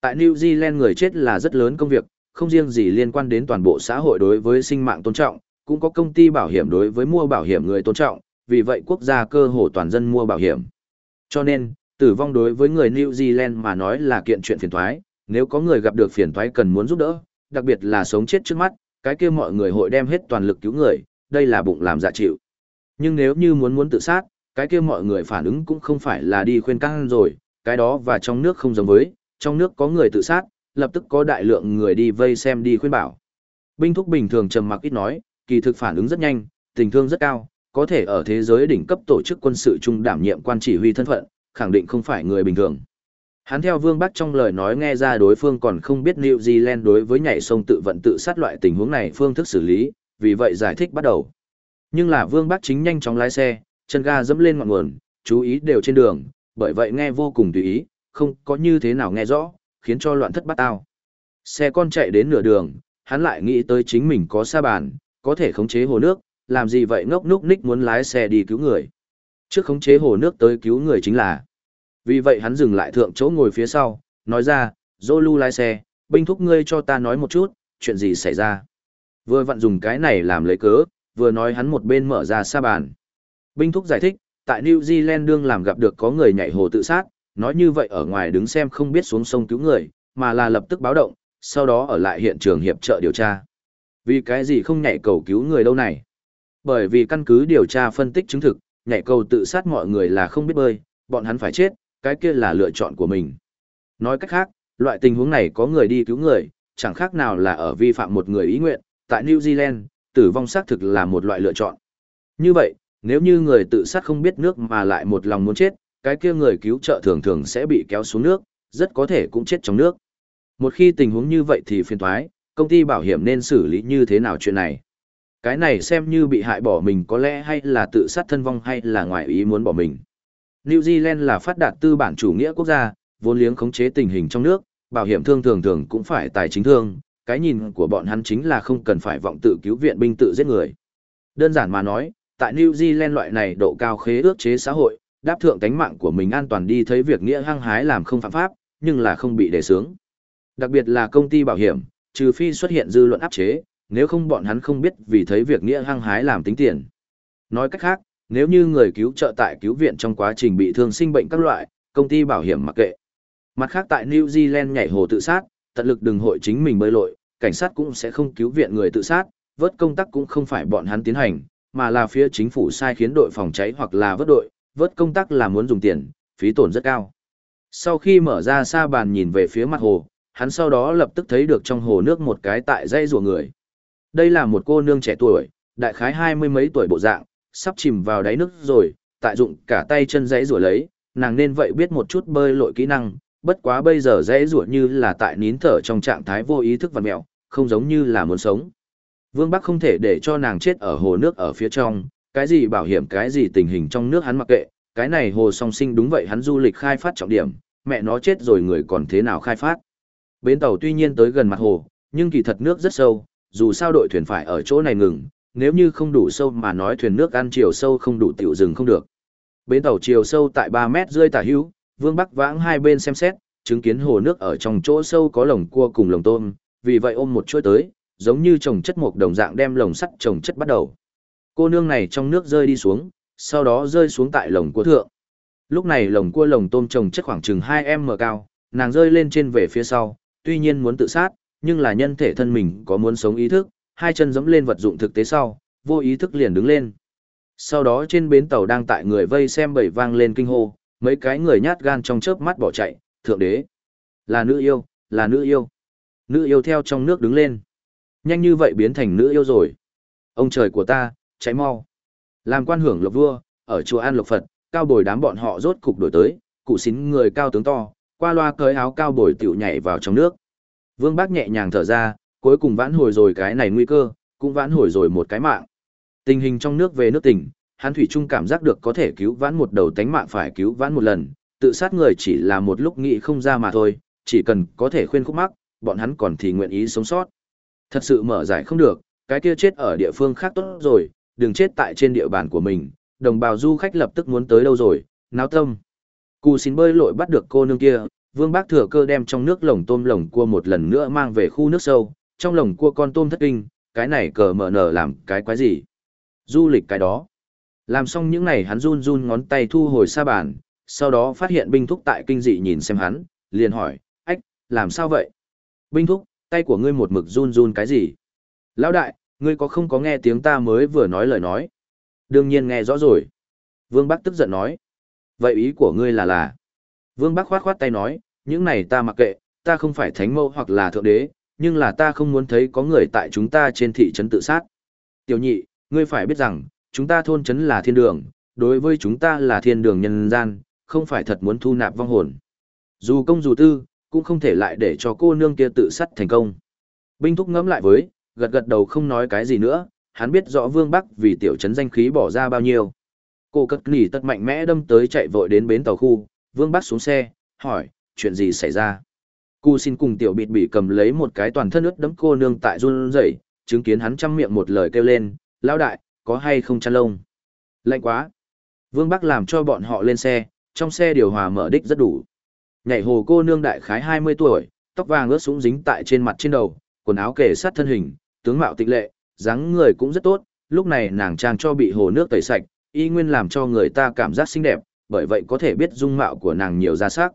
Tại New Zealand người chết là rất lớn công việc, không riêng gì liên quan đến toàn bộ xã hội đối với sinh mạng tôn trọng, cũng có công ty bảo hiểm đối với mua bảo hiểm người tôn trọng, vì vậy quốc gia cơ hồ toàn dân mua bảo hiểm. Cho nên, tử vong đối với người New Zealand mà nói là kiện chuyện phiền toái, nếu có người gặp được phiền toái cần muốn giúp đỡ, đặc biệt là sống chết trước mắt, cái kia mọi người hội đem hết toàn lực cứu người, đây là bụng làm dạ chịu. Nhưng nếu như muốn muốn tự sát, cái kia mọi người phản ứng cũng không phải là đi khuyên can rồi, cái đó và trong nước không giống với, trong nước có người tự sát, lập tức có đại lượng người đi vây xem đi khuyên bảo. Binh thúc bình thường trầm mặc ít nói, kỳ thực phản ứng rất nhanh, tình thương rất cao, có thể ở thế giới đỉnh cấp tổ chức quân sự trung đảm nhiệm quan chỉ huy thân phận, khẳng định không phải người bình thường. Hắn theo Vương Bắc trong lời nói nghe ra đối phương còn không biết New Zealand đối với nhảy sông tự vận tự sát loại tình huống này phương thức xử lý, vì vậy giải thích bắt đầu. Nhưng là Vương Bắc chính nhanh chóng lái xe, chân ga dẫm lên ngọn nguồn, chú ý đều trên đường, bởi vậy nghe vô cùng tùy ý, không có như thế nào nghe rõ, khiến cho loạn thất bát tao. Xe con chạy đến nửa đường, hắn lại nghĩ tới chính mình có sa bàn, có thể khống chế hồ nước, làm gì vậy ngốc núc ních muốn lái xe đi cứu người. Trước khống chế hồ nước tới cứu người chính là. Vì vậy hắn dừng lại thượng chỗ ngồi phía sau, nói ra, Zolu lái xe, binh thúc ngươi cho ta nói một chút, chuyện gì xảy ra. Vừa vặn dùng cái này làm lấy cớ, vừa nói hắn một bên mở ra sa bàn. Binh thúc giải thích, tại New Zealand đương làm gặp được có người nhảy hồ tự sát, nói như vậy ở ngoài đứng xem không biết xuống sông cứu người, mà là lập tức báo động, sau đó ở lại hiện trường hiệp trợ điều tra. Vì cái gì không nhảy cầu cứu người đâu này? Bởi vì căn cứ điều tra phân tích chứng thực, nhảy cầu tự sát mọi người là không biết bơi, bọn hắn phải chết, cái kia là lựa chọn của mình. Nói cách khác, loại tình huống này có người đi cứu người, chẳng khác nào là ở vi phạm một người ý nguyện, tại New Zealand, tử vong xác thực là một loại lựa chọn. Như vậy, nếu như người tự sát không biết nước mà lại một lòng muốn chết, cái kia người cứu trợ thường thường sẽ bị kéo xuống nước, rất có thể cũng chết trong nước. Một khi tình huống như vậy thì phiền toái, công ty bảo hiểm nên xử lý như thế nào chuyện này? Cái này xem như bị hại bỏ mình có lẽ hay là tự sát thân vong hay là ngoại ý muốn bỏ mình. New Zealand là phát đạt tư bản chủ nghĩa quốc gia, vốn liếng khống chế tình hình trong nước, bảo hiểm thương thường thường cũng phải tài chính thương, cái nhìn của bọn hắn chính là không cần phải vọng tự cứu viện binh tự giết người. Đơn giản mà nói, tại New Zealand loại này độ cao khế ước chế xã hội, đáp thượng tánh mạng của mình an toàn đi thấy việc nghĩa hăng hái làm không phạm pháp, nhưng là không bị đề sướng. Đặc biệt là công ty bảo hiểm, trừ phi xuất hiện dư luận áp chế, nếu không bọn hắn không biết vì thấy việc nghĩa hăng hái làm tính tiền. Nói cách khác, nếu như người cứu trợ tại cứu viện trong quá trình bị thương sinh bệnh các loại, công ty bảo hiểm mặc kệ. Mặt khác tại New Zealand nhảy hồ tự sát, tận lực đừng hội chính mình bơi lội, cảnh sát cũng sẽ không cứu viện người tự sát, vớt công tác cũng không phải bọn hắn tiến hành, mà là phía chính phủ sai khiến đội phòng cháy hoặc là vớt đội, vớt công tác là muốn dùng tiền, phí tổn rất cao. Sau khi mở ra xa bàn nhìn về phía mặt hồ, hắn sau đó lập tức thấy được trong hồ nước một cái tại dây rùa người. Đây là một cô nương trẻ tuổi, đại khái hai mươi mấy tuổi bộ dạng, sắp chìm vào đáy nước rồi, tại dụng cả tay chân dãy rủa lấy, nàng nên vậy biết một chút bơi lội kỹ năng, bất quá bây giờ dãy rủa như là tại nín thở trong trạng thái vô ý thức vằn mẹo, không giống như là muốn sống. Vương Bắc không thể để cho nàng chết ở hồ nước ở phía trong, cái gì bảo hiểm cái gì tình hình trong nước hắn mặc kệ, cái này hồ song sinh đúng vậy hắn du lịch khai phát trọng điểm, mẹ nó chết rồi người còn thế nào khai phát. Bến tàu tuy nhiên tới gần mặt hồ, nhưng kỳ thật nước rất sâu, dù sao đội thuyền phải ở chỗ này ngừng, nếu như không đủ sâu mà nói thuyền nước ăn chiều sâu không đủ tiểu rừng không được. Bến tàu chiều sâu tại 3 mét rơi tả hữu, Vương Bắc vãng hai bên xem xét, chứng kiến hồ nước ở trong chỗ sâu có lồng cua cùng lồng tôm, vì vậy ôm một chuỗi tới, giống như trồng chất mục đồng dạng đem lồng sắt trồng chất bắt đầu. Cô nương này trong nước rơi đi xuống, sau đó rơi xuống tại lồng cua thượng. Lúc này lồng cua lồng tôm trồng chất khoảng chừng 2m cao, nàng rơi lên trên về phía sau, tuy nhiên muốn tự sát, nhưng là nhân thể thân mình có muốn sống ý thức, hai chân giẫm lên vật dụng thực tế sau, vô ý thức liền đứng lên. Sau đó trên bến tàu đang tại người vây xem bầy vang lên kinh hô, mấy cái người nhát gan trong chớp mắt bỏ chạy, thượng đế. Là nữ yêu, là nữ yêu. Nữ yêu theo trong nước đứng lên. Nhanh như vậy biến thành nữ yêu rồi. Ông trời của ta, cháy mau. Làm quan hưởng lộc vua, ở chùa An Lộc Phật, cao bồi đám bọn họ rốt cục đổi tới, cụ xín người cao tướng to, qua loa cởi áo cao bồi tiểu nhảy vào trong nước. Vương Bác nhẹ nhàng thở ra, cuối cùng vãn hồi rồi cái này nguy cơ, cũng vãn hồi rồi một cái mạng. Tình hình trong nước về nước tỉnh, hắn thủy chung cảm giác được có thể cứu vãn một đầu tánh mạng phải cứu vãn một lần, tự sát người chỉ là một lúc nghĩ không ra mà thôi, chỉ cần có thể khuyên khúc mắc, bọn hắn còn thì nguyện ý sống sót. Thật sự mở giải không được, cái kia chết ở địa phương khác tốt rồi, đừng chết tại trên địa bàn của mình, đồng bào du khách lập tức muốn tới đâu rồi, náo tâm. Cù xin bơi lội bắt được cô nương kia, vương bác thừa cơ đem trong nước lồng tôm lồng cua một lần nữa mang về khu nước sâu, trong lồng cua con tôm thất kinh, cái này cờ mở nở làm cái quái gì. Du lịch cái đó. Làm xong những này hắn run run ngón tay thu hồi xa bàn, sau đó phát hiện binh thúc tại kinh dị nhìn xem hắn, liền hỏi, ách, làm sao vậy? Binh thúc, tay của ngươi một mực run run cái gì? Lão đại, ngươi có không có nghe tiếng ta mới vừa nói lời nói? Đương nhiên nghe rõ rồi. Vương Bắc tức giận nói. Vậy ý của ngươi là là? Vương Bắc khoát khoát tay nói, những này ta mặc kệ, ta không phải thánh mẫu hoặc là thượng đế, nhưng là ta không muốn thấy có người tại chúng ta trên thị trấn tự sát. Tiểu nhị, ngươi phải biết rằng, chúng ta thôn trấn là thiên đường, đối với chúng ta là thiên đường nhân gian, không phải thật muốn thu nạp vong hồn. Dù công dù tư, cũng không thể lại để cho cô nương kia tự sát thành công. Binh thúc ngẫm lại với, gật gật đầu không nói cái gì nữa, hắn biết rõ Vương Bắc vì tiểu trấn danh khí bỏ ra bao nhiêu. Cô cất nỉ tất mạnh mẽ đâm tới chạy vội đến bến tàu khu, Vương Bắc xuống xe, hỏi, chuyện gì xảy ra? Cu xin cùng tiểu bịt bị cầm lấy một cái toàn thân ướt đẫm cô nương tại run rẩy, chứng kiến hắn chăm miệng một lời kêu lên, lão đại, có hay không chăn lông? Lạnh quá. Vương Bắc làm cho bọn họ lên xe, trong xe điều hòa mở đích rất đủ. Nhảy hồ cô nương đại khái 20 tuổi, tóc vàng ướt súng dính tại trên mặt trên đầu, quần áo kề sát thân hình, tướng mạo tịch lệ, dáng người cũng rất tốt, lúc này nàng trang cho bị hồ nước tẩy sạch, y nguyên làm cho người ta cảm giác xinh đẹp, bởi vậy có thể biết dung mạo của nàng nhiều ra sắc.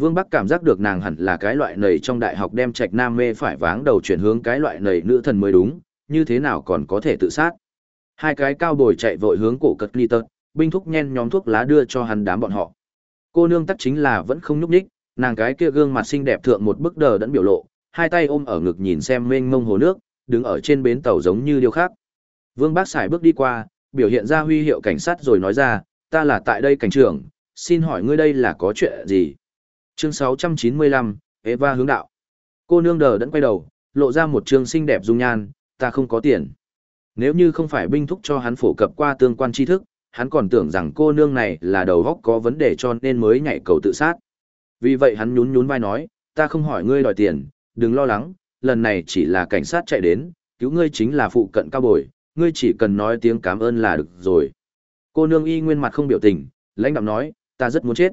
Vương Bắc cảm giác được nàng hẳn là cái loại nầy trong đại học đem trạch nam mê phải váng đầu chuyển hướng cái loại nầy nữ thần mới đúng, như thế nào còn có thể tự sát. Hai cái cao bồi chạy vội hướng cổ cật ly tật, binh thúc nhen nhóm thuốc lá đưa cho hắn đám bọn họ. Cô nương tắc chính là vẫn không nhúc nhích, nàng cái kia gương mặt xinh đẹp thượng một bức đờ đẫn biểu lộ, hai tay ôm ở ngực nhìn xem mênh mông hồ nước, đứng ở trên bến tàu giống như điều khác. Vương Bác xài bước đi qua, biểu hiện ra huy hiệu cảnh sát rồi nói ra, ta là tại đây cảnh trưởng, xin hỏi ngươi đây là có chuyện gì? Chương 695, Eva hướng đạo. Cô nương đờ đẫn quay đầu, lộ ra một trương xinh đẹp dung nhan, ta không có tiền. Nếu như không phải binh thúc cho hắn phổ cập qua tương quan tri thức, hắn còn tưởng rằng cô nương này là đầu góc có vấn đề cho nên mới nhảy cầu tự sát. Vì vậy hắn nhún nhún vai nói, ta không hỏi ngươi đòi tiền, đừng lo lắng, lần này chỉ là cảnh sát chạy đến, cứu ngươi chính là phụ cận cao bồi, ngươi chỉ cần nói tiếng cảm ơn là được rồi. Cô nương y nguyên mặt không biểu tình, lãnh đạm nói, ta rất muốn chết.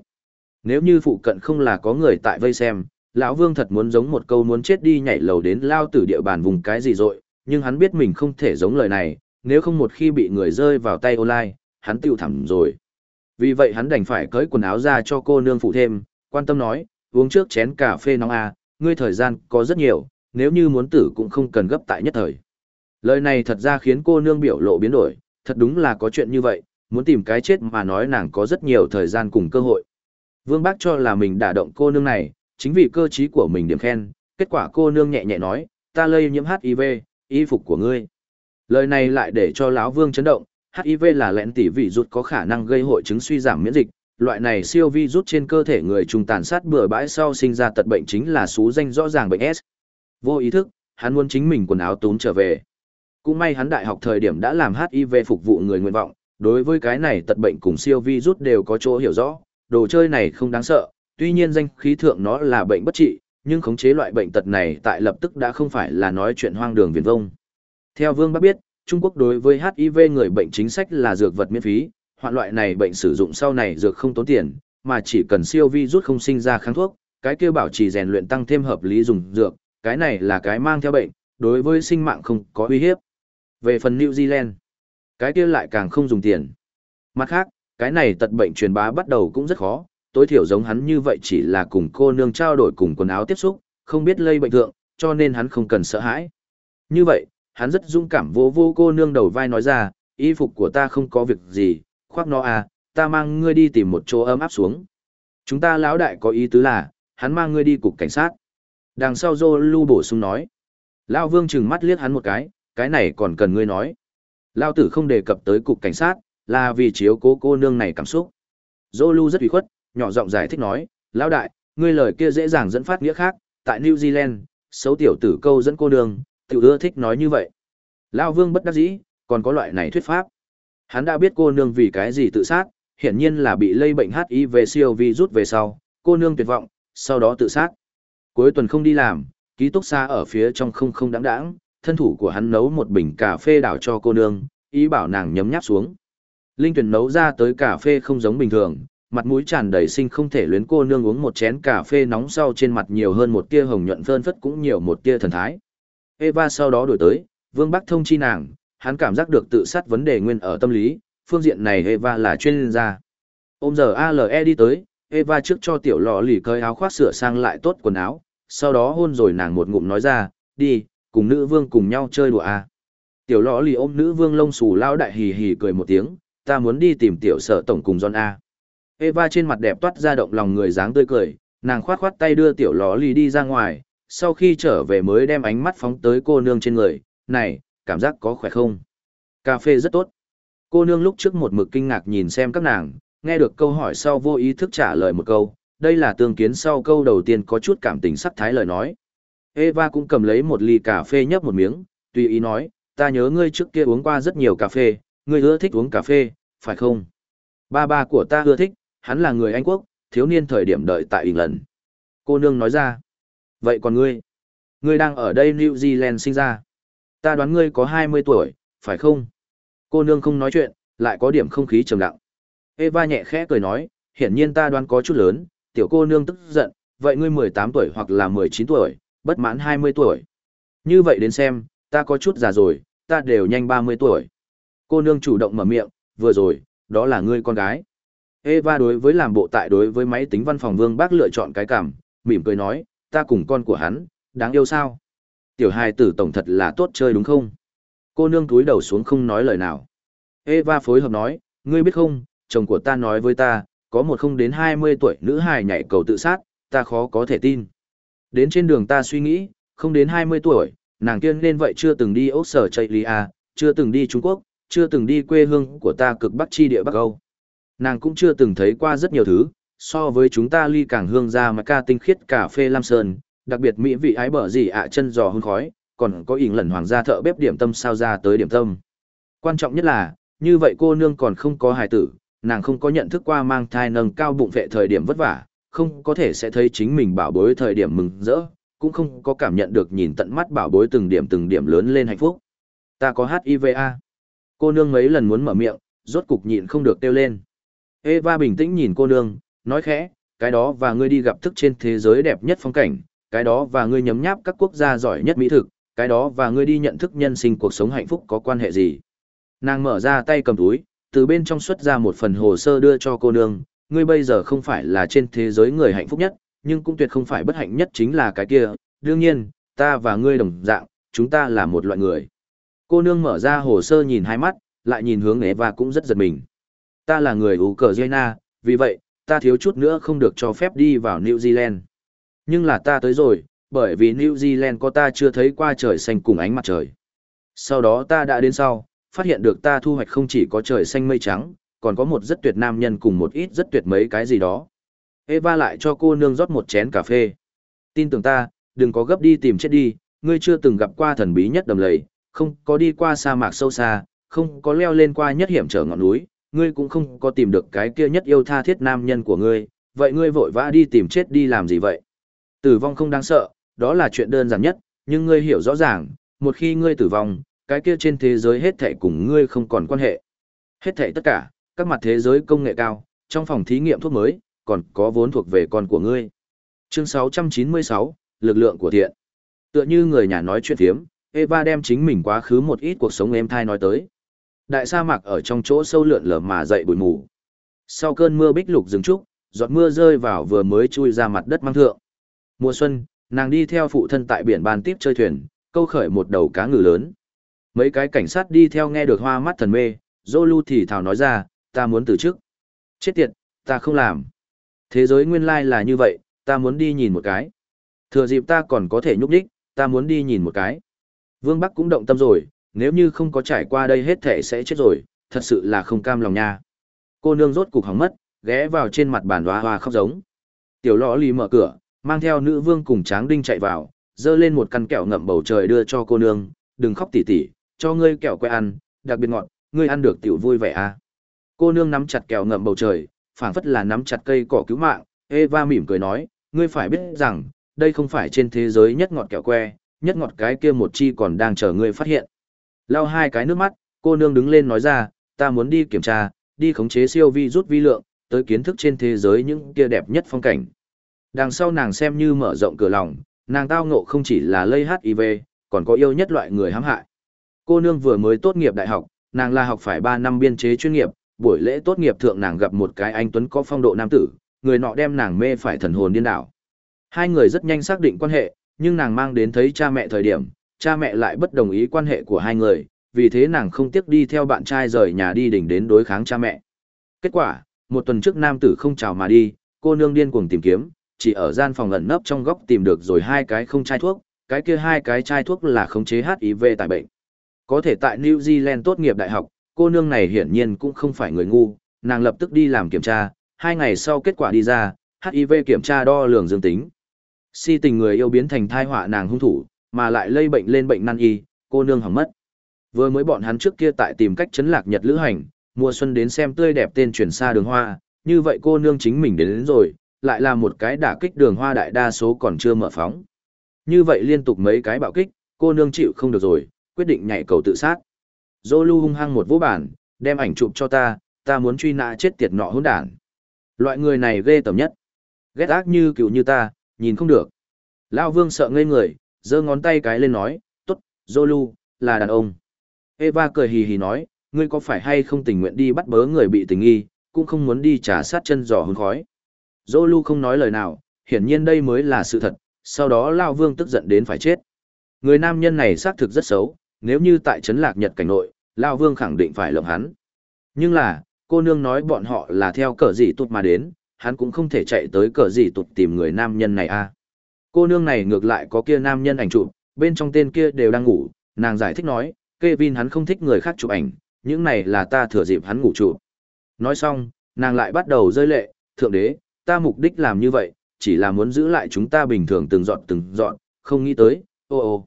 Nếu như phụ cận không là có người tại vây xem, lão vương thật muốn giống một câu muốn chết đi nhảy lầu đến lao tử địa bàn vùng cái gì rồi, nhưng hắn biết mình không thể giống lời này, nếu không một khi bị người rơi vào tay online, hắn tiêu thẳm rồi. Vì vậy hắn đành phải cởi quần áo ra cho cô nương phụ thêm, quan tâm nói, uống trước chén cà phê nóng à, ngươi thời gian có rất nhiều, nếu như muốn tử cũng không cần gấp tại nhất thời. Lời này thật ra khiến cô nương biểu lộ biến đổi, thật đúng là có chuyện như vậy, muốn tìm cái chết mà nói nàng có rất nhiều thời gian cùng cơ hội. Vương Bác cho là mình đả động cô nương này, chính vì cơ trí của mình điểm khen, kết quả cô nương nhẹ nhẹ nói, ta lây nhiễm HIV, y phục của ngươi. Lời này lại để cho lão Vương chấn động, HIV là lẹn tỷ vị rút có khả năng gây hội chứng suy giảm miễn dịch, loại này siêu vi rút trên cơ thể người trùng tàn sát bừa bãi sau sinh ra tật bệnh chính là số danh rõ ràng bệnh S. Vô ý thức, hắn muốn chính mình quần áo tốn trở về. Cũng may hắn đại học thời điểm đã làm HIV phục vụ người nguyện vọng, đối với cái này tật bệnh cùng siêu vi rút đều có chỗ hiểu rõ, đồ chơi này không đáng sợ, tuy nhiên danh khí thượng nó là bệnh bất trị, nhưng khống chế loại bệnh tật này tại lập tức đã không phải là nói chuyện hoang đường viển vông. Theo Vương Bác biết, Trung Quốc đối với HIV người bệnh chính sách là dược vật miễn phí, hoạn loại này bệnh sử dụng sau này dược không tốn tiền, mà chỉ cần siêu vi rút không sinh ra kháng thuốc, cái kia bảo trì rèn luyện tăng thêm hợp lý dùng dược, cái này là cái mang theo bệnh, đối với sinh mạng không có uy hiếp. Về phần New Zealand, cái kia lại càng không dùng tiền. Mặt khác, cái này tật bệnh truyền bá bắt đầu cũng rất khó, tối thiểu giống hắn như vậy chỉ là cùng cô nương trao đổi cùng quần áo tiếp xúc, không biết lây bệnh thượng, cho nên hắn không cần sợ hãi. Như vậy, hắn rất dũng cảm vô vô cô nương đầu vai nói ra, y phục của ta không có việc gì, khoác nó à, ta mang ngươi đi tìm một chỗ ấm áp xuống. Chúng ta lão đại có ý tứ là, hắn mang ngươi đi cục cảnh sát. Đằng sau Dô lưu bổ sung nói. Lão vương trừng mắt liếc hắn một cái, cái này còn cần ngươi nói. Lão tử không đề cập tới cục cảnh sát, là vì chiếu cố cô nương này cảm xúc. Dô Lu rất ủy khuất, nhỏ giọng giải thích nói, lão đại, ngươi lời kia dễ dàng dẫn phát nghĩa khác, tại New Zealand, xấu tiểu tử câu dẫn cô nương, tiểu ưa thích nói như vậy. Lão vương bất đắc dĩ, còn có loại này thuyết pháp. Hắn đã biết cô nương vì cái gì tự sát, hiển nhiên là bị lây bệnh HIV siêu vi rút về sau, cô nương tuyệt vọng, sau đó tự sát. Cuối tuần không đi làm, ký túc xa ở phía trong không không đáng đáng, thân thủ của hắn nấu một bình cà phê đảo cho cô nương, ý bảo nàng nhấm nháp xuống. Linh tuyển nấu ra tới cà phê không giống bình thường, mặt mũi tràn đầy sinh không thể luyến cô nương uống một chén cà phê nóng sau trên mặt nhiều hơn một tia hồng nhuận phơn phất cũng nhiều một tia thần thái. Eva sau đó đổi tới, Vương Bắc thông chi nàng, hắn cảm giác được tự sát vấn đề nguyên ở tâm lý, phương diện này Eva là chuyên gia. Ôm giờ ALE đi tới, Eva trước cho tiểu lọ lì cơi áo khoác sửa sang lại tốt quần áo, sau đó hôn rồi nàng một ngụm nói ra, đi, cùng nữ vương cùng nhau chơi đùa à. Tiểu lọ lì ôm nữ vương lông xù lao đại hì hì cười một tiếng, ta muốn đi tìm tiểu sở tổng cùng John A. Eva trên mặt đẹp toát ra động lòng người dáng tươi cười, nàng khoát khoát tay đưa tiểu ló lì đi ra ngoài, sau khi trở về mới đem ánh mắt phóng tới cô nương trên người, này, cảm giác có khỏe không? Cà phê rất tốt. Cô nương lúc trước một mực kinh ngạc nhìn xem các nàng, nghe được câu hỏi sau vô ý thức trả lời một câu, đây là tương kiến sau câu đầu tiên có chút cảm tình sắc thái lời nói. Eva cũng cầm lấy một ly cà phê nhấp một miếng, tùy ý nói, ta nhớ ngươi trước kia uống qua rất nhiều cà phê, ngươi ưa thích uống cà phê, phải không? Ba ba của ta ưa thích, hắn là người Anh Quốc, thiếu niên thời điểm đợi tại lần. Cô nương nói ra, vậy còn ngươi? Ngươi đang ở đây New Zealand sinh ra. Ta đoán ngươi có 20 tuổi, phải không? Cô nương không nói chuyện, lại có điểm không khí trầm lặng. Eva nhẹ khẽ cười nói, hiển nhiên ta đoán có chút lớn, tiểu cô nương tức giận, vậy ngươi 18 tuổi hoặc là 19 tuổi, bất mãn 20 tuổi. Như vậy đến xem, ta có chút già rồi, ta đều nhanh 30 tuổi. Cô nương chủ động mở miệng, vừa rồi, đó là ngươi con gái. Eva đối với làm bộ tại đối với máy tính văn phòng Vương Bác lựa chọn cái cảm, mỉm cười nói, ta cùng con của hắn, đáng yêu sao? Tiểu hài tử tổng thật là tốt chơi đúng không? Cô nương túi đầu xuống không nói lời nào. Eva phối hợp nói, ngươi biết không, chồng của ta nói với ta, có một không đến 20 tuổi nữ hài nhảy cầu tự sát, ta khó có thể tin. Đến trên đường ta suy nghĩ, không đến 20 tuổi, nàng kiên nên vậy chưa từng đi Úc Sở Chạy Lia, chưa từng đi Trung Quốc, chưa từng đi quê hương của ta cực bắc chi địa Bắc Âu. Nàng cũng chưa từng thấy qua rất nhiều thứ, so với chúng ta ly càng hương ra mà ca tinh khiết cà phê Lam Sơn, đặc biệt mỹ vị ái bở gì ạ chân giò hương khói, còn có ỉn lần hoàng gia thợ bếp điểm tâm sao ra tới điểm tâm. Quan trọng nhất là, như vậy cô nương còn không có hài tử, nàng không có nhận thức qua mang thai nâng cao bụng vệ thời điểm vất vả, không có thể sẽ thấy chính mình bảo bối thời điểm mừng rỡ, cũng không có cảm nhận được nhìn tận mắt bảo bối từng điểm từng điểm lớn lên hạnh phúc. Ta có HIVA. Cô nương mấy lần muốn mở miệng, rốt cục nhịn không được kêu lên. Eva bình tĩnh nhìn cô nương, nói khẽ, cái đó và ngươi đi gặp thức trên thế giới đẹp nhất phong cảnh, cái đó và ngươi nhấm nháp các quốc gia giỏi nhất mỹ thực, cái đó và ngươi đi nhận thức nhân sinh cuộc sống hạnh phúc có quan hệ gì. Nàng mở ra tay cầm túi, từ bên trong xuất ra một phần hồ sơ đưa cho cô nương, ngươi bây giờ không phải là trên thế giới người hạnh phúc nhất, nhưng cũng tuyệt không phải bất hạnh nhất chính là cái kia, đương nhiên, ta và ngươi đồng dạng, chúng ta là một loại người. Cô nương mở ra hồ sơ nhìn hai mắt, lại nhìn hướng Eva cũng rất giật mình. Ta là người Ukraine, vì vậy, ta thiếu chút nữa không được cho phép đi vào New Zealand. Nhưng là ta tới rồi, bởi vì New Zealand có ta chưa thấy qua trời xanh cùng ánh mặt trời. Sau đó ta đã đến sau, phát hiện được ta thu hoạch không chỉ có trời xanh mây trắng, còn có một rất tuyệt nam nhân cùng một ít rất tuyệt mấy cái gì đó. Eva lại cho cô nương rót một chén cà phê. Tin tưởng ta, đừng có gấp đi tìm chết đi, ngươi chưa từng gặp qua thần bí nhất đầm lầy, không có đi qua sa mạc sâu xa, không có leo lên qua nhất hiểm trở ngọn núi, ngươi cũng không có tìm được cái kia nhất yêu tha thiết nam nhân của ngươi, vậy ngươi vội vã đi tìm chết đi làm gì vậy? Tử vong không đáng sợ, đó là chuyện đơn giản nhất, nhưng ngươi hiểu rõ ràng, một khi ngươi tử vong, cái kia trên thế giới hết thảy cùng ngươi không còn quan hệ. Hết thảy tất cả, các mặt thế giới công nghệ cao, trong phòng thí nghiệm thuốc mới, còn có vốn thuộc về con của ngươi. Chương 696, lực lượng của thiện. Tựa như người nhà nói chuyện thiếm, Eva đem chính mình quá khứ một ít cuộc sống em thai nói tới. Đại sa mạc ở trong chỗ sâu lượn lờ mà dậy bụi mù. Sau cơn mưa bích lục dừng trúc, giọt mưa rơi vào vừa mới chui ra mặt đất mang thượng. Mùa xuân, nàng đi theo phụ thân tại biển bàn tiếp chơi thuyền, câu khởi một đầu cá ngừ lớn. Mấy cái cảnh sát đi theo nghe được hoa mắt thần mê, Zolu thì thào nói ra, ta muốn từ chức. Chết tiệt, ta không làm. Thế giới nguyên lai là như vậy, ta muốn đi nhìn một cái. Thừa dịp ta còn có thể nhúc đích, ta muốn đi nhìn một cái. Vương Bắc cũng động tâm rồi, nếu như không có trải qua đây hết thể sẽ chết rồi, thật sự là không cam lòng nha. Cô nương rốt cục hóng mất, ghé vào trên mặt bàn hoa hoa khóc giống. Tiểu lọ lì mở cửa, mang theo nữ vương cùng tráng đinh chạy vào, dơ lên một căn kẹo ngậm bầu trời đưa cho cô nương, đừng khóc tỉ tỉ, cho ngươi kẹo que ăn, đặc biệt ngọt, ngươi ăn được tiểu vui vẻ à. Cô nương nắm chặt kẹo ngậm bầu trời, phảng phất là nắm chặt cây cỏ cứu mạng, Eva mỉm cười nói, ngươi phải biết rằng, đây không phải trên thế giới nhất ngọt kẹo que, nhất ngọt cái kia một chi còn đang chờ ngươi phát hiện. Lau hai cái nước mắt, cô nương đứng lên nói ra, ta muốn đi kiểm tra, đi khống chế siêu vi rút vi lượng, tới kiến thức trên thế giới những kia đẹp nhất phong cảnh. Đằng sau nàng xem như mở rộng cửa lòng, nàng tao ngộ không chỉ là lây HIV, còn có yêu nhất loại người hãm hại. Cô nương vừa mới tốt nghiệp đại học, nàng là học phải 3 năm biên chế chuyên nghiệp, buổi lễ tốt nghiệp thượng nàng gặp một cái anh tuấn có phong độ nam tử, người nọ đem nàng mê phải thần hồn điên đảo. Hai người rất nhanh xác định quan hệ, nhưng nàng mang đến thấy cha mẹ thời điểm, cha mẹ lại bất đồng ý quan hệ của hai người, vì thế nàng không tiếc đi theo bạn trai rời nhà đi đỉnh đến đối kháng cha mẹ. Kết quả, một tuần trước nam tử không chào mà đi, cô nương điên cuồng tìm kiếm, chỉ ở gian phòng ẩn nấp trong góc tìm được rồi hai cái không chai thuốc, cái kia hai cái chai thuốc là khống chế HIV tại bệnh. Có thể tại New Zealand tốt nghiệp đại học, cô nương này hiển nhiên cũng không phải người ngu, nàng lập tức đi làm kiểm tra, hai ngày sau kết quả đi ra, HIV kiểm tra đo lường dương tính. Si tình người yêu biến thành thai họa nàng hung thủ, mà lại lây bệnh lên bệnh nan y, cô nương hỏng mất. Vừa mới bọn hắn trước kia tại tìm cách chấn lạc Nhật lữ hành, mùa xuân đến xem tươi đẹp tên chuyển xa đường hoa, như vậy cô nương chính mình đến, đến rồi, lại là một cái đả kích đường hoa đại đa số còn chưa mở phóng. Như vậy liên tục mấy cái bạo kích, cô nương chịu không được rồi, quyết định nhảy cầu tự sát. Zolu hung hăng một vũ bản, đem ảnh chụp cho ta, ta muốn truy nã chết tiệt nọ hỗn đản. Loại người này ghê tởm nhất. Ghét ác như cựu như ta, nhìn không được. Lão Vương sợ ngây người, giơ ngón tay cái lên nói, tốt, Zolu, là đàn ông. Eva cười hì hì nói, ngươi có phải hay không tình nguyện đi bắt bớ người bị tình nghi, cũng không muốn đi trả sát chân giò hôn khói. Zolu không nói lời nào, hiển nhiên đây mới là sự thật, sau đó Lao Vương tức giận đến phải chết. Người nam nhân này xác thực rất xấu, nếu như tại Trấn Lạc Nhật cảnh nội, Lao Vương khẳng định phải lộng hắn. Nhưng là, cô nương nói bọn họ là theo cờ gì tụt mà đến, hắn cũng không thể chạy tới cờ gì tụt tìm người nam nhân này a. À. Cô nương này ngược lại có kia nam nhân ảnh chụp, bên trong tên kia đều đang ngủ, nàng giải thích nói, Kevin hắn không thích người khác chụp ảnh, những này là ta thừa dịp hắn ngủ chụp. Nói xong, nàng lại bắt đầu rơi lệ, thượng đế, ta mục đích làm như vậy, chỉ là muốn giữ lại chúng ta bình thường từng dọn từng dọn, không nghĩ tới, ô ô.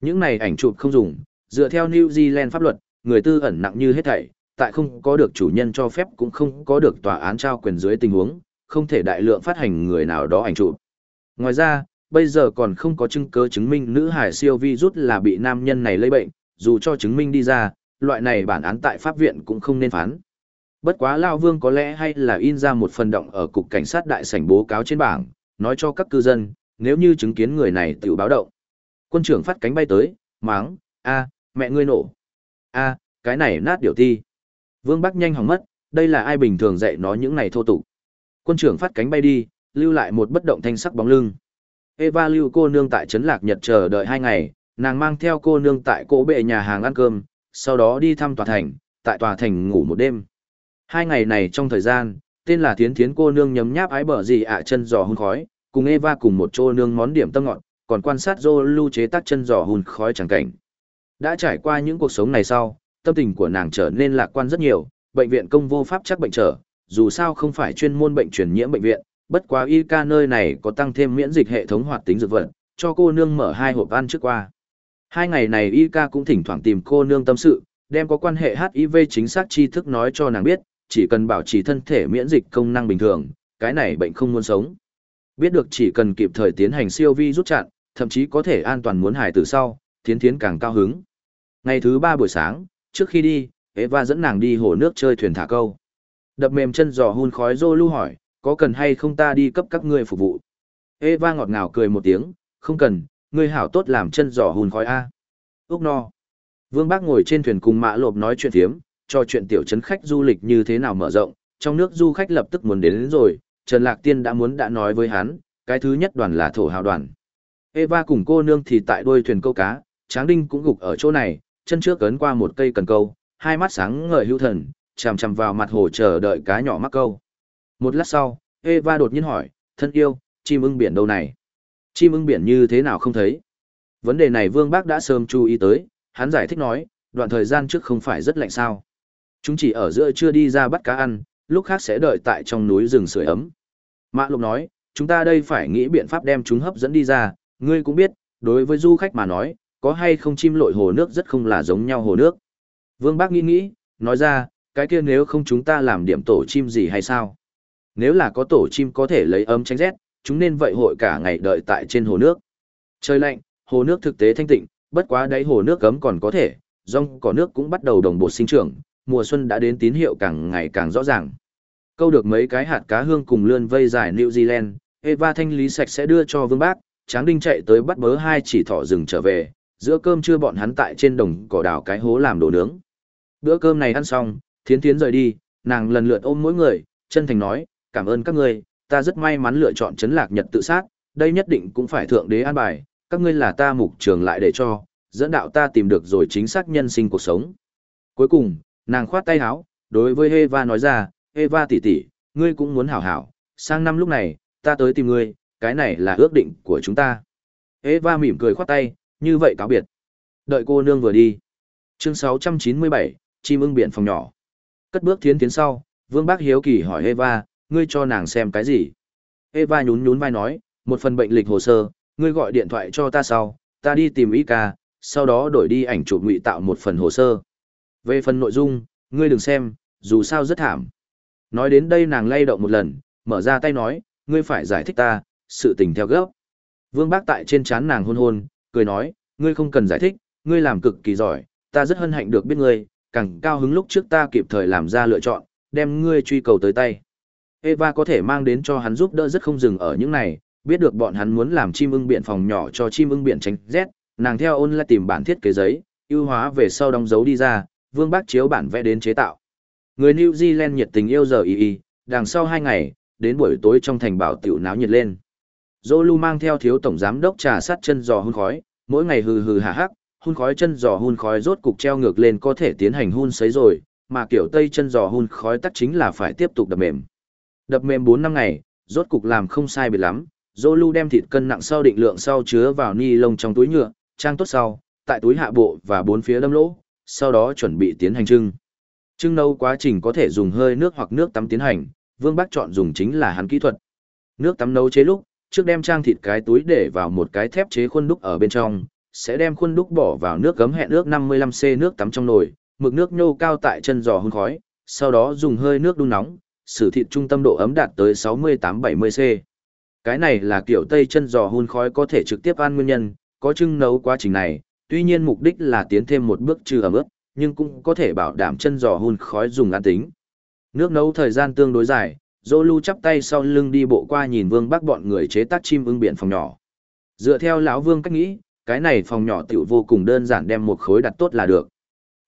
Những này ảnh chụp không dùng, dựa theo New Zealand pháp luật, người tư ẩn nặng như hết thảy, tại không có được chủ nhân cho phép cũng không có được tòa án trao quyền dưới tình huống, không thể đại lượng phát hành người nào đó ảnh chụp. Ngoài ra, bây giờ còn không có chứng cứ chứng minh nữ hải siêu vi rút là bị nam nhân này lây bệnh, dù cho chứng minh đi ra, loại này bản án tại pháp viện cũng không nên phán. Bất quá Lao Vương có lẽ hay là in ra một phần động ở cục cảnh sát đại sảnh bố cáo trên bảng, nói cho các cư dân, nếu như chứng kiến người này tự báo động. Quân trưởng phát cánh bay tới, máng, a, mẹ ngươi nổ. a, cái này nát điều ti. Vương Bắc nhanh hỏng mất, đây là ai bình thường dạy nó những này thô tục. Quân trưởng phát cánh bay đi, lưu lại một bất động thanh sắc bóng lưng. Eva lưu cô nương tại Trấn Lạc Nhật chờ đợi hai ngày, nàng mang theo cô nương tại cỗ bệ nhà hàng ăn cơm, sau đó đi thăm tòa thành, tại tòa thành ngủ một đêm. Hai ngày này trong thời gian, tên là Thiến Thiến cô nương nhấm nháp ái bở gì ạ chân giò hun khói, cùng Eva cùng một chỗ nương món điểm tâm ngọt, còn quan sát Dô lưu chế tác chân giò hun khói chẳng cảnh. Đã trải qua những cuộc sống này sau, tâm tình của nàng trở nên lạc quan rất nhiều, bệnh viện công vô pháp chắc bệnh trở, dù sao không phải chuyên môn bệnh truyền nhiễm bệnh viện, bất quá y ca nơi này có tăng thêm miễn dịch hệ thống hoạt tính dược vật, cho cô nương mở hai hộp ăn trước qua. Hai ngày này y ca cũng thỉnh thoảng tìm cô nương tâm sự, đem có quan hệ HIV chính xác tri thức nói cho nàng biết, chỉ cần bảo trì thân thể miễn dịch công năng bình thường, cái này bệnh không muốn sống. Biết được chỉ cần kịp thời tiến hành siêu vi rút chặn, thậm chí có thể an toàn muốn hài từ sau, thiến thiến càng cao hứng. Ngày thứ ba buổi sáng, trước khi đi, Eva dẫn nàng đi hồ nước chơi thuyền thả câu. Đập mềm chân giò hun khói rô lưu hỏi, có cần hay không ta đi cấp các ngươi phục vụ? Eva ngọt ngào cười một tiếng, không cần, ngươi hảo tốt làm chân giò hun khói A. Úc no. Vương Bác ngồi trên thuyền cùng mã lộp nói chuyện thiếm, cho chuyện tiểu trấn khách du lịch như thế nào mở rộng, trong nước du khách lập tức muốn đến, đến rồi, Trần Lạc Tiên đã muốn đã nói với hắn, cái thứ nhất đoàn là thổ hào đoàn. Eva cùng cô nương thì tại đuôi thuyền câu cá, Tráng Đinh cũng gục ở chỗ này, chân trước ấn qua một cây cần câu, hai mắt sáng ngời hữu thần, chằm chằm vào mặt hồ chờ đợi cá nhỏ mắc câu. Một lát sau, Eva đột nhiên hỏi, thân yêu, chim ưng biển đâu này? Chim ưng biển như thế nào không thấy? Vấn đề này Vương Bác đã sớm chú ý tới, hắn giải thích nói, đoạn thời gian trước không phải rất lạnh sao. Chúng chỉ ở giữa chưa đi ra bắt cá ăn, lúc khác sẽ đợi tại trong núi rừng sưởi ấm. Mã Lục nói, chúng ta đây phải nghĩ biện pháp đem chúng hấp dẫn đi ra, ngươi cũng biết, đối với du khách mà nói, có hay không chim lội hồ nước rất không là giống nhau hồ nước. Vương Bác nghĩ nghĩ, nói ra, cái kia nếu không chúng ta làm điểm tổ chim gì hay sao? Nếu là có tổ chim có thể lấy ấm tránh rét, chúng nên vậy hội cả ngày đợi tại trên hồ nước. Trời lạnh, hồ nước thực tế thanh tịnh, bất quá đáy hồ nước cấm còn có thể, rong cỏ nước cũng bắt đầu đồng bộ sinh trưởng, mùa xuân đã đến tín hiệu càng ngày càng rõ ràng. Câu được mấy cái hạt cá hương cùng lươn vây dài New Zealand, Eva thanh lý sạch sẽ đưa cho Vương Bác, Tráng Đinh chạy tới bắt bớ hai chỉ thỏ rừng trở về, giữa cơm trưa bọn hắn tại trên đồng cỏ đào cái hố làm đồ nướng. Bữa cơm này ăn xong, Thiến Thiến rời đi, nàng lần lượt ôm mỗi người, chân thành nói, cảm ơn các ngươi, ta rất may mắn lựa chọn chấn lạc nhật tự sát, đây nhất định cũng phải thượng đế an bài, các ngươi là ta mục trường lại để cho, dẫn đạo ta tìm được rồi chính xác nhân sinh cuộc sống. Cuối cùng, nàng khoát tay háo, đối với Eva nói ra, Eva tỷ tỷ, ngươi cũng muốn hảo hảo, sang năm lúc này, ta tới tìm ngươi, cái này là ước định của chúng ta. Eva mỉm cười khoát tay, như vậy cáo biệt. Đợi cô nương vừa đi. Chương 697, chim ưng biển phòng nhỏ. Cất bước tiến tiến sau, Vương Bác Hiếu Kỳ hỏi Eva, ngươi cho nàng xem cái gì? Eva nhún nhún vai nói, một phần bệnh lịch hồ sơ, ngươi gọi điện thoại cho ta sau, ta đi tìm ý ca, sau đó đổi đi ảnh chụp ngụy tạo một phần hồ sơ. Về phần nội dung, ngươi đừng xem, dù sao rất thảm. Nói đến đây nàng lay động một lần, mở ra tay nói, ngươi phải giải thích ta, sự tình theo gấp. Vương Bác tại trên chán nàng hôn hôn, cười nói, ngươi không cần giải thích, ngươi làm cực kỳ giỏi, ta rất hân hạnh được biết ngươi, càng cao hứng lúc trước ta kịp thời làm ra lựa chọn, đem ngươi truy cầu tới tay. Eva có thể mang đến cho hắn giúp đỡ rất không dừng ở những này, biết được bọn hắn muốn làm chim ưng biển phòng nhỏ cho chim ưng biển tránh rét, nàng theo ôn lại tìm bản thiết kế giấy, ưu hóa về sau đóng dấu đi ra, Vương Bác chiếu bản vẽ đến chế tạo. Người New Zealand nhiệt tình yêu giờ y y, đằng sau hai ngày, đến buổi tối trong thành bảo tiểu náo nhiệt lên. Zolu mang theo thiếu tổng giám đốc trà sát chân giò hun khói, mỗi ngày hừ hừ hà hắc, hun khói chân giò hun khói rốt cục treo ngược lên có thể tiến hành hun sấy rồi, mà kiểu tây chân giò hun khói tắc chính là phải tiếp tục đập mềm. Đập mềm 4 năm ngày, rốt cục làm không sai biệt lắm, Zolu đem thịt cân nặng sau định lượng sau chứa vào ni lông trong túi nhựa, trang tốt sau, tại túi hạ bộ và bốn phía đâm lỗ, sau đó chuẩn bị tiến hành trưng. Trưng nấu quá trình có thể dùng hơi nước hoặc nước tắm tiến hành, Vương Bắc chọn dùng chính là hắn kỹ thuật. Nước tắm nấu chế lúc, trước đem trang thịt cái túi để vào một cái thép chế khuôn đúc ở bên trong, sẽ đem khuôn đúc bỏ vào nước gấm hẹn nước 55C nước tắm trong nồi, mực nước nhô cao tại chân giò hun khói, sau đó dùng hơi nước đun nóng, sử thịt trung tâm độ ấm đạt tới 68-70C. Cái này là kiểu tây chân giò hun khói có thể trực tiếp ăn nguyên nhân, có chưng nấu quá trình này, tuy nhiên mục đích là tiến thêm một bước trừ ẩm ướt, nhưng cũng có thể bảo đảm chân giò hun khói dùng ăn tính. Nước nấu thời gian tương đối dài, Zolu chắp tay sau lưng đi bộ qua nhìn Vương Bắc bọn người chế tác chim ưng biển phòng nhỏ. Dựa theo lão Vương cách nghĩ, cái này phòng nhỏ tiểu vô cùng đơn giản đem một khối đặt tốt là được.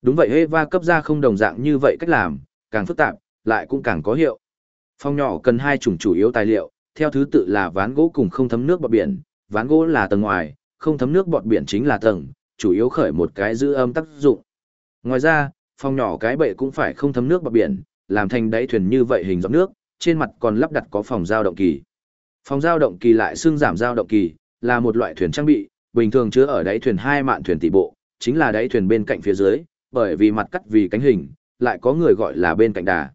Đúng vậy Eva cấp ra không đồng dạng như vậy cách làm, càng phức tạp, lại cũng càng có hiệu. Phòng nhỏ cần hai chủng chủ yếu tài liệu, theo thứ tự là ván gỗ cùng không thấm nước bọt biển, ván gỗ là tầng ngoài, không thấm nước bọt biển chính là tầng, chủ yếu khởi một cái giữ âm tác dụng. Ngoài ra, phòng nhỏ cái bệ cũng phải không thấm nước bọt biển, làm thành đáy thuyền như vậy hình giọt nước, trên mặt còn lắp đặt có phòng giao động kỳ. Phòng giao động kỳ lại xương giảm giao động kỳ, là một loại thuyền trang bị, bình thường chứa ở đáy thuyền hai mạn thuyền tỷ bộ, chính là đáy thuyền bên cạnh phía dưới, bởi vì mặt cắt vì cánh hình, lại có người gọi là bên cạnh đà.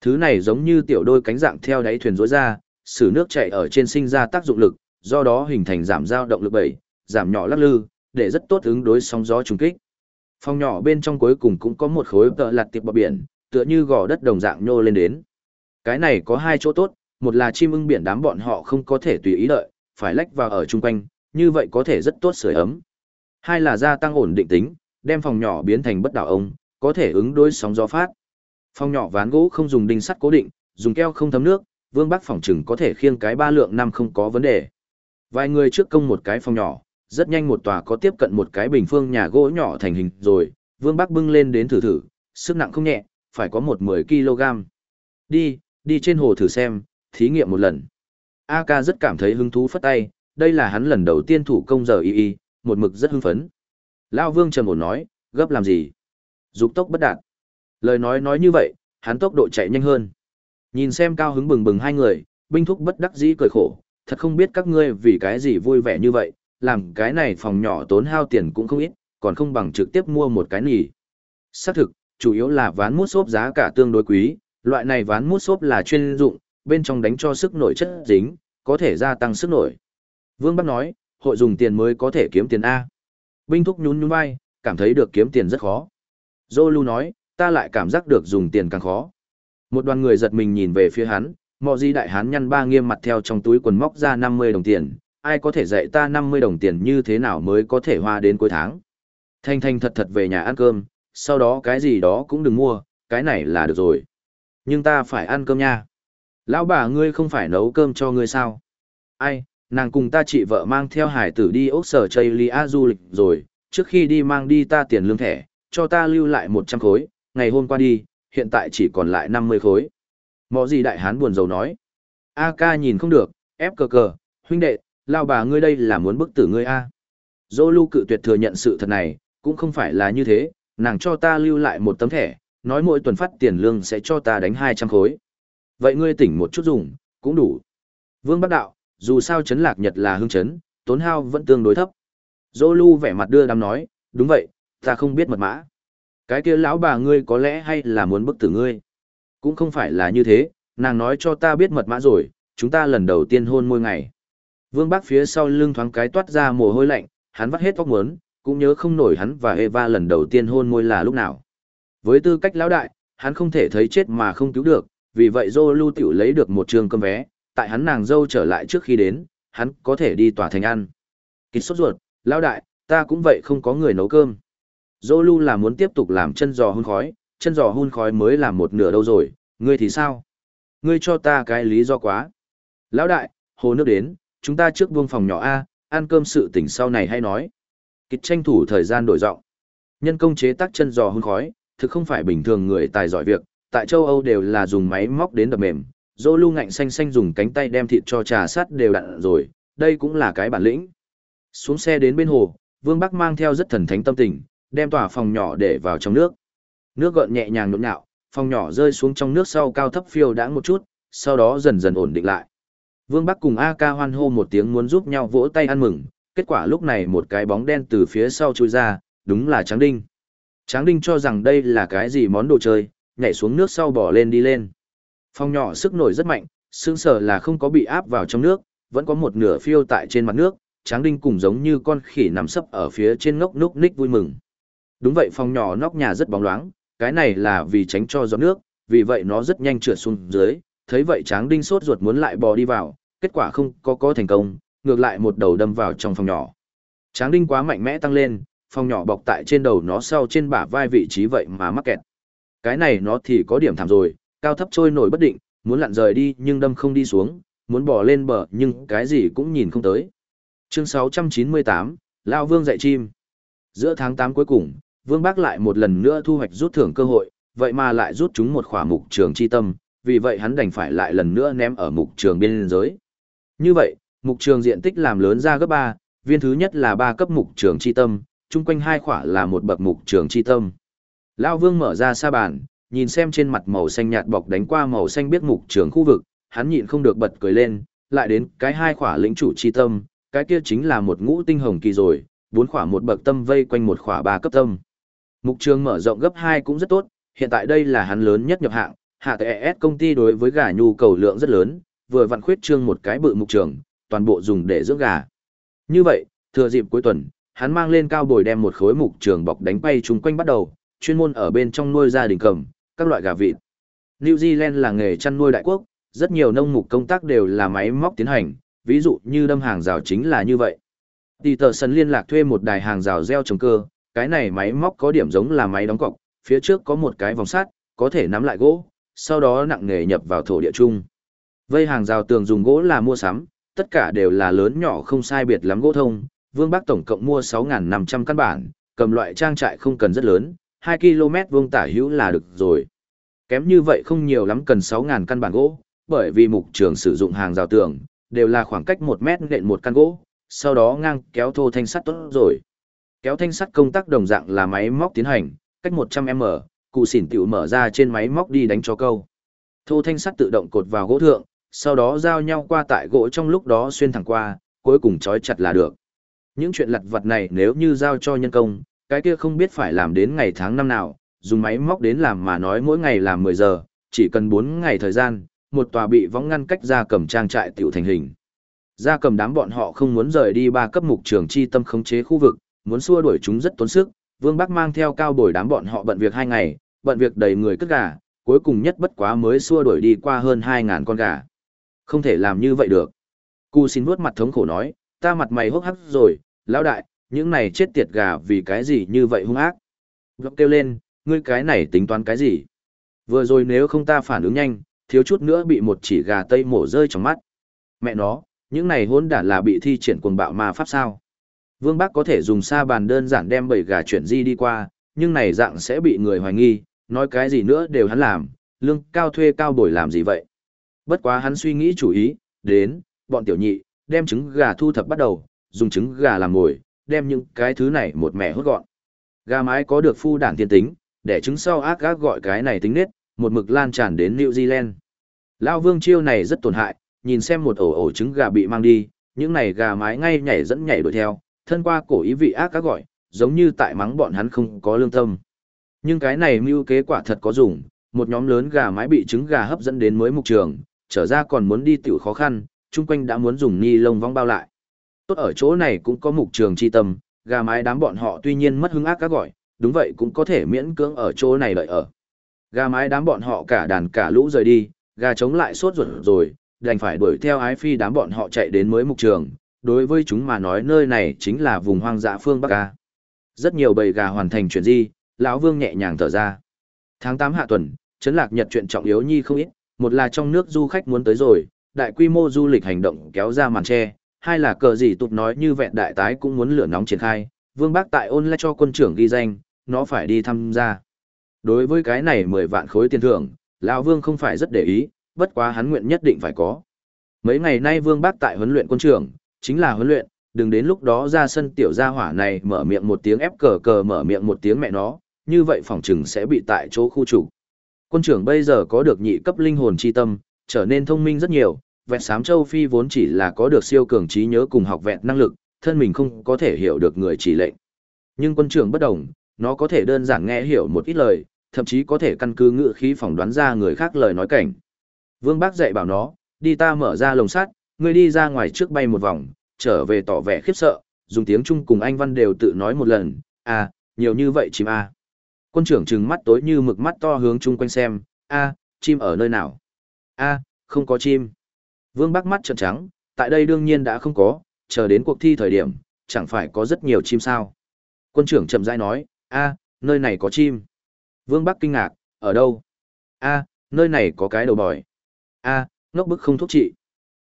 Thứ này giống như tiểu đôi cánh dạng theo đáy thuyền rối ra, sử nước chảy ở trên sinh ra tác dụng lực, do đó hình thành giảm dao động lực bảy, giảm nhỏ lắc lư, để rất tốt ứng đối sóng gió trùng kích. Phòng nhỏ bên trong cuối cùng cũng có một khối tợ lạt tiệp bờ biển, tựa như gò đất đồng dạng nhô lên đến. Cái này có hai chỗ tốt, một là chim ưng biển đám bọn họ không có thể tùy ý đợi, phải lách vào ở chung quanh, như vậy có thể rất tốt sưởi ấm. Hai là gia tăng ổn định tính, đem phòng nhỏ biến thành bất đảo ông, có thể ứng đối sóng gió phát. Phòng nhỏ ván gỗ không dùng đinh sắt cố định, dùng keo không thấm nước, Vương Bắc phòng trừng có thể khiêng cái ba lượng năm không có vấn đề. Vài người trước công một cái phòng nhỏ, rất nhanh một tòa có tiếp cận một cái bình phương nhà gỗ nhỏ thành hình rồi, Vương Bắc bưng lên đến thử thử, sức nặng không nhẹ, phải có một 10 kg. Đi, đi trên hồ thử xem, thí nghiệm một lần. A ca rất cảm thấy hứng thú phất tay, đây là hắn lần đầu tiên thủ công giờ y y, một mực rất hưng phấn. Lao Vương trầm ổn nói, gấp làm gì? Dục tốc bất đạt. Lời nói nói như vậy, hắn tốc độ chạy nhanh hơn. Nhìn xem cao hứng bừng bừng hai người, binh thúc bất đắc dĩ cười khổ, thật không biết các ngươi vì cái gì vui vẻ như vậy, làm cái này phòng nhỏ tốn hao tiền cũng không ít, còn không bằng trực tiếp mua một cái nỉ. Xác thực, chủ yếu là ván mút xốp giá cả tương đối quý, loại này ván mút xốp là chuyên dụng, bên trong đánh cho sức nổi chất dính, có thể gia tăng sức nổi. Vương Bắc nói, hội dùng tiền mới có thể kiếm tiền A. Binh thúc nhún nhún vai, cảm thấy được kiếm tiền rất khó. Zolu nói, ta lại cảm giác được dùng tiền càng khó. Một đoàn người giật mình nhìn về phía hắn, mò di đại hán nhăn ba nghiêm mặt theo trong túi quần móc ra 50 đồng tiền, ai có thể dạy ta 50 đồng tiền như thế nào mới có thể hoa đến cuối tháng. Thanh thanh thật thật về nhà ăn cơm, sau đó cái gì đó cũng đừng mua, cái này là được rồi. Nhưng ta phải ăn cơm nha. Lão bà ngươi không phải nấu cơm cho ngươi sao? Ai, nàng cùng ta chị vợ mang theo hải tử đi ốc sở chây lia du lịch rồi, trước khi đi mang đi ta tiền lương thẻ, cho ta lưu lại 100 khối, ngày hôm qua đi, hiện tại chỉ còn lại 50 khối. Mọ gì đại hán buồn rầu nói. A ca nhìn không được, ép cờ cờ, huynh đệ, lao bà ngươi đây là muốn bức tử ngươi A. Dô lưu cự tuyệt thừa nhận sự thật này, cũng không phải là như thế, nàng cho ta lưu lại một tấm thẻ, nói mỗi tuần phát tiền lương sẽ cho ta đánh 200 khối. Vậy ngươi tỉnh một chút dùng, cũng đủ. Vương Bắc Đạo, dù sao chấn lạc nhật là hương chấn, tốn hao vẫn tương đối thấp. Dô lưu vẻ mặt đưa đám nói, đúng vậy, ta không biết mật mã. Cái kia lão bà ngươi có lẽ hay là muốn bức tử ngươi. Cũng không phải là như thế, nàng nói cho ta biết mật mã rồi, chúng ta lần đầu tiên hôn môi ngày. Vương Bắc phía sau lưng thoáng cái toát ra mồ hôi lạnh, hắn vắt hết tóc muốn, cũng nhớ không nổi hắn và Eva lần đầu tiên hôn môi là lúc nào. Với tư cách lão đại, hắn không thể thấy chết mà không cứu được, vì vậy Zolu Tiểu lấy được một trường cơm vé, tại hắn nàng dâu trở lại trước khi đến, hắn có thể đi tòa thành ăn. Kịch sốt ruột, lão đại, ta cũng vậy không có người nấu cơm. Dô Lưu là muốn tiếp tục làm chân giò hun khói, chân giò hun khói mới làm một nửa đâu rồi, ngươi thì sao? Ngươi cho ta cái lý do quá. Lão đại, hồ nước đến, chúng ta trước buông phòng nhỏ A, ăn cơm sự tỉnh sau này hay nói. Kịch tranh thủ thời gian đổi giọng. Nhân công chế tác chân giò hun khói, thực không phải bình thường người tài giỏi việc, tại châu Âu đều là dùng máy móc đến đập mềm, dô lưu ngạnh xanh xanh dùng cánh tay đem thịt cho trà sắt đều đặn rồi, đây cũng là cái bản lĩnh. Xuống xe đến bên hồ, Vương Bắc mang theo rất thần thánh tâm tình, đem tòa phòng nhỏ để vào trong nước. Nước gợn nhẹ nhàng nhộn nhạo, phòng nhỏ rơi xuống trong nước sau cao thấp phiêu đãng một chút, sau đó dần dần ổn định lại. Vương Bắc cùng A ca hoan hô một tiếng muốn giúp nhau vỗ tay ăn mừng, kết quả lúc này một cái bóng đen từ phía sau chui ra, đúng là Tráng Đinh. Tráng Đinh cho rằng đây là cái gì món đồ chơi, nhảy xuống nước sau bỏ lên đi lên. Phong nhỏ sức nổi rất mạnh, xương sở là không có bị áp vào trong nước, vẫn có một nửa phiêu tại trên mặt nước, Tráng Đinh cùng giống như con khỉ nằm sấp ở phía trên ngốc núc ních vui mừng. Đúng vậy phòng nhỏ nóc nhà rất bóng loáng, cái này là vì tránh cho gió nước, vì vậy nó rất nhanh trượt xuống dưới, thấy vậy Tráng Đinh sốt ruột muốn lại bò đi vào, kết quả không có có thành công, ngược lại một đầu đâm vào trong phòng nhỏ. Tráng Đinh quá mạnh mẽ tăng lên, phòng nhỏ bọc tại trên đầu nó sau trên bả vai vị trí vậy mà mắc kẹt. Cái này nó thì có điểm thảm rồi, cao thấp trôi nổi bất định, muốn lặn rời đi nhưng đâm không đi xuống, muốn bỏ lên bờ nhưng cái gì cũng nhìn không tới. Chương 698, Lao Vương dạy chim. Giữa tháng 8 cuối cùng, Vương Bác lại một lần nữa thu hoạch rút thưởng cơ hội, vậy mà lại rút chúng một khỏa mục trường chi tâm, vì vậy hắn đành phải lại lần nữa ném ở mục trường biên giới. Như vậy, mục trường diện tích làm lớn ra gấp 3, viên thứ nhất là 3 cấp mục trường chi tâm, chung quanh hai khỏa là một bậc mục trường chi tâm. Lao Vương mở ra sa bàn, nhìn xem trên mặt màu xanh nhạt bọc đánh qua màu xanh biết mục trường khu vực, hắn nhịn không được bật cười lên, lại đến cái hai khỏa lĩnh chủ chi tâm, cái kia chính là một ngũ tinh hồng kỳ rồi, bốn khỏa một bậc tâm vây quanh một khỏa ba cấp tâm. Mục trường mở rộng gấp 2 cũng rất tốt, hiện tại đây là hắn lớn nhất nhập hạng, hạ TS công ty đối với gà nhu cầu lượng rất lớn, vừa vặn khuyết trương một cái bự mục trường, toàn bộ dùng để dưỡng gà. Như vậy, thừa dịp cuối tuần, hắn mang lên cao bồi đem một khối mục trường bọc đánh bay chung quanh bắt đầu, chuyên môn ở bên trong nuôi gia đình cầm, các loại gà vịt. New Zealand là nghề chăn nuôi đại quốc, rất nhiều nông mục công tác đều là máy móc tiến hành, ví dụ như đâm hàng rào chính là như vậy. Tỷ tờ sân liên lạc thuê một đài hàng rào gieo trồng cơ, cái này máy móc có điểm giống là máy đóng cọc, phía trước có một cái vòng sắt, có thể nắm lại gỗ, sau đó nặng nghề nhập vào thổ địa chung. Vây hàng rào tường dùng gỗ là mua sắm, tất cả đều là lớn nhỏ không sai biệt lắm gỗ thông, Vương Bắc tổng cộng mua 6.500 căn bản, cầm loại trang trại không cần rất lớn, 2 km vuông tả hữu là được rồi. Kém như vậy không nhiều lắm cần 6.000 căn bản gỗ, bởi vì mục trường sử dụng hàng rào tường, đều là khoảng cách 1 mét nện một căn gỗ, sau đó ngang kéo thô thanh sắt tốt rồi. Kéo thanh sắt công tác đồng dạng là máy móc tiến hành, cách 100m, cụ xỉn tiểu mở ra trên máy móc đi đánh cho câu. Thô thanh sắt tự động cột vào gỗ thượng, sau đó giao nhau qua tại gỗ trong lúc đó xuyên thẳng qua, cuối cùng trói chặt là được. Những chuyện lặt vặt này nếu như giao cho nhân công, cái kia không biết phải làm đến ngày tháng năm nào, dùng máy móc đến làm mà nói mỗi ngày làm 10 giờ, chỉ cần 4 ngày thời gian, một tòa bị võng ngăn cách ra cầm trang trại tiểu thành hình. Ra cầm đám bọn họ không muốn rời đi ba cấp mục trường chi tâm khống chế khu vực, muốn xua đuổi chúng rất tốn sức, Vương Bắc mang theo cao bồi đám bọn họ bận việc hai ngày, bận việc đầy người cất gà, cuối cùng nhất bất quá mới xua đuổi đi qua hơn 2.000 con gà. Không thể làm như vậy được. Cú xin vuốt mặt thống khổ nói, ta mặt mày hốc hắc rồi, lão đại, những này chết tiệt gà vì cái gì như vậy hung ác. Gấp kêu lên, ngươi cái này tính toán cái gì? Vừa rồi nếu không ta phản ứng nhanh, thiếu chút nữa bị một chỉ gà tây mổ rơi trong mắt. Mẹ nó, những này hỗn đản là bị thi triển cuồng bạo ma pháp sao? Vương Bắc có thể dùng sa bàn đơn giản đem bảy gà chuyển di đi qua, nhưng này dạng sẽ bị người hoài nghi, nói cái gì nữa đều hắn làm, lương cao thuê cao bồi làm gì vậy? Bất quá hắn suy nghĩ chủ ý, đến, bọn tiểu nhị, đem trứng gà thu thập bắt đầu, dùng trứng gà làm mồi, đem những cái thứ này một mẹ hốt gọn. Gà mái có được phu đản tiên tính, để trứng sau ác gác gọi cái này tính nết, một mực lan tràn đến New Zealand. Lao vương chiêu này rất tổn hại, nhìn xem một ổ ổ trứng gà bị mang đi, những này gà mái ngay nhảy dẫn nhảy đuổi theo, thân qua cổ ý vị ác các gọi, giống như tại mắng bọn hắn không có lương tâm. Nhưng cái này mưu kế quả thật có dùng, một nhóm lớn gà mái bị trứng gà hấp dẫn đến mới mục trường, trở ra còn muốn đi tiểu khó khăn, chung quanh đã muốn dùng ni lông vong bao lại. Tốt ở chỗ này cũng có mục trường chi tâm, gà mái đám bọn họ tuy nhiên mất hứng ác các gọi, đúng vậy cũng có thể miễn cưỡng ở chỗ này lợi ở. Gà mái đám bọn họ cả đàn cả lũ rời đi, gà chống lại sốt ruột rồi, đành phải đuổi theo ái phi đám bọn họ chạy đến mới mục trường. Đối với chúng mà nói nơi này chính là vùng hoang dã phương Bắc Ca. Rất nhiều bầy gà hoàn thành chuyện di, lão Vương nhẹ nhàng thở ra. Tháng 8 hạ tuần, chấn lạc nhật chuyện trọng yếu nhi không ít, một là trong nước du khách muốn tới rồi, đại quy mô du lịch hành động kéo ra màn che, hai là cờ gì tụt nói như vẹn đại tái cũng muốn lửa nóng triển khai, Vương Bác tại ôn lại cho quân trưởng ghi danh, nó phải đi tham gia. Đối với cái này 10 vạn khối tiền thưởng, lão Vương không phải rất để ý, bất quá hắn nguyện nhất định phải có. Mấy ngày nay Vương Bác tại huấn luyện quân trưởng, chính là huấn luyện, đừng đến lúc đó ra sân tiểu gia hỏa này mở miệng một tiếng ép cờ cờ mở miệng một tiếng mẹ nó, như vậy phòng trừng sẽ bị tại chỗ khu chủ. Quân trưởng bây giờ có được nhị cấp linh hồn chi tâm, trở nên thông minh rất nhiều, vẹn sám châu phi vốn chỉ là có được siêu cường trí nhớ cùng học vẹn năng lực, thân mình không có thể hiểu được người chỉ lệnh. Nhưng quân trưởng bất đồng, nó có thể đơn giản nghe hiểu một ít lời, thậm chí có thể căn cứ ngữ khí phỏng đoán ra người khác lời nói cảnh. Vương Bác dạy bảo nó, đi ta mở ra lồng sắt, ngươi đi ra ngoài trước bay một vòng, trở về tỏ vẻ khiếp sợ, dùng tiếng Trung cùng anh Văn đều tự nói một lần, à, nhiều như vậy chim a. Quân trưởng trừng mắt tối như mực mắt to hướng chung quanh xem, a, chim ở nơi nào? a, không có chim. Vương Bắc mắt trợn trắng, tại đây đương nhiên đã không có, chờ đến cuộc thi thời điểm, chẳng phải có rất nhiều chim sao. Quân trưởng chậm rãi nói, a, nơi này có chim. Vương Bắc kinh ngạc, ở đâu? a, nơi này có cái đầu bòi. a, ngốc bức không thuốc trị.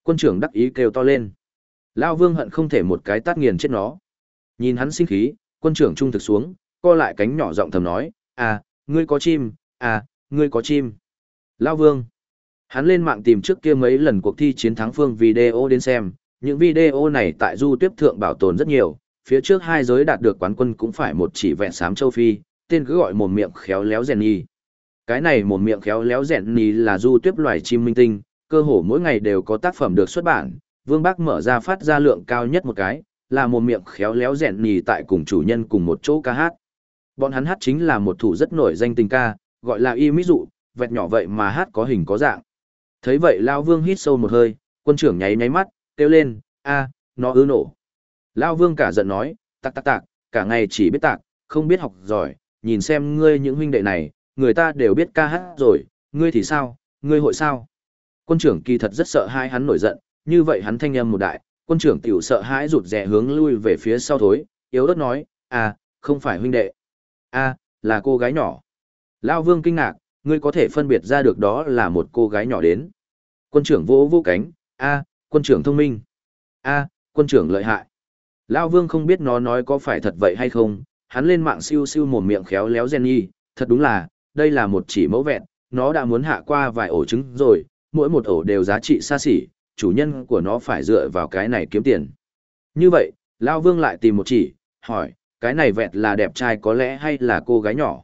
Quân trưởng đắc ý kêu to lên. Lao Vương hận không thể một cái tát nghiền chết nó. Nhìn hắn sinh khí, quân trưởng trung thực xuống, co lại cánh nhỏ giọng thầm nói, à, ngươi có chim, à, ngươi có chim. Lao Vương. Hắn lên mạng tìm trước kia mấy lần cuộc thi chiến thắng phương video đến xem, những video này tại du tiếp thượng bảo tồn rất nhiều, phía trước hai giới đạt được quán quân cũng phải một chỉ vẹn sám châu Phi, tên cứ gọi một miệng khéo léo rèn nhi. Cái này một miệng khéo léo rèn nhi là du tiếp loài chim minh tinh, cơ hồ mỗi ngày đều có tác phẩm được xuất bản, Vương Bác mở ra phát ra lượng cao nhất một cái, là một miệng khéo léo rèn nhì tại cùng chủ nhân cùng một chỗ ca hát. Bọn hắn hát chính là một thủ rất nổi danh tình ca, gọi là y mỹ dụ, vẹt nhỏ vậy mà hát có hình có dạng. Thấy vậy Lao Vương hít sâu một hơi, quân trưởng nháy nháy mắt, kêu lên, a, nó ứ nổ. Lao Vương cả giận nói, tạc tạc tạc, cả ngày chỉ biết tạc, không biết học giỏi, nhìn xem ngươi những huynh đệ này, người ta đều biết ca hát rồi, ngươi thì sao, ngươi hội sao? Quân trưởng kỳ thật rất sợ hai hắn nổi giận, như vậy hắn thanh âm một đại, quân trưởng tiểu sợ hãi rụt rè hướng lui về phía sau thối, yếu ớt nói, à, không phải huynh đệ. a là cô gái nhỏ. Lao vương kinh ngạc, ngươi có thể phân biệt ra được đó là một cô gái nhỏ đến. Quân trưởng vỗ vô cánh, a quân trưởng thông minh. a quân trưởng lợi hại. Lao vương không biết nó nói có phải thật vậy hay không, hắn lên mạng siêu siêu mồm miệng khéo léo Jenny, thật đúng là, đây là một chỉ mẫu vẹn, nó đã muốn hạ qua vài ổ trứng rồi, mỗi một ổ đều giá trị xa xỉ, chủ nhân của nó phải dựa vào cái này kiếm tiền. Như vậy, Lao Vương lại tìm một chỉ, hỏi, cái này vẹt là đẹp trai có lẽ hay là cô gái nhỏ?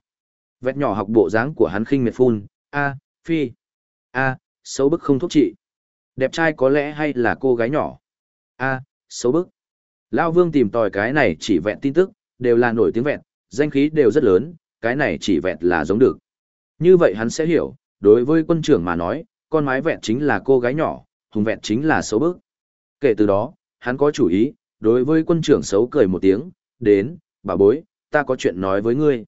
Vẹt nhỏ học bộ dáng của hắn khinh miệt phun, a, phi, a, xấu bức không thuốc trị. Đẹp trai có lẽ hay là cô gái nhỏ? a, xấu bức. Lao Vương tìm tòi cái này chỉ vẹn tin tức, đều là nổi tiếng vẹn, danh khí đều rất lớn, cái này chỉ vẹn là giống được. Như vậy hắn sẽ hiểu, đối với quân trưởng mà nói, con mái vẹn chính là cô gái nhỏ, hùng vẹn chính là xấu bức. Kể từ đó, hắn có chủ ý, đối với quân trưởng xấu cười một tiếng, đến, bà bối, ta có chuyện nói với ngươi.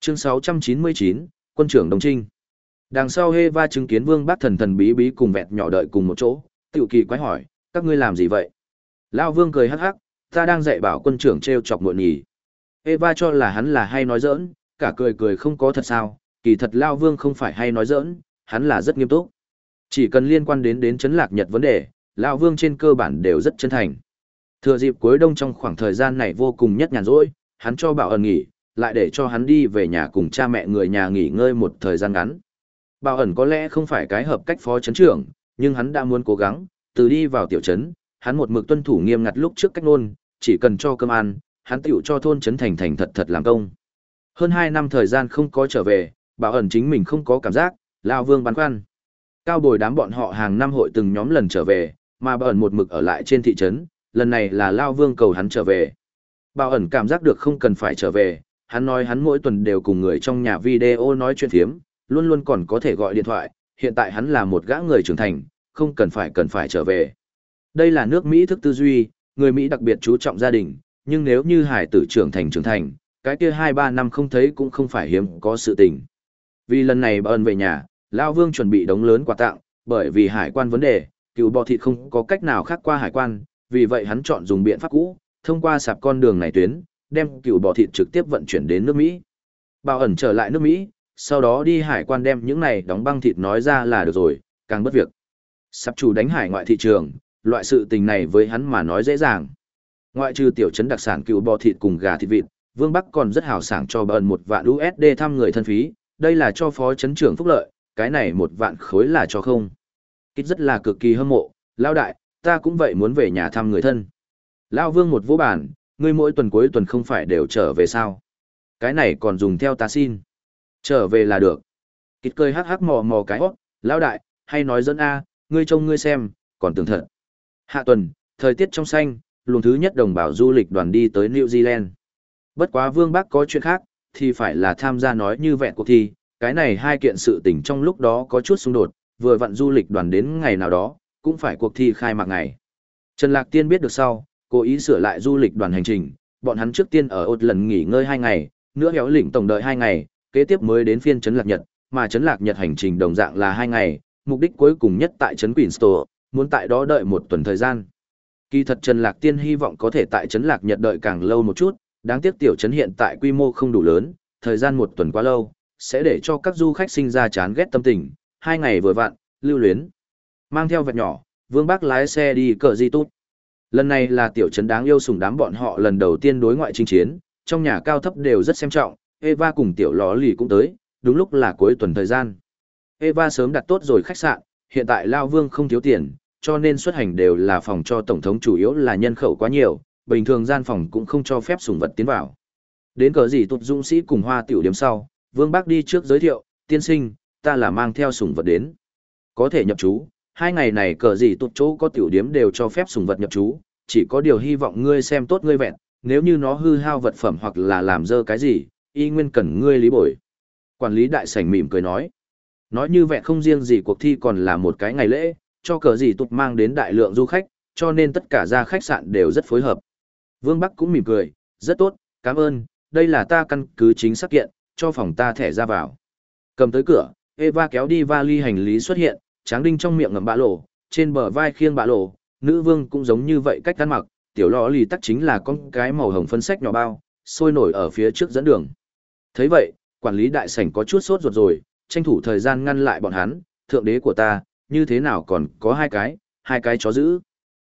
Chương 699, quân trưởng Đồng Trinh. Đằng sau Hê chứng kiến vương bác thần thần bí bí cùng vẹn nhỏ đợi cùng một chỗ, tiểu kỳ quái hỏi, các ngươi làm gì vậy? Lao vương cười hắc hắc, ta đang dạy bảo quân trưởng treo chọc muộn nhỉ. Eva cho là hắn là hay nói giỡn, cả cười cười không có thật sao, kỳ thật Lao vương không phải hay nói giỡn, hắn là rất nghiêm túc. Chỉ cần liên quan đến đến chấn lạc nhật vấn đề, lão Vương trên cơ bản đều rất chân thành. Thừa dịp cuối đông trong khoảng thời gian này vô cùng nhất nhàn rỗi, hắn cho Bảo ẩn nghỉ, lại để cho hắn đi về nhà cùng cha mẹ người nhà nghỉ ngơi một thời gian ngắn. Bảo ẩn có lẽ không phải cái hợp cách phó chấn trưởng, nhưng hắn đã muốn cố gắng, từ đi vào tiểu trấn, hắn một mực tuân thủ nghiêm ngặt lúc trước cách nôn, chỉ cần cho cơm ăn, hắn tiểu cho thôn trấn thành thành thật thật làm công. Hơn 2 năm thời gian không có trở về, Bảo ẩn chính mình không có cảm giác, lão Vương băn khoăn. Cao bồi đám bọn họ hàng năm hội từng nhóm lần trở về, mà bảo ẩn một mực ở lại trên thị trấn, lần này là Lao Vương cầu hắn trở về. Bảo ẩn cảm giác được không cần phải trở về, hắn nói hắn mỗi tuần đều cùng người trong nhà video nói chuyện thiếm, luôn luôn còn có thể gọi điện thoại, hiện tại hắn là một gã người trưởng thành, không cần phải cần phải trở về. Đây là nước Mỹ thức tư duy, người Mỹ đặc biệt chú trọng gia đình, nhưng nếu như hải tử trưởng thành trưởng thành, cái kia 2-3 năm không thấy cũng không phải hiếm có sự tình. Vì lần này bảo ẩn về nhà, Lao Vương chuẩn bị đống lớn quà tặng, bởi vì hải quan vấn đề, cựu bò thịt không có cách nào khác qua hải quan, vì vậy hắn chọn dùng biện pháp cũ, thông qua sạp con đường này tuyến, đem cựu bò thịt trực tiếp vận chuyển đến nước Mỹ. Bảo ẩn trở lại nước Mỹ, sau đó đi hải quan đem những này đóng băng thịt nói ra là được rồi, càng bất việc. Sắp chủ đánh hải ngoại thị trường, loại sự tình này với hắn mà nói dễ dàng. Ngoại trừ tiểu trấn đặc sản cựu bò thịt cùng gà thịt vịt, Vương Bắc còn rất hào sảng cho bận một vạn USD thăm người thân phí, đây là cho phó trấn trưởng phúc lợi, cái này một vạn khối là cho không. Kít rất là cực kỳ hâm mộ, lao đại, ta cũng vậy muốn về nhà thăm người thân. Lao vương một vũ bản, ngươi mỗi tuần cuối tuần không phải đều trở về sao. Cái này còn dùng theo ta xin. Trở về là được. Kịt cười hắc hắc mò mò cái hót, lao đại, hay nói dẫn A, ngươi trông ngươi xem, còn tưởng thật. Hạ tuần, thời tiết trong xanh, luồng thứ nhất đồng bào du lịch đoàn đi tới New Zealand. Bất quá Vương Bắc có chuyện khác, thì phải là tham gia nói như vẹn cuộc thi, cái này hai kiện sự tình trong lúc đó có chút xung đột, vừa vặn du lịch đoàn đến ngày nào đó, cũng phải cuộc thi khai mạc ngày. Trần Lạc Tiên biết được sau, cố ý sửa lại du lịch đoàn hành trình, bọn hắn trước tiên ở ột lần nghỉ ngơi hai ngày, nữa héo lĩnh tổng đợi hai ngày, kế tiếp mới đến phiên Trấn Lạc Nhật, mà Trấn Lạc Nhật hành trình đồng dạng là hai ngày, mục đích cuối cùng nhất tại Trấn Queenstown, muốn tại đó đợi một tuần thời gian. Kỳ thật Trần Lạc Tiên hy vọng có thể tại Trấn Lạc Nhật đợi càng lâu một chút, đáng tiếc tiểu trấn hiện tại quy mô không đủ lớn, thời gian một tuần quá lâu, sẽ để cho các du khách sinh ra chán ghét tâm tình, hai ngày vừa vặn, lưu luyến. Mang theo vật nhỏ, Vương bác lái xe đi cờ di tút. Lần này là tiểu trấn đáng yêu sùng đám bọn họ lần đầu tiên đối ngoại chinh chiến, trong nhà cao thấp đều rất xem trọng, Eva cùng tiểu ló lì cũng tới, đúng lúc là cuối tuần thời gian. Eva sớm đặt tốt rồi khách sạn, hiện tại Lao Vương không thiếu tiền, cho nên xuất hành đều là phòng cho tổng thống chủ yếu là nhân khẩu quá nhiều, bình thường gian phòng cũng không cho phép sủng vật tiến vào. Đến cờ gì tụt dũng sĩ cùng hoa tiểu điểm sau, Vương Bác đi trước giới thiệu, tiên sinh, ta là mang theo sủng vật đến. Có thể nhập trú, hai ngày này cờ gì tụt chỗ có tiểu điểm đều cho phép sủng vật nhập trú, chỉ có điều hy vọng ngươi xem tốt ngươi vẹn, nếu như nó hư hao vật phẩm hoặc là làm dơ cái gì, y nguyên cần ngươi lý bồi. Quản lý đại sảnh mỉm cười nói. Nói như vẹn không riêng gì cuộc thi còn là một cái ngày lễ, cho cờ gì tụt mang đến đại lượng du khách, cho nên tất cả ra khách sạn đều rất phối hợp. Vương Bắc cũng mỉm cười, rất tốt, cảm ơn, đây là ta căn cứ chính xác kiện, cho phòng ta thẻ ra vào. Cầm tới cửa, Eva kéo đi vali hành lý xuất hiện, tráng đinh trong miệng ngậm bạ lộ, trên bờ vai khiêng bạ lộ, nữ vương cũng giống như vậy cách ăn mặc, tiểu lọ lì tắc chính là con cái màu hồng phân sách nhỏ bao, sôi nổi ở phía trước dẫn đường thấy vậy, quản lý đại sảnh có chút sốt ruột rồi, tranh thủ thời gian ngăn lại bọn hắn, thượng đế của ta, như thế nào còn có hai cái, hai cái chó giữ.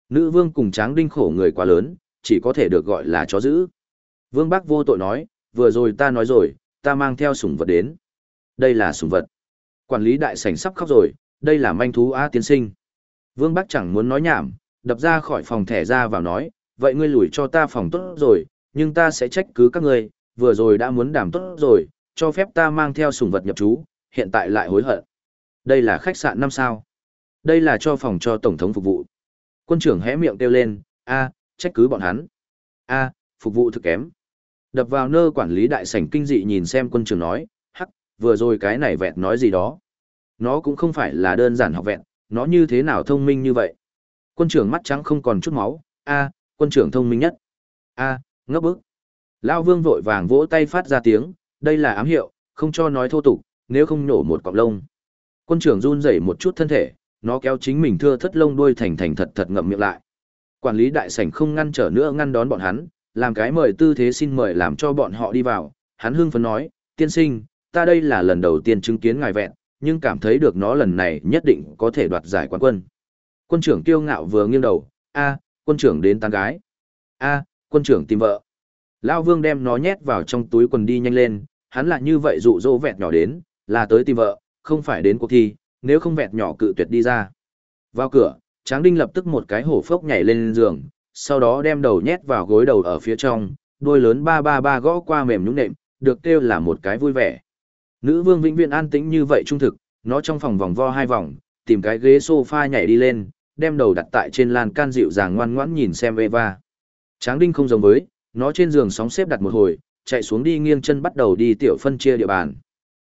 Nữ vương cùng tráng đinh khổ người quá lớn, chỉ có thể được gọi là chó giữ. Vương Bắc vô tội nói, vừa rồi ta nói rồi, ta mang theo sủng vật đến. Đây là sủng vật. Quản lý đại sảnh sắp khóc rồi, đây là manh thú A tiến sinh. Vương Bắc chẳng muốn nói nhảm, đập ra khỏi phòng thẻ ra vào nói, vậy ngươi lùi cho ta phòng tốt rồi, nhưng ta sẽ trách cứ các ngươi, vừa rồi đã muốn đảm tốt rồi, cho phép ta mang theo sủng vật nhập trú, hiện tại lại hối hận. Đây là khách sạn năm sao. Đây là cho phòng cho tổng thống phục vụ. Quân trưởng hé miệng kêu lên, a, trách cứ bọn hắn. a, phục vụ thực kém. Đập vào nơ quản lý đại sảnh kinh dị nhìn xem quân trưởng nói, hắc, vừa rồi cái này vẹn nói gì đó. Nó cũng không phải là đơn giản học vẹn, nó như thế nào thông minh như vậy. Quân trưởng mắt trắng không còn chút máu, a, quân trưởng thông minh nhất. a, ngốc bức. Lao vương vội vàng vỗ tay phát ra tiếng, đây là ám hiệu, không cho nói thô tục, nếu không nổ một cọng lông. Quân trưởng run rẩy một chút thân thể, nó kéo chính mình thưa thất lông đuôi thành thành thật thật ngậm miệng lại. Quản lý đại sảnh không ngăn trở nữa ngăn đón bọn hắn, làm cái mời tư thế xin mời làm cho bọn họ đi vào. Hắn hưng phấn nói, tiên sinh, ta đây là lần đầu tiên chứng kiến ngài vẹn, nhưng cảm thấy được nó lần này nhất định có thể đoạt giải quán quân. Quân trưởng kiêu ngạo vừa nghiêng đầu, a, quân trưởng đến tán gái. a, quân trưởng tìm vợ. Lao vương đem nó nhét vào trong túi quần đi nhanh lên, hắn lại như vậy dụ dỗ vẹn nhỏ đến, là tới tìm vợ, không phải đến cuộc thi, nếu không vẹn nhỏ cự tuyệt đi ra. Vào cửa, Tráng Đinh lập tức một cái hổ phốc nhảy lên giường, sau đó đem đầu nhét vào gối đầu ở phía trong, đôi lớn ba ba ba gõ qua mềm nhũn nệm, được kêu là một cái vui vẻ. Nữ vương vĩnh viễn an tĩnh như vậy trung thực, nó trong phòng vòng vo hai vòng, tìm cái ghế sofa nhảy đi lên, đem đầu đặt tại trên lan can dịu dàng ngoan ngoãn nhìn xem Eva. Tráng Đinh không giống với, nó trên giường sóng xếp đặt một hồi, chạy xuống đi nghiêng chân bắt đầu đi tiểu phân chia địa bàn.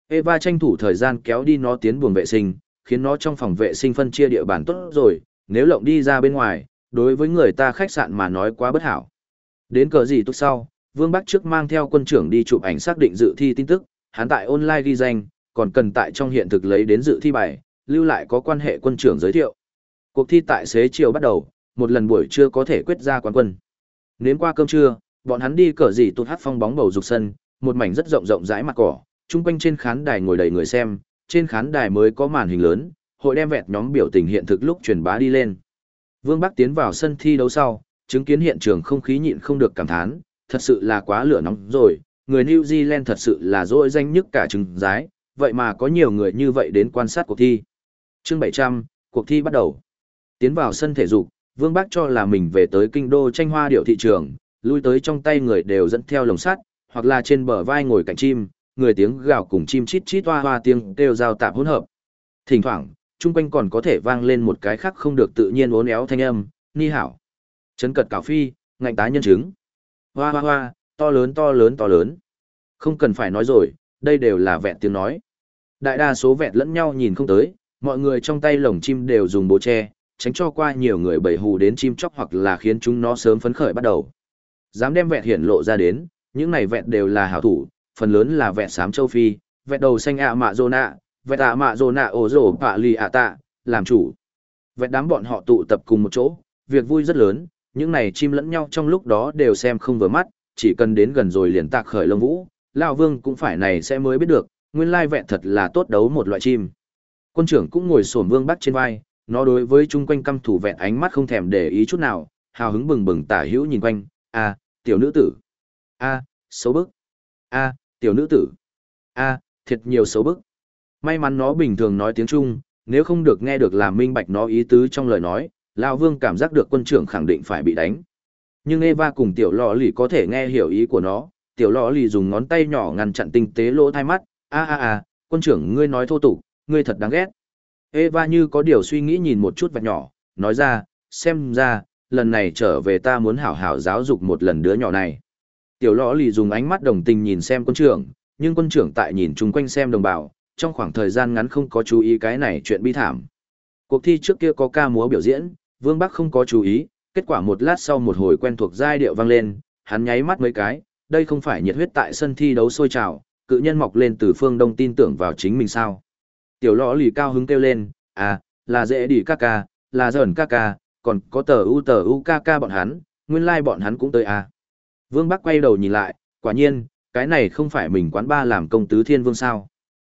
Eva tranh thủ thời gian kéo đi nó tiến buồng vệ sinh, khiến nó trong phòng vệ sinh phân chia địa bàn tốt rồi, nếu lộng đi ra bên ngoài, đối với người ta khách sạn mà nói quá bất hảo. Đến cờ gì tốt sau, Vương Bắc trước mang theo quân trưởng đi chụp ảnh xác định dự thi tin tức, hắn tại online ghi danh, còn cần tại trong hiện thực lấy đến dự thi bài, lưu lại có quan hệ quân trưởng giới thiệu. Cuộc thi tại xế chiều bắt đầu, một lần buổi trưa có thể quyết ra quán quân. Nếm qua cơm trưa, bọn hắn đi cờ gì tụt hát phong bóng bầu dục sân, một mảnh rất rộng rộng rãi mặt cỏ, chung quanh trên khán đài ngồi đầy người xem, trên khán đài mới có màn hình lớn, hội đem vẹt nhóm biểu tình hiện thực lúc truyền bá đi lên. Vương Bắc tiến vào sân thi đấu sau, chứng kiến hiện trường không khí nhịn không được cảm thán, thật sự là quá lửa nóng rồi, người New Zealand thật sự là dỗi danh nhất cả trứng giái, vậy mà có nhiều người như vậy đến quan sát cuộc thi. Chương 700, cuộc thi bắt đầu. Tiến vào sân thể dục, Vương Bác cho là mình về tới kinh đô tranh hoa điệu thị trường, lui tới trong tay người đều dẫn theo lồng sắt, hoặc là trên bờ vai ngồi cạnh chim, người tiếng gào cùng chim chít chít hoa hoa tiếng kêu giao tạp hỗn hợp. Thỉnh thoảng, chung quanh còn có thể vang lên một cái khác không được tự nhiên uốn éo thanh âm, ni hảo. Chấn cật cảo phi, ngạnh tái nhân chứng. Hoa hoa hoa, to lớn to lớn to lớn. Không cần phải nói rồi, đây đều là vẹn tiếng nói. Đại đa số vẹn lẫn nhau nhìn không tới, mọi người trong tay lồng chim đều dùng bố tre, tránh cho qua nhiều người bầy hù đến chim chóc hoặc là khiến chúng nó sớm phấn khởi bắt đầu. Dám đem vẹt hiển lộ ra đến, những này vẹt đều là hảo thủ, phần lớn là vẹt xám châu Phi, vẹt đầu xanh ạ mạ rô nạ, vẹt ạ mạ rô nạ ổ rổ bạ lì ạ tạ, làm chủ. Vẹt đám bọn họ tụ tập cùng một chỗ, việc vui rất lớn, những này chim lẫn nhau trong lúc đó đều xem không vừa mắt, chỉ cần đến gần rồi liền tạc khởi lông vũ, Lão Vương cũng phải này sẽ mới biết được, nguyên lai vẹn thật là tốt đấu một loại chim. Quân trưởng cũng ngồi xổm Vương Bắc trên vai, nó đối với chung quanh căm thủ vẹn ánh mắt không thèm để ý chút nào, hào hứng bừng bừng tả hữu nhìn quanh, à tiểu nữ tử, a, xấu bức, a, tiểu nữ tử, a, thiệt nhiều xấu bức. May mắn nó bình thường nói tiếng Trung, nếu không được nghe được làm minh bạch nó ý tứ trong lời nói, Lão Vương cảm giác được quân trưởng khẳng định phải bị đánh. Nhưng Eva cùng tiểu lọ lì có thể nghe hiểu ý của nó, tiểu lọ lì dùng ngón tay nhỏ ngăn chặn tinh tế lỗ thai mắt, a a a, quân trưởng ngươi nói thô tục, ngươi thật đáng ghét. Eva như có điều suy nghĩ nhìn một chút vạch nhỏ, nói ra, xem ra, lần này trở về ta muốn hảo hảo giáo dục một lần đứa nhỏ này. Tiểu lõ lì dùng ánh mắt đồng tình nhìn xem quân trưởng, nhưng quân trưởng tại nhìn chung quanh xem đồng bào, trong khoảng thời gian ngắn không có chú ý cái này chuyện bi thảm. Cuộc thi trước kia có ca múa biểu diễn, Vương Bắc không có chú ý, kết quả một lát sau một hồi quen thuộc giai điệu vang lên, hắn nháy mắt mấy cái, đây không phải nhiệt huyết tại sân thi đấu sôi trào, cự nhân mọc lên từ phương đông tin tưởng vào chính mình sao. Tiểu lõ lì cao hứng kêu lên, à, là dễ đi ca ca, là dởn ca ca, còn có tờ u tờ u ca ca bọn hắn, nguyên lai like bọn hắn cũng tới à. Vương Bắc quay đầu nhìn lại, quả nhiên, cái này không phải mình quán ba làm công tứ thiên vương sao.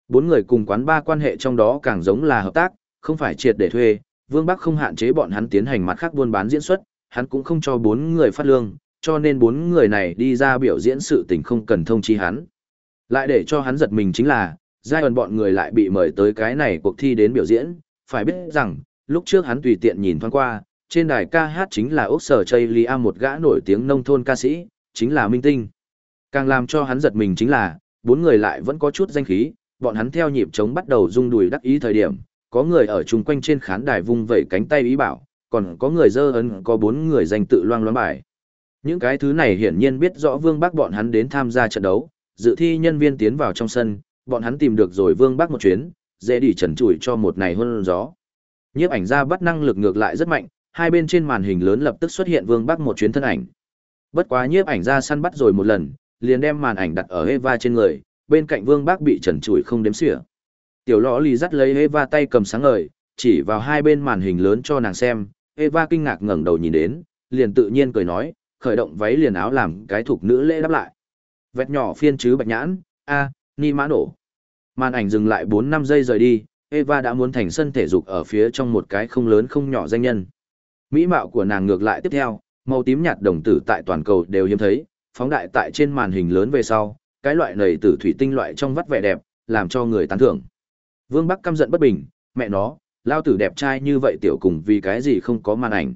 Bốn người cùng quán ba quan hệ trong đó càng giống là hợp tác, không phải triệt để thuê, Vương Bắc không hạn chế bọn hắn tiến hành mặt khác buôn bán diễn xuất, hắn cũng không cho bốn người phát lương, cho nên bốn người này đi ra biểu diễn sự tình không cần thông chi hắn. Lại để cho hắn giật mình chính là, giai ẩn bọn người lại bị mời tới cái này cuộc thi đến biểu diễn, phải biết rằng, lúc trước hắn tùy tiện nhìn thoáng qua, trên đài ca hát chính là Úc Sở Chây Lia một gã nổi tiếng nông thôn ca sĩ, chính là Minh Tinh. Càng làm cho hắn giật mình chính là, bốn người lại vẫn có chút danh khí, bọn hắn theo nhịp trống bắt đầu rung đùi đắc ý thời điểm, có người ở chung quanh trên khán đài vung vẩy cánh tay ý bảo, còn có người dơ ấn có bốn người danh tự loang loáng bài. Những cái thứ này hiển nhiên biết rõ Vương Bắc bọn hắn đến tham gia trận đấu, dự thi nhân viên tiến vào trong sân, bọn hắn tìm được rồi Vương Bắc một chuyến, dễ đi trần trụi cho một ngày hơn gió. Nhiếp ảnh ra bắt năng lực ngược lại rất mạnh, hai bên trên màn hình lớn lập tức xuất hiện Vương Bắc một chuyến thân ảnh. Bất quá nhiếp ảnh ra săn bắt rồi một lần, liền đem màn ảnh đặt ở Eva trên người, bên cạnh Vương Bắc bị trần trụi không đếm xỉa. Tiểu lõ lì dắt lấy Eva tay cầm sáng ngời, chỉ vào hai bên màn hình lớn cho nàng xem, Eva kinh ngạc ngẩng đầu nhìn đến, liền tự nhiên cười nói, khởi động váy liền áo làm cái thuộc nữ lễ đáp lại. Vẹt nhỏ phiên chứ bạch nhãn, a, ni mã nổ. Màn ảnh dừng lại 4-5 giây rời đi, Eva đã muốn thành sân thể dục ở phía trong một cái không lớn không nhỏ danh nhân. Mỹ mạo của nàng ngược lại tiếp theo, màu tím nhạt đồng tử tại toàn cầu đều hiếm thấy, phóng đại tại trên màn hình lớn về sau, cái loại nầy tử thủy tinh loại trong vắt vẻ đẹp, làm cho người tán thưởng. Vương Bắc căm giận bất bình, mẹ nó, lao tử đẹp trai như vậy tiểu cùng vì cái gì không có màn ảnh.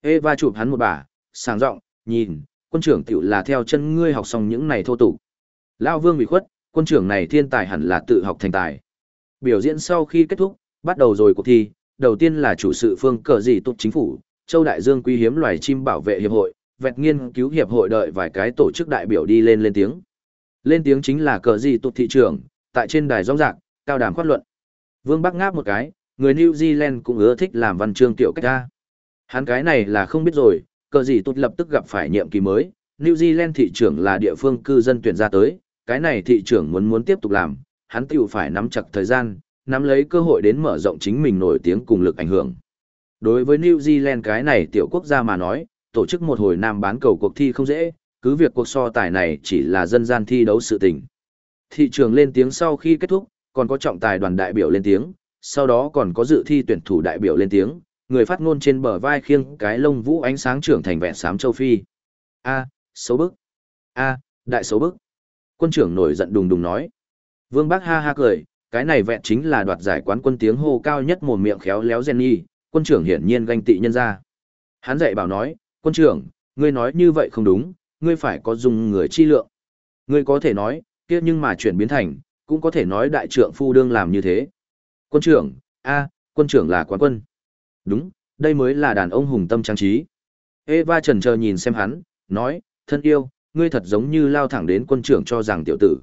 Eva chụp hắn một bà, sàng giọng nhìn, quân trưởng tiểu là theo chân ngươi học xong những này thô tục. Lao Vương bị khuất, quân trưởng này thiên tài hẳn là tự học thành tài. Biểu diễn sau khi kết thúc, bắt đầu rồi cuộc thi, đầu tiên là chủ sự phương cờ gì tốt chính phủ, Châu Đại Dương Quý hiếm loài chim bảo vệ hiệp hội, vẹt nghiên cứu hiệp hội đợi vài cái tổ chức đại biểu đi lên lên tiếng. Lên tiếng chính là cờ gì tốt thị trường, tại trên đài rong rạc, cao đàm khoát luận. Vương Bắc ngáp một cái, người New Zealand cũng ưa thích làm văn chương tiểu cách ra. Hắn cái này là không biết rồi, cờ gì tốt lập tức gặp phải nhiệm kỳ mới, New Zealand thị trưởng là địa phương cư dân tuyển ra tới, cái này thị trưởng muốn muốn tiếp tục làm, hắn tiểu phải nắm chặt thời gian, nắm lấy cơ hội đến mở rộng chính mình nổi tiếng cùng lực ảnh hưởng. Đối với New Zealand cái này tiểu quốc gia mà nói, tổ chức một hồi nam bán cầu cuộc thi không dễ, cứ việc cuộc so tài này chỉ là dân gian thi đấu sự tình. Thị trường lên tiếng sau khi kết thúc, còn có trọng tài đoàn đại biểu lên tiếng, sau đó còn có dự thi tuyển thủ đại biểu lên tiếng, người phát ngôn trên bờ vai khiêng cái lông vũ ánh sáng trưởng thành vẹn xám châu Phi. A, xấu bức. A, đại xấu bức. Quân trưởng nổi giận đùng đùng nói. Vương Bắc ha ha cười, cái này vẹn chính là đoạt giải quán quân tiếng hô cao nhất mồm miệng khéo léo Jenny, quân trưởng hiển nhiên ganh tị nhân ra. Hắn dạy bảo nói, quân trưởng, ngươi nói như vậy không đúng, ngươi phải có dùng người chi lượng. Ngươi có thể nói, kia nhưng mà chuyển biến thành, cũng có thể nói đại trưởng phu đương làm như thế. Quân trưởng, a, quân trưởng là quán quân. Đúng, đây mới là đàn ông hùng tâm trang trí. Eva trần chờ nhìn xem hắn, nói, thân yêu, ngươi thật giống như lao thẳng đến quân trưởng cho rằng tiểu tử.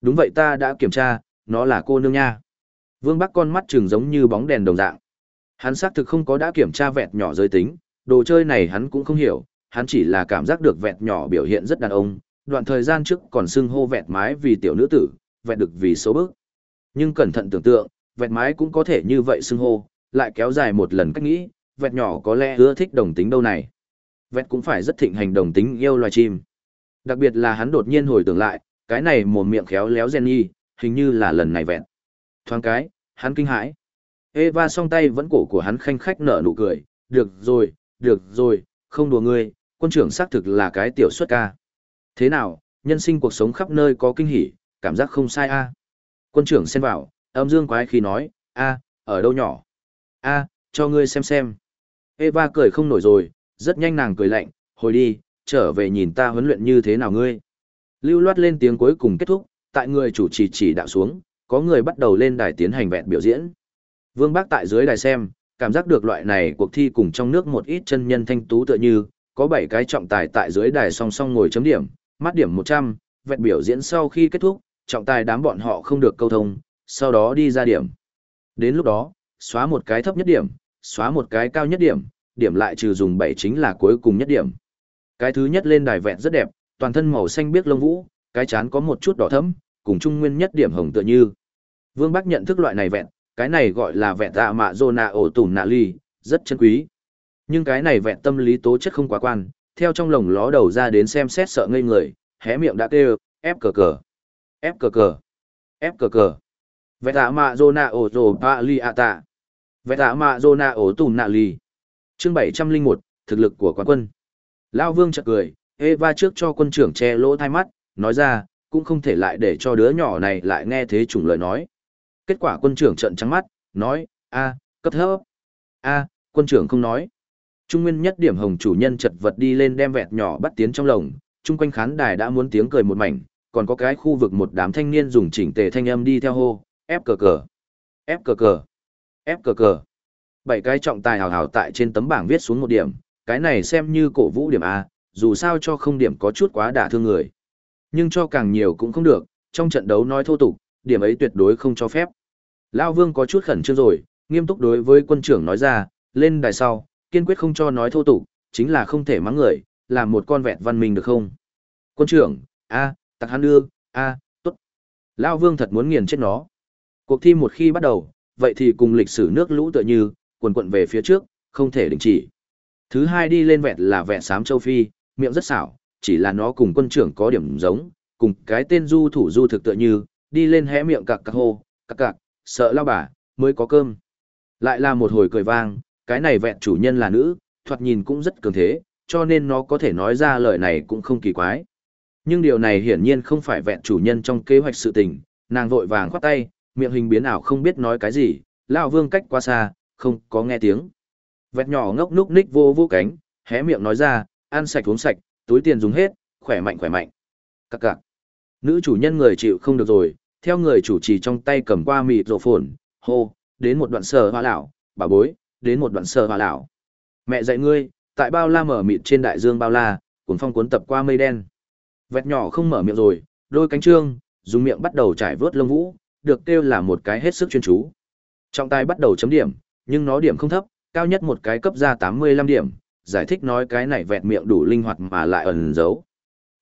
Đúng vậy ta đã kiểm tra, nó là cô nương nha. Vương Bắc con mắt trừng giống như bóng đèn đồng dạng. Hắn xác thực không có đã kiểm tra vẹt nhỏ giới tính, đồ chơi này hắn cũng không hiểu, hắn chỉ là cảm giác được vẹt nhỏ biểu hiện rất đàn ông, đoạn thời gian trước còn xưng hô vẹt mái vì tiểu nữ tử, vẹt được vì xấu bức. Nhưng cẩn thận tưởng tượng, vẹt mái cũng có thể như vậy xưng hô, lại kéo dài một lần cách nghĩ, vẹt nhỏ có lẽ ưa thích đồng tính đâu này. Vẹt cũng phải rất thịnh hành đồng tính yêu loài chim. Đặc biệt là hắn đột nhiên hồi tưởng lại, cái này mồm miệng khéo léo Jenny, hình như là lần này vẹn. Thoáng cái, hắn kinh hãi. Eva song tay vẫn cổ của hắn khanh khách nở nụ cười, được rồi, được rồi, không đùa ngươi, quân trưởng xác thực là cái tiểu xuất ca. Thế nào, nhân sinh cuộc sống khắp nơi có kinh hỉ, cảm giác không sai a. Quân trưởng xen vào, âm dương quái khi nói, a, ở đâu nhỏ? a, cho ngươi xem xem. Eva cười không nổi rồi, rất nhanh nàng cười lạnh, hồi đi, trở về nhìn ta huấn luyện như thế nào ngươi. Lưu loát lên tiếng cuối cùng kết thúc, tại người chủ trì chỉ đạo xuống, có người bắt đầu lên đài tiến hành vẹn biểu diễn. Vương Bác tại dưới đài xem, cảm giác được loại này cuộc thi cùng trong nước một ít chân nhân thanh tú tựa như, có 7 cái trọng tài tại dưới đài song song ngồi chấm điểm, mắt điểm 100, vẹn biểu diễn sau khi kết thúc, trọng tài đám bọn họ không được câu thông, sau đó đi ra điểm. Đến lúc đó, xóa một cái thấp nhất điểm, xóa một cái cao nhất điểm, điểm lại trừ dùng 7 chính là cuối cùng nhất điểm. Cái thứ nhất lên đài vẹn rất đẹp, toàn thân màu xanh biếc lông vũ, cái chán có một chút đỏ thẫm, cùng trung nguyên nhất điểm hồng tựa như. Vương Bắc nhận thức loại này vẹn, cái này gọi là vẹn tạ mạ zona ổ tùm nạ ly, rất chân quý. Nhưng cái này vẹn tâm lý tố chất không quá quan, theo trong lồng ló đầu ra đến xem xét sợ ngây người, hé miệng đã kêu, ép cờ cờ, ép cờ cờ, ép cờ cờ. Vẹn tạ mạ zona ổ rồ pa li a tạ. Vẹn tạ mạ zona ổ tùm nạ ly. Chương 701, thực lực của quán quân. Lao Vương chợt cười, Eva trước cho quân trưởng che lỗ thai mắt, nói ra, cũng không thể lại để cho đứa nhỏ này lại nghe thế chủng lời nói. Kết quả quân trưởng trợn trắng mắt, nói, a, cấp thấp. a, quân trưởng không nói. Trung nguyên nhất điểm hồng chủ nhân chật vật đi lên đem vẹt nhỏ bắt tiến trong lồng, chung quanh khán đài đã muốn tiếng cười một mảnh, còn có cái khu vực một đám thanh niên dùng chỉnh tề thanh âm đi theo hô, ép cờ cờ, ép cờ cờ, ép cờ cờ. Bảy cái trọng tài hào hào tại trên tấm bảng viết xuống một điểm, cái này xem như cổ vũ điểm A, dù sao cho không điểm có chút quá đả thương người. Nhưng cho càng nhiều cũng không được, trong trận đấu nói thô tục, điểm ấy tuyệt đối không cho phép. Lao Vương có chút khẩn trương rồi, nghiêm túc đối với quân trưởng nói ra, lên đài sau, kiên quyết không cho nói thô tục, chính là không thể mắng người, làm một con vẹn văn minh được không? Quân trưởng, a, tặc hắn đưa, a, tốt. Lao Vương thật muốn nghiền chết nó. Cuộc thi một khi bắt đầu, vậy thì cùng lịch sử nước lũ tựa như, quần quận về phía trước, không thể đình chỉ. Thứ hai đi lên vẹn là vẹn sám châu Phi, miệng rất xảo, chỉ là nó cùng quân trưởng có điểm giống, cùng cái tên du thủ du thực tựa như, đi lên hé miệng cặc cặc hô, cặc cặc, sợ lao bà, mới có cơm. Lại là một hồi cười vang, cái này vẹn chủ nhân là nữ, thoạt nhìn cũng rất cường thế, cho nên nó có thể nói ra lời này cũng không kỳ quái. Nhưng điều này hiển nhiên không phải vẹn chủ nhân trong kế hoạch sự tình, nàng vội vàng khoát tay, miệng hình biến ảo không biết nói cái gì, lão vương cách quá xa, không có nghe tiếng. Vẹt nhỏ ngốc núc ních vô vô cánh, hé miệng nói ra, ăn sạch uống sạch, túi tiền dùng hết, khỏe mạnh khỏe mạnh. Các cạc. Nữ chủ nhân người chịu không được rồi, theo người chủ trì trong tay cầm qua mịt rộ phồn, hô, đến một đoạn sờ hoa lão, bà bối, đến một đoạn sờ hoa lão. Mẹ dạy ngươi, tại bao la mở mịt trên đại dương bao la, cuốn phong cuốn tập qua mây đen. Vẹt nhỏ không mở miệng rồi, đôi cánh trương, dùng miệng bắt đầu trải vớt lông vũ, được kêu là một cái hết sức chuyên chú. Trọng tài bắt đầu chấm điểm, nhưng nó điểm không thấp, cao nhất một cái cấp ra 85 điểm, giải thích nói cái này vẹn miệng đủ linh hoạt mà lại ẩn giấu.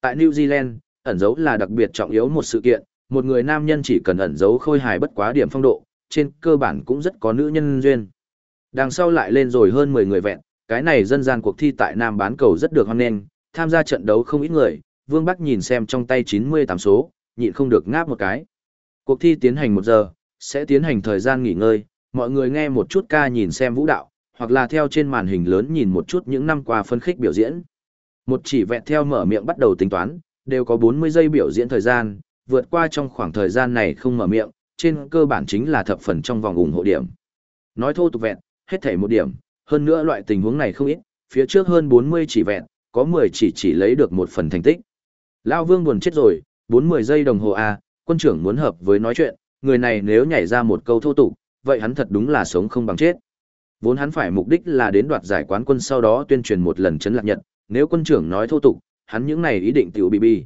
Tại New Zealand, ẩn giấu là đặc biệt trọng yếu một sự kiện, một người nam nhân chỉ cần ẩn giấu khôi hài bất quá điểm phong độ, trên cơ bản cũng rất có nữ nhân duyên. Đằng sau lại lên rồi hơn 10 người vẹn, cái này dân gian cuộc thi tại Nam bán cầu rất được hoan nghênh, tham gia trận đấu không ít người, Vương Bắc nhìn xem trong tay 98 số, nhịn không được ngáp một cái. Cuộc thi tiến hành một giờ, sẽ tiến hành thời gian nghỉ ngơi, mọi người nghe một chút ca nhìn xem vũ đạo, hoặc là theo trên màn hình lớn nhìn một chút những năm qua phân khích biểu diễn. Một chỉ vẹn theo mở miệng bắt đầu tính toán, đều có 40 giây biểu diễn thời gian, vượt qua trong khoảng thời gian này không mở miệng, trên cơ bản chính là thập phần trong vòng ủng hộ điểm. Nói thô tục vẹn, hết thảy một điểm, hơn nữa loại tình huống này không ít, phía trước hơn 40 chỉ vẹn, có 10 chỉ chỉ lấy được một phần thành tích. Lao Vương buồn chết rồi, 40 giây đồng hồ A, quân trưởng muốn hợp với nói chuyện, người này nếu nhảy ra một câu thô tục, vậy hắn thật đúng là sống không bằng chết. Vốn hắn phải mục đích là đến đoạt giải quán quân sau đó tuyên truyền một lần chấn lạc nhật, nếu quân trưởng nói thô tục, hắn những này ý định tiểu bị bi.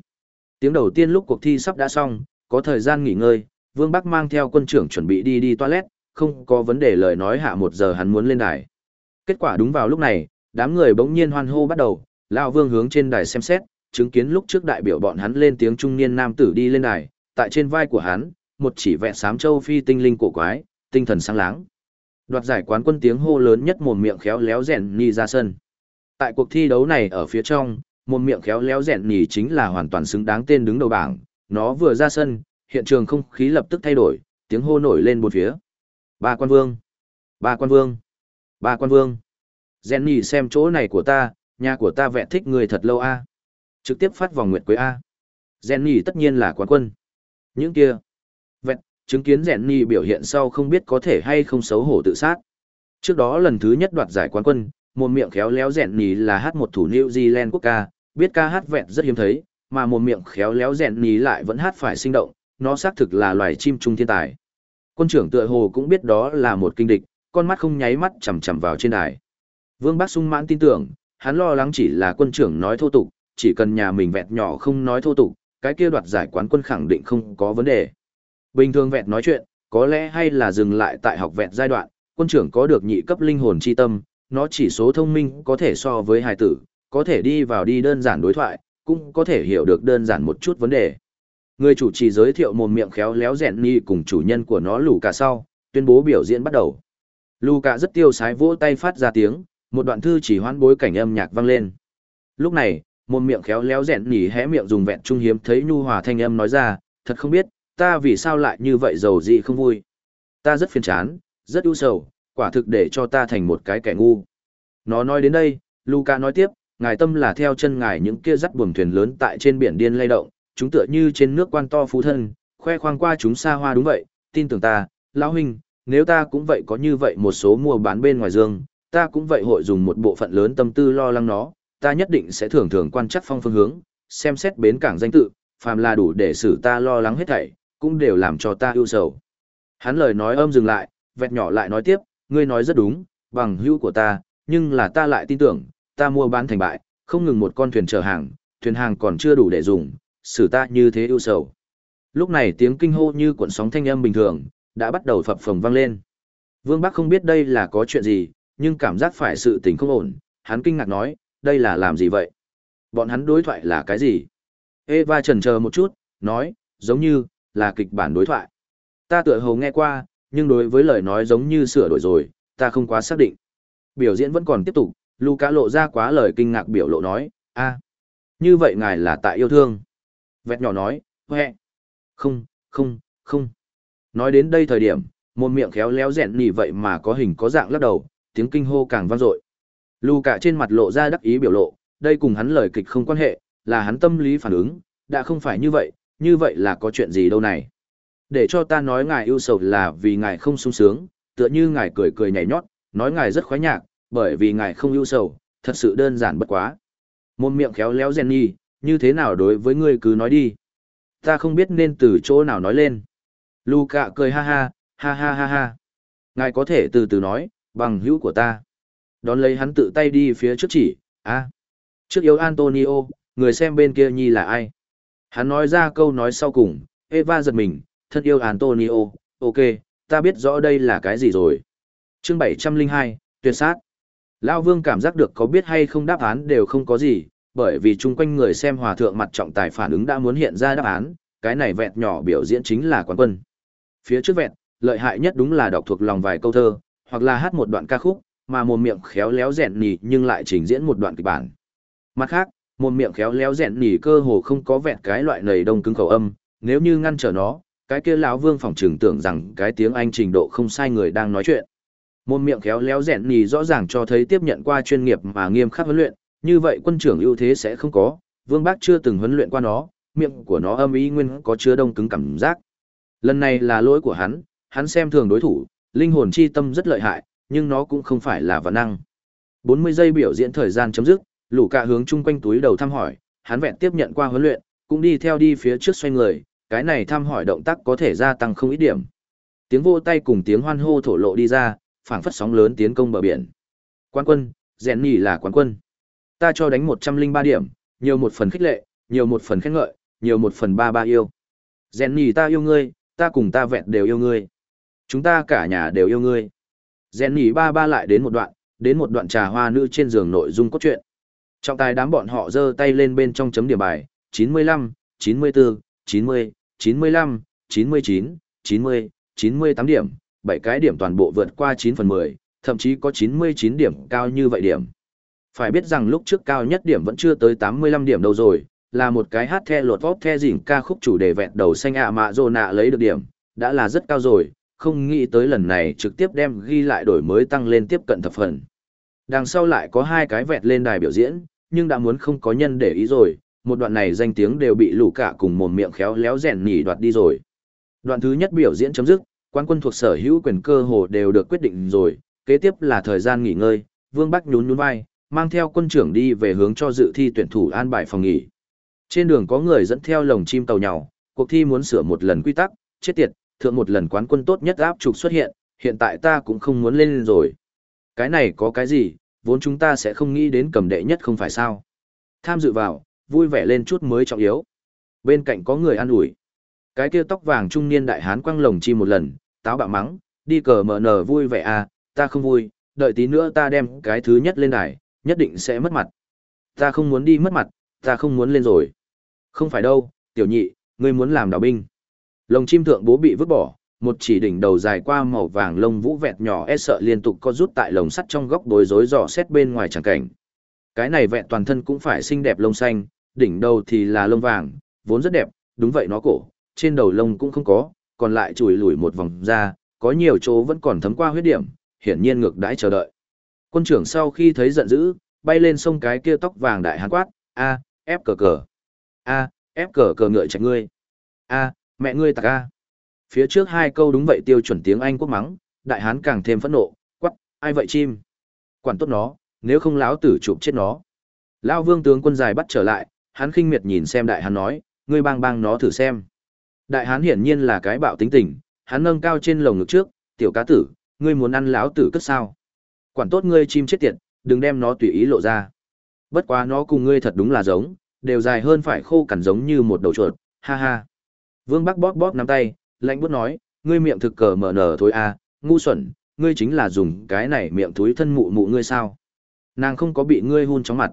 Tiếng đầu tiên lúc cuộc thi sắp đã xong, có thời gian nghỉ ngơi, Vương Bắc mang theo quân trưởng chuẩn bị đi đi toilet, không có vấn đề lời nói hạ một giờ hắn muốn lên đài. Kết quả đúng vào lúc này, đám người bỗng nhiên hoan hô bắt đầu, Lão Vương hướng trên đài xem xét, chứng kiến lúc trước đại biểu bọn hắn lên tiếng trung niên nam tử đi lên đài, tại trên vai của hắn, một chỉ vẹn sám châu phi tinh linh cổ quái, tinh thần sáng láng. Đoạt giải quán quân tiếng hô lớn nhất mồm miệng khéo léo rèn nhì ra sân. Tại cuộc thi đấu này ở phía trong, mồm miệng khéo léo rèn nhì chính là hoàn toàn xứng đáng tên đứng đầu bảng, nó vừa ra sân, hiện trường không khí lập tức thay đổi, tiếng hô nổi lên bốn phía. Ba quan vương, ba quan vương, ba quan vương. Rèn nhì xem chỗ này của ta, nhà của ta vẹn thích người thật lâu a. Trực tiếp phát vòng nguyệt quế a. Rèn nhì tất nhiên là quán quân. Những kia, chứng kiến rèn ni biểu hiện sau không biết có thể hay không xấu hổ tự sát. Trước đó lần thứ nhất đoạt giải quán quân, một miệng khéo léo rèn ni là hát một thủ New Zealand quốc ca, biết ca hát vẹn rất hiếm thấy, mà một miệng khéo léo rèn ni lại vẫn hát phải sinh động, nó xác thực là loài chim trung thiên tài. Quân trưởng tựa hồ cũng biết đó là một kinh địch, con mắt không nháy mắt chằm chằm vào trên đài. Vương Bắc sung mãn tin tưởng, hắn lo lắng chỉ là quân trưởng nói thô tục, chỉ cần nhà mình vẹn nhỏ không nói thô tục, cái kia đoạt giải quán quân khẳng định không có vấn đề. Bình thường vẹn nói chuyện, có lẽ hay là dừng lại tại học vẹn giai đoạn, quân trưởng có được nhị cấp linh hồn chi tâm, nó chỉ số thông minh có thể so với hài tử, có thể đi vào đi đơn giản đối thoại, cũng có thể hiểu được đơn giản một chút vấn đề. Người chủ trì giới thiệu mồm miệng khéo léo rèn ni cùng chủ nhân của nó lù cả sau, tuyên bố biểu diễn bắt đầu. Lù cả rất tiêu sái vỗ tay phát ra tiếng, một đoạn thư chỉ hoán bối cảnh âm nhạc vang lên. Lúc này, mồm miệng khéo léo rèn nhỉ hé miệng dùng vẹn trung hiếm thấy nhu hòa thanh âm nói ra, thật không biết, ta vì sao lại như vậy giàu gì không vui. Ta rất phiền chán, rất ưu sầu, quả thực để cho ta thành một cái kẻ ngu. Nó nói đến đây, Luca nói tiếp, ngài tâm là theo chân ngài những kia dắt buồm thuyền lớn tại trên biển điên lay động, chúng tựa như trên nước quan to phú thân, khoe khoang qua chúng xa hoa đúng vậy, tin tưởng ta, lão huynh, nếu ta cũng vậy có như vậy một số mua bán bên ngoài dương, ta cũng vậy hội dùng một bộ phận lớn tâm tư lo lắng nó, ta nhất định sẽ thường thường quan chắc phong phương hướng, xem xét bến cảng danh tự, phàm là đủ để xử ta lo lắng hết thảy, cũng đều làm cho ta ưu sầu. Hắn lời nói âm dừng lại, vẹt nhỏ lại nói tiếp, ngươi nói rất đúng, bằng hữu của ta, nhưng là ta lại tin tưởng, ta mua bán thành bại, không ngừng một con thuyền chở hàng, thuyền hàng còn chưa đủ để dùng, xử ta như thế ưu sầu. Lúc này tiếng kinh hô như cuộn sóng thanh âm bình thường, đã bắt đầu phập phồng vang lên. Vương Bắc không biết đây là có chuyện gì, nhưng cảm giác phải sự tình không ổn, hắn kinh ngạc nói, đây là làm gì vậy? Bọn hắn đối thoại là cái gì? Eva chần chờ một chút, nói, giống như, là kịch bản đối thoại. Ta tựa hồ nghe qua, nhưng đối với lời nói giống như sửa đổi rồi, ta không quá xác định. Biểu diễn vẫn còn tiếp tục, Luca lộ ra quá lời kinh ngạc biểu lộ nói, a, như vậy ngài là tại yêu thương. Vẹt nhỏ nói, huệ, không, không, không. Nói đến đây thời điểm, một miệng khéo léo rẹn nỉ vậy mà có hình có dạng lắc đầu, tiếng kinh hô càng vang dội. Luca trên mặt lộ ra đắc ý biểu lộ, đây cùng hắn lời kịch không quan hệ, là hắn tâm lý phản ứng, đã không phải như vậy, như vậy là có chuyện gì đâu này. Để cho ta nói ngài ưu sầu là vì ngài không sung sướng, tựa như ngài cười cười nhảy nhót, nói ngài rất khoái nhạc, bởi vì ngài không ưu sầu, thật sự đơn giản bất quá. Môn miệng khéo léo Jenny, như thế nào đối với ngươi cứ nói đi. Ta không biết nên từ chỗ nào nói lên. Luca cười ha ha, ha ha ha ha. Ngài có thể từ từ nói, bằng hữu của ta. Đón lấy hắn tự tay đi phía trước chỉ, a Trước yếu Antonio, người xem bên kia nhi là ai? Hắn nói ra câu nói sau cùng, Eva giật mình, thân yêu Antonio, ok, ta biết rõ đây là cái gì rồi. chương 702, tuyệt sát. Lao Vương cảm giác được có biết hay không đáp án đều không có gì, bởi vì chung quanh người xem hòa thượng mặt trọng tài phản ứng đã muốn hiện ra đáp án, cái này vẹn nhỏ biểu diễn chính là quán quân. Phía trước vẹn, lợi hại nhất đúng là đọc thuộc lòng vài câu thơ, hoặc là hát một đoạn ca khúc, mà một miệng khéo léo rèn nỉ nhưng lại trình diễn một đoạn kịch bản. Mặt khác, một miệng khéo léo rèn nỉ cơ hồ không có vẹn cái loại nầy đông cứng khẩu âm, nếu như ngăn trở nó, cái kia lão vương phòng trường tưởng rằng cái tiếng Anh trình độ không sai người đang nói chuyện. Một miệng khéo léo rèn nỉ rõ ràng cho thấy tiếp nhận qua chuyên nghiệp mà nghiêm khắc huấn luyện, như vậy quân trưởng ưu thế sẽ không có, Vương Bác chưa từng huấn luyện qua nó, miệng của nó âm ý nguyên có chứa đông cứng cảm giác. Lần này là lỗi của hắn, hắn xem thường đối thủ, linh hồn chi tâm rất lợi hại, nhưng nó cũng không phải là văn năng. 40 giây biểu diễn thời gian chấm dứt, lũ cả hướng chung quanh túi đầu thăm hỏi, hắn vẹn tiếp nhận qua huấn luyện, cũng đi theo đi phía trước xoay người, cái này thăm hỏi động tác có thể gia tăng không ít điểm. Tiếng vô tay cùng tiếng hoan hô thổ lộ đi ra, phảng phất sóng lớn tiến công bờ biển. Quán quân, rèn nhỉ là quán quân. Ta cho đánh 103 điểm, nhiều một phần khích lệ, nhiều một phần khen ngợi, nhiều một phần ba ba yêu. Rèn nhỉ ta yêu ngươi, ta cùng ta vẹn đều yêu ngươi. Chúng ta cả nhà đều yêu ngươi. Rèn nhỉ ba ba lại đến một đoạn, đến một đoạn trà hoa nữ trên giường nội dung cốt truyện. Trọng tài đám bọn họ giơ tay lên bên trong chấm điểm bài, 95, 94, 90, 95, 99, 90, 98 điểm, 7 cái điểm toàn bộ vượt qua 9 phần 10, thậm chí có 99 điểm cao như vậy điểm. Phải biết rằng lúc trước cao nhất điểm vẫn chưa tới 85 điểm đâu rồi, là một cái hát the lột vóp the dỉnh ca khúc chủ đề vẹn đầu xanh ạ mạ dồ nạ lấy được điểm, đã là rất cao rồi, không nghĩ tới lần này trực tiếp đem ghi lại đổi mới tăng lên tiếp cận thập phần. Đằng sau lại có hai cái vẹt lên đài biểu diễn, nhưng đã muốn không có nhân để ý rồi, một đoạn này danh tiếng đều bị lũ cả cùng mồm miệng khéo léo rèn nhỉ đoạt đi rồi. Đoạn thứ nhất biểu diễn chấm dứt, Quán quân thuộc sở hữu quyền cơ hồ đều được quyết định rồi, kế tiếp là thời gian nghỉ ngơi, Vương Bắc nhún nhún vai, mang theo quân trưởng đi về hướng cho dự thi tuyển thủ an bài phòng nghỉ. Trên đường có người dẫn theo lồng chim tàu nhào, cuộc thi muốn sửa một lần quy tắc, chết tiệt, thượng một lần quán quân tốt nhất áp trục xuất hiện, hiện tại ta cũng không muốn lên rồi. Cái này có cái gì, vốn chúng ta sẽ không nghĩ đến cầm đệ nhất không phải sao. Tham dự vào, vui vẻ lên chút mới trọng yếu. Bên cạnh có người an ủi. Cái kia tóc vàng trung niên đại hán quăng lồng chim một lần, táo bạo mắng, đi cờ mở nở vui vẻ à, ta không vui, đợi tí nữa ta đem cái thứ nhất lên đài, nhất định sẽ mất mặt. Ta không muốn đi mất mặt, ta không muốn lên rồi. Không phải đâu, tiểu nhị, ngươi muốn làm đào binh. Lồng chim thượng bố bị vứt bỏ, một chỉ đỉnh đầu dài qua màu vàng lông vũ vẹt nhỏ e sợ liên tục có rút tại lồng sắt trong góc bối rối dò xét bên ngoài chẳng cảnh. Cái này vẹn toàn thân cũng phải xinh đẹp lông xanh, đỉnh đầu thì là lông vàng, vốn rất đẹp, đúng vậy nó cổ, trên đầu lông cũng không có, còn lại chùi lùi một vòng ra, có nhiều chỗ vẫn còn thấm qua huyết điểm, hiển nhiên ngược đãi chờ đợi. Quân trưởng sau khi thấy giận dữ, bay lên sông cái kia tóc vàng đại hán quát, a, ép cờ cờ, a, ép cờ cờ ngựa chạy ngươi, a, mẹ ngươi tạc a. Phía trước hai câu đúng vậy tiêu chuẩn tiếng Anh quốc mắng, đại hán càng thêm phẫn nộ, quắc, ai vậy chim? Quản tốt nó, nếu không lão tử chụp chết nó. Lao vương tướng quân dài bắt trở lại, hắn khinh miệt nhìn xem đại hán nói, ngươi bang bang nó thử xem. Đại hán hiển nhiên là cái bạo tính tình, hắn nâng cao trên lồng ngực trước, tiểu cá tử, ngươi muốn ăn lão tử cất sao? Quản tốt ngươi chim chết tiệt, đừng đem nó tùy ý lộ ra. Bất quá nó cùng ngươi thật đúng là giống, đều dài hơn phải khô cằn giống như một đầu chuột, ha ha. Vương Bắc bóp bóp nắm tay, lạnh bút nói, ngươi miệng thực cờ mở nở thôi à, ngu xuẩn, ngươi chính là dùng cái này miệng thúi thân mụ mụ ngươi sao. Nàng không có bị ngươi hun chóng mặt.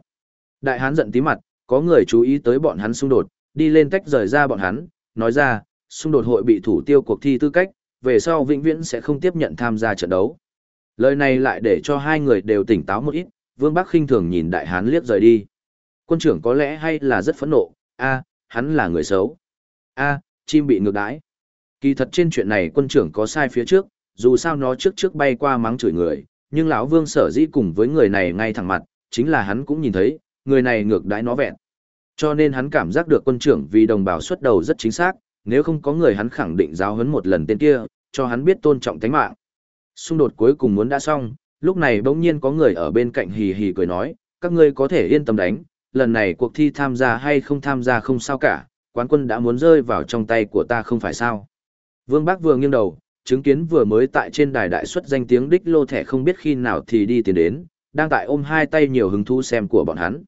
Đại hán giận tí mặt, có người chú ý tới bọn hắn xung đột, đi lên tách rời ra bọn hắn, nói ra, xung đột hội bị thủ tiêu cuộc thi tư cách, về sau vĩnh viễn sẽ không tiếp nhận tham gia trận đấu. Lời này lại để cho hai người đều tỉnh táo một ít, Vương Bắc khinh thường nhìn đại hán liếc rời đi. Quân trưởng có lẽ hay là rất phẫn nộ, a, hắn là người xấu. a, chim bị ngược đãi. Kỳ thật trên chuyện này quân trưởng có sai phía trước, dù sao nó trước trước bay qua mắng chửi người, nhưng lão Vương sở dĩ cùng với người này ngay thẳng mặt, chính là hắn cũng nhìn thấy, người này ngược đãi nó vẹn. Cho nên hắn cảm giác được quân trưởng vì đồng bào xuất đầu rất chính xác, nếu không có người hắn khẳng định giáo huấn một lần tên kia, cho hắn biết tôn trọng tánh mạng. Xung đột cuối cùng muốn đã xong, lúc này bỗng nhiên có người ở bên cạnh hì hì cười nói, các ngươi có thể yên tâm đánh, lần này cuộc thi tham gia hay không tham gia không sao cả, quán quân đã muốn rơi vào trong tay của ta không phải sao. Vương Bác vừa nghiêng đầu, chứng kiến vừa mới tại trên đài đại xuất danh tiếng đích lô thẻ không biết khi nào thì đi tiến đến, đang tại ôm hai tay nhiều hứng thú xem của bọn hắn.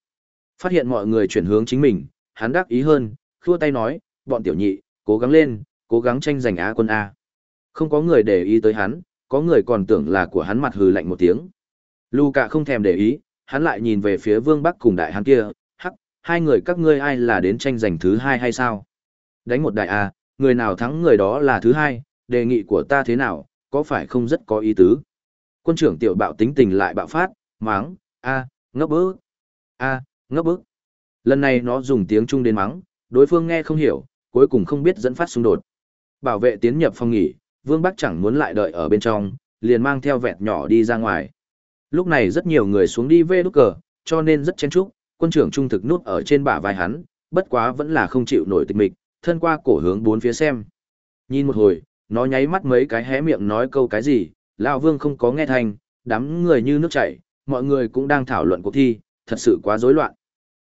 Phát hiện mọi người chuyển hướng chính mình, hắn đắc ý hơn, khua tay nói, bọn tiểu nhị, cố gắng lên, cố gắng tranh giành Á quân A. Không có người để ý tới hắn, có người còn tưởng là của hắn mặt hừ lạnh một tiếng. Luca không thèm để ý, hắn lại nhìn về phía Vương Bắc cùng đại hắn kia, hắc, hai người các ngươi ai là đến tranh giành thứ hai hay sao? Đánh một đại A, người nào thắng người đó là thứ hai, đề nghị của ta thế nào, có phải không rất có ý tứ? Quân trưởng tiểu bạo tính tình lại bạo phát, mắng, a, ngốc bức, a, ngốc bức. Lần này nó dùng tiếng Trung đến mắng, đối phương nghe không hiểu, cuối cùng không biết dẫn phát xung đột. Bảo vệ tiến nhập phòng nghỉ, Vương Bắc chẳng muốn lại đợi ở bên trong, liền mang theo vẹt nhỏ đi ra ngoài. Lúc này rất nhiều người xuống đi về đúc cờ, cho nên rất chen chúc, quân trưởng trung thực nút ở trên bả vai hắn, bất quá vẫn là không chịu nổi tịch mịch, thân qua cổ hướng bốn phía xem. Nhìn một hồi, nó nháy mắt mấy cái hé miệng nói câu cái gì, lão vương không có nghe thành, đám người như nước chảy, mọi người cũng đang thảo luận cuộc thi, thật sự quá rối loạn.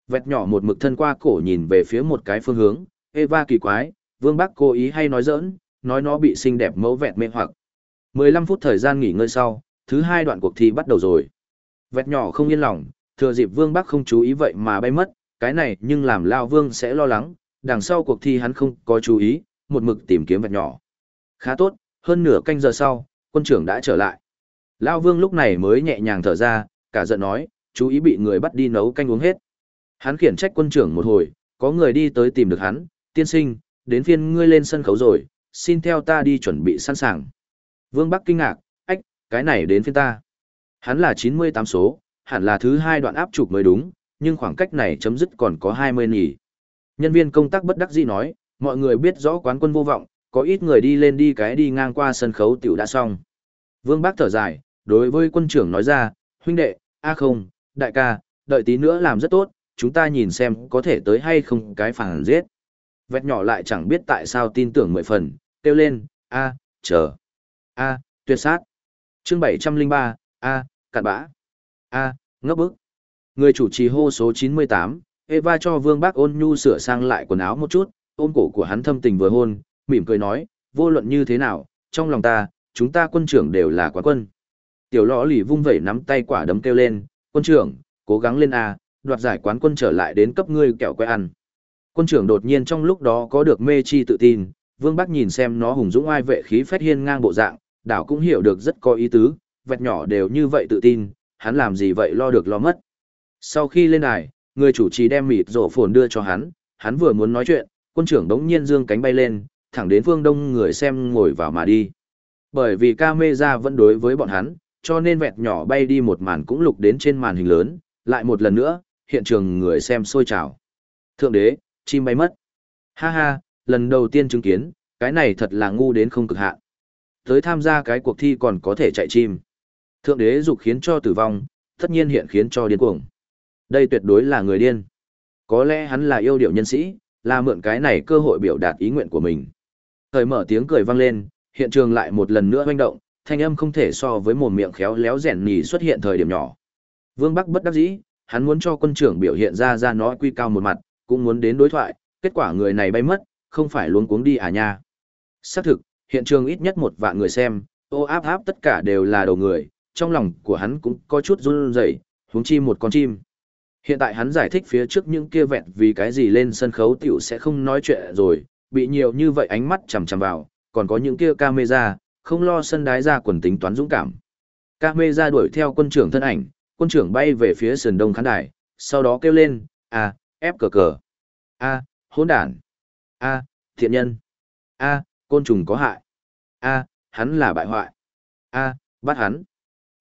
Vẹt nhỏ một mực thân qua cổ nhìn về phía một cái phương hướng, Eva kỳ quái, Vương Bắc cố ý hay nói giỡn, nói nó bị xinh đẹp mẫu vẹt mê hoặc. 15 phút thời gian nghỉ ngơi sau, thứ hai đoạn cuộc thi bắt đầu rồi. Vẹt nhỏ không yên lòng, thừa dịp Vương Bắc không chú ý vậy mà bay mất, cái này nhưng làm Lao Vương sẽ lo lắng, đằng sau cuộc thi hắn không có chú ý, một mực tìm kiếm vật nhỏ. Khá tốt, hơn nửa canh giờ sau, quân trưởng đã trở lại. Lao Vương lúc này mới nhẹ nhàng thở ra, cả giận nói, chú ý bị người bắt đi nấu canh uống hết. Hắn khiển trách quân trưởng một hồi, có người đi tới tìm được hắn, tiên sinh, đến phiên ngươi lên sân khấu rồi, xin theo ta đi chuẩn bị sẵn sàng. Vương Bắc kinh ngạc, ách, cái này đến phiên ta. Hắn là 98 số, hẳn là thứ hai đoạn áp trục mới đúng, nhưng khoảng cách này chấm dứt còn có 20 nhỉ. Nhân viên công tác bất đắc dĩ nói, mọi người biết rõ quán quân vô vọng, có ít người đi lên đi cái đi ngang qua sân khấu tiểu đã xong. Vương Bác thở dài, đối với quân trưởng nói ra, huynh đệ, a không, đại ca, đợi tí nữa làm rất tốt, chúng ta nhìn xem có thể tới hay không cái phản giết. Vẹt nhỏ lại chẳng biết tại sao tin tưởng mười phần, kêu lên, a, chờ, a, tuyệt sát. chương 703, a, cặn bã, a, ngốc bức. Người chủ trì hô số 98, Eva cho Vương Bác ôn nhu sửa sang lại quần áo một chút, ôm cổ của hắn thâm tình vừa hôn, mỉm cười nói, vô luận như thế nào, trong lòng ta, chúng ta quân trưởng đều là quán quân. Tiểu lõ lì vung vẩy nắm tay quả đấm kêu lên, quân trưởng, cố gắng lên A, đoạt giải quán quân trở lại đến cấp ngươi kẹo que ăn. Quân trưởng đột nhiên trong lúc đó có được mê chi tự tin, Vương Bắc nhìn xem nó hùng dũng ai vệ khí phét hiên ngang bộ dạng, đảo cũng hiểu được rất có ý tứ, vẹt nhỏ đều như vậy tự tin, hắn làm gì vậy lo được lo mất. Sau khi lên đài, người chủ trì đem mịt rổ phồn đưa cho hắn, hắn vừa muốn nói chuyện, quân trưởng đống nhiên dương cánh bay lên, thẳng đến phương đông người xem ngồi vào mà đi. Bởi vì camera vẫn đối với bọn hắn, cho nên vẹt nhỏ bay đi một màn cũng lục đến trên màn hình lớn, lại một lần nữa, hiện trường người xem sôi trào. Thượng đế, chim bay mất. Ha ha, lần đầu tiên chứng kiến, cái này thật là ngu đến không cực hạn. Tới tham gia cái cuộc thi còn có thể chạy chim. Thượng đế dục khiến cho tử vong, tất nhiên hiện khiến cho điên cuồng. Đây tuyệt đối là người điên. Có lẽ hắn là yêu điệu nhân sĩ, là mượn cái này cơ hội biểu đạt ý nguyện của mình. Thời mở tiếng cười vang lên, hiện trường lại một lần nữa hoành động, thanh âm không thể so với một miệng khéo léo rèn nhì xuất hiện thời điểm nhỏ. Vương Bắc bất đắc dĩ, hắn muốn cho quân trưởng biểu hiện ra ra nó quy cao một mặt, cũng muốn đến đối thoại, kết quả người này bay mất, không phải luống cuống đi à nha. Xác thực, hiện trường ít nhất một vạn người xem, ô áp áp tất cả đều là đầu người, trong lòng của hắn cũng có chút run rẩy, huống chi một con chim. Hiện tại hắn giải thích phía trước những kia vẹn vì cái gì lên sân khấu tiểu sẽ không nói chuyện rồi, bị nhiều như vậy ánh mắt chằm chằm vào, còn có những kia camera, không lo sân đái ra quần tính toán dũng cảm. Camera đuổi theo quân trưởng thân ảnh, quân trưởng bay về phía sườn đông khán đài, sau đó kêu lên, a, ép cờ cờ, a, hỗn đản, a, thiện nhân, a, côn trùng có hại, a, hắn là bại hoại, a, bắt hắn.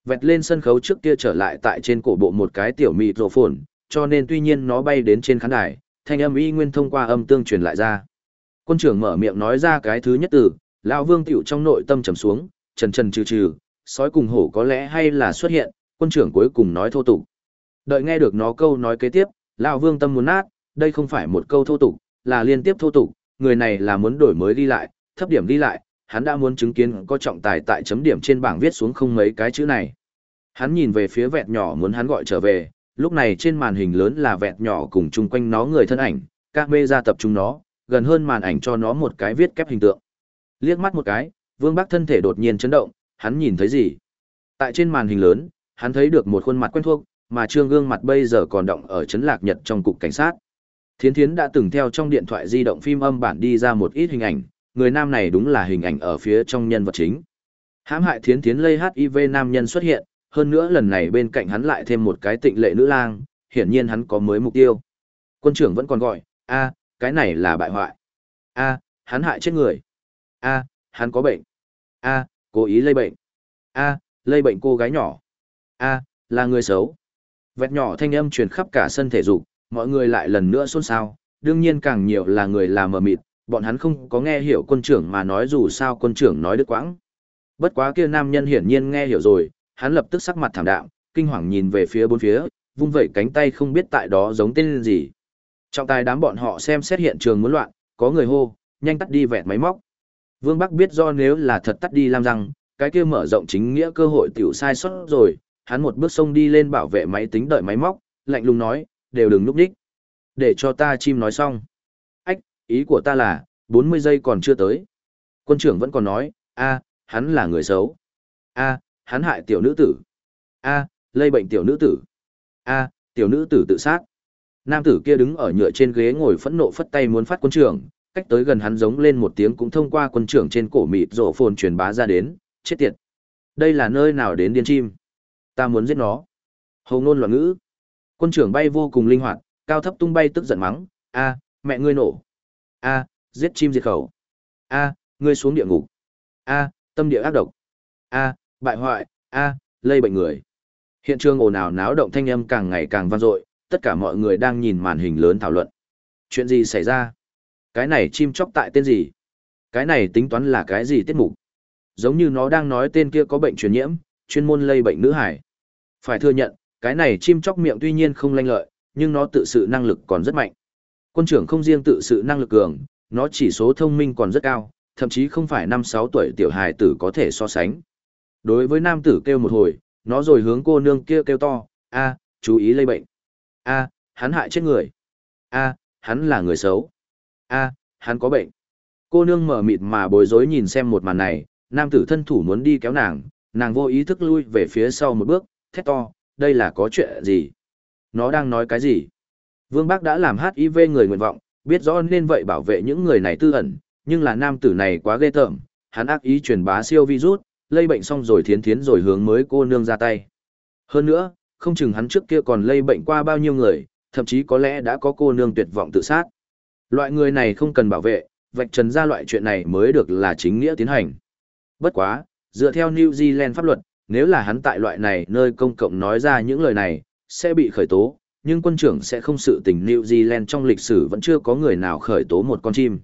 Vẹt lên sân khấu trước kia trở lại tại trên cổ bộ một cái tiểu mịt rổ phồn, cho nên tuy nhiên nó bay đến trên khán đài, thanh âm y nguyên thông qua âm tương truyền lại ra. Quân trưởng mở miệng nói ra cái thứ nhất từ, lão vương tiểu trong nội tâm trầm xuống, trần trần trừ trừ, sói cùng hổ có lẽ hay là xuất hiện, quân trưởng cuối cùng nói thô tục. Đợi nghe được nó câu nói kế tiếp, lão vương tâm muốn nát, đây không phải một câu thô tục, là liên tiếp thô tục, người này là muốn đổi mới đi lại, thấp điểm đi lại, hắn đã muốn chứng kiến có trọng tài tại chấm điểm trên bảng viết xuống không mấy cái chữ này. Hắn nhìn về phía vẹt nhỏ muốn hắn gọi trở về, lúc này trên màn hình lớn là vẹt nhỏ cùng chung quanh nó người thân ảnh, các mê ra tập trung nó, gần hơn màn ảnh cho nó một cái viết kép hình tượng. Liếc mắt một cái, Vương Bắc thân thể đột nhiên chấn động, hắn nhìn thấy gì? Tại trên màn hình lớn, hắn thấy được một khuôn mặt quen thuộc, mà trương gương mặt bây giờ còn động ở chấn lạc nhật trong cục cảnh sát. Thiến Thiến đã từng theo trong điện thoại di động phim âm bản đi ra một ít hình ảnh, người nam này đúng là hình ảnh ở phía trong nhân vật chính. Hãm hại Thiến Thiến lây HIV nam nhân xuất hiện, hơn nữa lần này bên cạnh hắn lại thêm một cái tịnh lệ nữ lang, hiển nhiên hắn có mới mục tiêu. Quân trưởng vẫn còn gọi, a, cái này là bại hoại. a, hắn hại chết người. a, hắn có bệnh. a, cố ý lây bệnh. a, lây bệnh cô gái nhỏ. a, là người xấu. Vẹt nhỏ thanh âm truyền khắp cả sân thể dục, mọi người lại lần nữa xôn xao, đương nhiên càng nhiều là người làm mờ mịt, bọn hắn không có nghe hiểu quân trưởng mà nói dù sao quân trưởng nói đứt quãng. Bất quá kia nam nhân hiển nhiên nghe hiểu rồi, hắn lập tức sắc mặt thảm đạm, kinh hoàng nhìn về phía bốn phía, vung vẩy cánh tay không biết tại đó giống tên gì. Trọng tài đám bọn họ xem xét hiện trường muốn loạn, có người hô, nhanh tắt đi vẹt máy móc. Vương Bắc biết do nếu là thật tắt đi làm rằng, cái kia mở rộng chính nghĩa cơ hội tiểu sai sót rồi, hắn một bước xông đi lên bảo vệ máy tính đợi máy móc, lạnh lùng nói, đều đừng núp đích. Để cho ta chim nói xong. Ách, ý của ta là, 40 giây còn chưa tới. Quân trưởng vẫn còn nói, a, hắn là người xấu. a, hắn hại tiểu nữ tử. a, lây bệnh tiểu nữ tử. a, tiểu nữ tử tự sát. Nam tử kia đứng ở nhựa trên ghế ngồi phẫn nộ phất tay muốn phát quân trưởng, cách tới gần hắn giống lên một tiếng cũng thông qua quân trưởng trên cổ mịt rổ phồn truyền bá ra đến, chết tiệt. Đây là nơi nào đến điên chim? Ta muốn giết nó. Hầu ngôn loạn ngữ. Quân trưởng bay vô cùng linh hoạt, cao thấp tung bay tức giận mắng, a, mẹ ngươi nổ. a, giết chim diệt khẩu. a, ngươi xuống địa ngục. a, tâm địa ác độc. a, bại hoại, a, lây bệnh người. Hiện trường ồn ào náo động thanh âm càng ngày càng vang dội, tất cả mọi người đang nhìn màn hình lớn thảo luận. Chuyện gì xảy ra? Cái này chim chóc tại tên gì? Cái này tính toán là cái gì tiết mục? Giống như nó đang nói tên kia có bệnh truyền nhiễm, chuyên môn lây bệnh nữ hải. Phải thừa nhận, cái này chim chóc miệng tuy nhiên không lanh lợi, nhưng nó tự sự năng lực còn rất mạnh. Quân trưởng không riêng tự sự năng lực cường, nó chỉ số thông minh còn rất cao, thậm chí không phải 5-6 tuổi tiểu hài tử có thể so sánh. Đối với nam tử kêu một hồi, nó rồi hướng cô nương kia kêu to, a, chú ý lây bệnh. a, hắn hại chết người. a, hắn là người xấu. a, hắn có bệnh. Cô nương mở mịt mà bối rối nhìn xem một màn này, nam tử thân thủ muốn đi kéo nàng, nàng vô ý thức lui về phía sau một bước, thét to, đây là có chuyện gì? Nó đang nói cái gì? Vương Bác đã làm HIV người nguyện vọng, biết rõ nên vậy bảo vệ những người này tư ẩn, nhưng là nam tử này quá ghê tởm, hắn ác ý truyền bá siêu virus, lây bệnh xong rồi thiến thiến rồi hướng mới cô nương ra tay. Hơn nữa, không chừng hắn trước kia còn lây bệnh qua bao nhiêu người, thậm chí có lẽ đã có cô nương tuyệt vọng tự sát. Loại người này không cần bảo vệ, vạch trần ra loại chuyện này mới được là chính nghĩa tiến hành. Bất quá, dựa theo New Zealand pháp luật, nếu là hắn tại loại này nơi công cộng nói ra những lời này, sẽ bị khởi tố, nhưng quân trưởng sẽ không sự tình New Zealand trong lịch sử vẫn chưa có người nào khởi tố một con chim.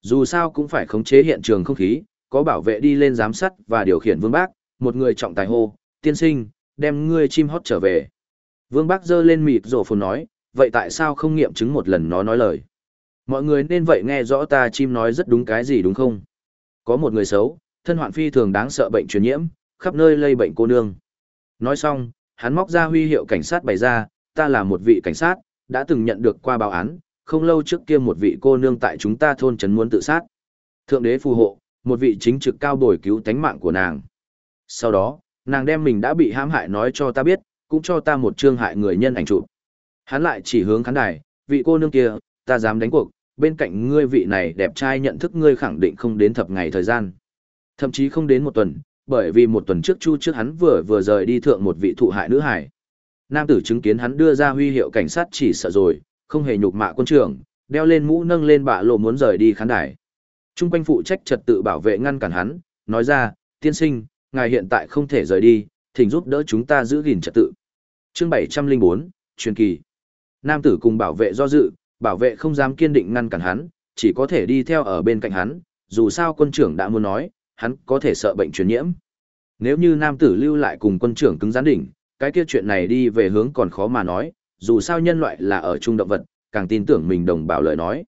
Dù sao cũng phải khống chế hiện trường không khí, có bảo vệ đi lên giám sát và điều khiển Vương Bác, một người trọng tài hô, tiên sinh, đem ngươi chim hót trở về. Vương Bác dơ lên mịt rổ phồn nói, vậy tại sao không nghiệm chứng một lần nó nói lời? Mọi người nên vậy nghe rõ ta chim nói rất đúng cái gì đúng không? Có một người xấu, thân hoạn phi thường đáng sợ bệnh truyền nhiễm, khắp nơi lây bệnh cô nương. Nói xong, hắn móc ra huy hiệu cảnh sát bày ra, ta là một vị cảnh sát, đã từng nhận được qua báo án, không lâu trước kia một vị cô nương tại chúng ta thôn trấn muốn tự sát. Thượng đế phù hộ, một vị chính trực cao bồi cứu tánh mạng của nàng. Sau đó, nàng đem mình đã bị hãm hại nói cho ta biết, cũng cho ta một chương hại người nhân ảnh chụp. Hắn lại chỉ hướng khán đài, vị cô nương kia, ta dám đánh cuộc, bên cạnh ngươi vị này đẹp trai nhận thức ngươi khẳng định không đến thập ngày thời gian. Thậm chí không đến một tuần, bởi vì một tuần trước chu trước hắn vừa vừa rời đi thượng một vị thụ hại nữ hải. Nam tử chứng kiến hắn đưa ra huy hiệu cảnh sát chỉ sợ rồi, không hề nhục mạ quân trưởng, đeo lên mũ nâng lên bạ lộ muốn rời đi khán đài. Trung quanh phụ trách trật tự bảo vệ ngăn cản hắn, nói ra, tiên sinh, ngài hiện tại không thể rời đi, thỉnh giúp đỡ chúng ta giữ gìn trật tự. Chương 704, truyền kỳ. Nam tử cùng bảo vệ do dự, bảo vệ không dám kiên định ngăn cản hắn, chỉ có thể đi theo ở bên cạnh hắn, dù sao quân trưởng đã muốn nói, hắn có thể sợ bệnh truyền nhiễm. Nếu như nam tử lưu lại cùng quân trưởng cứng rắn đỉnh, cái kia chuyện này đi về hướng còn khó mà nói, dù sao nhân loại là ở trung động vật, càng tin tưởng mình đồng bào lời nói.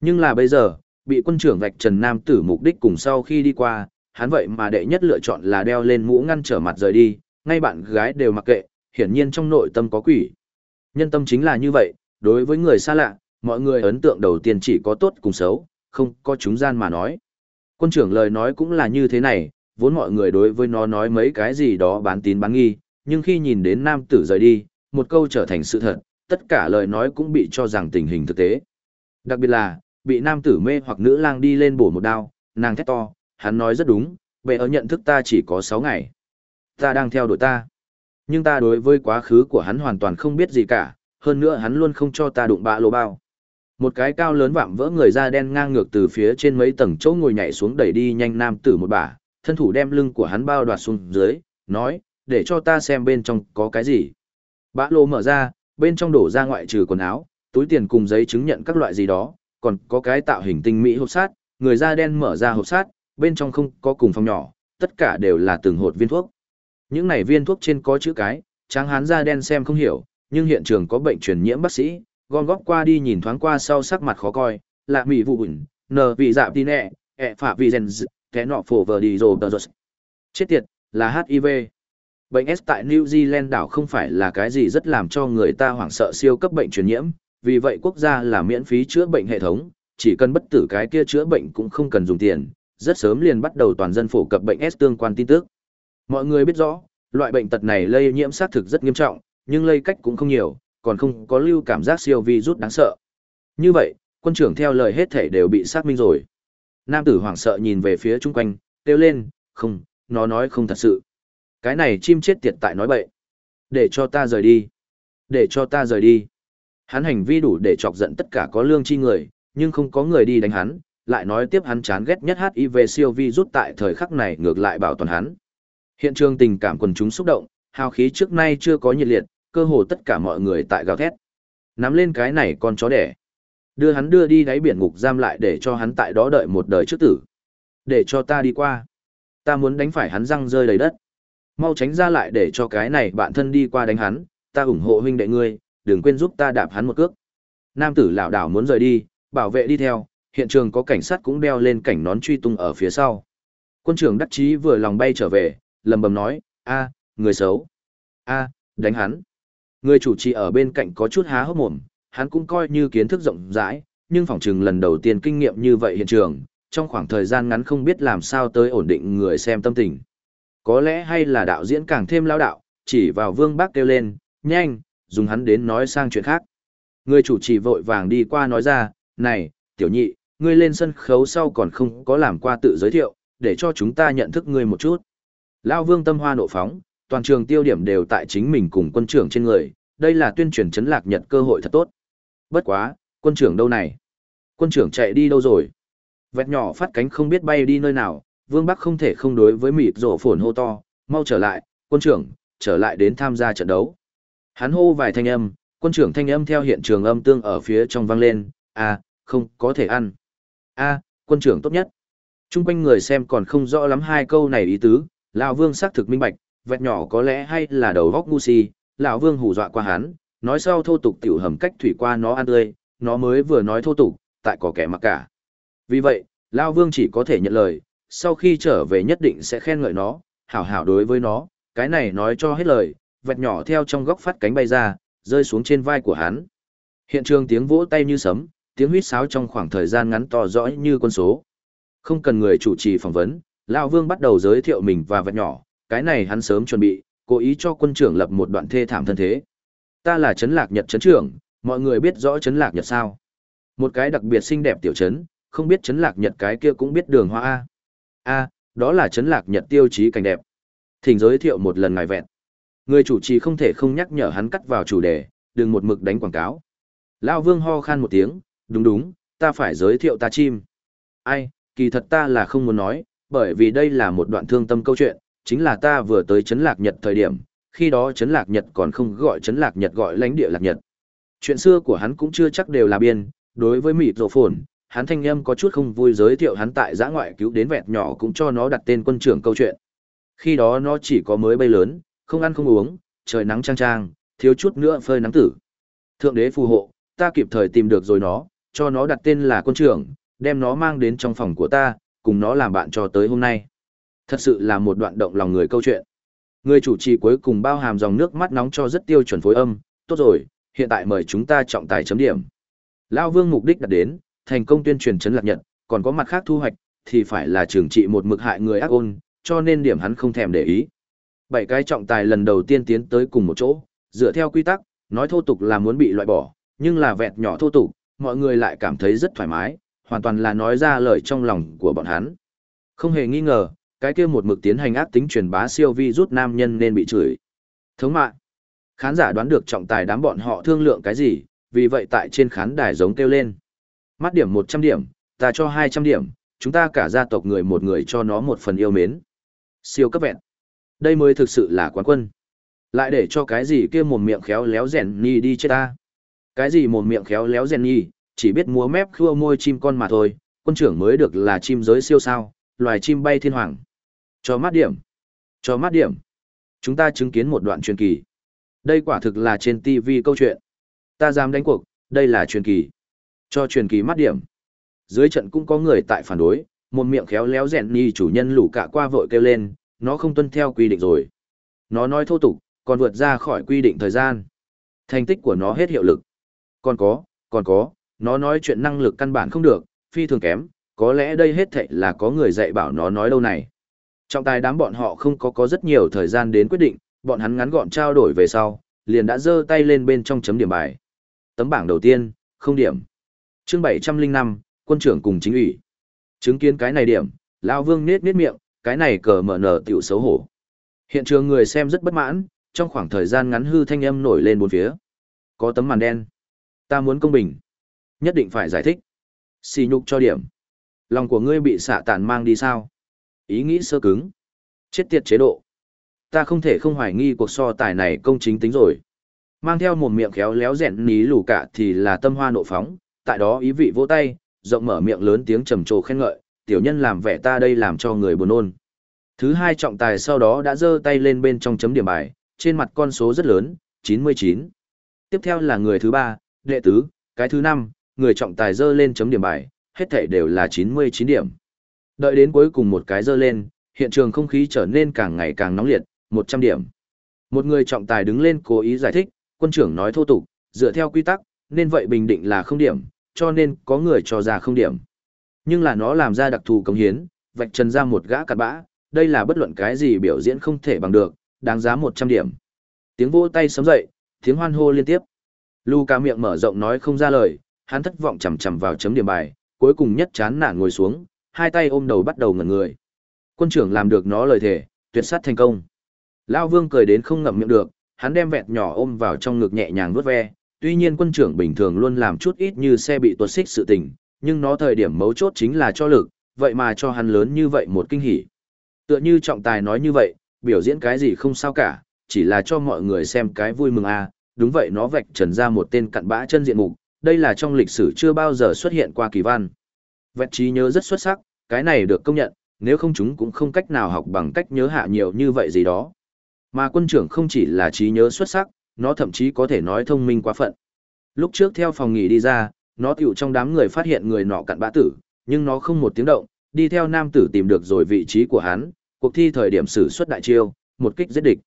Nhưng là bây giờ, bị quân trưởng vạch trần nam tử mục đích cùng sau khi đi qua, hắn vậy mà đệ nhất lựa chọn là đeo lên mũ ngăn trở mặt rời đi, ngay bạn gái đều mặc kệ, hiển nhiên trong nội tâm có quỷ. Nhân tâm chính là như vậy, đối với người xa lạ, mọi người ấn tượng đầu tiên chỉ có tốt cùng xấu, không có chúng gian mà nói. Quân trưởng lời nói cũng là như thế này, vốn mọi người đối với nó nói mấy cái gì đó bán tín bán nghi, nhưng khi nhìn đến nam tử rời đi, một câu trở thành sự thật, tất cả lời nói cũng bị cho rằng tình hình thực tế. Đặc biệt là, bị nam tử mê hoặc nữ lang đi lên bổ một đao, nàng thét to, hắn nói rất đúng, bệ ở nhận thức ta chỉ có 6 ngày. Ta đang theo đuổi ta. Nhưng ta đối với quá khứ của hắn hoàn toàn không biết gì cả, hơn nữa hắn luôn không cho ta đụng bạ lô bao. Một cái cao lớn vạm vỡ người da đen ngang ngược từ phía trên mấy tầng chỗ ngồi nhảy xuống đẩy đi nhanh nam tử một bả, thân thủ đem lưng của hắn bao đoạt xuống dưới, nói, để cho ta xem bên trong có cái gì. Bã lô mở ra, bên trong đổ ra ngoại trừ quần áo, túi tiền cùng giấy chứng nhận các loại gì đó, còn có cái tạo hình tinh mỹ hộp sát, người da đen mở ra hộp sát, bên trong không có cùng phòng nhỏ, tất cả đều là từng hột viên thuốc. Những này viên thuốc trên có chữ cái, tráng hán da đen xem không hiểu, nhưng hiện trường có bệnh truyền nhiễm bác sĩ, gom góp qua đi nhìn thoáng qua sau sắc mặt khó coi, lạ mỉ vụ bụn, nờ vị dạ tin nẹ, ẹ phạ vì rèn kẻ nọ phổ vờ đi rồi tờ. Chết tiệt, là HIV. Bệnh S tại New Zealand đảo không phải là cái gì rất làm cho người ta hoảng sợ siêu cấp bệnh truyền nhiễm, vì vậy quốc gia là miễn phí chữa bệnh hệ thống, chỉ cần bất tử cái kia chữa bệnh cũng không cần dùng tiền, rất sớm liền bắt đầu toàn dân phổ cập bệnh S tương quan tin tức. Mọi người biết rõ, loại bệnh tật này lây nhiễm xác thực rất nghiêm trọng, nhưng lây cách cũng không nhiều, còn không có lưu cảm giác siêu vi rút đáng sợ. Như vậy, quân trưởng theo lời hết thể đều bị xác minh rồi. Nam tử hoảng sợ nhìn về phía chung quanh, kêu lên, không, nó nói không thật sự. Cái này chim chết tiệt tại nói bậy. Để cho ta rời đi. Để cho ta rời đi. Hắn hành vi đủ để chọc giận tất cả có lương chi người, nhưng không có người đi đánh hắn, lại nói tiếp hắn chán ghét nhất HIV siêu vi rút tại thời khắc này ngược lại bảo toàn hắn. Hiện trường tình cảm quần chúng xúc động, hào khí trước nay chưa có nhiệt liệt, cơ hồ tất cả mọi người tại gào thét. Nắm lên cái này con chó đẻ. Đưa hắn đưa đi đáy biển ngục giam lại để cho hắn tại đó đợi một đời trước tử. Để cho ta đi qua. Ta muốn đánh phải hắn răng rơi đầy đất. Mau tránh ra lại để cho cái này bạn thân đi qua đánh hắn, ta ủng hộ huynh đệ ngươi, đừng quên giúp ta đạp hắn một cước. Nam tử lão đảo muốn rời đi, bảo vệ đi theo, hiện trường có cảnh sát cũng đeo lên cảnh nón truy tung ở phía sau. Quân trưởng đắc chí vừa lòng bay trở về, lầm bầm nói, a, người xấu. a, đánh hắn. Người chủ trì ở bên cạnh có chút há hốc mồm, hắn cũng coi như kiến thức rộng rãi, nhưng phỏng chừng lần đầu tiên kinh nghiệm như vậy hiện trường, trong khoảng thời gian ngắn không biết làm sao tới ổn định người xem tâm tình. Có lẽ hay là đạo diễn càng thêm lao đạo, chỉ vào vương bác kêu lên, nhanh, dùng hắn đến nói sang chuyện khác. Người chủ trì vội vàng đi qua nói ra, này, tiểu nhị, ngươi lên sân khấu sau còn không có làm qua tự giới thiệu, để cho chúng ta nhận thức ngươi một chút. Lao vương tâm hoa nộ phóng, toàn trường tiêu điểm đều tại chính mình cùng quân trưởng trên người, đây là tuyên truyền chấn lạc nhật cơ hội thật tốt. Bất quá, quân trưởng đâu này? Quân trưởng chạy đi đâu rồi? Vẹt nhỏ phát cánh không biết bay đi nơi nào, Vương Bắc không thể không đối với mịt rổ phồn hô to, mau trở lại, quân trưởng, trở lại đến tham gia trận đấu. Hắn hô vài thanh âm, quân trưởng thanh âm theo hiện trường âm tương ở phía trong vang lên, à, không có thể ăn. a quân trưởng tốt nhất. Trung quanh người xem còn không rõ lắm hai câu này ý tứ, lão Vương xác thực minh bạch, vẹt nhỏ có lẽ hay là đầu góc ngu si, lão Vương hù dọa qua hắn, nói sau thô tục tiểu hầm cách thủy qua nó ăn tươi, nó mới vừa nói thô tục, tại có kẻ mặc cả. Vì vậy, lão Vương chỉ có thể nhận lời, sau khi trở về nhất định sẽ khen ngợi nó, hảo hảo đối với nó, cái này nói cho hết lời, vẹt nhỏ theo trong góc phát cánh bay ra, rơi xuống trên vai của hắn. Hiện trường tiếng vỗ tay như sấm, tiếng huýt sáo trong khoảng thời gian ngắn to rõ như con số. Không cần người chủ trì phỏng vấn, Lão Vương bắt đầu giới thiệu mình và vẹt nhỏ, cái này hắn sớm chuẩn bị, cố ý cho quân trưởng lập một đoạn thê thảm thân thế. Ta là Trấn Lạc Nhật Trấn trưởng, mọi người biết rõ Trấn Lạc Nhật sao? Một cái đặc biệt xinh đẹp tiểu trấn, không biết Trấn Lạc Nhật cái kia cũng biết đường hoa A. A, đó là Trấn Lạc Nhật tiêu chí cảnh đẹp. Thỉnh giới thiệu một lần ngài vẹn. Người chủ trì không thể không nhắc nhở hắn cắt vào chủ đề, đừng một mực đánh quảng cáo. Lão Vương ho khan một tiếng, đúng đúng, ta phải giới thiệu ta chim. Ai, kỳ thật ta là không muốn nói, bởi vì đây là một đoạn thương tâm câu chuyện, chính là ta vừa tới Trấn Lạc Nhật thời điểm, khi đó Trấn Lạc Nhật còn không gọi Trấn Lạc Nhật gọi lãnh địa Lạc Nhật. Chuyện xưa của hắn cũng chưa chắc đều là biên, đối với mịt rộ phồn, hắn thanh âm có chút không vui giới thiệu hắn tại giã ngoại cứu đến vẹt nhỏ cũng cho nó đặt tên quân trưởng câu chuyện. Khi đó nó chỉ có mới bay lớn, không ăn không uống, trời nắng trang trang, thiếu chút nữa phơi nắng tử. Thượng đế phù hộ, ta kịp thời tìm được rồi nó, cho nó đặt tên là quân trưởng, đem nó mang đến trong phòng của ta, cùng nó làm bạn cho tới hôm nay. Thật sự là một đoạn động lòng người câu chuyện. Người chủ trì cuối cùng bao hàm dòng nước mắt nóng cho rất tiêu chuẩn phối âm, tốt rồi, hiện tại mời chúng ta trọng tài chấm điểm. Lao Vương mục đích đặt đến, thành công tuyên truyền chấn lạc nhật, còn có mặt khác thu hoạch, thì phải là trường trị một mực hại người ác ôn, cho nên điểm hắn không thèm để ý. Bảy cái trọng tài lần đầu tiên tiến tới cùng một chỗ, dựa theo quy tắc, nói thô tục là muốn bị loại bỏ, nhưng là vẹt nhỏ thô tục, mọi người lại cảm thấy rất thoải mái, hoàn toàn là nói ra lời trong lòng của bọn hắn. Không hề nghi ngờ, cái kia một mực tiến hành ác tính truyền bá siêu vi rút nam nhân nên bị chửi. Thống mạng. Khán giả đoán được trọng tài đám bọn họ thương lượng cái gì, vì vậy tại trên khán đài giống kêu lên. Mắt điểm 100 điểm, ta cho 200 điểm, chúng ta cả gia tộc người một người cho nó một phần yêu mến. Siêu cấp vẹn. Đây mới thực sự là quán quân. Lại để cho cái gì kia mồm miệng khéo léo rèn nhi đi chết ta. Cái gì mồm miệng khéo léo rèn nhi chỉ biết múa mép khua môi chim con mà thôi, quân trưởng mới được là chim giới siêu sao, loài chim bay thiên hoàng. Cho mắt điểm. Cho mắt điểm. Chúng ta chứng kiến một đoạn truyền kỳ. Đây quả thực là trên TV câu chuyện. Ta dám đánh cuộc, đây là truyền kỳ. Cho truyền kỳ mắt điểm. Dưới trận cũng có người tại phản đối, một miệng khéo léo rèn nhi chủ nhân lũ cả qua vội kêu lên, nó không tuân theo quy định rồi. Nó nói thô tục, còn vượt ra khỏi quy định thời gian. Thành tích của nó hết hiệu lực. Còn có, còn có, nó nói chuyện năng lực căn bản không được, phi thường kém, có lẽ đây hết thệ là có người dạy bảo nó nói đâu này. Trọng tài đám bọn họ không có có rất nhiều thời gian đến quyết định, bọn hắn ngắn gọn trao đổi về sau, liền đã giơ tay lên bên trong chấm điểm bài. Tấm bảng đầu tiên, không điểm. Chương 705, quân trưởng cùng chính ủy. Chứng kiến cái này điểm, lão Vương nết nết miệng, cái này cờ mở nở tiểu xấu hổ. Hiện trường người xem rất bất mãn, trong khoảng thời gian ngắn hư thanh âm nổi lên bốn phía. Có tấm màn đen. Ta muốn công bình. Nhất định phải giải thích. Xì nhục cho điểm. Lòng của ngươi bị xạ tàn mang đi sao? Ý nghĩ sơ cứng. Chết tiệt chế độ. Ta không thể không hoài nghi cuộc so tài này công chính tính rồi. Mang theo một miệng khéo léo rèn ní lù cả thì là tâm hoa nộ phóng, tại đó ý vị vỗ tay, rộng mở miệng lớn tiếng trầm trồ khen ngợi, tiểu nhân làm vẻ ta đây làm cho người buồn nôn. Thứ hai trọng tài sau đó đã giơ tay lên bên trong chấm điểm bài, trên mặt con số rất lớn, 99. Tiếp theo là người thứ ba, đệ tứ, cái thứ năm, người trọng tài giơ lên chấm điểm bài, hết thảy đều là 99 điểm. Đợi đến cuối cùng một cái giơ lên, hiện trường không khí trở nên càng ngày càng nóng liệt, 100 điểm. Một người trọng tài đứng lên cố ý giải thích, quân trưởng nói thô tục, dựa theo quy tắc, nên vậy bình định là không điểm, cho nên có người cho ra không điểm. Nhưng là nó làm ra đặc thù công hiến, vạch trần ra một gã cặn bã, đây là bất luận cái gì biểu diễn không thể bằng được, đáng giá 100 điểm. Tiếng vỗ tay sớm dậy, tiếng hoan hô liên tiếp. Luca miệng mở rộng nói không ra lời, hắn thất vọng chầm chầm vào chấm điểm bài, cuối cùng nhất chán nản ngồi xuống, hai tay ôm đầu bắt đầu ngẩn người. Quân trưởng làm được nó lời thề, tuyệt sát thành công. Lao Vương cười đến không ngậm miệng được, hắn đem vẹt nhỏ ôm vào trong ngực nhẹ nhàng vuốt ve, tuy nhiên quân trưởng bình thường luôn làm chút ít như xe bị tuột xích sự tình, nhưng nó thời điểm mấu chốt chính là cho lực, vậy mà cho hắn lớn như vậy một kinh hỉ. Tựa như trọng tài nói như vậy, biểu diễn cái gì không sao cả, chỉ là cho mọi người xem cái vui mừng à, đúng vậy nó vạch trần ra một tên cặn bã chân diện mục, đây là trong lịch sử chưa bao giờ xuất hiện qua kỳ văn. Vẹt trí nhớ rất xuất sắc, cái này được công nhận, nếu không chúng cũng không cách nào học bằng cách nhớ hạ nhiều như vậy gì đó. Mà quân trưởng không chỉ là trí nhớ xuất sắc, nó thậm chí có thể nói thông minh quá phận. Lúc trước theo phòng nghỉ đi ra, nó tiểu trong đám người phát hiện người nọ cặn bã tử, nhưng nó không một tiếng động, đi theo nam tử tìm được rồi vị trí của hắn, cuộc thi thời điểm sử xuất đại chiêu, một kích giết địch.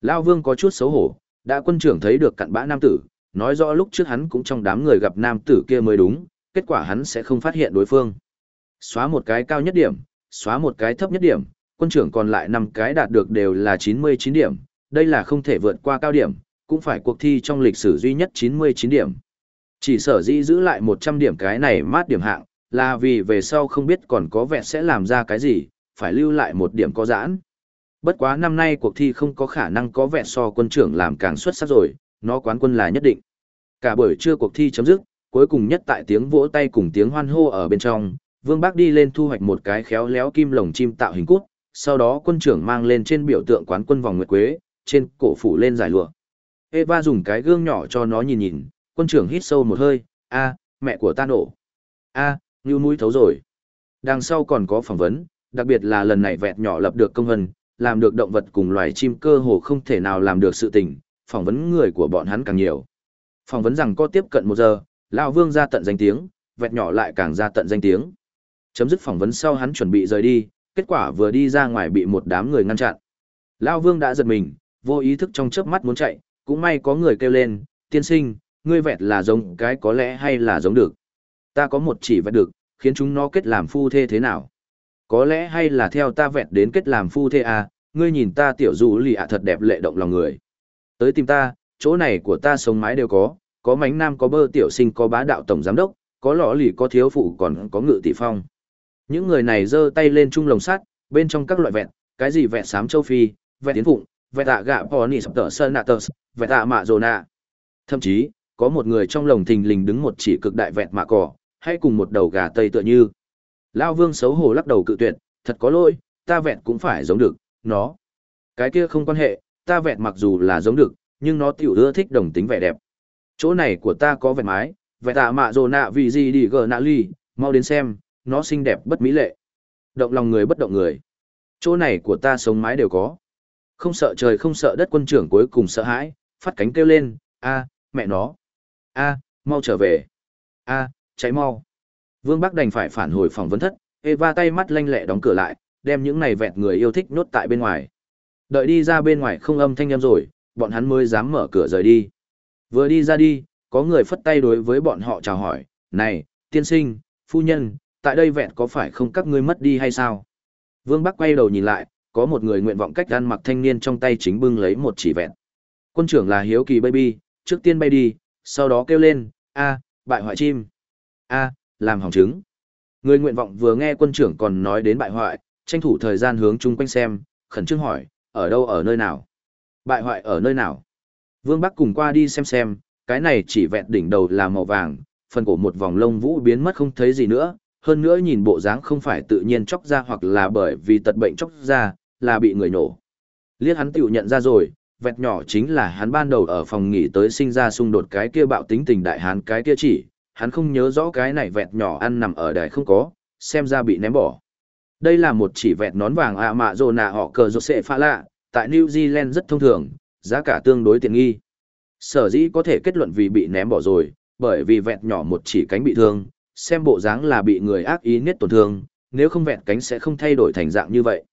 Lao Vương có chút xấu hổ, đã quân trưởng thấy được cặn bã nam tử, nói rõ lúc trước hắn cũng trong đám người gặp nam tử kia mới đúng, kết quả hắn sẽ không phát hiện đối phương. Xóa một cái cao nhất điểm, xóa một cái thấp nhất điểm, quân trưởng còn lại 5 cái đạt được đều là 99 điểm, đây là không thể vượt qua cao điểm, cũng phải cuộc thi trong lịch sử duy nhất 99 điểm. Chỉ sở dĩ giữ lại 100 điểm cái này mát điểm hạng, là vì về sau không biết còn có vẹn sẽ làm ra cái gì, phải lưu lại một điểm có giãn. Bất quá năm nay cuộc thi không có khả năng có vẹn so quân trưởng làm càng xuất sắc rồi, nó quán quân là nhất định. Cả buổi trưa cuộc thi chấm dứt, cuối cùng nhất tại tiếng vỗ tay cùng tiếng hoan hô ở bên trong, Vương Bác đi lên thu hoạch một cái khéo léo kim lồng chim tạo hình cút, sau đó quân trưởng mang lên trên biểu tượng quán quân vòng nguyệt quế, trên cổ phủ lên giải lụa. Eva dùng cái gương nhỏ cho nó nhìn nhìn, quân trưởng hít sâu một hơi, a, mẹ của ta nổ. a, à, như mũi thấu rồi. Đằng sau còn có phỏng vấn, đặc biệt là lần này vẹt nhỏ lập được công vân, làm được động vật cùng loài chim cơ hồ không thể nào làm được sự tình, phỏng vấn người của bọn hắn càng nhiều. Phỏng vấn rằng có tiếp cận một giờ, lão Vương ra tận danh tiếng, vẹt nhỏ lại càng ra tận danh tiếng. Chấm dứt phỏng vấn sau hắn chuẩn bị rời đi, kết quả vừa đi ra ngoài bị một đám người ngăn chặn. Lão Vương đã giật mình, vô ý thức trong chớp mắt muốn chạy, cũng may có người kêu lên, tiên sinh, ngươi vẹt là giống cái có lẽ hay là giống được. Ta có một chỉ vẹt được, khiến chúng nó kết làm phu thê thế nào? Có lẽ hay là theo ta vẹt đến kết làm phu thê à, ngươi nhìn ta tiểu dù lì ạ thật đẹp lệ động lòng người. Tới tìm ta, chỗ này của ta sống mái đều có, có mánh nam có bơ tiểu sinh có bá đạo tổng giám đốc, có lọ lì có thiếu phụ còn có ngự tỷ phong. Những người này giơ tay lên chung lồng sắt, bên trong các loại vẹn, cái gì vẹn xám châu Phi, vẹn tiến phụng, vẹn tạ gạ pony sập tờ sơn nạ tờ, vẹn tạ mạ Dồ nạ. Thậm chí, có một người trong lồng thình lình đứng một chỉ cực đại vẹn mạ cỏ, hay cùng một đầu gà tây tựa như. Lao vương xấu hổ lắc đầu cự tuyệt, thật có lỗi, ta vẹn cũng phải giống được, nó. Cái kia không quan hệ, ta vẹn mặc dù là giống được, nhưng nó tiểu ưa thích đồng tính vẻ đẹp. Chỗ này của ta có vẹn mái, vẹn tạ mạ dồ nạ vì gì đi gờ nạ ly, mau đến xem, nó xinh đẹp bất mỹ lệ. Động lòng người bất động người. Chỗ này của ta sống mái đều có. Không sợ trời không sợ đất quân trưởng cuối cùng sợ hãi, phát cánh kêu lên, a mẹ nó a mau trở về. A, cháy mau. Vương Bắc đành phải phản hồi phòng vấn thất, Eva tay mắt lanh lẹ đóng cửa lại, đem những này vẹt người yêu thích nhốt tại bên ngoài. Đợi đi ra bên ngoài không âm thanh em rồi, bọn hắn mới dám mở cửa rời đi. Vừa đi ra đi, có người phất tay đối với bọn họ chào hỏi, này, tiên sinh, phu nhân, tại đây vẹn có phải không các ngươi mất đi hay sao? Vương Bắc quay đầu nhìn lại, có một người nguyện vọng cách ăn mặc thanh niên trong tay chính bưng lấy một chỉ vẹn. Quân trưởng là Hiếu Kỳ Baby, trước tiên bay đi, sau đó kêu lên, a, bại hoại chim. a, làm hỏng trứng. Người nguyện vọng vừa nghe quân trưởng còn nói đến bại hoại, tranh thủ thời gian hướng chung quanh xem, khẩn trương hỏi, ở đâu ở nơi nào? Bại hoại ở nơi nào? Vương Bắc cùng qua đi xem xem, cái này chỉ vẹn đỉnh đầu là màu vàng, phần cổ một vòng lông vũ biến mất không thấy gì nữa, hơn nữa nhìn bộ dáng không phải tự nhiên chóc ra hoặc là bởi vì tật bệnh chóc ra, là bị người nổ. Liếc hắn tiểu nhận ra rồi, vẹt nhỏ chính là hắn ban đầu ở phòng nghỉ tới sinh ra xung đột cái kia bạo tính tình đại hán cái kia chỉ, hắn không nhớ rõ cái này vẹt nhỏ ăn nằm ở đài không có, xem ra bị ném bỏ. Đây là một chỉ vẹt nón vàng ạ mạ rồ nạ họ cờ rột xệ pha lạ, tại New Zealand rất thông thường, giá cả tương đối tiện nghi. Sở dĩ có thể kết luận vì bị ném bỏ rồi, bởi vì vẹt nhỏ một chỉ cánh bị thương, xem bộ dáng là bị người ác ý niết tổn thương, nếu không vẹt cánh sẽ không thay đổi thành dạng như vậy.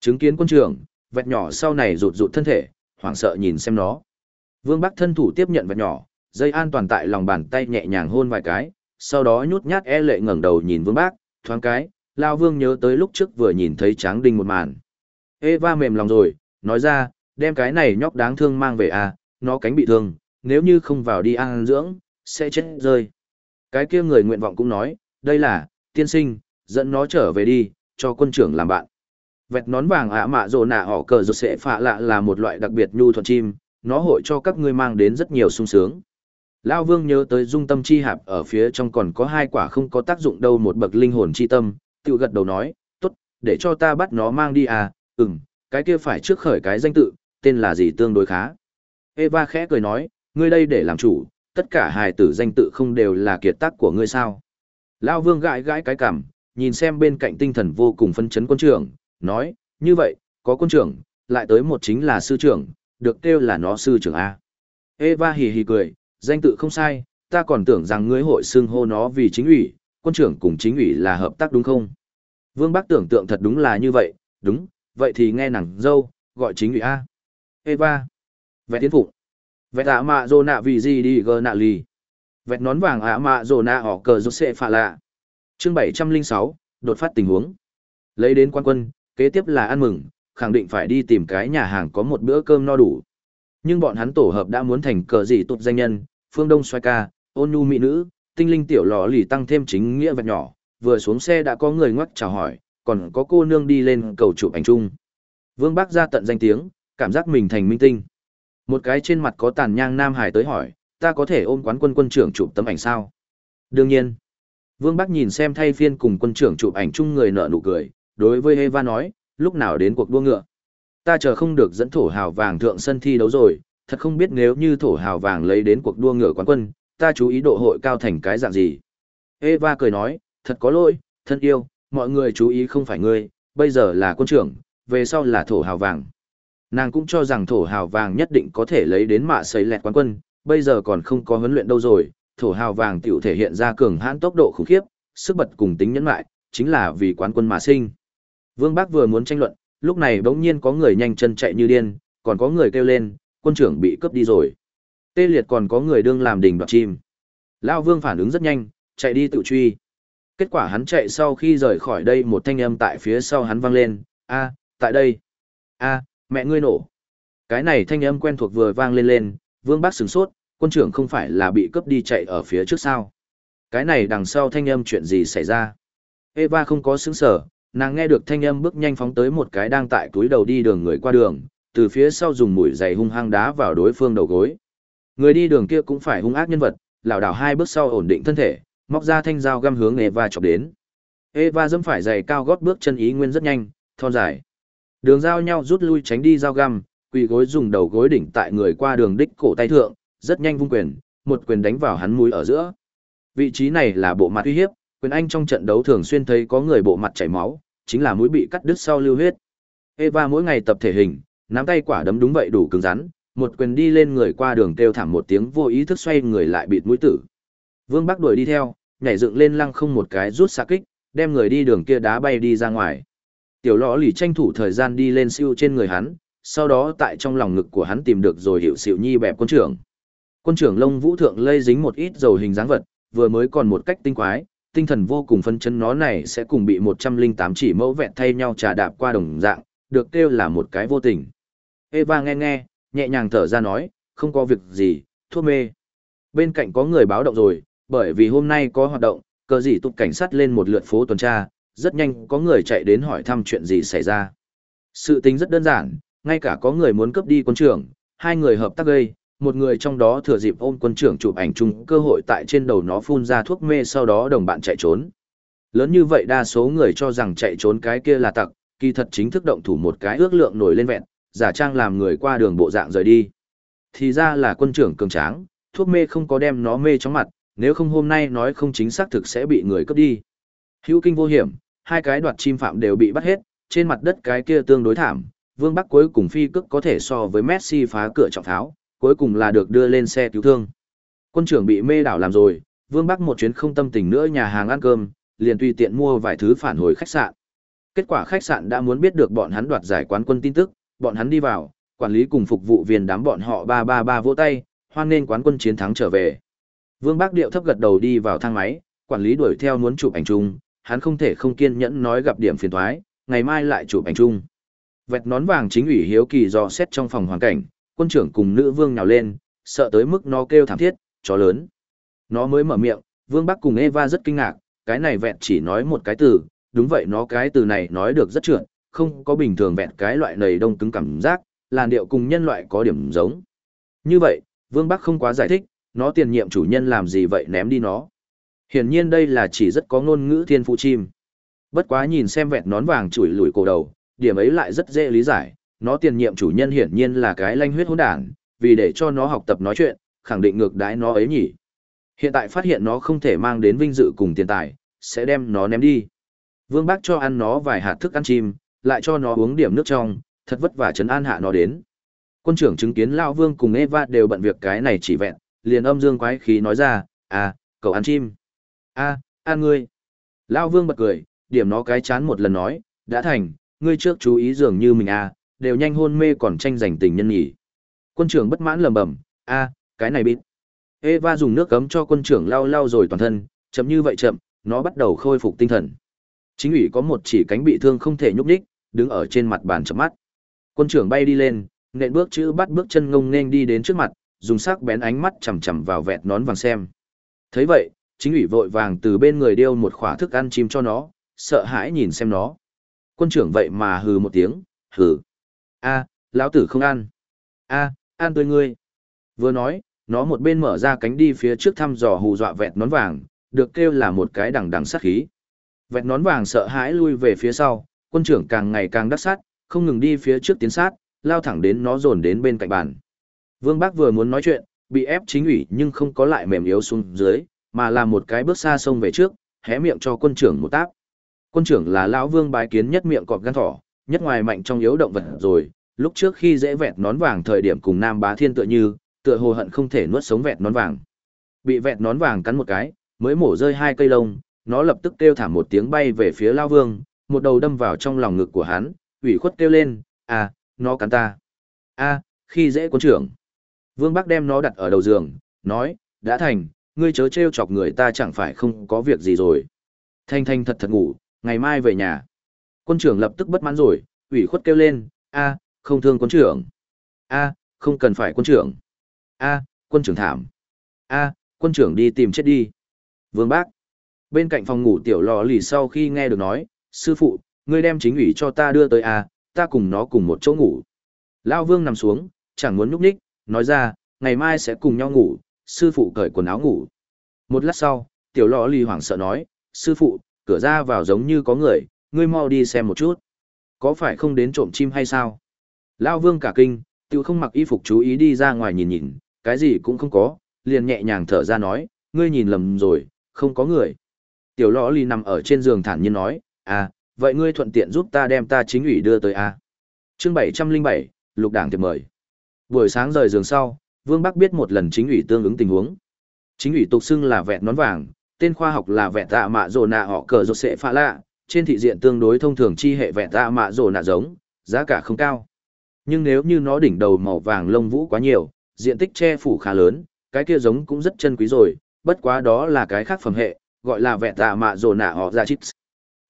Chứng kiến quân trưởng, vẹt nhỏ sau này rụt rụt thân thể, hoảng sợ nhìn xem nó. Vương Bắc thân thủ tiếp nhận vật nhỏ, dây an toàn tại lòng bàn tay nhẹ nhàng hôn vài cái, sau đó nhút nhát e lệ ngẩng đầu nhìn Vương Bác, thoáng cái, Lao Vương nhớ tới lúc trước vừa nhìn thấy Tráng Đinh một màn. Eva mềm lòng rồi, nói ra, đem cái này nhóc đáng thương mang về à, nó cánh bị thương, nếu như không vào đi ăn dưỡng, sẽ chết rơi. Cái kia người nguyện vọng cũng nói, đây là, tiên sinh, dẫn nó trở về đi, cho quân trưởng làm bạn. Vẹt nón vàng ạ mạ rồ nạ họ cờ rột sẽ phạ lạ là một loại đặc biệt nhu thuận chim, nó hội cho các ngươi mang đến rất nhiều sung sướng. Lao vương nhớ tới dung tâm chi hạp ở phía trong còn có hai quả không có tác dụng đâu một bậc linh hồn chi tâm, tự gật đầu nói, tốt, để cho ta bắt nó mang đi à, ừm, cái kia phải trước khởi cái danh tự, tên là gì tương đối khá. Eva khẽ cười nói, ngươi đây để làm chủ, tất cả hài tử danh tự không đều là kiệt tác của ngươi sao. Lao vương gãi gãi cái cảm, nhìn xem bên cạnh tinh thần vô cùng phân chấn quân trưởng, nói, như vậy, có quân trưởng, lại tới một chính là sư trưởng, được kêu là nó sư trưởng A. Eva hì hì cười, danh tự không sai, ta còn tưởng rằng ngươi hội xưng hô nó vì chính ủy, quân trưởng cùng chính ủy là hợp tác đúng không? Vương Bắc tưởng tượng thật đúng là như vậy, đúng, vậy thì nghe nàng dâu, gọi chính ủy A. Eva. Vẹt tiến phụng. Vẹt ạ mạ dô nạ vì gì đi gờ nạ lì. Vẹt nón vàng ạ mạ dô nạ họ cờ rốt xệ phạ lạ. Chương 706, đột phát tình huống. Lấy đến quan quân, kế tiếp là ăn mừng, khẳng định phải đi tìm cái nhà hàng có một bữa cơm no đủ. Nhưng bọn hắn tổ hợp đã muốn thành cờ gì tụt danh nhân, phương đông xoay ca, ôn nhu mỹ nữ, tinh linh tiểu lò lì tăng thêm chính nghĩa vật nhỏ, vừa xuống xe đã có người ngoắc chào hỏi, còn có cô nương đi lên cầu chụp ảnh chung. Vương Bác ra tận danh tiếng, cảm giác mình thành minh tinh. Một cái trên mặt có tàn nhang Nam Hải tới hỏi, ta có thể ôm quán quân quân trưởng chụp tấm ảnh sao? Đương nhiên. Vương Bắc nhìn xem thay phiên cùng quân trưởng chụp ảnh chung người nợ nụ cười, đối với Eva nói, lúc nào đến cuộc đua ngựa. Ta chờ không được dẫn thổ hào vàng thượng sân thi đấu rồi, thật không biết nếu như thổ hào vàng lấy đến cuộc đua ngựa quán quân, ta chú ý độ hội cao thành cái dạng gì. Eva cười nói, thật có lỗi, thân yêu, mọi người chú ý không phải ngươi, bây giờ là quân trưởng, về sau là thổ hào vàng. Nàng cũng cho rằng thổ hào vàng nhất định có thể lấy đến mạ sấy lẹt quán quân, bây giờ còn không có huấn luyện đâu rồi, thổ hào vàng tiểu thể hiện ra cường hãn tốc độ khủng khiếp, sức bật cùng tính nhẫn lại, chính là vì quán quân mà sinh. Vương Bác vừa muốn tranh luận, lúc này bỗng nhiên có người nhanh chân chạy như điên, còn có người kêu lên, quân trưởng bị cướp đi rồi. Tê liệt còn có người đương làm đỉnh đoạt chim. Lao Vương phản ứng rất nhanh, chạy đi tự truy. Kết quả hắn chạy sau khi rời khỏi đây một thanh âm tại phía sau hắn vang lên, a tại đây. a mẹ ngươi nổ. Cái này thanh âm quen thuộc vừa vang lên lên, Vương Bác sửng sốt, quân trưởng không phải là bị cướp đi chạy ở phía trước sao. Cái này đằng sau thanh âm chuyện gì xảy ra. Eva không có sướng sở, nàng nghe được thanh âm bước nhanh phóng tới một cái đang tại túi đầu đi đường người qua đường, từ phía sau dùng mũi giày hung hăng đá vào đối phương đầu gối. Người đi đường kia cũng phải hung ác nhân vật, lảo đảo hai bước sau ổn định thân thể, móc ra thanh dao găm hướng Eva chọc đến. Eva dẫm phải giày cao gót bước chân ý nguyên rất nhanh, thon dài. Đường giao nhau rút lui tránh đi dao găm, quỳ gối dùng đầu gối đỉnh tại người qua đường đích cổ tay thượng, rất nhanh vung quyền, một quyền đánh vào hắn mũi ở giữa. Vị trí này là bộ mặt uy hiếp, quyền anh trong trận đấu thường xuyên thấy có người bộ mặt chảy máu, chính là mũi bị cắt đứt sau lưu huyết. Eva mỗi ngày tập thể hình, nắm tay quả đấm đúng vậy đủ cứng rắn, một quyền đi lên người qua đường kêu thảm một tiếng vô ý thức xoay người lại bịt mũi tử. Vương Bắc đuổi đi theo, nhảy dựng lên lăng không một cái rút xa kích, đem người đi đường kia đá bay đi ra ngoài. Tiểu lõ lì tranh thủ thời gian đi lên siêu trên người hắn, sau đó tại trong lòng ngực của hắn tìm được rồi hiệu xịu nhi bẹp quân trưởng. Quân trưởng lông vũ thượng lây dính một ít dầu hình dáng vật, vừa mới còn một cách tinh quái, tinh thần vô cùng phân chân nó này sẽ cùng bị 108 chỉ mẫu vẹn thay nhau trà đạp qua đồng dạng, được kêu là một cái vô tình. Eva nghe nghe, nhẹ nhàng thở ra nói, không có việc gì, thuốc mê. Bên cạnh có người báo động rồi, bởi vì hôm nay có hoạt động, cờ gì tụt cảnh sát lên một lượt phố tuần tra, rất nhanh có người chạy đến hỏi thăm chuyện gì xảy ra. Sự tính rất đơn giản, ngay cả có người muốn cướp đi quân trưởng, hai người hợp tác gây, một người trong đó thừa dịp ôm quân trưởng chụp ảnh chung cơ hội tại trên đầu nó phun ra thuốc mê sau đó đồng bạn chạy trốn. Lớn như vậy đa số người cho rằng chạy trốn cái kia là tặc, kỳ thật chính thức động thủ một cái ước lượng nổi lên vẹn, giả trang làm người qua đường bộ dạng rời đi. Thì ra là quân trưởng cường tráng, thuốc mê không có đem nó mê trong mặt, nếu không hôm nay nói không chính xác thực sẽ bị người cướp đi. Hữu kinh vô hiểm, hai cái đoạt chim phạm đều bị bắt hết, trên mặt đất cái kia tương đối thảm, Vương Bắc cuối cùng phi cước có thể so với Messi phá cửa trọng tháo, cuối cùng là được đưa lên xe cứu thương. Quân trưởng bị mê đảo làm rồi, Vương Bắc một chuyến không tâm tình nữa nhà hàng ăn cơm, liền tùy tiện mua vài thứ phản hồi khách sạn. Kết quả khách sạn đã muốn biết được bọn hắn đoạt giải quán quân tin tức, bọn hắn đi vào, quản lý cùng phục vụ viên đám bọn họ ba ba ba vỗ tay, hoan nên quán quân chiến thắng trở về. Vương Bắc Điệu thấp gật đầu đi vào thang máy, quản lý đuổi theo muốn chụp ảnh chung, hắn không thể không kiên nhẫn nói gặp điểm phiền toái, ngày mai lại chụp ảnh chung. Vẹt nón vàng chính ủy hiếu kỳ dò xét trong phòng hoàn cảnh, quân trưởng cùng nữ vương nhào lên, sợ tới mức nó kêu thảm thiết, chó lớn. Nó mới mở miệng, Vương Bắc cùng Eva rất kinh ngạc, cái này vẹn chỉ nói một cái từ, đúng vậy nó cái từ này nói được rất trượt, không có bình thường vẹn cái loại này đông cứng cảm giác, làn điệu cùng nhân loại có điểm giống. Như vậy, Vương Bắc không quá giải thích, nó tiền nhiệm chủ nhân làm gì vậy ném đi nó. Hiển nhiên đây là chỉ rất có ngôn ngữ thiên phụ chim. Bất quá nhìn xem vẹn nón vàng chủi lùi cổ đầu, điểm ấy lại rất dễ lý giải, nó tiền nhiệm chủ nhân hiển nhiên là cái lanh huyết hỗn đản, vì để cho nó học tập nói chuyện, khẳng định ngược đãi nó ấy nhỉ. Hiện tại phát hiện nó không thể mang đến vinh dự cùng tiền tài, sẽ đem nó ném đi. Vương Bác cho ăn nó vài hạt thức ăn chim, lại cho nó uống điểm nước trong, thật vất vả chấn an hạ nó đến. Quân trưởng chứng kiến Lao Vương cùng Eva đều bận việc cái này chỉ vẹn, liền âm dương quái khí nói ra, à, cậu ăn chim. a à, ăn ngươi. Lao Vương bật cười, điểm nó cái chán một lần nói, đã thành, ngươi trước chú ý dường như mình à, đều nhanh hôn mê còn tranh giành tình nhân nhỉ. Quân trưởng bất mãn lầm bầm, a, cái này bịt. Eva dùng nước cấm cho quân trưởng lau lau rồi toàn thân, chậm như vậy chậm, nó bắt đầu khôi phục tinh thần. Chính ủy có một chỉ cánh bị thương không thể nhúc nhích, đứng ở trên mặt bàn chậm mắt. Quân trưởng bay đi lên, nện bước chữ bắt bước chân ngông nên đi đến trước mặt, dùng sắc bén ánh mắt chằm chằm vào vẹt nón vàng xem. Thấy vậy, chính ủy vội vàng từ bên người điêu một khỏa thức ăn chim cho nó, sợ hãi nhìn xem nó. Quân trưởng vậy mà hừ một tiếng, hừ a lão tử không ăn. a ăn tươi ngươi. Vừa nói, nó một bên mở ra cánh đi phía trước thăm dò hù dọa vẹt nón vàng, được kêu là một cái đằng đằng sát khí. Vẹt nón vàng sợ hãi lui về phía sau, quân trưởng càng ngày càng đắc sát, không ngừng đi phía trước tiến sát, lao thẳng đến nó dồn đến bên cạnh bàn. Vương Bác vừa muốn nói chuyện, bị ép chính ủy nhưng không có lại mềm yếu xuống dưới, mà là một cái bước xa sông về trước, hé miệng cho quân trưởng một táp. Quân trưởng là lão Vương bái kiến nhất miệng cọp gan thỏ, nhất ngoài mạnh trong yếu động vật rồi, lúc trước khi dễ vẹt nón vàng thời điểm cùng Nam Bá Thiên tựa như, tựa hồ hận không thể nuốt sống vẹt nón vàng. Bị vẹt nón vàng cắn một cái, mới mổ rơi hai cây lông, nó lập tức kêu thảm một tiếng bay về phía Lao Vương, một đầu đâm vào trong lòng ngực của hắn, ủy khuất kêu lên, à, nó cắn ta. a khi dễ quân trưởng. Vương Bắc đem nó đặt ở đầu giường, nói, đã thành, ngươi chớ trêu chọc người ta chẳng phải không có việc gì rồi. Thanh thanh thật thật ngủ, ngày mai về nhà. Quân trưởng lập tức bất mãn rồi, ủy khuất kêu lên, a không thương quân trưởng. a không cần phải quân trưởng. a quân trưởng thảm. a quân trưởng đi tìm chết đi. Vương Bác. Bên cạnh phòng ngủ tiểu lò lì sau khi nghe được nói, sư phụ, ngươi đem chính ủy cho ta đưa tới a ta cùng nó cùng một chỗ ngủ. Lao Vương nằm xuống, chẳng muốn nhúc nhích, nói ra, ngày mai sẽ cùng nhau ngủ, sư phụ cởi quần áo ngủ. Một lát sau, tiểu lò lì hoảng sợ nói, sư phụ, cửa ra vào giống như có người, ngươi mau đi xem một chút. Có phải không đến trộm chim hay sao? Lao Vương cả kinh, tiểu không mặc y phục chú ý đi ra ngoài nhìn nhìn, cái gì cũng không có, liền nhẹ nhàng thở ra nói, ngươi nhìn lầm rồi, không có người. Tiểu lõ lì nằm ở trên giường thản nhiên nói, à, vậy ngươi thuận tiện giúp ta đem ta chính ủy đưa tới a chương bảy trăm linh bảy lục đảng thiệp mời buổi sáng rời giường sau vương bắc biết một lần chính ủy tương ứng tình huống Chính ủy tục xưng là vẹt nón vàng, tên khoa học là vẹt tạ mạ rồ nạ họ cờ rột sệ pha lạ, trên thị diện tương đối thông thường chi hệ vẹt tạ mạ rồ nạ giống, giá cả không cao. Nhưng nếu như nó đỉnh đầu màu vàng lông vũ quá nhiều, diện tích che phủ khá lớn, cái kia giống cũng rất chân quý rồi, bất quá đó là cái khác phẩm hệ, gọi là vẹt tạ mạ rồ nạ họ ra chips.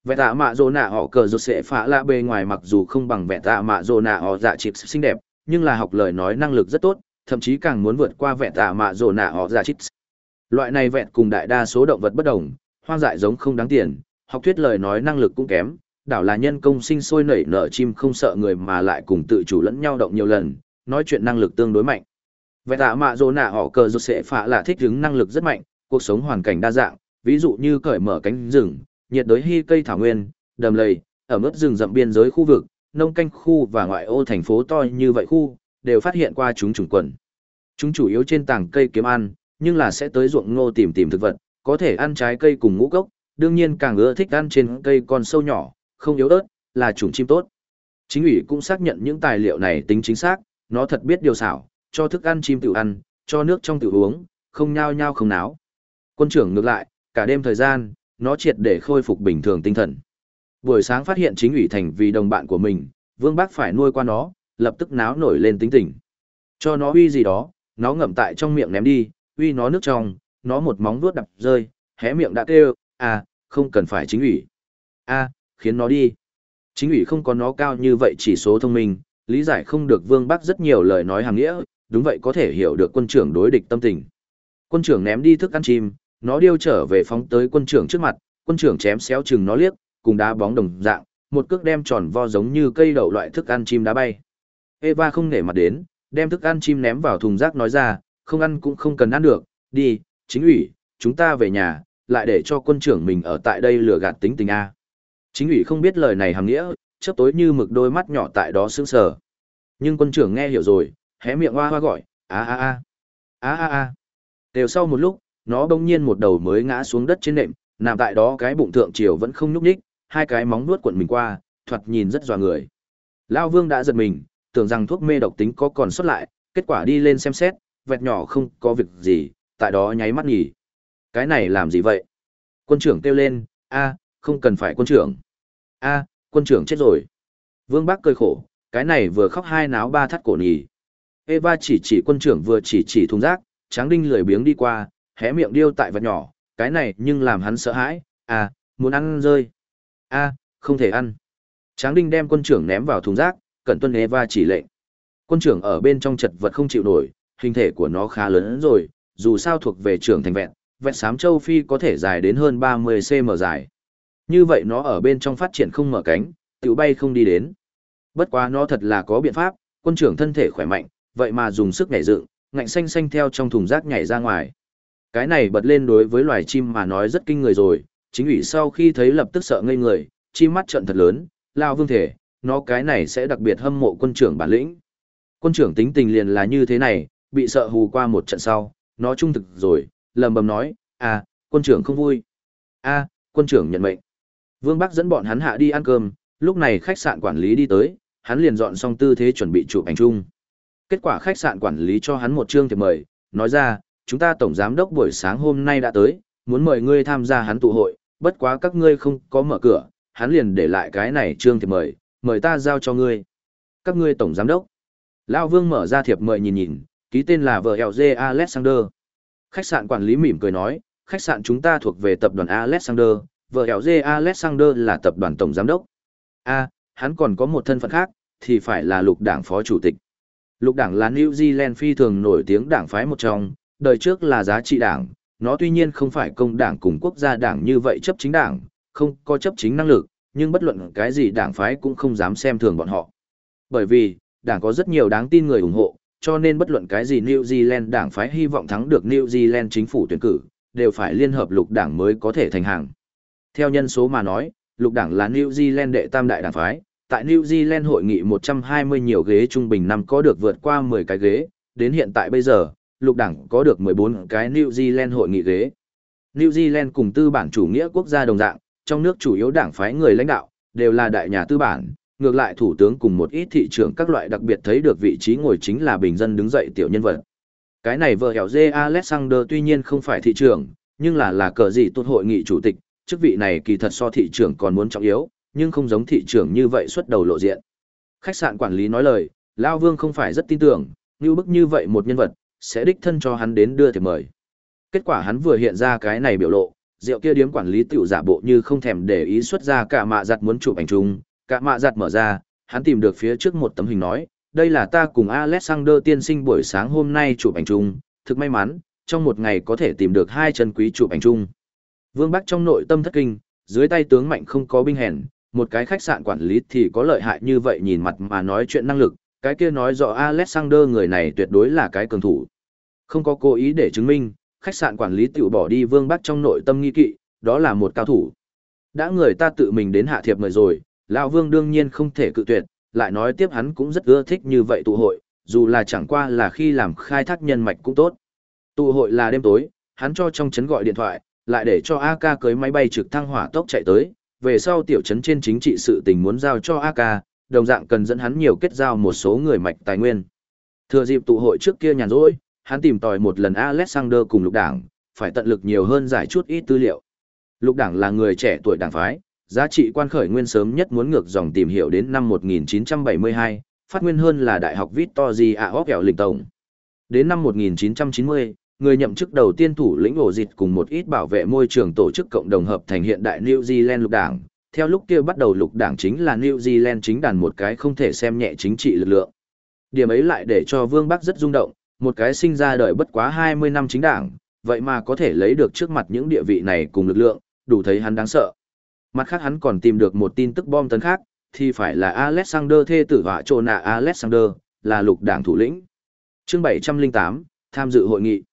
Vẹt tạ mạ rồ nạ họ cờ rột sẽ pha lạ bề ngoài mặc dù không bằng vẹt tạ mạ rồ nạ họ dạ chips xinh đẹp, nhưng là học lời nói năng lực rất tốt, thậm chí càng muốn vượt qua vẹt tạ mạ rồ nạ họ dạ chips. Loại này vẹn cùng đại đa số động vật bất đồng, hoang dại giống không đáng tiền, học thuyết lời nói năng lực cũng kém, đảo là nhân công sinh sôi nảy nở chim không sợ người mà lại cùng tự chủ lẫn nhau động nhiều lần, nói chuyện năng lực tương đối mạnh. vậy tạ mạ dỗ nạ họ cờ rột sẽ phạ là thích ứng năng lực rất mạnh, cuộc sống hoàn cảnh đa dạng, ví dụ như cởi mở cánh rừng, nhiệt đới hy cây thảo nguyên, đầm lầy, ở mức rừng rậm biên giới khu vực, nông canh khu và ngoại ô thành phố to như vậy khu, đều phát hiện qua chúng trùng quần. Chúng chủ yếu trên tảng cây kiếm ăn, nhưng là sẽ tới ruộng ngô tìm tìm thực vật, có thể ăn trái cây cùng ngũ cốc, đương nhiên càng ưa thích ăn trên cây con sâu nhỏ, không yếu ớt, là chủng chim tốt. Chính ủy cũng xác nhận những tài liệu này tính chính xác, nó thật biết điều xảo, cho thức ăn chim tự ăn, cho nước trong tự uống, không nhao nhao không náo. Quân trưởng ngược lại, cả đêm thời gian, nó triệt để khôi phục bình thường tinh thần. Buổi sáng phát hiện chính ủy thành vì đồng bạn của mình, Vương Bác phải nuôi qua nó, lập tức náo nổi lên tính tình. Cho nó uy gì đó, nó ngậm tại trong miệng ném đi, uy nó nước trong, nó một móng vuốt đập rơi, hé miệng đã kêu, à, không cần phải chính ủy. a khiến nó đi. Chính ủy không có nó cao như vậy chỉ số thông minh, lý giải không được Vương Bắc rất nhiều lời nói hàng nghĩa, đúng vậy có thể hiểu được quân trưởng đối địch tâm tình. Quân trưởng ném đi thức ăn chim, nó điêu trở về phóng tới quân trưởng trước mặt, quân trưởng chém xéo chừng nó liếc, cùng đá bóng đồng dạng, một cước đem tròn vo giống như cây đậu loại thức ăn chim đá bay. Eva không nể mặt đến, đem thức ăn chim ném vào thùng rác nói ra, không ăn cũng không cần ăn được, đi, chính ủy, chúng ta về nhà, lại để cho quân trưởng mình ở tại đây lừa gạt tính tình A. Chính ủy không biết lời này hàm nghĩa, chớp tối như mực đôi mắt nhỏ tại đó sững sờ. Nhưng quân trưởng nghe hiểu rồi, hé miệng hoa hoa gọi, a a a, a a a. Đều sau một lúc, nó bỗng nhiên một đầu mới ngã xuống đất trên nệm, nằm tại đó cái bụng thượng triều vẫn không nhúc nhích, hai cái móng nuốt quận mình qua, thoạt nhìn rất dọa người. Lao Vương đã giật mình, tưởng rằng thuốc mê độc tính có còn xuất lại, kết quả đi lên xem xét, vẹt nhỏ không có việc gì, tại đó nháy mắt nhỉ. Cái này làm gì vậy? Quân trưởng kêu lên, a, không cần phải quân trưởng. a, quân trưởng chết rồi. Vương Bác cười khổ, cái này vừa khóc hai náo ba thắt cổ nhỉ. Eva chỉ chỉ quân trưởng vừa chỉ chỉ thùng rác, tráng đinh lười biếng đi qua, hé miệng điêu tại vật nhỏ, cái này nhưng làm hắn sợ hãi, à, muốn ăn rơi. a, không thể ăn. Tráng đinh đem quân trưởng ném vào thùng rác, cẩn tuân Eva chỉ lệnh. Quân trưởng ở bên trong chật vật không chịu nổi, hình thể của nó khá lớn rồi, dù sao thuộc về trưởng thành vẹn, vẹn sám châu Phi có thể dài đến hơn 30cm dài. Như vậy nó ở bên trong phát triển không mở cánh, tiểu bay không đi đến. Bất quá nó thật là có biện pháp, quân trưởng thân thể khỏe mạnh, vậy mà dùng sức nhảy dựng, ngạnh xanh xanh theo trong thùng rác nhảy ra ngoài. Cái này bật lên đối với loài chim mà nói rất kinh người rồi, chính ủy sau khi thấy lập tức sợ ngây người, chim mắt trận thật lớn, lao vương thể, nó cái này sẽ đặc biệt hâm mộ quân trưởng bản lĩnh. Quân trưởng tính tình liền là như thế này, bị sợ hù qua một trận sau, nó trung thực rồi, lầm bầm nói, à, quân trưởng không vui. a quân trưởng nhận mệnh. Vương Bắc dẫn bọn hắn hạ đi ăn cơm, lúc này khách sạn quản lý đi tới, hắn liền dọn xong tư thế chuẩn bị chụp ảnh chung. Kết quả khách sạn quản lý cho hắn một chương thiệp mời, nói ra, chúng ta tổng giám đốc buổi sáng hôm nay đã tới, muốn mời ngươi tham gia hắn tụ hội, bất quá các ngươi không có mở cửa, hắn liền để lại cái này trương thiệp mời, mời ta giao cho ngươi. Các ngươi tổng giám đốc. Lão Vương mở ra thiệp mời nhìn nhìn, ký tên là vợ LG Alexander. Khách sạn quản lý mỉm cười nói, khách sạn chúng ta thuộc về tập đoàn Alexander, vợ LG Alexander là tập đoàn tổng giám đốc. A, hắn còn có một thân phận khác, thì phải là lục đảng phó chủ tịch. Lục đảng là New Zealand phi thường nổi tiếng đảng phái một trong, đời trước là giá trị đảng, nó tuy nhiên không phải công đảng cùng quốc gia đảng như vậy chấp chính đảng, không có chấp chính năng lực, nhưng bất luận cái gì đảng phái cũng không dám xem thường bọn họ. Bởi vì, đảng có rất nhiều đáng tin người ủng hộ, cho nên bất luận cái gì New Zealand đảng phái hy vọng thắng được New Zealand chính phủ tuyển cử, đều phải liên hợp lục đảng mới có thể thành hàng. Theo nhân số mà nói, lục đảng là New Zealand đệ tam đại đảng phái, tại New Zealand hội nghị 120 nhiều ghế trung bình năm có được vượt qua 10 cái ghế, đến hiện tại bây giờ, lục đảng có được 14 cái New Zealand hội nghị ghế. New Zealand cùng tư bản chủ nghĩa quốc gia đồng dạng, trong nước chủ yếu đảng phái người lãnh đạo, đều là đại nhà tư bản, ngược lại thủ tướng cùng một ít thị trưởng các loại đặc biệt thấy được vị trí ngồi chính là bình dân đứng dậy tiểu nhân vật. Cái này vợ hẻo dê Alexander tuy nhiên không phải thị trưởng, nhưng là là cờ gì tốt hội nghị chủ tịch, chức vị này kỳ thật so thị trưởng còn muốn trọng yếu, nhưng không giống thị trưởng như vậy xuất đầu lộ diện. Khách sạn quản lý nói lời, Lao Vương không phải rất tin tưởng, như bức như vậy một nhân vật, sẽ đích thân cho hắn đến đưa thiệp mời. Kết quả hắn vừa hiện ra cái này biểu lộ, rượu kia điếm quản lý tiểu giả bộ như không thèm để ý xuất ra cả mạ giặt muốn chụp ảnh chung, cả mạ giặt mở ra, hắn tìm được phía trước một tấm hình nói, đây là ta cùng Alexander tiên sinh buổi sáng hôm nay chụp ảnh chung, thực may mắn, trong một ngày có thể tìm được hai chân quý chụp ảnh chung. Vương Bắc trong nội tâm thất kinh, dưới tay tướng mạnh không có binh hèn, một cái khách sạn quản lý thì có lợi hại như vậy nhìn mặt mà nói chuyện năng lực, cái kia nói rõ Alexander người này tuyệt đối là cái cường thủ. Không có cố ý để chứng minh, khách sạn quản lý tiểu bỏ đi Vương Bắc trong nội tâm nghi kỵ, đó là một cao thủ. Đã người ta tự mình đến hạ thiệp mời rồi, lão Vương đương nhiên không thể cự tuyệt, lại nói tiếp hắn cũng rất ưa thích như vậy tụ hội, dù là chẳng qua là khi làm khai thác nhân mạch cũng tốt. Tụ hội là đêm tối, hắn cho trong trấn gọi điện thoại, lại để cho AK cưới máy bay trực thăng hỏa tốc chạy tới, về sau tiểu trấn trên chính trị sự tình muốn giao cho AK, đồng dạng cần dẫn hắn nhiều kết giao một số người mạch tài nguyên. Thừa dịp tụ hội trước kia nhàn rỗi, hắn tìm tòi một lần Alexander cùng lục đảng, phải tận lực nhiều hơn giải chút ít tư liệu. Lục đảng là người trẻ tuổi đảng phái, giá trị quan khởi nguyên sớm nhất muốn ngược dòng tìm hiểu đến năm 1972, phát nguyên hơn là Đại học Victoria Oxford lịch Tổng. Đến năm 1990, người nhậm chức đầu tiên thủ lĩnh ổ dịch cùng một ít bảo vệ môi trường tổ chức cộng đồng hợp thành hiện đại New Zealand lục đảng. Theo lúc kia bắt đầu lục đảng chính là New Zealand chính đàn một cái không thể xem nhẹ chính trị lực lượng. Điểm ấy lại để cho Vương Bắc rất rung động, một cái sinh ra đời bất quá 20 năm chính đảng, vậy mà có thể lấy được trước mặt những địa vị này cùng lực lượng, đủ thấy hắn đáng sợ. Mặt khác hắn còn tìm được một tin tức bom tấn khác, thì phải là Alexander thê tử họa trồ nạ Alexander, là lục đảng thủ lĩnh. chương 708, tham dự hội nghị.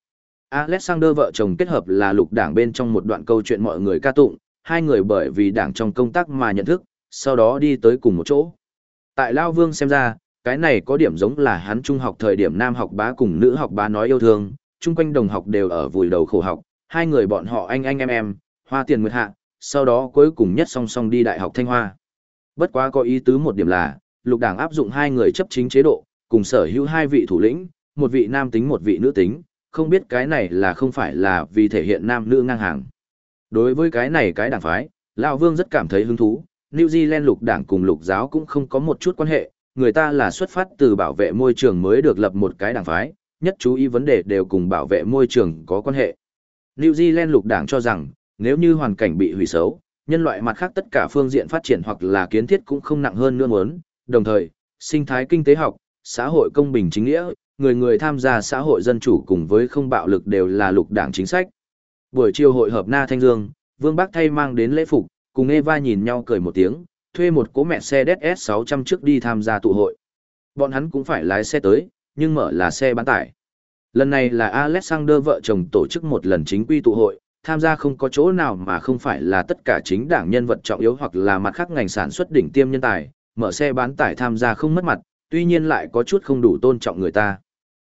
Alexander vợ chồng kết hợp là lục đảng bên trong một đoạn câu chuyện mọi người ca tụng, hai người bởi vì đảng trong công tác mà nhận thức, sau đó đi tới cùng một chỗ. Tại Lao Vương xem ra, cái này có điểm giống là hắn trung học thời điểm nam học bá cùng nữ học bá nói yêu thương, chung quanh đồng học đều ở vùi đầu khổ học, hai người bọn họ anh anh em em, hoa tiền nguyệt hạ, sau đó cuối cùng nhất song song đi Đại học Thanh Hoa. Bất quá có ý tứ một điểm là, lục đảng áp dụng hai người chấp chính chế độ, cùng sở hữu hai vị thủ lĩnh, một vị nam tính một vị nữ tính, không biết cái này là không phải là vì thể hiện nam nữ ngang hàng. Đối với cái này cái đảng phái, Lão Vương rất cảm thấy hứng thú, New Zealand lục đảng cùng lục giáo cũng không có một chút quan hệ, người ta là xuất phát từ bảo vệ môi trường mới được lập một cái đảng phái, nhất chú ý vấn đề đều cùng bảo vệ môi trường có quan hệ. New Zealand lục đảng cho rằng, nếu như hoàn cảnh bị hủy xấu, nhân loại mặt khác tất cả phương diện phát triển hoặc là kiến thiết cũng không nặng hơn nữa muốn, đồng thời, sinh thái kinh tế học, xã hội công bình chính nghĩa, người người tham gia xã hội dân chủ cùng với không bạo lực đều là lục đảng chính sách. Buổi chiều hội hợp Na Thanh Dương, Vương Bắc thay mang đến lễ phục, cùng Eva nhìn nhau cười một tiếng, thuê một cố mẹ xe DS600 trước đi tham gia tụ hội. Bọn hắn cũng phải lái xe tới, nhưng mở là xe bán tải. Lần này là Alexander vợ chồng tổ chức một lần chính quy tụ hội, tham gia không có chỗ nào mà không phải là tất cả chính đảng nhân vật trọng yếu hoặc là mặt khác ngành sản xuất đỉnh tiêm nhân tài, mở xe bán tải tham gia không mất mặt, tuy nhiên lại có chút không đủ tôn trọng người ta.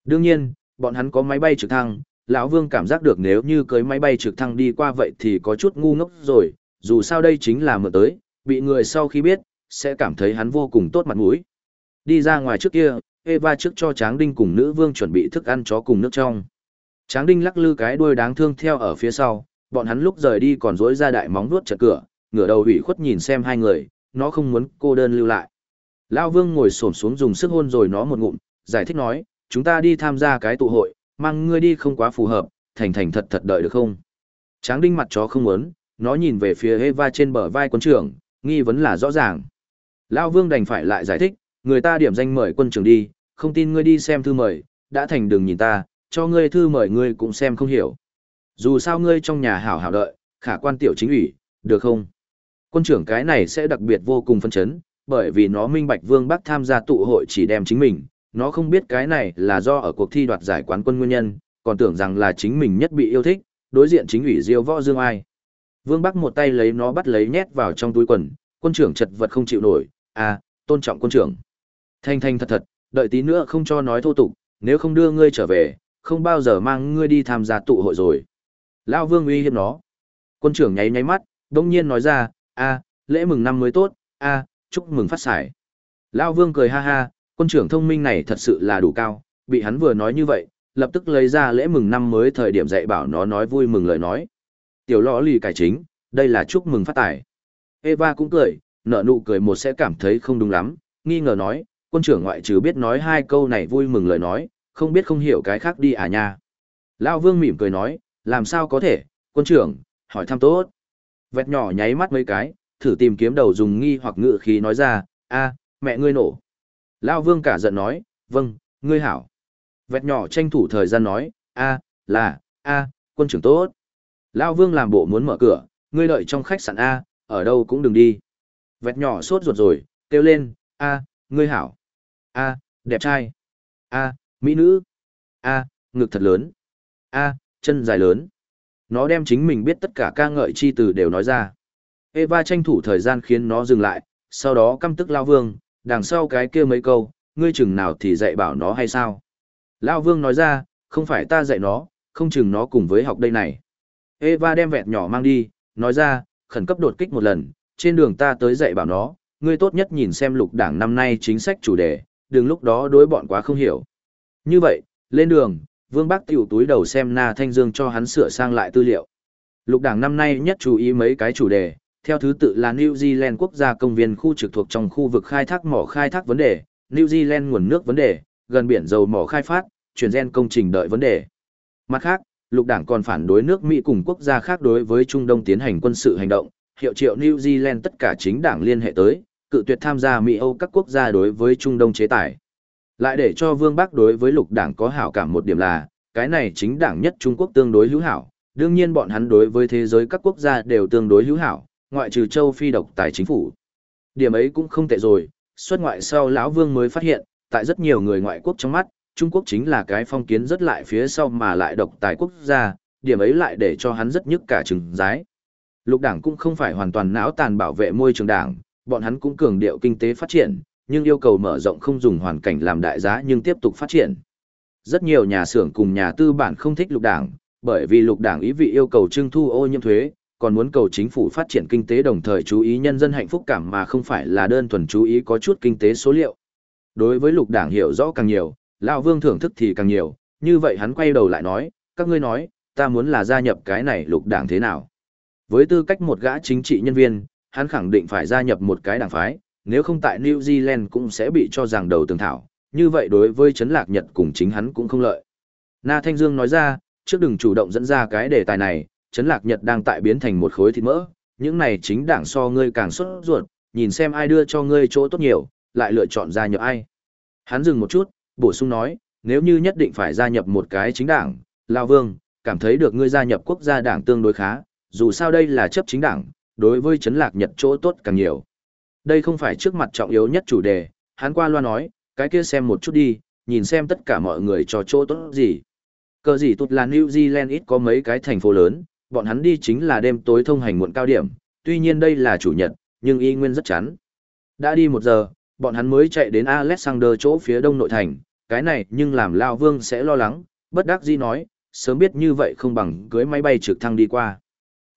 Đương nhiên, bọn hắn có máy bay trực thăng, lão Vương cảm giác được nếu như cưới máy bay trực thăng đi qua vậy thì có chút ngu ngốc rồi, dù sao đây chính là mượn tới, bị người sau khi biết, sẽ cảm thấy hắn vô cùng tốt mặt mũi. Đi ra ngoài trước kia, Eva trước cho Tráng Đinh cùng nữ vương chuẩn bị thức ăn chó cùng nước trong. Tráng Đinh lắc lư cái đuôi đáng thương theo ở phía sau, bọn hắn lúc rời đi còn dối ra đại móng vuốt chặt cửa, ngửa đầu ủy khuất nhìn xem hai người, nó không muốn cô đơn lưu lại. Lão Vương ngồi xổm xuống dùng sức hôn rồi nó một ngụm, giải thích nói, chúng ta đi tham gia cái tụ hội, mang ngươi đi không quá phù hợp, thành thành thật thật đợi được không? Tráng Đinh mặt chó không muốn, nó nhìn về phía Eva trên bờ vai quân trưởng, nghi vấn là rõ ràng. Lão Vương đành phải lại giải thích, người ta điểm danh mời quân trưởng đi, không tin ngươi đi xem thư mời, đã thành đường nhìn ta, cho ngươi thư mời ngươi cũng xem không hiểu. Dù sao ngươi trong nhà hảo hảo đợi, khả quan tiểu chính ủy, được không? Quân trưởng cái này sẽ đặc biệt vô cùng phân chấn, bởi vì nó minh bạch Vương Bắc tham gia tụ hội chỉ đem chính mình, nó không biết cái này là do ở cuộc thi đoạt giải quán quân nguyên nhân, còn tưởng rằng là chính mình nhất bị yêu thích, đối diện chính ủy Diêu Võ Dương Ai. Vương Bắc một tay lấy nó bắt lấy nhét vào trong túi quần, quân trưởng chật vật không chịu nổi, à, tôn trọng quân trưởng. Thanh thanh thật thật, đợi tí nữa không cho nói thô tục, nếu không đưa ngươi trở về, không bao giờ mang ngươi đi tham gia tụ hội rồi. Lão Vương uy hiếp nó. Quân trưởng nháy nháy mắt, đông nhiên nói ra, a, lễ mừng năm mới tốt, a, chúc mừng phát sải. Lão Vương cười ha ha, quân trưởng thông minh này thật sự là đủ cao, bị hắn vừa nói như vậy, lập tức lấy ra lễ mừng năm mới thời điểm dạy bảo nó nói vui mừng lời nói. Tiểu lõ lì cải chính, đây là chúc mừng phát tài. Eva cũng cười, nở nụ cười một sẽ cảm thấy không đúng lắm, nghi ngờ nói, quân trưởng ngoại trừ biết nói hai câu này vui mừng lời nói, không biết không hiểu cái khác đi à nha. Lao vương mỉm cười nói, làm sao có thể, quân trưởng, hỏi thăm tốt. Vẹt nhỏ nháy mắt mấy cái, thử tìm kiếm đầu dùng nghi hoặc ngự khí nói ra, a mẹ ngươi nổ. Lao vương cả giận nói, vâng, ngươi hảo. Vẹt nhỏ tranh thủ thời gian nói, a là, a quân trưởng tốt. Lao vương làm bộ muốn mở cửa, ngươi đợi trong khách sạn A, ở đâu cũng đừng đi. Vẹt nhỏ sốt ruột rồi, kêu lên, a ngươi hảo. a đẹp trai. a mỹ nữ. a ngực thật lớn. a chân dài lớn. Nó đem chính mình biết tất cả ca ngợi chi từ đều nói ra. Eva tranh thủ thời gian khiến nó dừng lại, sau đó căm tức Lao Vương, đằng sau cái kia mấy câu, ngươi chừng nào thì dạy bảo nó hay sao? Lao Vương nói ra, không phải ta dạy nó, không chừng nó cùng với học đây này. Eva đem vẹt nhỏ mang đi, nói ra, khẩn cấp đột kích một lần, trên đường ta tới dạy bảo nó, ngươi tốt nhất nhìn xem lục đảng năm nay chính sách chủ đề, đừng lúc đó đối bọn quá không hiểu. Như vậy, lên đường, Vương Bắc tiểu túi đầu xem Na Thanh Dương cho hắn sửa sang lại tư liệu. Lục đảng năm nay nhất chú ý mấy cái chủ đề, theo thứ tự là New Zealand quốc gia công viên khu trực thuộc trong khu vực khai thác mỏ khai thác vấn đề, New Zealand nguồn nước vấn đề, gần biển dầu mỏ khai phát, chuyển gen công trình đợi vấn đề. Mặt khác, lục đảng còn phản đối nước Mỹ cùng quốc gia khác đối với Trung Đông tiến hành quân sự hành động, hiệu triệu New Zealand tất cả chính đảng liên hệ tới, cự tuyệt tham gia Mỹ Âu các quốc gia đối với Trung Đông chế tài. Lại để cho Vương Bắc đối với lục đảng có hảo cảm một điểm là, cái này chính đảng nhất Trung Quốc tương đối hữu hảo, đương nhiên bọn hắn đối với thế giới các quốc gia đều tương đối hữu hảo, ngoại trừ châu Phi độc tài chính phủ. Điểm ấy cũng không tệ rồi, xuất ngoại sau lão Vương mới phát hiện, tại rất nhiều người ngoại quốc trong mắt, Trung Quốc chính là cái phong kiến rất lại phía sau mà lại độc tài quốc gia, điểm ấy lại để cho hắn rất nhức cả trừng giái. Lục đảng cũng không phải hoàn toàn não tàn bảo vệ môi trường đảng, bọn hắn cũng cường điệu kinh tế phát triển, nhưng yêu cầu mở rộng không dùng hoàn cảnh làm đại giá nhưng tiếp tục phát triển. Rất nhiều nhà xưởng cùng nhà tư bản không thích lục đảng, bởi vì lục đảng ý vị yêu cầu trưng thu ô nhiễm thuế, còn muốn cầu chính phủ phát triển kinh tế đồng thời chú ý nhân dân hạnh phúc cảm mà không phải là đơn thuần chú ý có chút kinh tế số liệu. Đối với lục đảng hiểu rõ càng nhiều, Lão Vương thưởng thức thì càng nhiều, như vậy hắn quay đầu lại nói, các ngươi nói, ta muốn là gia nhập cái này lục đảng thế nào? Với tư cách một gã chính trị nhân viên, hắn khẳng định phải gia nhập một cái đảng phái, nếu không tại New Zealand cũng sẽ bị cho rằng đầu tường thảo, như vậy đối với chấn lạc Nhật cùng chính hắn cũng không lợi. Na Thanh Dương nói ra, trước đừng chủ động dẫn ra cái đề tài này, chấn lạc Nhật đang tại biến thành một khối thịt mỡ, những này chính đảng so ngươi càng xuất ruột, nhìn xem ai đưa cho ngươi chỗ tốt nhiều, lại lựa chọn gia nhập ai. Hắn dừng một chút, bổ sung nói, nếu như nhất định phải gia nhập một cái chính đảng, Lao Vương, cảm thấy được ngươi gia nhập quốc gia đảng tương đối khá, dù sao đây là chấp chính đảng, đối với chấn lạc Nhật chỗ tốt càng nhiều. Đây không phải trước mặt trọng yếu nhất chủ đề, hắn qua loa nói, cái kia xem một chút đi, nhìn xem tất cả mọi người cho chỗ tốt gì. Cờ gì tốt là New Zealand ít có mấy cái thành phố lớn, bọn hắn đi chính là đêm tối thông hành muộn cao điểm, tuy nhiên đây là chủ nhật, nhưng y nguyên rất chán. Đã đi một giờ, bọn hắn mới chạy đến Alexander chỗ phía đông nội thành, cái này nhưng làm Lao Vương sẽ lo lắng, bất đắc dĩ nói, sớm biết như vậy không bằng cưới máy bay trực thăng đi qua.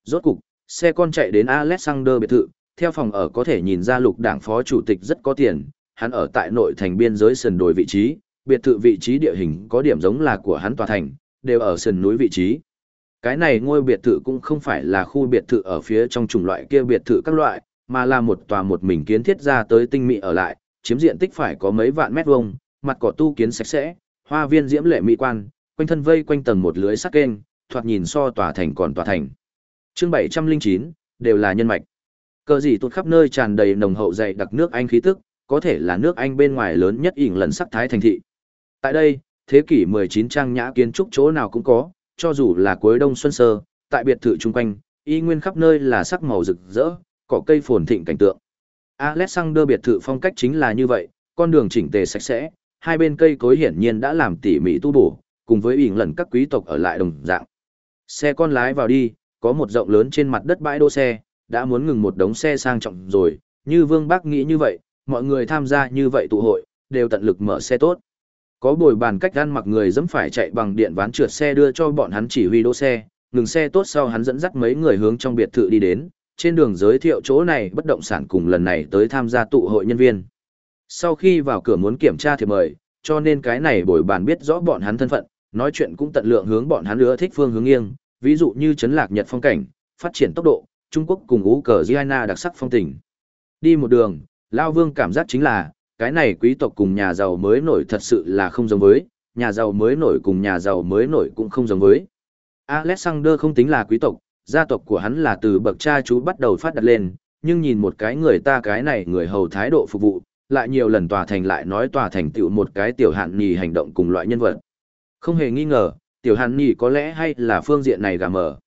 Rốt cục, xe con chạy đến Alexander biệt thự, theo phòng ở có thể nhìn ra lục đảng phó chủ tịch rất có tiền, hắn ở tại nội thành biên giới sườn đồi vị trí, biệt thự vị trí địa hình có điểm giống là của hắn tòa thành, đều ở sườn núi vị trí. Cái này ngôi biệt thự cũng không phải là khu biệt thự ở phía trong chủng loại kia biệt thự các loại, mà là một tòa một mình kiến thiết ra tới tinh mỹ ở lại, chiếm diện tích phải có mấy vạn mét vuông, mặt cỏ tu kiến sạch sẽ, hoa viên diễm lệ mỹ quan, quanh thân vây quanh tầng một lưới sắt kênh, thoạt nhìn so tòa thành còn tòa thành. Chương 709, đều là nhân mạch. Cờ gì tụt khắp nơi tràn đầy nồng hậu dày đặc nước Anh khí tức, có thể là nước Anh bên ngoài lớn nhất ỉn lần sắc thái thành thị. Tại đây, thế kỷ 19 trang nhã kiến trúc chỗ nào cũng có, cho dù là cuối đông xuân sơ, tại biệt thự chung quanh, y nguyên khắp nơi là sắc màu rực rỡ, cỏ cây phồn thịnh cảnh tượng. Alexander biệt thự phong cách chính là như vậy, con đường chỉnh tề sạch sẽ, hai bên cây cối hiển nhiên đã làm tỉ mỉ tu bổ, cùng với ỉn lần các quý tộc ở lại đồng dạng. Xe con lái vào đi, có một rộng lớn trên mặt đất bãi đỗ xe, đã muốn ngừng một đống xe sang trọng rồi, như Vương Bác nghĩ như vậy, mọi người tham gia như vậy tụ hội, đều tận lực mở xe tốt. Có bồi bàn cách ăn mặc người dẫm phải chạy bằng điện ván trượt xe đưa cho bọn hắn chỉ huy đỗ xe, ngừng xe tốt sau hắn dẫn dắt mấy người hướng trong biệt thự đi đến, trên đường giới thiệu chỗ này bất động sản cùng lần này tới tham gia tụ hội nhân viên. Sau khi vào cửa muốn kiểm tra thì mời, cho nên cái này bồi bàn biết rõ bọn hắn thân phận, Nói chuyện cũng tận lượng hướng bọn hắn ưa thích phương hướng nghiêng, ví dụ như chấn lạc Nhật phong cảnh, phát triển tốc độ, Trung Quốc cùng Ú cờ Giana đặc sắc phong tình. Đi một đường, Lao Vương cảm giác chính là, cái này quý tộc cùng nhà giàu mới nổi thật sự là không giống với, nhà giàu mới nổi cùng nhà giàu mới nổi cũng không giống với. Alexander không tính là quý tộc, gia tộc của hắn là từ bậc cha chú bắt đầu phát đặt lên, nhưng nhìn một cái người ta cái này người hầu thái độ phục vụ, lại nhiều lần tòa thành lại nói tòa thành tựu một cái tiểu hạn nhì hành động cùng loại nhân vật. Không hề nghi ngờ, tiểu hạn nhì có lẽ hay là phương diện này gà mở.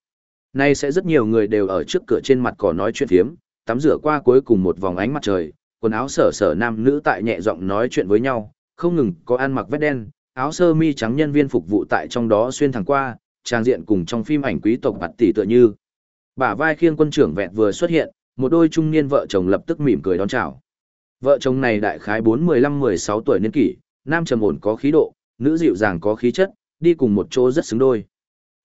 Nay sẽ rất nhiều người đều ở trước cửa trên mặt cỏ nói chuyện phiếm, tắm rửa qua cuối cùng một vòng ánh mặt trời, quần áo sở sở nam nữ tại nhẹ giọng nói chuyện với nhau, không ngừng có ăn mặc vest đen, áo sơ mi trắng nhân viên phục vụ tại trong đó xuyên thẳng qua, trang diện cùng trong phim ảnh quý tộc bạt tỷ tựa như. Bả vai khiêng quân trưởng vẹn vừa xuất hiện, một đôi trung niên vợ chồng lập tức mỉm cười đón chào. Vợ chồng này đại khái 4-15-16 tuổi niên kỷ, nam trầm ổn có khí độ, nữ dịu dàng có khí chất, đi cùng một chỗ rất xứng đôi.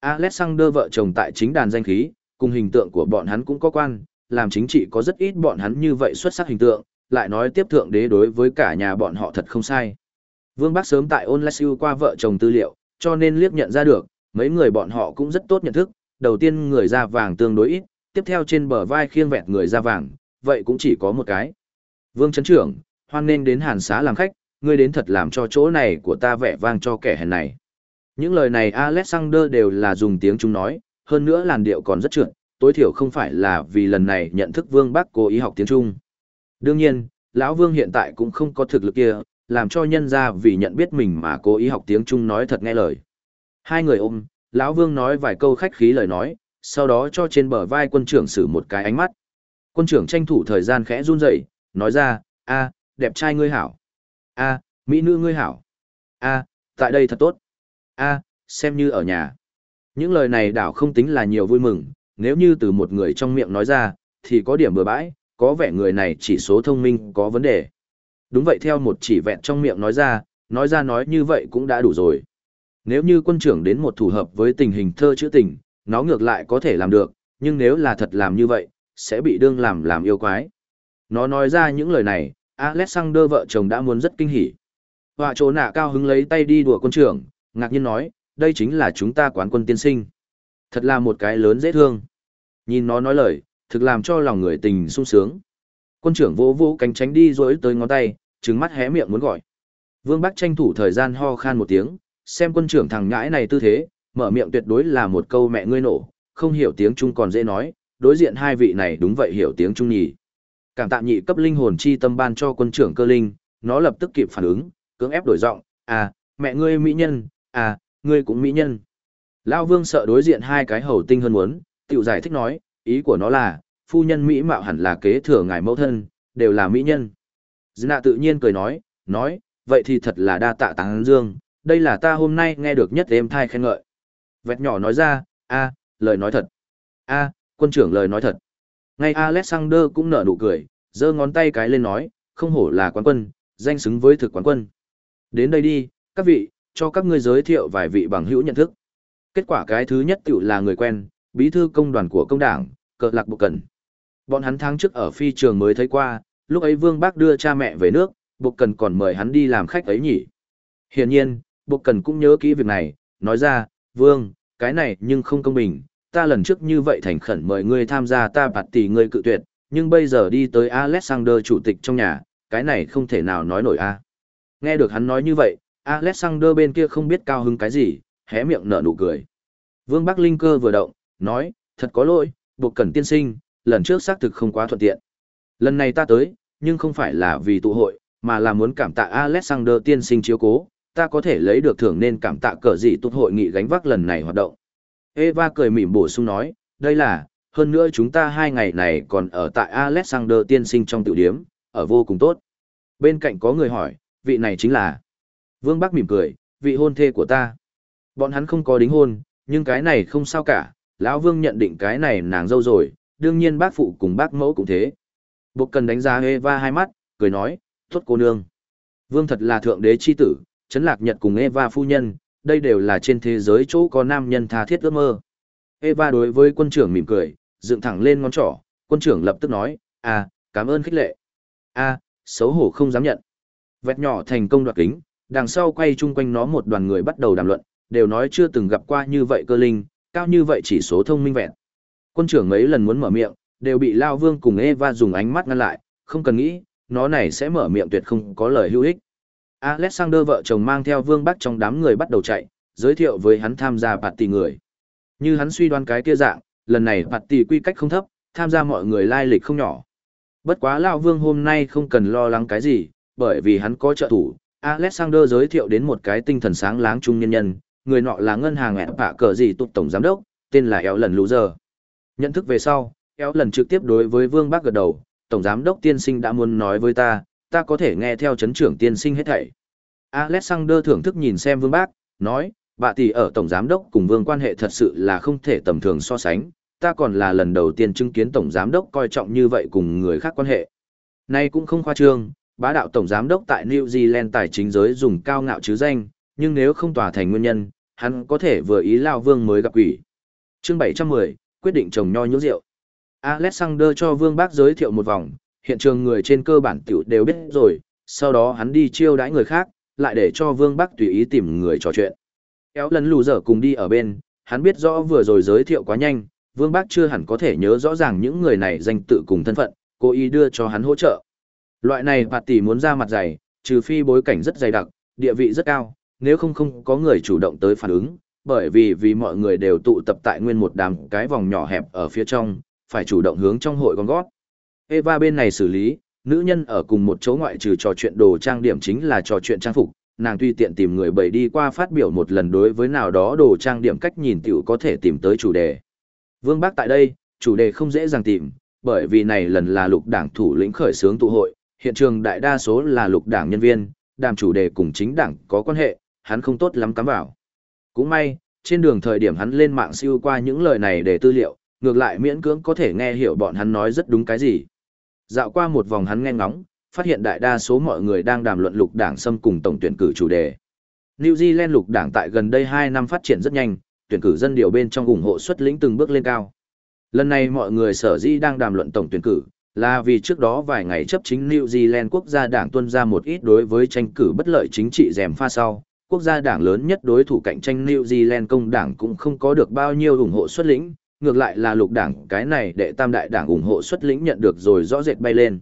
Alexander vợ chồng tại chính đàn danh khí, cùng hình tượng của bọn hắn cũng có quan, làm chính trị có rất ít bọn hắn như vậy xuất sắc hình tượng, lại nói tiếp thượng đế đối với cả nhà bọn họ thật không sai. Vương Bắc sớm tại online qua vợ chồng tư liệu, cho nên liếc nhận ra được, mấy người bọn họ cũng rất tốt nhận thức, đầu tiên người da vàng tương đối ít, tiếp theo trên bờ vai khiêng vẹt người da vàng, vậy cũng chỉ có một cái. Vương Trấn Trưởng, hoan nên đến hàn xá làm khách, ngươi đến thật làm cho chỗ này của ta vẻ vang cho kẻ hèn này. Những lời này Alexander đều là dùng tiếng Trung nói, hơn nữa làn điệu còn rất trượt, tối thiểu không phải là vì lần này nhận thức Vương Bắc cố ý học tiếng Trung. Đương nhiên, lão Vương hiện tại cũng không có thực lực kia, làm cho nhân ra vì nhận biết mình mà cố ý học tiếng Trung nói thật nghe lời. Hai người ôm, lão Vương nói vài câu khách khí lời nói, sau đó cho trên bờ vai quân trưởng sử một cái ánh mắt. Quân trưởng tranh thủ thời gian khẽ run rẩy, nói ra, a, đẹp trai ngươi hảo. a, mỹ nữ ngươi hảo. a, tại đây thật tốt a, xem như ở nhà. Những lời này đảo không tính là nhiều vui mừng, nếu như từ một người trong miệng nói ra, thì có điểm bừa bãi, có vẻ người này chỉ số thông minh có vấn đề. Đúng vậy theo một chỉ vẹn trong miệng nói ra, nói ra nói như vậy cũng đã đủ rồi. Nếu như quân trưởng đến một thủ hợp với tình hình thơ chữ tình, nó ngược lại có thể làm được, nhưng nếu là thật làm như vậy, sẽ bị đương làm làm yêu quái. Nó nói ra những lời này, Alexander vợ chồng đã muốn rất kinh hỉ. Họa chỗ nạ cao hứng lấy tay đi đùa quân trưởng, ngạc nhiên nói, đây chính là chúng ta quán quân tiên sinh. Thật là một cái lớn dễ thương. Nhìn nó nói lời, thực làm cho lòng người tình sung sướng. Quân trưởng vỗ vỗ cánh tránh đi rồi tới ngón tay, trứng mắt hé miệng muốn gọi. Vương Bắc tranh thủ thời gian ho khan một tiếng, xem quân trưởng thằng nhãi này tư thế, mở miệng tuyệt đối là một câu mẹ ngươi nổ, không hiểu tiếng Trung còn dễ nói, đối diện hai vị này đúng vậy hiểu tiếng Trung nhỉ. Cảm tạ nhị cấp linh hồn chi tâm ban cho quân trưởng cơ linh, nó lập tức kịp phản ứng, cưỡng ép đổi giọng, à, mẹ ngươi mỹ nhân, à, ngươi cũng mỹ nhân. Lao vương sợ đối diện hai cái hầu tinh hơn muốn, tiểu giải thích nói, ý của nó là, phu nhân mỹ mạo hẳn là kế thừa ngài mẫu thân, đều là mỹ nhân. Dĩ tự nhiên cười nói, nói, vậy thì thật là đa tạ táng dương, đây là ta hôm nay nghe được nhất êm thai khen ngợi. Vẹt nhỏ nói ra, a, lời nói thật. a, quân trưởng lời nói thật. Ngay Alexander cũng nở nụ cười, giơ ngón tay cái lên nói, không hổ là quán quân, danh xứng với thực quán quân. Đến đây đi, các vị, cho các ngươi giới thiệu vài vị bằng hữu nhận thức. Kết quả cái thứ nhất tiểu là người quen, bí thư công đoàn của công đảng, cờ lạc bộ cần. Bọn hắn tháng trước ở phi trường mới thấy qua, lúc ấy Vương Bác đưa cha mẹ về nước, bộ cần còn mời hắn đi làm khách ấy nhỉ. Hiển nhiên, bộ cần cũng nhớ kỹ việc này, nói ra, Vương, cái này nhưng không công bình, ta lần trước như vậy thành khẩn mời ngươi tham gia ta bạt tỷ ngươi cự tuyệt, nhưng bây giờ đi tới Alexander chủ tịch trong nhà, cái này không thể nào nói nổi a. Nghe được hắn nói như vậy, Alexander bên kia không biết cao hứng cái gì, hé miệng nở nụ cười. Vương Bắc Linh cơ vừa động, nói, thật có lỗi, buộc cần tiên sinh, lần trước xác thực không quá thuận tiện. Lần này ta tới, nhưng không phải là vì tụ hội, mà là muốn cảm tạ Alexander tiên sinh chiếu cố, ta có thể lấy được thưởng nên cảm tạ cờ gì tụt hội nghị gánh vác lần này hoạt động. Eva cười mỉm bổ sung nói, đây là, hơn nữa chúng ta hai ngày này còn ở tại Alexander tiên sinh trong tiểu điếm, ở vô cùng tốt. Bên cạnh có người hỏi, vị này chính là Vương Bắc mỉm cười, vị hôn thê của ta. Bọn hắn không có đính hôn, nhưng cái này không sao cả, lão Vương nhận định cái này nàng dâu rồi, đương nhiên bác phụ cùng bác mẫu cũng thế. Bộc cần đánh giá Eva hai mắt, cười nói, tốt cô nương. Vương thật là thượng đế chi tử, chấn lạc nhật cùng Eva phu nhân, đây đều là trên thế giới chỗ có nam nhân tha thiết ước mơ. Eva đối với quân trưởng mỉm cười, dựng thẳng lên ngón trỏ, quân trưởng lập tức nói, à, cảm ơn khích lệ. a à, xấu hổ không dám nhận. Vẹt nhỏ thành công đoạt kính, đằng sau quay chung quanh nó một đoàn người bắt đầu đàm luận, đều nói chưa từng gặp qua như vậy cơ linh, cao như vậy chỉ số thông minh vẹn. Quân trưởng mấy lần muốn mở miệng, đều bị Lao Vương cùng Eva dùng ánh mắt ngăn lại, không cần nghĩ, nó này sẽ mở miệng tuyệt không có lời hữu ích. Alexander vợ chồng mang theo Vương Bắc trong đám người bắt đầu chạy, giới thiệu với hắn tham gia party người. Như hắn suy đoán cái kia dạng, lần này party quy cách không thấp, tham gia mọi người lai lịch không nhỏ. Bất quá Lão Vương hôm nay không cần lo lắng cái gì, bởi vì hắn có trợ thủ. Alexander giới thiệu đến một cái tinh thần sáng láng trung nhân nhân, người nọ là ngân hàng ẹn bạ cờ gì tụt tổng giám đốc, tên là Éo lần lũ giờ. Nhận thức về sau, Éo lần trực tiếp đối với Vương Bác gật đầu, tổng giám đốc tiên sinh đã muốn nói với ta, ta có thể nghe theo chấn trưởng tiên sinh hết thảy. Alexander thưởng thức nhìn xem Vương Bác, nói, bạ tỷ ở tổng giám đốc cùng Vương quan hệ thật sự là không thể tầm thường so sánh, ta còn là lần đầu tiên chứng kiến tổng giám đốc coi trọng như vậy cùng người khác quan hệ. Nay cũng không khoa trương, bá đạo tổng giám đốc tại New Zealand tài chính giới dùng cao ngạo chứ danh, nhưng nếu không tỏa thành nguyên nhân, hắn có thể vừa ý lao vương mới gặp quỷ. Chương 710, quyết định trồng nho nhũ rượu. Alexander cho vương bác giới thiệu một vòng, hiện trường người trên cơ bản tiểu đều biết rồi, sau đó hắn đi chiêu đãi người khác, lại để cho vương bác tùy ý tìm người trò chuyện. Kéo lần lù dở cùng đi ở bên, hắn biết rõ vừa rồi giới thiệu quá nhanh, vương bác chưa hẳn có thể nhớ rõ ràng những người này danh tự cùng thân phận, cố ý đưa cho hắn hỗ trợ. Loại này bạt tỷ muốn ra mặt dày, trừ phi bối cảnh rất dày đặc, địa vị rất cao, nếu không không có người chủ động tới phản ứng, bởi vì vì mọi người đều tụ tập tại nguyên một đám cái vòng nhỏ hẹp ở phía trong, phải chủ động hướng trong hội con gót. Eva bên này xử lý, nữ nhân ở cùng một chỗ ngoại trừ trò chuyện đồ trang điểm chính là trò chuyện trang phục, nàng tuy tiện tìm người bày đi qua phát biểu một lần đối với nào đó đồ trang điểm cách nhìn tiểu có thể tìm tới chủ đề. Vương Bác tại đây, chủ đề không dễ dàng tìm, bởi vì này lần là lục đảng thủ lĩnh khởi xướng tụ hội, hiện trường đại đa số là lục đảng nhân viên, đàm chủ đề cùng chính đảng có quan hệ, hắn không tốt lắm cắm vào. Cũng may, trên đường thời điểm hắn lên mạng siêu qua những lời này để tư liệu, ngược lại miễn cưỡng có thể nghe hiểu bọn hắn nói rất đúng cái gì. Dạo qua một vòng hắn nghe ngóng, phát hiện đại đa số mọi người đang đàm luận lục đảng xâm cùng tổng tuyển cử chủ đề. New Zealand lục đảng tại gần đây 2 năm phát triển rất nhanh, tuyển cử dân điều bên trong ủng hộ xuất lĩnh từng bước lên cao. Lần này mọi người sở di đang đàm luận tổng tuyển cử, là vì trước đó vài ngày chấp chính New Zealand quốc gia đảng tuân ra một ít đối với tranh cử bất lợi chính trị dèm pha sau. Quốc gia đảng lớn nhất đối thủ cạnh tranh New Zealand công đảng cũng không có được bao nhiêu ủng hộ xuất lĩnh, ngược lại là lục đảng cái này đệ tam đại đảng ủng hộ xuất lĩnh nhận được rồi rõ rệt bay lên.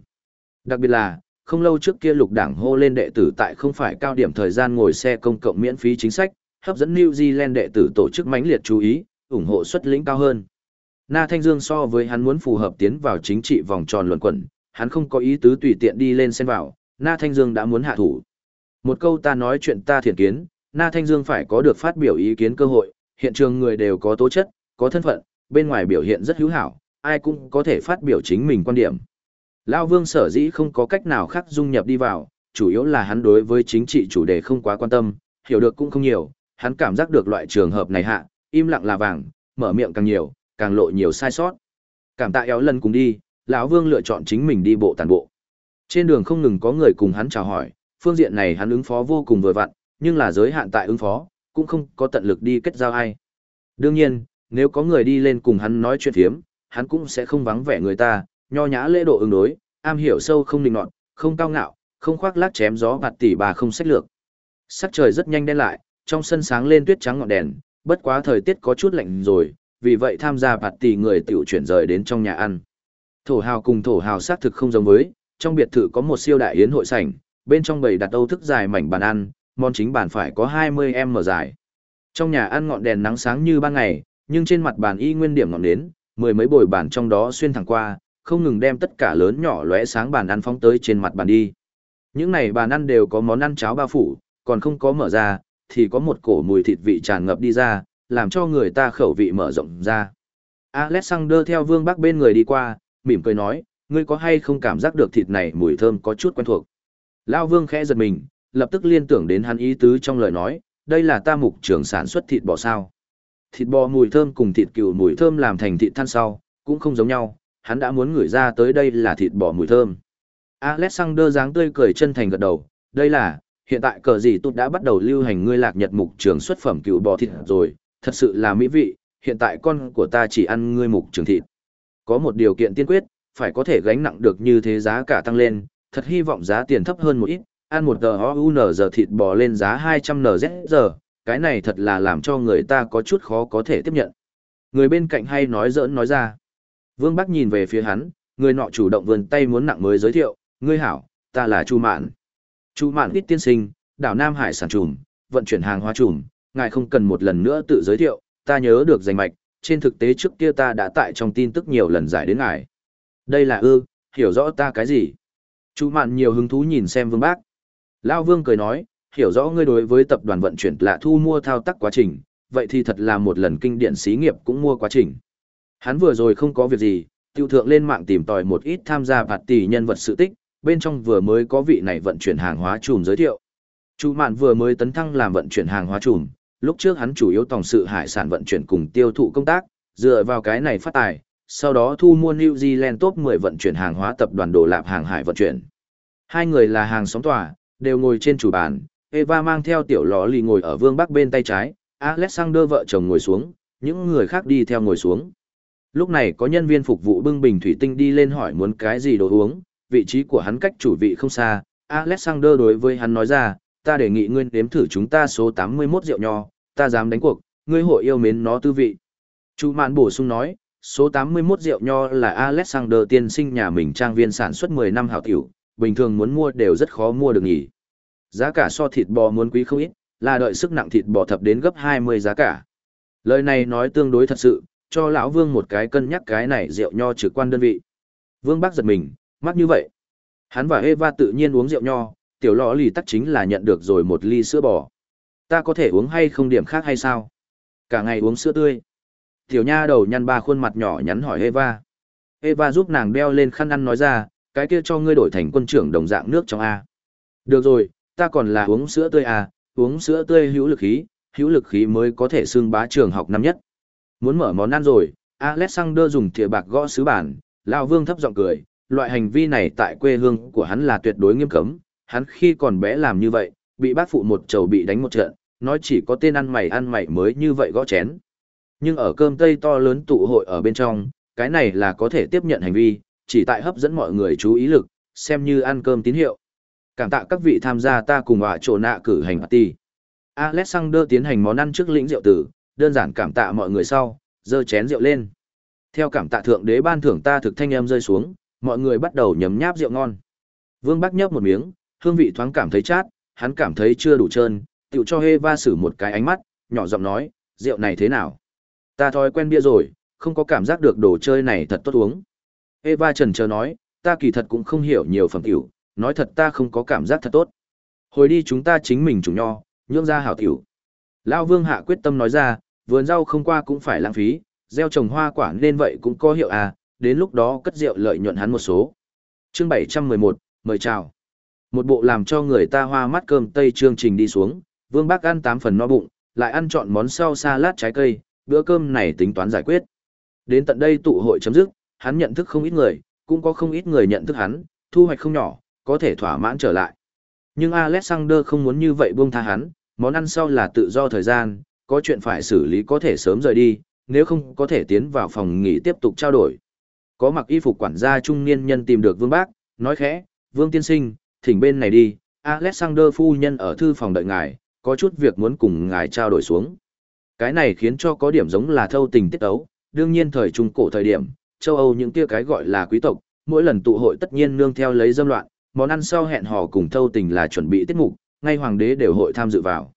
Đặc biệt là, không lâu trước kia lục đảng hô lên đệ tử tại không phải cao điểm thời gian ngồi xe công cộng miễn phí chính sách, hấp dẫn New Zealand đệ tử tổ chức mãnh liệt chú ý, ủng hộ xuất lĩnh cao hơn. Na Thanh Dương so với hắn muốn phù hợp tiến vào chính trị vòng tròn luận quẩn, hắn không có ý tứ tùy tiện đi lên xen vào, Na Thanh Dương đã muốn hạ thủ. Một câu ta nói chuyện ta thiện kiến, Na Thanh Dương phải có được phát biểu ý kiến cơ hội, hiện trường người đều có tố chất, có thân phận, bên ngoài biểu hiện rất hữu hảo, ai cũng có thể phát biểu chính mình quan điểm. Lão Vương sở dĩ không có cách nào khác dung nhập đi vào, chủ yếu là hắn đối với chính trị chủ đề không quá quan tâm, hiểu được cũng không nhiều, hắn cảm giác được loại trường hợp này hạ, im lặng là vàng, mở miệng càng nhiều, càng lộ nhiều sai sót. Cảm tạ éo lần cùng đi, lão Vương lựa chọn chính mình đi bộ tàn bộ. Trên đường không ngừng có người cùng hắn chào hỏi, phương diện này hắn ứng phó vô cùng vừa vặn, nhưng là giới hạn tại ứng phó, cũng không có tận lực đi kết giao ai. Đương nhiên, nếu có người đi lên cùng hắn nói chuyện thiếm, hắn cũng sẽ không vắng vẻ người ta, nho nhã lễ độ ứng đối, am hiểu sâu không định nọt, không cao ngạo, không khoác lác chém gió bạt tỉ bà không sách lược. Sắc trời rất nhanh đen lại, trong sân sáng lên tuyết trắng ngọn đèn, bất quá thời tiết có chút lạnh rồi, vì vậy tham gia bạt tỷ người tiểu chuyển rời đến trong nhà ăn. Thổ hào cùng thổ hào xác thực không giống với, trong biệt thự có một siêu đại yến hội sảnh, bên trong bầy đặt âu thức dài mảnh bàn ăn, món chính bàn phải có 20m dài. Trong nhà ăn ngọn đèn nắng sáng như ban ngày, nhưng trên mặt bàn y nguyên điểm ngọn nến, mười mấy bồi bàn trong đó xuyên thẳng qua, không ngừng đem tất cả lớn nhỏ lóe sáng bàn ăn phóng tới trên mặt bàn đi. Những này bàn ăn đều có món ăn cháo bao phủ, còn không có mở ra, thì có một cổ mùi thịt vị tràn ngập đi ra, làm cho người ta khẩu vị mở rộng ra. Alexander theo vương bác bên người đi qua, mỉm cười nói, ngươi có hay không cảm giác được thịt này mùi thơm có chút quen thuộc. Lao vương khẽ giật mình, lập tức liên tưởng đến hắn ý tứ trong lời nói, đây là ta mục trưởng sản xuất thịt bò sao. Thịt bò mùi thơm cùng thịt cừu mùi thơm làm thành thịt than sau, cũng không giống nhau, hắn đã muốn ngửi ra tới đây là thịt bò mùi thơm. Alexander dáng tươi cười chân thành gật đầu, đây là, hiện tại cờ gì tụt đã bắt đầu lưu hành ngươi lạc nhật mục trường xuất phẩm cừu bò thịt rồi, thật sự là mỹ vị, hiện tại con của ta chỉ ăn ngươi mục trường thịt. Có một điều kiện tiên quyết, phải có thể gánh nặng được như thế giá cả tăng lên, thật hy vọng giá tiền thấp hơn một ít, ăn một tờ OUN giờ thịt bò lên giá 200 NZ giờ, cái này thật là làm cho người ta có chút khó có thể tiếp nhận. Người bên cạnh hay nói giỡn nói ra. Vương Bắc nhìn về phía hắn, người nọ chủ động vươn tay muốn nặng mới giới thiệu, ngươi hảo, ta là Chu Mạn. Chu Mạn ít tiên sinh, đảo Nam Hải sản trùm, vận chuyển hàng hóa trùm, ngài không cần một lần nữa tự giới thiệu, ta nhớ được danh mạch, trên thực tế trước kia ta đã tại trong tin tức nhiều lần giải đến ngài. Đây là ư, hiểu rõ ta cái gì? Chú Mạn nhiều hứng thú nhìn xem Vương Bác. Lao Vương cười nói, hiểu rõ ngươi đối với tập đoàn vận chuyển là thu mua thao tác quá trình, vậy thì thật là một lần kinh điển xí nghiệp cũng mua quá trình. Hắn vừa rồi không có việc gì, tiêu thượng lên mạng tìm tòi một ít tham gia bạt tỷ nhân vật sự tích, bên trong vừa mới có vị này vận chuyển hàng hóa trùm giới thiệu. Chú Mạn vừa mới tấn thăng làm vận chuyển hàng hóa trùm, lúc trước hắn chủ yếu tổng sự hải sản vận chuyển cùng tiêu thụ công tác, dựa vào cái này phát tài, sau đó thu mua New Zealand top 10 vận chuyển hàng hóa tập đoàn đồ lạp hàng hải vận chuyển. Hai người là hàng xóm tòa, đều ngồi trên chủ bàn, Eva mang theo tiểu lò lì ngồi ở vương bắc bên tay trái, Alexander vợ chồng ngồi xuống, những người khác đi theo ngồi xuống. Lúc này có nhân viên phục vụ bưng bình thủy tinh đi lên hỏi muốn cái gì đồ uống, vị trí của hắn cách chủ vị không xa, Alexander đối với hắn nói ra, ta đề nghị ngươi nếm thử chúng ta số 81 rượu nho, ta dám đánh cuộc, ngươi hội yêu mến nó tư vị. Chu Mạn bổ sung nói, số 81 rượu nho là Alexander tiên sinh nhà mình trang viên sản xuất 10 năm hảo tiểu, bình thường muốn mua đều rất khó mua được nhỉ. Giá cả so thịt bò muốn quý không ít, là đợi sức nặng thịt bò thập đến gấp 20 giá cả. Lời này nói tương đối thật sự, cho lão Vương một cái cân nhắc cái này rượu nho trực quan đơn vị. Vương Bắc giật mình, mắt như vậy. Hắn và Eva tự nhiên uống rượu nho, tiểu lọ lì tắc chính là nhận được rồi một ly sữa bò. Ta có thể uống hay không điểm khác hay sao? Cả ngày uống sữa tươi. Tiểu nha đầu nhăn ba khuôn mặt nhỏ nhắn hỏi Eva. Eva giúp nàng đeo lên khăn ăn nói ra, cái kia cho ngươi đổi thành quân trưởng đồng dạng nước trong A. Được rồi, ta còn là uống sữa tươi A, uống sữa tươi hữu lực khí, hữu lực khí mới có thể xương bá trường học năm nhất. Muốn mở món ăn rồi, Alexander dùng thìa bạc gõ sứ bản, Lão Vương thấp giọng cười, loại hành vi này tại quê hương của hắn là tuyệt đối nghiêm cấm, hắn khi còn bé làm như vậy, bị bác phụ một chầu bị đánh một trận, nói chỉ có tên ăn mày ăn mày mới như vậy gõ chén. Nhưng ở cơm tây to lớn tụ hội ở bên trong, cái này là có thể tiếp nhận hành vi, chỉ tại hấp dẫn mọi người chú ý lực, xem như ăn cơm tín hiệu. Cảm tạ các vị tham gia ta cùng họa trổ nạ cử hành party. Alexander tiến hành món ăn trước lĩnh rượu tử, đơn giản cảm tạ mọi người sau, dơ chén rượu lên. Theo cảm tạ thượng đế ban thưởng ta thực thanh em rơi xuống, mọi người bắt đầu nhấm nháp rượu ngon. Vương Bắc nhấp một miếng, hương vị thoáng cảm thấy chát, hắn cảm thấy chưa đủ trơn, tiểu cho Eva sử một cái ánh mắt, nhỏ giọng nói, rượu này thế nào? Ta thói quen bia rồi, không có cảm giác được đồ chơi này thật tốt uống. Eva trần chờ nói, ta kỳ thật cũng không hiểu nhiều phẩm tiểu, nói thật ta không có cảm giác thật tốt. Hồi đi chúng ta chính mình chủ nho, nhượng ra hảo tiểu. Lão Vương hạ quyết tâm nói ra, vườn rau không qua cũng phải lãng phí, gieo trồng hoa quả nên vậy cũng có hiệu à, đến lúc đó cất rượu lợi nhuận hắn một số. Chương 711, mời chào. Một bộ làm cho người ta hoa mắt cơm tây chương trình đi xuống, Vương Bác ăn 8 phần no bụng, lại ăn chọn món sau salad trái cây, bữa cơm này tính toán giải quyết. Đến tận đây tụ hội chấm dứt, hắn nhận thức không ít người, cũng có không ít người nhận thức hắn, thu hoạch không nhỏ, có thể thỏa mãn trở lại. Nhưng Alexander không muốn như vậy buông tha hắn, món ăn sau là tự do thời gian, có chuyện phải xử lý có thể sớm rời đi, nếu không có thể tiến vào phòng nghỉ tiếp tục trao đổi. Có mặc y phục quản gia trung niên nhân tìm được Vương Bác, nói khẽ, Vương Tiên Sinh, thỉnh bên này đi, Alexander phu nhân ở thư phòng đợi ngài, có chút việc muốn cùng ngài trao đổi xuống. Cái này khiến cho có điểm giống là thâu tình tiết ấu, đương nhiên thời trung cổ thời điểm, châu Âu những kia cái gọi là quý tộc, mỗi lần tụ hội tất nhiên nương theo lấy dâm loạn, món ăn sau hẹn hò cùng thâu tình là chuẩn bị tiết mục, ngay hoàng đế đều hội tham dự vào.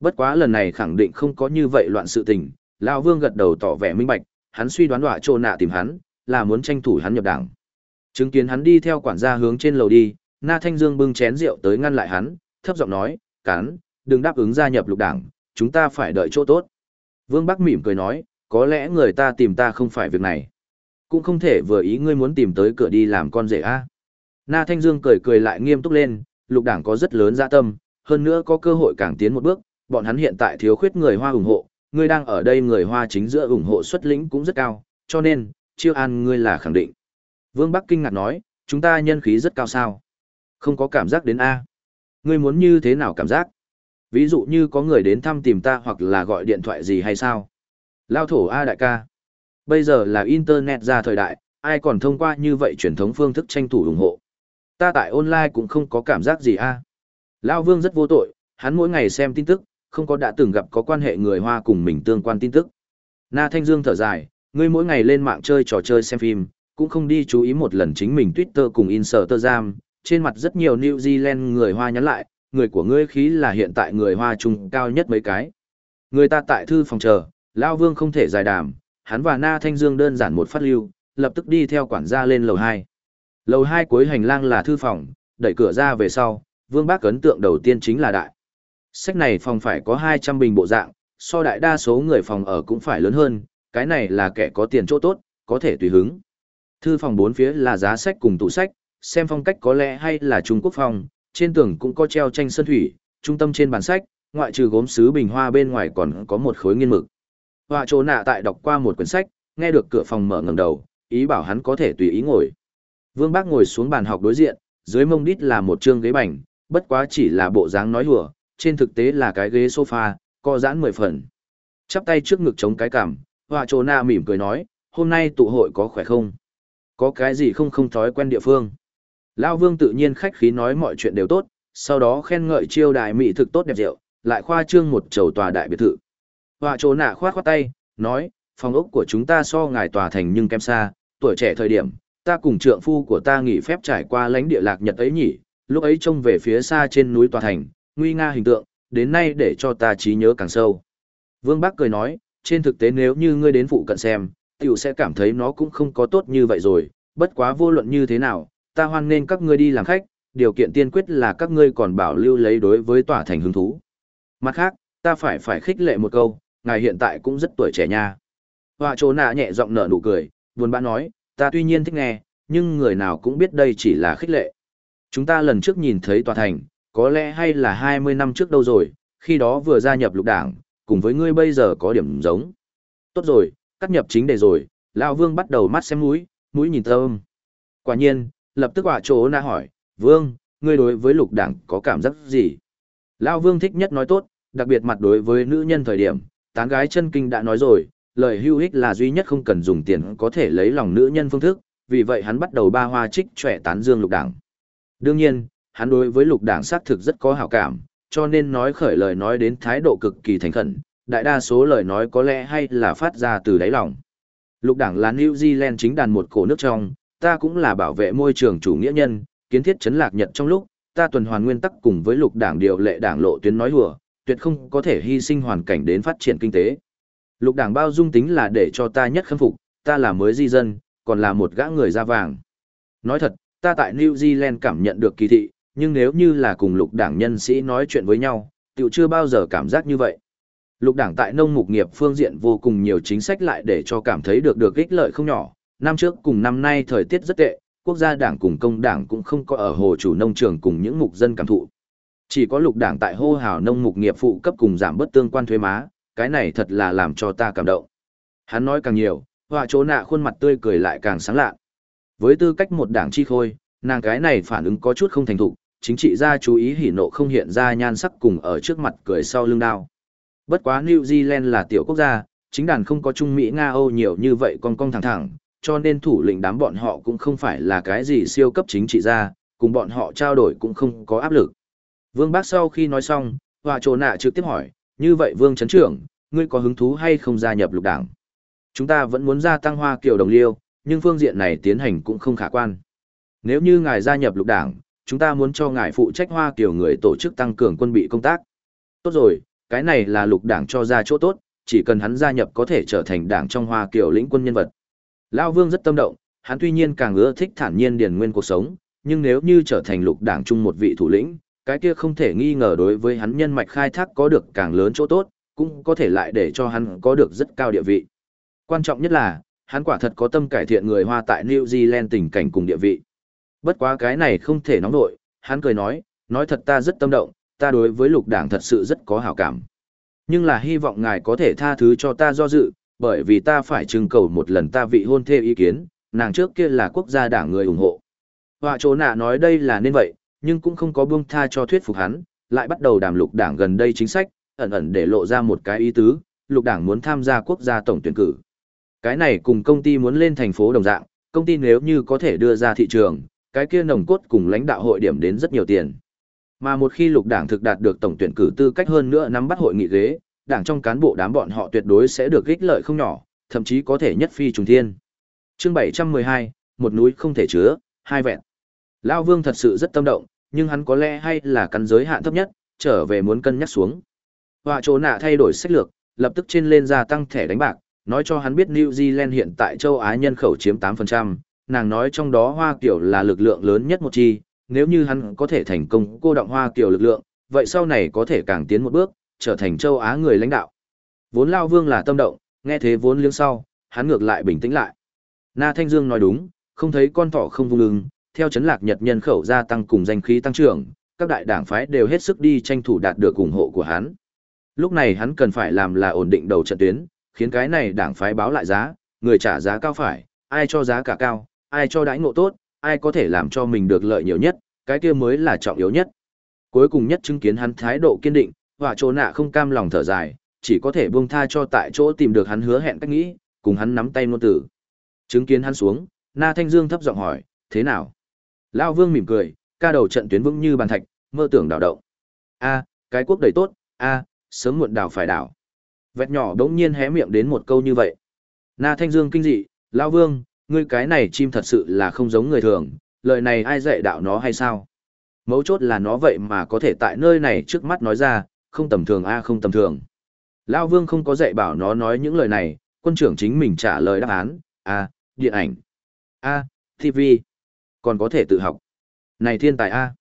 Bất quá lần này khẳng định không có như vậy loạn sự tình, lão Vương gật đầu tỏ vẻ minh bạch, hắn suy đoán đọa trô nạ tìm hắn, là muốn tranh thủ hắn nhập đảng. Chứng kiến hắn đi theo quản gia hướng trên lầu đi, Na Thanh Dương bưng chén rượu tới ngăn lại hắn, thấp giọng nói, "Cán, đừng đáp ứng gia nhập lục đảng, chúng ta phải đợi chỗ tốt." Vương Bắc mỉm cười nói, "Có lẽ người ta tìm ta không phải việc này, cũng không thể vừa ý ngươi muốn tìm tới cửa đi làm con rể a." Na Thanh Dương cười cười lại nghiêm túc lên, lục đảng có rất lớn dạ tâm, hơn nữa có cơ hội càng tiến một bước, bọn hắn hiện tại thiếu khuyết người Hoa ủng hộ, ngươi đang ở đây người Hoa chính giữa ủng hộ xuất lĩnh cũng rất cao, cho nên, chiêu an ngươi là khẳng định. Vương Bắc kinh ngạc nói, chúng ta nhân khí rất cao sao? Không có cảm giác đến A. Ngươi muốn như thế nào cảm giác? Ví dụ như có người đến thăm tìm ta hoặc là gọi điện thoại gì hay sao? Lao thổ A đại ca. Bây giờ là Internet ra thời đại, ai còn thông qua như vậy truyền thống phương thức tranh thủ ủng hộ. Ta tại online cũng không có cảm giác gì A. Lao Vương rất vô tội, hắn mỗi ngày xem tin tức, không có đã từng gặp có quan hệ người Hoa cùng mình tương quan tin tức. Na Thanh Dương thở dài, ngươi mỗi ngày lên mạng chơi trò chơi xem phim, cũng không đi chú ý một lần chính mình Twitter cùng Instagram, trên mặt rất nhiều New Zealand người Hoa nhắn lại, người của ngươi khí là hiện tại người Hoa trung cao nhất mấy cái. Người ta tại thư phòng chờ, Lao Vương không thể giải đàm, hắn và Na Thanh Dương đơn giản một phát lưu, lập tức đi theo quản gia lên lầu 2. Lầu 2 cuối hành lang là thư phòng, đẩy cửa ra về sau, Vương Bác ấn tượng đầu tiên chính là đại. Sách này phòng phải có 200 bình bộ dạng, so đại đa số người phòng ở cũng phải lớn hơn, cái này là kẻ có tiền chỗ tốt, có thể tùy hứng. Thư phòng bốn phía là giá sách cùng tủ sách, xem phong cách có lẽ hay là Trung Quốc phong, trên tường cũng có treo tranh sơn thủy, trung tâm trên bàn sách, ngoại trừ gốm sứ bình hoa bên ngoài còn có một khối nghiên mực. Họa chỗ nạ tại đọc qua một quyển sách, nghe được cửa phòng mở ngẩng đầu, ý bảo hắn có thể tùy ý ngồi. Vương Bác ngồi xuống bàn học đối diện, dưới mông đít là một trương ghế bành, bất quá chỉ là bộ dáng nói hùa, trên thực tế là cái ghế sofa, co giãn mười phần. Chắp tay trước ngực chống cái cằm, họa chỗ nạ mỉm cười nói, hôm nay tụ hội có khỏe không? Có cái gì không không thói quen địa phương? Lao Vương tự nhiên khách khí nói mọi chuyện đều tốt, sau đó khen ngợi chiêu đại mỹ thực tốt đẹp rượu, lại khoa trương một chầu tòa đại biệt thự. Họa chỗ nạ khoát khoát tay, nói, phòng ốc của chúng ta so ngài tòa thành nhưng kém xa, tuổi trẻ thời điểm, ta cùng trượng phu của ta nghỉ phép trải qua lãnh địa lạc nhật ấy nhỉ, lúc ấy trông về phía xa trên núi tòa thành, nguy nga hình tượng, đến nay để cho ta trí nhớ càng sâu. Vương Bắc cười nói, trên thực tế nếu như ngươi đến phụ cận xem, tiểu sẽ cảm thấy nó cũng không có tốt như vậy rồi, bất quá vô luận như thế nào, ta hoan nên các ngươi đi làm khách, điều kiện tiên quyết là các ngươi còn bảo lưu lấy đối với tòa thành hứng thú. Mặt khác, ta phải phải khích lệ một câu, ngài hiện tại cũng rất tuổi trẻ nha. Họa chỗ nạ nhẹ giọng nở nụ cười, buồn bã nói, ta tuy nhiên thích nghe, nhưng người nào cũng biết đây chỉ là khích lệ. Chúng ta lần trước nhìn thấy tòa thành, có lẽ hay là 20 năm trước đâu rồi, khi đó vừa gia nhập lục đảng, cùng với ngươi bây giờ có điểm giống. Tốt rồi, cắt nhập chính đề rồi, Lão Vương bắt đầu mắt xem mũi, mũi nhìn thơm. Quả nhiên, lập tức họa chỗ na hỏi, Vương, ngươi đối với lục đảng có cảm giác gì? Lão Vương thích nhất nói tốt, đặc biệt mặt đối với nữ nhân thời điểm, tán gái chân kinh đã nói rồi, lời hưu ích là duy nhất không cần dùng tiền có thể lấy lòng nữ nhân phương thức, vì vậy hắn bắt đầu ba hoa trích trẻ tán dương lục đảng. Đương nhiên, hắn đối với lục đảng xác thực rất có hảo cảm, cho nên nói khởi lời nói đến thái độ cực kỳ thành khẩn, đại đa số lời nói có lẽ hay là phát ra từ đáy lòng. Lục đảng là New Zealand chính đàn một cổ nước trong, ta cũng là bảo vệ môi trường chủ nghĩa nhân, kiến thiết chấn lạc nhật trong lúc, ta tuần hoàn nguyên tắc cùng với lục đảng điều lệ đảng lộ tuyến nói hùa, tuyệt không có thể hy sinh hoàn cảnh đến phát triển kinh tế. Lục đảng bao dung tính là để cho ta nhất khâm phục, ta là mới di dân, còn là một gã người da vàng. Nói thật, ta tại New Zealand cảm nhận được kỳ thị, nhưng nếu như là cùng lục đảng nhân sĩ nói chuyện với nhau, tiểu chưa bao giờ cảm giác như vậy. Lục đảng tại nông mục nghiệp phương diện vô cùng nhiều chính sách lại để cho cảm thấy được được ích lợi không nhỏ. Năm trước cùng năm nay thời tiết rất tệ, quốc gia đảng cùng công đảng cũng không có ở hồ chủ nông trường cùng những mục dân cảm thụ. Chỉ có lục đảng tại hô hào nông mục nghiệp phụ cấp cùng giảm bớt tương quan thuế má, cái này thật là làm cho ta cảm động. Hắn nói càng nhiều, họa chỗ nạ khuôn mặt tươi cười lại càng sáng lạ. Với tư cách một đảng chi khôi, nàng cái này phản ứng có chút không thành thục, chính trị gia chú ý hỉ nộ không hiện ra nhan sắc cùng ở trước mặt cười sau lưng đao. Bất quá New Zealand là tiểu quốc gia, chính đàn không có Trung Mỹ Nga Âu nhiều như vậy con cong thẳng thẳng, cho nên thủ lĩnh đám bọn họ cũng không phải là cái gì siêu cấp chính trị gia, cùng bọn họ trao đổi cũng không có áp lực. Vương Bác sau khi nói xong, Hòa Trồ Nạ trực tiếp hỏi, như vậy Vương Trấn Trưởng, ngươi có hứng thú hay không gia nhập lục đảng? Chúng ta vẫn muốn gia tăng hoa kiểu đồng liêu, nhưng phương diện này tiến hành cũng không khả quan. Nếu như ngài gia nhập lục đảng, chúng ta muốn cho ngài phụ trách hoa kiểu người tổ chức tăng cường quân bị công tác. Tốt rồi, cái này là lục đảng cho ra chỗ tốt, chỉ cần hắn gia nhập có thể trở thành đảng trong hoa kiểu lĩnh quân nhân vật. Lao Vương rất tâm động, hắn tuy nhiên càng ưa thích thản nhiên điền nguyên cuộc sống, nhưng nếu như trở thành lục đảng chung một vị thủ lĩnh, cái kia không thể nghi ngờ đối với hắn nhân mạch khai thác có được càng lớn chỗ tốt, cũng có thể lại để cho hắn có được rất cao địa vị. Quan trọng nhất là, hắn quả thật có tâm cải thiện người Hoa tại New Zealand tình cảnh cùng địa vị. Bất quá cái này không thể nóng nổi, hắn cười nói, nói thật ta rất tâm động, ta đối với lục đảng thật sự rất có hảo cảm. Nhưng là hy vọng ngài có thể tha thứ cho ta do dự, bởi vì ta phải trưng cầu một lần ta vị hôn thê ý kiến, nàng trước kia là quốc gia đảng người ủng hộ. Họa chỗ nạ nói đây là nên vậy, nhưng cũng không có buông tha cho thuyết phục hắn, lại bắt đầu đàm lục đảng gần đây chính sách, ẩn ẩn để lộ ra một cái ý tứ, lục đảng muốn tham gia quốc gia tổng tuyển cử. Cái này cùng công ty muốn lên thành phố đồng dạng, công ty nếu như có thể đưa ra thị trường, cái kia nồng cốt cùng lãnh đạo hội điểm đến rất nhiều tiền. Mà một khi lục đảng thực đạt được tổng tuyển cử tư cách hơn nữa nắm bắt hội nghị ghế, đảng trong cán bộ đám bọn họ tuyệt đối sẽ được ích lợi không nhỏ, thậm chí có thể nhất phi trùng thiên. Chương 712, một núi không thể chứa, hai vẹn. Lão Vương thật sự rất tâm động, nhưng hắn có lẽ hay là cắn giới hạn thấp nhất, trở về muốn cân nhắc xuống. Họa chỗ nạ thay đổi sách lược, lập tức trên lên gia tăng thẻ đánh bạc, nói cho hắn biết New Zealand hiện tại châu Á nhân khẩu chiếm 8%, nàng nói trong đó Hoa Kiều là lực lượng lớn nhất một chi, nếu như hắn có thể thành công cô động Hoa Kiều lực lượng, vậy sau này có thể càng tiến một bước, trở thành châu Á người lãnh đạo. Vốn Lao Vương là tâm động, nghe thế vốn liếng sau, hắn ngược lại bình tĩnh lại. Na Thanh Dương nói đúng, không thấy con thỏ không vung lưng, theo chấn lạc Nhật nhân khẩu gia tăng cùng danh khí tăng trưởng, các đại đảng phái đều hết sức đi tranh thủ đạt được ủng hộ của hắn. Lúc này hắn cần phải làm là ổn định đầu trận tuyến, khiến cái này đảng phái báo lại giá, người trả giá cao phải, ai cho giá cả cao, ai cho đãi ngộ tốt, ai có thể làm cho mình được lợi nhiều nhất, cái kia mới là trọng yếu nhất. Cuối cùng nhất chứng kiến hắn thái độ kiên định, họa chỗ nạ không cam lòng thở dài, chỉ có thể buông tha cho tại chỗ tìm được hắn hứa hẹn cách nghĩ, cùng hắn nắm tay ngôn tử. Chứng kiến hắn xuống, Na Thanh Dương thấp giọng hỏi, thế nào? Lao Vương mỉm cười, ca đầu trận tuyến vững như bàn thạch, mơ tưởng đảo động. A, cái quốc đầy tốt, a, sớm muộn đảo phải đảo. Vẹt nhỏ đống nhiên hé miệng đến một câu như vậy. Na Thanh Dương kinh dị, Lao Vương, ngươi cái này chim thật sự là không giống người thường, lời này ai dạy đạo nó hay sao? Mấu chốt là nó vậy mà có thể tại nơi này trước mắt nói ra, không tầm thường a không tầm thường. lão Vương không có dạy bảo nó nói những lời này, quân trưởng chính mình trả lời đáp án, a, điện ảnh, a, TV, còn có thể tự học. Này thiên tài a.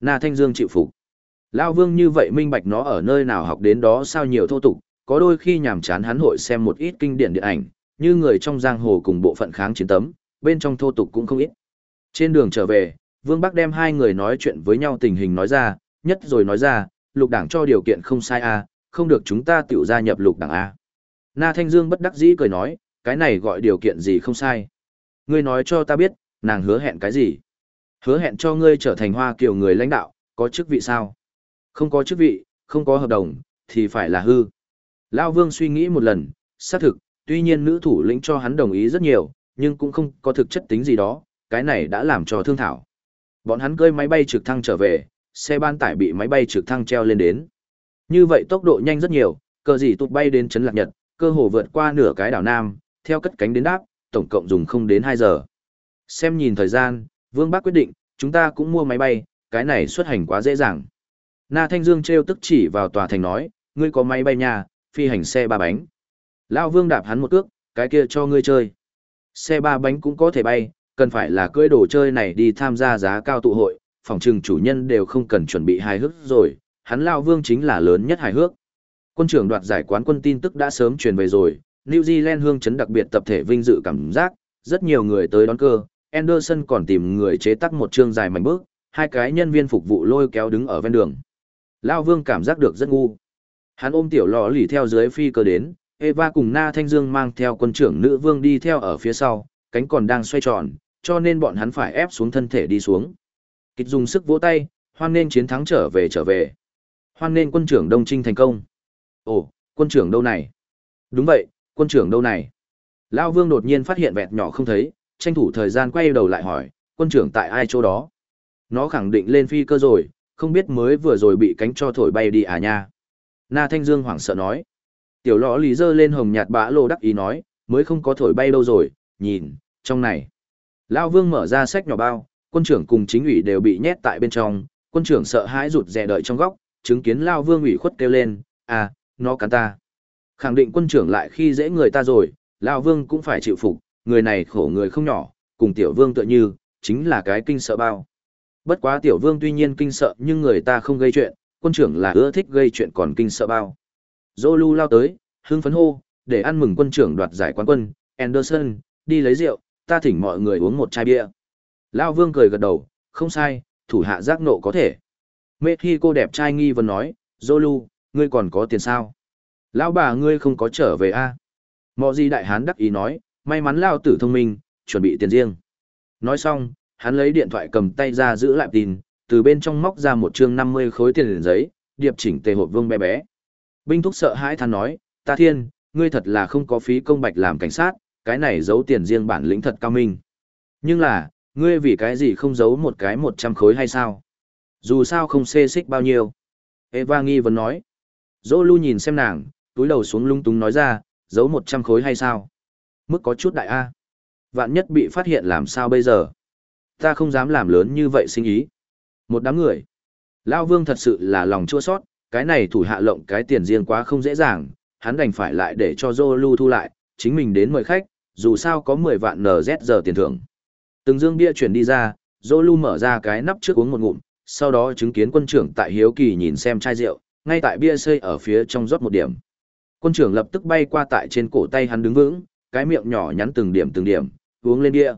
Na Thanh Dương chịu phục. lão Vương như vậy minh bạch nó ở nơi nào học đến đó sao nhiều thô tục, có đôi khi nhàm chán hắn hội xem một ít kinh điển điện ảnh, như người trong giang hồ cùng bộ phận kháng chiến tấm, bên trong thô tục cũng không ít. Trên đường trở về, Vương Bắc đem hai người nói chuyện với nhau tình hình nói ra, nhất rồi nói ra, lục đảng cho điều kiện không sai a, không được chúng ta tiểu gia nhập lục đảng a. Na Thanh Dương bất đắc dĩ cười nói, cái này gọi điều kiện gì không sai. Ngươi nói cho ta biết, nàng hứa hẹn cái gì? Hứa hẹn cho ngươi trở thành hoa kiều người lãnh đạo, có chức vị sao? Không có chức vị, không có hợp đồng, thì phải là hư. Lao Vương suy nghĩ một lần, xác thực, tuy nhiên nữ thủ lĩnh cho hắn đồng ý rất nhiều, nhưng cũng không có thực chất tính gì đó, cái này đã làm cho thương thảo. Bọn hắn cơi máy bay trực thăng trở về, xe ban tải bị máy bay trực thăng treo lên đến. Như vậy tốc độ nhanh rất nhiều, cờ gì tụt bay đến chấn lạc nhật, cơ hồ vượt qua nửa cái đảo Nam, theo cất cánh đến đáp, tổng cộng dùng không đến 2 giờ. Xem nhìn thời gian, Vương Bác quyết định, chúng ta cũng mua máy bay, cái này xuất hành quá dễ dàng. Na Thanh Dương treo tức chỉ vào tòa thành nói, ngươi có máy bay nhà, phi hành xe ba bánh. Lão Vương đạp hắn một cước, cái kia cho ngươi chơi. Xe ba bánh cũng có thể bay, cần phải là cưỡi đồ chơi này đi tham gia giá cao tụ hội, phòng trừng chủ nhân đều không cần chuẩn bị hài hước rồi, hắn Lão Vương chính là lớn nhất hài hước. Quân trưởng đoạt giải quán quân tin tức đã sớm truyền về rồi, New Zealand hương chấn đặc biệt tập thể vinh dự cảm giác, rất nhiều người tới đón cơ, Anderson còn tìm người chế tác một chương dài mảnh bước, hai cái nhân viên phục vụ lôi kéo đứng ở ven đường. Lao Vương cảm giác được rất ngu. Hắn ôm tiểu lò lì theo dưới phi cơ đến, Eva cùng Na Thanh Dương mang theo quân trưởng nữ vương đi theo ở phía sau, cánh còn đang xoay tròn, cho nên bọn hắn phải ép xuống thân thể đi xuống. Kịch dùng sức vỗ tay, hoan nên chiến thắng trở về trở về. Hoan nên quân trưởng Đông Trinh thành công. Ồ, quân trưởng đâu này? Đúng vậy, quân trưởng đâu này? Lão Vương đột nhiên phát hiện vẹt nhỏ không thấy, tranh thủ thời gian quay đầu lại hỏi, quân trưởng tại ai chỗ đó? Nó khẳng định lên phi cơ rồi, không biết mới vừa rồi bị cánh cho thổi bay đi à nha. Na Thanh Dương hoảng sợ nói. Tiểu lõ lý dơ lên hồng nhạt bã lô đắc ý nói, mới không có thổi bay đâu rồi, nhìn, trong này. Lão Vương mở ra sách nhỏ bao, quân trưởng cùng chính ủy đều bị nhét tại bên trong, quân trưởng sợ hãi rụt rè đợi trong góc, chứng kiến Lao Vương ủy khuất kêu lên, à, nó cắn ta. Khẳng định quân trưởng lại khi dễ người ta rồi, Lao Vương cũng phải chịu phục, người này khổ người không nhỏ, cùng tiểu vương tựa như, chính là cái kinh sợ bao. Bất quá tiểu vương tuy nhiên kinh sợ nhưng người ta không gây chuyện, quân trưởng là ưa thích gây chuyện còn kinh sợ bao. Zolu lao tới, hưng phấn hô, để ăn mừng quân trưởng đoạt giải quán quân, Anderson, đi lấy rượu, ta thỉnh mọi người uống một chai bia. Lao vương cười gật đầu, không sai, thủ hạ giác nộ có thể. Mê khi cô đẹp trai nghi vấn nói, Zolu, ngươi còn có tiền sao? Lão bà ngươi không có trở về a à? Mọ gì đại hán đắc ý nói, may mắn lao tử thông minh, chuẩn bị tiền riêng. Nói xong, hắn lấy điện thoại cầm tay ra giữ lại tin, từ bên trong móc ra một chương 50 khối tiền giấy, điệp chỉnh tề hộp vương bé bé. Binh thúc sợ hãi than nói, ta thiên, ngươi thật là không có phí công bạch làm cảnh sát, cái này giấu tiền riêng bản lĩnh thật cao minh. Nhưng là, ngươi vì cái gì không giấu một cái 100 khối hay sao? Dù sao không xê xích bao nhiêu. Eva nghi vấn nói. Zolu nhìn xem nàng, túi đầu xuống lung túng nói ra, giấu 100 khối hay sao? Mức có chút đại A. Vạn nhất bị phát hiện làm sao bây giờ? Ta không dám làm lớn như vậy sinh ý. Một đám người. Lao vương thật sự là lòng chua sót, cái này thủ hạ lộng cái tiền riêng quá không dễ dàng, hắn đành phải lại để cho Zolu thu lại, chính mình đến mời khách, dù sao có 10 vạn NZ giờ tiền thưởng. Từng dương bia chuyển đi ra, Zolu mở ra cái nắp trước uống một ngụm, sau đó chứng kiến quân trưởng tại hiếu kỳ nhìn xem chai rượu, ngay tại bia xây ở phía trong rót một điểm. Quân trưởng lập tức bay qua tại trên cổ tay hắn đứng vững, cái miệng nhỏ nhắn từng điểm từng điểm, uống lên bia.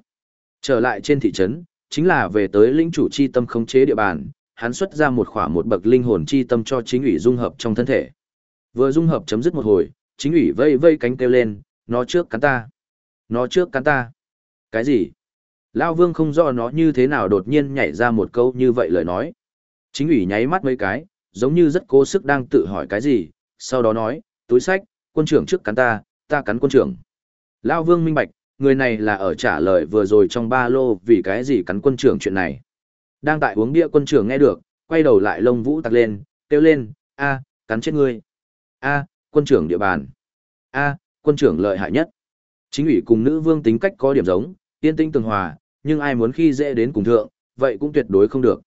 Trở lại trên thị trấn, chính là về tới lĩnh chủ chi tâm khống chế địa bàn, hắn xuất ra một khỏa một bậc linh hồn chi tâm cho chính ủy dung hợp trong thân thể. Vừa dung hợp chấm dứt một hồi, chính ủy vây vây cánh kêu lên, nó trước cắn ta. Nó trước cắn ta. Cái gì? Lao vương không rõ nó như thế nào đột nhiên nhảy ra một câu như vậy lời nói. Chính ủy nháy mắt mấy cái, giống như rất cố sức đang tự hỏi cái gì, sau đó nói, túi sách, quân trưởng trước cắn ta, ta cắn quân trưởng. Lao vương minh bạch, người này là ở trả lời vừa rồi trong ba lô vì cái gì cắn quân trưởng chuyện này. Đang tại uống bia quân trưởng nghe được, quay đầu lại lông vũ tặc lên, kêu lên, a cắn chết ngươi. a quân trưởng địa bàn. a quân trưởng lợi hại nhất. Chính ủy cùng nữ vương tính cách có điểm giống, tiên tĩnh tường hòa, nhưng ai muốn khi dễ đến cùng thượng, vậy cũng tuyệt đối không được.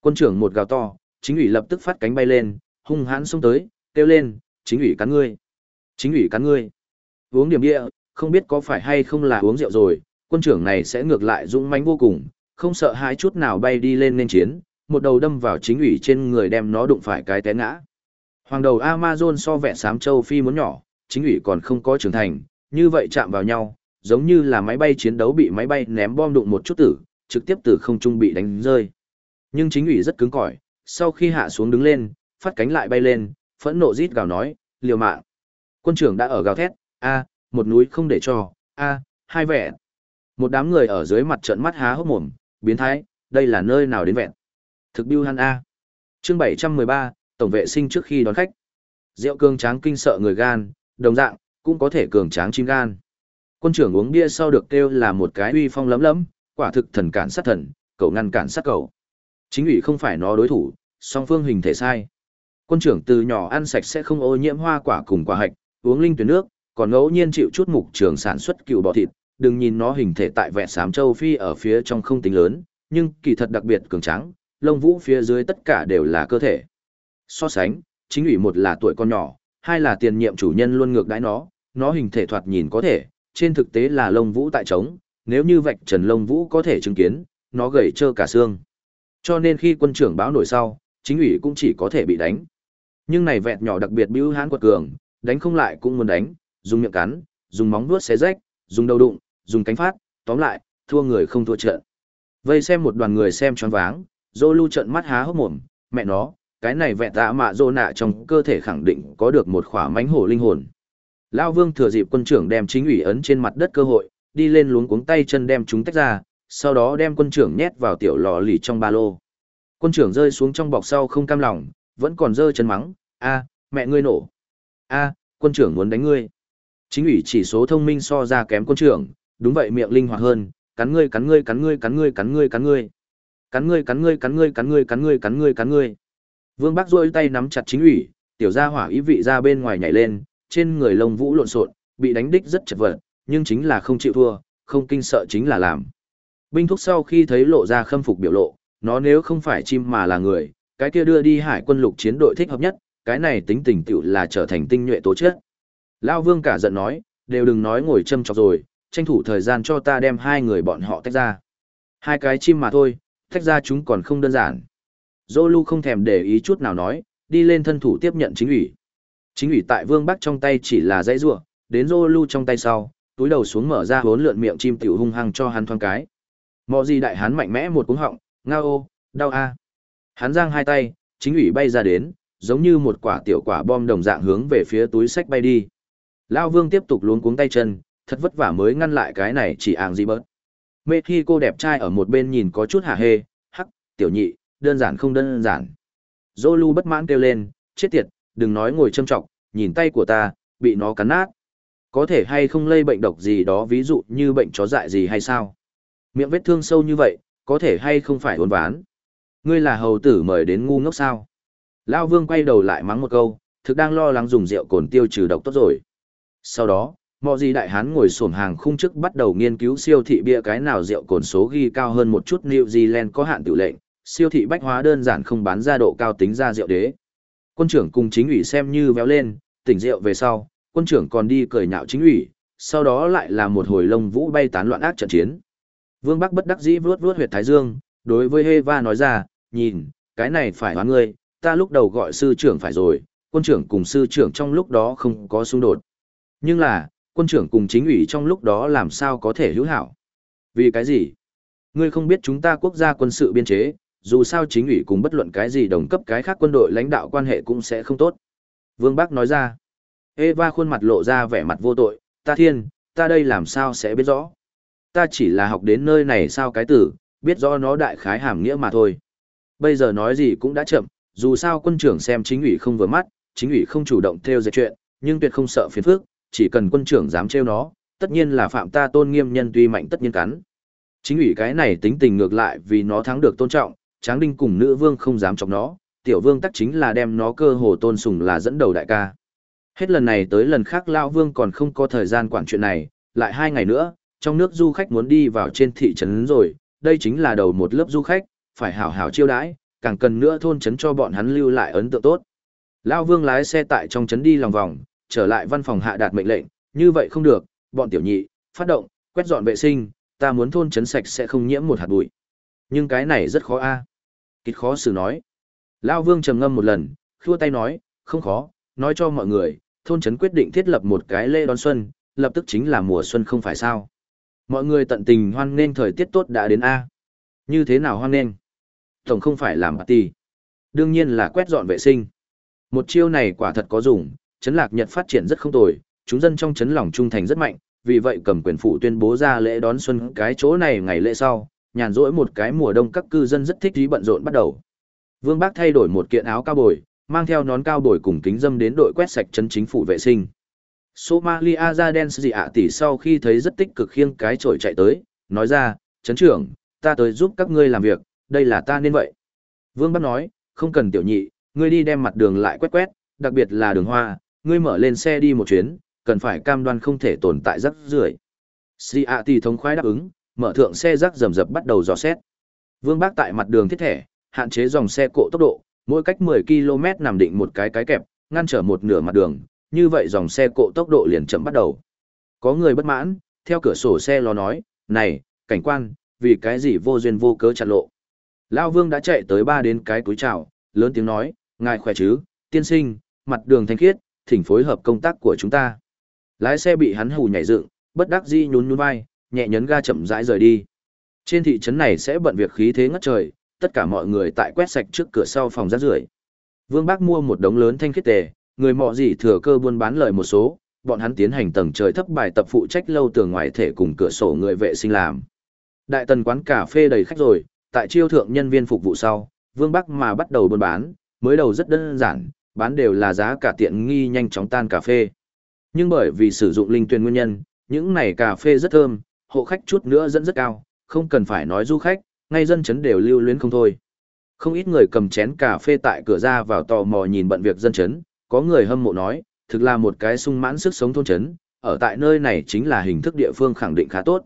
Quân trưởng một gào to, chính ủy lập tức phát cánh bay lên, hung hãn xông tới, kêu lên, chính ủy cắn ngươi. Chính ủy cắn ngươi. Uống điểm địa, không biết có phải hay không là uống rượu rồi, quân trưởng này sẽ ngược lại dũng mãnh vô cùng, không sợ hãi chút nào bay đi lên nên chiến, một đầu đâm vào chính ủy trên người đem nó đụng phải cái té ngã. Hoàng đầu Amazon so vẻ sám châu phi muốn nhỏ, chính ủy còn không có trưởng thành, như vậy chạm vào nhau, giống như là máy bay chiến đấu bị máy bay ném bom đụng một chút tử, trực tiếp từ không trung bị đánh rơi. Nhưng chính ủy rất cứng cỏi, sau khi hạ xuống đứng lên, phát cánh lại bay lên, phẫn nộ rít gào nói, liều mạng. Quân trưởng đã ở gào thét, a, một núi không để cho, a, hai vẻ. Một đám người ở dưới mặt trận mắt há hốc mồm, biến thái, đây là nơi nào đến vẹn. Thực biêu hắn a. Chương 713, tổng vệ sinh trước khi đón khách. Rượu cường tráng kinh sợ người gan, đồng dạng, cũng có thể cường tráng chim gan. Quân trưởng uống bia sau được kêu là một cái uy phong lấm lấm, quả thực thần cản sát thần, cậu ngăn cản sát cậu. Chính ủy không phải nó đối thủ, song phương hình thể sai. Quân trưởng từ nhỏ ăn sạch sẽ không ô nhiễm hoa quả cùng quả hạch, uống linh tuyển nước, còn ngẫu nhiên chịu chút mục trường sản xuất cựu bò thịt, đừng nhìn nó hình thể tại vẹn sám châu phi ở phía trong không tính lớn, nhưng kỳ thật đặc biệt cường tráng, lông vũ phía dưới tất cả đều là cơ thể. So sánh, chính ủy một là tuổi con nhỏ, hai là tiền nhiệm chủ nhân luôn ngược đãi nó, nó hình thể thoạt nhìn có thể, trên thực tế là lông vũ tại trống, nếu như vạch trần lông vũ có thể chứng kiến, nó gầy trơ cả xương. Cho nên khi quân trưởng báo nổi sau, chính ủy cũng chỉ có thể bị đánh. Nhưng này vẹt nhỏ đặc biệt bưu hãn quật cường, đánh không lại cũng muốn đánh, dùng miệng cắn, dùng móng vuốt xé rách, dùng đầu đụng, dùng cánh phát, tóm lại, thua người không thua trận. Vây xem một đoàn người xem choáng váng, Dô lưu trận mắt há hốc mồm, mẹ nó, cái này vẹn tạ mạ dô nạ trong cơ thể khẳng định có được một khỏa mánh hổ linh hồn. Lao vương thừa dịp quân trưởng đem chính ủy ấn trên mặt đất cơ hội, đi lên luống cuống tay chân đem chúng tách ra, sau đó đem quân trưởng nhét vào tiểu lò lì trong ba lô. Quân trưởng rơi xuống trong bọc sau không cam lòng, vẫn còn dơ chân mắng, a mẹ ngươi nổ. a quân trưởng muốn đánh ngươi. Chính ủy chỉ số thông minh so ra kém quân trưởng, đúng vậy miệng linh hoạt hơn, cắn ngươi cắn ngươi cắn ngươi cắn ngươi cắn ngươi cắn ngươi. Cắn ngươi cắn ngươi cắn ngươi cắn ngươi cắn ngươi cắn ngươi cắn ngươi. Vương Bắc rôi tay nắm chặt chính ủy, tiểu gia hỏa ý vị ra bên ngoài nhảy lên, trên người lông vũ lộn xộn, bị đánh đích rất chật vật, nhưng chính là không chịu thua, không kinh sợ chính là làm. Binh thúc sau khi thấy lộ ra khâm phục biểu lộ, nó nếu không phải chim mà là người, cái kia đưa đi hải quân lục chiến đội thích hợp nhất, cái này tính tình tựu là trở thành tinh nhuệ tố chất. Lao vương cả giận nói, đều đừng nói ngồi châm chọc rồi, tranh thủ thời gian cho ta đem hai người bọn họ tách ra. Hai cái chim mà thôi, tách ra chúng còn không đơn giản. Zolu không thèm để ý chút nào nói, đi lên thân thủ tiếp nhận chính ủy. Chính ủy tại Vương Bắc trong tay chỉ là dãy rủa, đến Zolu trong tay sau, túi đầu xuống mở ra hốn lượn miệng chim tiểu hung hăng cho hắn thoáng cái. Mọ gì đại hắn mạnh mẽ một cuống họng, ngao ô, đau a. Hắn giang hai tay, chính ủy bay ra đến, giống như một quả tiểu quả bom đồng dạng hướng về phía túi sách bay đi. Lao Vương tiếp tục luống cuống tay chân, thật vất vả mới ngăn lại cái này chỉ àng gì bớt. Mê khi cô đẹp trai ở một bên nhìn có chút hả hê, hắc, tiểu nhị, đơn giản không đơn giản. Zolu bất mãn kêu lên, chết tiệt, đừng nói ngồi châm trọng, nhìn tay của ta, bị nó cắn nát. Có thể hay không lây bệnh độc gì đó ví dụ như bệnh chó dại gì hay sao? Miệng vết thương sâu như vậy, có thể hay không phải uốn ván? Ngươi là hầu tử mời đến ngu ngốc sao? Lao vương quay đầu lại mắng một câu, thực đang lo lắng dùng rượu cồn tiêu trừ độc tốt rồi. Sau đó, Mọ gì đại hán ngồi sổm hàng khung trước bắt đầu nghiên cứu siêu thị bia cái nào rượu cồn số ghi cao hơn một chút New Zealand có hạn tự lệnh, siêu thị bách hóa đơn giản không bán ra độ cao tính ra rượu đế. Quân trưởng cùng chính ủy xem như véo lên, tỉnh rượu về sau, quân trưởng còn đi cười nhạo chính ủy, sau đó lại là một hồi lông vũ bay tán loạn ác trận chiến. Vương Bắc bất đắc dĩ vuốt vuốt huyệt thái dương, đối với Heva nói ra, nhìn, cái này phải hóa ngươi, ta lúc đầu gọi sư trưởng phải rồi, quân trưởng cùng sư trưởng trong lúc đó không có xung đột. Nhưng là, quân trưởng cùng chính ủy trong lúc đó làm sao có thể hữu hảo. Vì cái gì? Ngươi không biết chúng ta quốc gia quân sự biên chế, dù sao chính ủy cùng bất luận cái gì đồng cấp cái khác quân đội lãnh đạo quan hệ cũng sẽ không tốt. Vương Bắc nói ra. Eva khuôn mặt lộ ra vẻ mặt vô tội, ta thiên, ta đây làm sao sẽ biết rõ. Ta chỉ là học đến nơi này sao cái tử, biết rõ nó đại khái hàm nghĩa mà thôi. Bây giờ nói gì cũng đã chậm, dù sao quân trưởng xem chính ủy không vừa mắt, chính ủy không chủ động theo dệt chuyện, nhưng tuyệt không sợ phiền phức, chỉ cần quân trưởng dám trêu nó, tất nhiên là phạm ta tôn nghiêm nhân tuy mạnh tất nhiên cắn. Chính ủy cái này tính tình ngược lại vì nó thắng được tôn trọng, tráng đinh cùng nữ vương không dám chọc nó, tiểu vương tắc chính là đem nó cơ hồ tôn sùng là dẫn đầu đại ca. Hết lần này tới lần khác Lao Vương còn không có thời gian quản chuyện này, lại hai ngày nữa, trong nước du khách muốn đi vào trên thị trấn rồi, đây chính là đầu một lớp du khách, phải hảo hảo chiêu đãi, càng cần nữa thôn trấn cho bọn hắn lưu lại ấn tượng tốt. Lao Vương lái xe tại trong trấn đi lòng vòng, trở lại văn phòng hạ đạt mệnh lệnh, như vậy không được, bọn tiểu nhị, phát động, quét dọn vệ sinh, ta muốn thôn trấn sạch sẽ không nhiễm một hạt bụi. Nhưng cái này rất khó a. À. Khó xử nói. Lao Vương trầm ngâm một lần, khua tay nói, không khó, nói cho mọi người, thôn trấn quyết định thiết lập một cái lễ đón xuân, lập tức chính là mùa xuân không phải sao. Mọi người tận tình hoan nghênh thời tiết tốt đã đến A. Như thế nào hoan nghênh? Tổng không phải làm party. Đương nhiên là quét dọn vệ sinh. Một chiêu này quả thật có dùng, chấn lạc Nhật phát triển rất không tồi, chúng dân trong chấn lòng trung thành rất mạnh, vì vậy cầm quyền phủ tuyên bố ra lễ đón xuân cái chỗ này ngày lễ sau, nhàn rỗi một cái mùa đông các cư dân rất thích thú bận rộn bắt đầu. Vương Bác thay đổi một kiện áo cao bồi, mang theo nón cao bồi cùng kính dâm đến đội quét sạch chân chính phủ vệ sinh. Somalia ra đen ạ tỷ sau khi thấy rất tích cực khiêng cái chổi chạy tới, nói ra, chấn trưởng, ta tới giúp các ngươi làm việc, đây là ta nên vậy. Vương Bắc nói, không cần tiểu nhị, ngươi đi đem mặt đường lại quét quét, đặc biệt là đường hoa, ngươi mở lên xe đi một chuyến, cần phải cam đoan không thể tồn tại rắc rưởi. Si ạ tỷ thống khoái đáp ứng, mở thượng xe rắc rầm rập bắt đầu dò xét. Vương Bác tại mặt đường thiết thẻ, hạn chế dòng xe cộ tốc độ, mỗi cách 10 km nằm định một cái cái kẹp, ngăn trở một nửa mặt đường, như vậy dòng xe cộ tốc độ liền chậm bắt đầu. Có người bất mãn, theo cửa sổ xe lo nói, này, cảnh quan, vì cái gì vô duyên vô cớ chặn lộ. Lao Vương đã chạy tới ba đến cái túi chào, lớn tiếng nói, ngài khỏe chứ, tiên sinh, mặt đường thanh khiết, thỉnh phối hợp công tác của chúng ta. Lái xe bị hắn hù nhảy dựng, bất đắc dĩ nhún nhún vai, nhẹ nhấn ga chậm rãi rời đi. Trên thị trấn này sẽ bận việc khí thế ngất trời, tất cả mọi người tại quét sạch trước cửa sau phòng rác rưởi. Vương Bác mua một đống lớn thanh khiết tề, người mọ gì thừa cơ buôn bán lời một số, bọn hắn tiến hành tầng trời thấp bài tập phụ trách lâu tường ngoài thể cùng cửa sổ người vệ sinh làm. Đại tần quán cà phê đầy khách rồi, tại chiêu thượng nhân viên phục vụ sau, Vương Bắc mà bắt đầu buôn bán, mới đầu rất đơn giản, bán đều là giá cả tiện nghi nhanh chóng tan cà phê. Nhưng bởi vì sử dụng linh tuyền nguyên nhân, những này cà phê rất thơm, hộ khách chút nữa dẫn rất cao, không cần phải nói du khách, ngay dân chấn đều lưu luyến không thôi. Không ít người cầm chén cà phê tại cửa ra vào tò mò nhìn bận việc dân chấn, có người hâm mộ nói, thực là một cái sung mãn sức sống thôn chấn, ở tại nơi này chính là hình thức địa phương khẳng định khá tốt.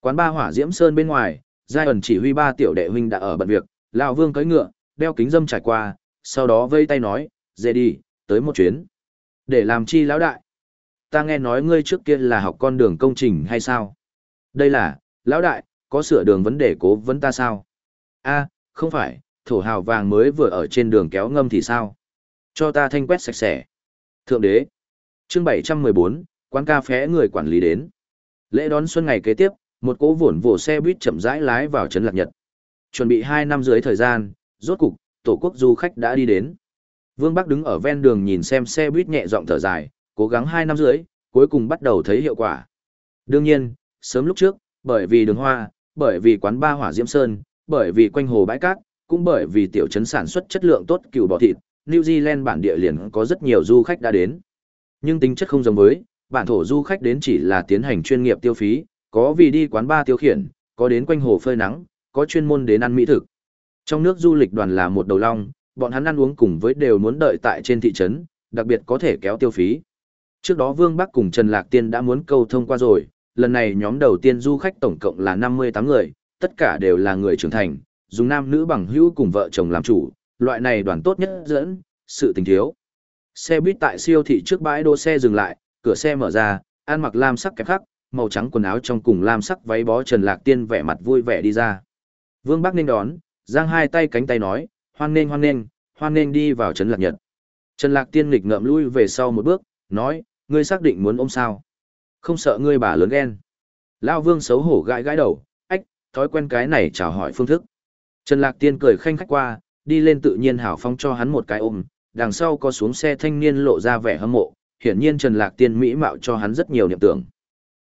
Quán ba hỏa diễm sơn bên ngoài, giai ẩn chỉ huy ba tiểu đệ huynh đã ở bận việc, lão vương cưỡi ngựa, đeo kính dâm trải qua, sau đó vây tay nói, dê đi, tới một chuyến. Để làm chi lão đại? Ta nghe nói ngươi trước kia là học con đường công trình hay sao? Đây là, lão đại, có sửa đường vấn đề cố vấn ta sao? a không phải, thổ hào vàng mới vừa ở trên đường kéo ngâm thì sao? Cho ta thanh quét sạch sẽ. Thượng đế. chương 714, quán cà phé người quản lý đến. Lễ đón xuân ngày kế tiếp, một cỗ vổn vồ xe buýt chậm rãi lái vào trấn Lạc Nhật. Chuẩn bị 2 năm dưới thời gian, rốt cục, tổ quốc du khách đã đi đến. Vương Bắc đứng ở ven đường nhìn xem xe buýt nhẹ giọng thở dài, cố gắng 2 năm dưới, cuối cùng bắt đầu thấy hiệu quả. Đương nhiên, sớm lúc trước, bởi vì đường hoa, bởi vì quán ba hỏa diễm sơn, bởi vì quanh hồ bãi cát, cũng bởi vì tiểu trấn sản xuất chất lượng tốt cừu bò thịt, New Zealand bản địa liền có rất nhiều du khách đã đến. Nhưng tính chất không giống với, bản thổ du khách đến chỉ là tiến hành chuyên nghiệp tiêu phí, có vì đi quán ba tiêu khiển, có đến quanh hồ phơi nắng, có chuyên môn đến ăn mỹ thực. Trong nước du lịch đoàn là một đầu long, bọn hắn ăn uống cùng với đều muốn đợi tại trên thị trấn, đặc biệt có thể kéo tiêu phí. Trước đó Vương Bắc cùng Trần Lạc Tiên đã muốn câu thông qua rồi, lần này nhóm đầu tiên du khách tổng cộng là 58 người, tất cả đều là người trưởng thành, dùng nam nữ bằng hữu cùng vợ chồng làm chủ, loại này đoàn tốt nhất dẫn, sự tình thiếu. Xe buýt tại siêu thị trước bãi đỗ xe dừng lại, cửa xe mở ra, ăn mặc lam sắc kẹp khắc, màu trắng quần áo trong cùng lam sắc váy bó Trần Lạc Tiên vẻ mặt vui vẻ đi ra. Vương Bắc Ninh đón, giang hai tay cánh tay nói, hoan nên hoan nên, hoan nên đi vào Trấn Lạc Nhật. Trần Lạc Tiên nghịch ngợm lui về sau một bước, nói, ngươi xác định muốn ôm sao? Không sợ ngươi bà lớn ghen. Lao Vương xấu hổ gãi gãi đầu, ách, thói quen cái này chào hỏi phương thức. Trần Lạc Tiên cười khanh khách qua, đi lên tự nhiên hảo phong cho hắn một cái ôm, đằng sau có xuống xe thanh niên lộ ra vẻ hâm mộ, hiển nhiên Trần Lạc Tiên mỹ mạo cho hắn rất nhiều niệm tưởng.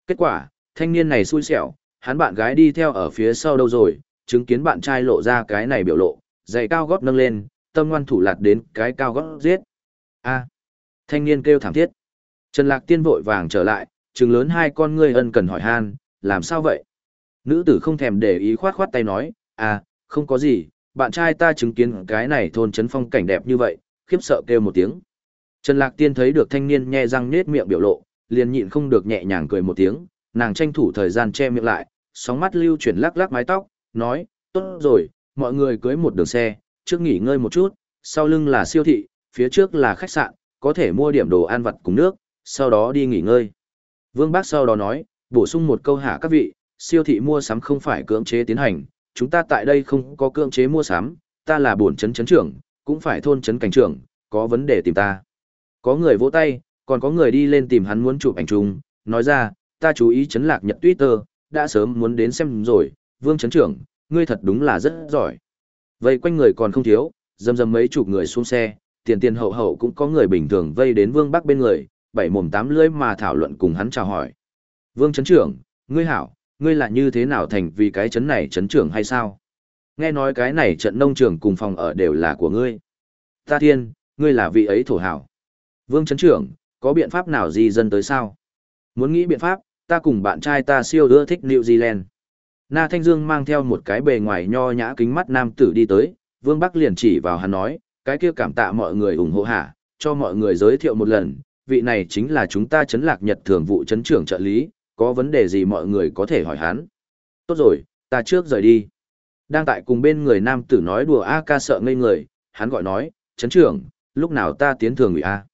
Kết quả, thanh niên này xui xẻo, hắn bạn gái đi theo ở phía sau đâu rồi, chứng kiến bạn trai lộ ra cái này biểu lộ, giày cao gót nâng lên, tâm ngoan thủ lạt đến cái cao gót giết. A. thanh niên kêu thảm thiết. Trần Lạc Tiên vội vàng trở lại, trừng lớn hai con ngươi ân cần hỏi han, làm sao vậy? Nữ tử không thèm để ý khoát khoát tay nói, à, không có gì, bạn trai ta chứng kiến cái này thôn trấn phong cảnh đẹp như vậy, khiếp sợ kêu một tiếng. Trần Lạc Tiên thấy được thanh niên nhe răng nết miệng biểu lộ, liền nhịn không được nhẹ nhàng cười một tiếng, nàng tranh thủ thời gian che miệng lại, sóng mắt lưu chuyển lắc lắc mái tóc, nói, tốt rồi, mọi người cưới một đường xe, trước nghỉ ngơi một chút, sau lưng là siêu thị, phía trước là khách sạn, có thể mua điểm đồ ăn vặt cùng nước, sau đó đi nghỉ ngơi. Vương Bác sau đó nói, bổ sung một câu hạ các vị, siêu thị mua sắm không phải cưỡng chế tiến hành, chúng ta tại đây không có cưỡng chế mua sắm, ta là bổn chấn chấn trưởng, cũng phải thôn chấn cảnh trưởng, có vấn đề tìm ta. Có người vỗ tay, còn có người đi lên tìm hắn muốn chụp ảnh chung, nói ra, ta chú ý chấn lạc nhật Twitter, đã sớm muốn đến xem rồi, vương chấn trưởng, ngươi thật đúng là rất giỏi. Vậy quanh người còn không thiếu, dầm dầm mấy chục người xuống xe, tiền tiền hậu hậu cũng có người bình thường vây đến vương bắc bên người, bảy mồm tám lưỡi mà thảo luận cùng hắn chào hỏi. Vương chấn trưởng, ngươi hảo, ngươi là như thế nào thành vì cái chấn này chấn trưởng hay sao? Nghe nói cái này trận nông trường cùng phòng ở đều là của ngươi. Ta thiên, ngươi là vị ấy thổ hảo. Vương chấn trưởng, có biện pháp nào gì dân tới sao? Muốn nghĩ biện pháp, ta cùng bạn trai ta siêu đưa thích New Zealand. Na Thanh Dương mang theo một cái bề ngoài nho nhã kính mắt nam tử đi tới, Vương Bắc liền chỉ vào hắn nói, cái kia cảm tạ mọi người ủng hộ hả, cho mọi người giới thiệu một lần, vị này chính là chúng ta chấn lạc nhật thường vụ chấn trưởng trợ lý, có vấn đề gì mọi người có thể hỏi hắn. Tốt rồi, ta trước rời đi. Đang tại cùng bên người nam tử nói đùa A ca sợ ngây người, hắn gọi nói, chấn trưởng, lúc nào ta tiến thường ủy A.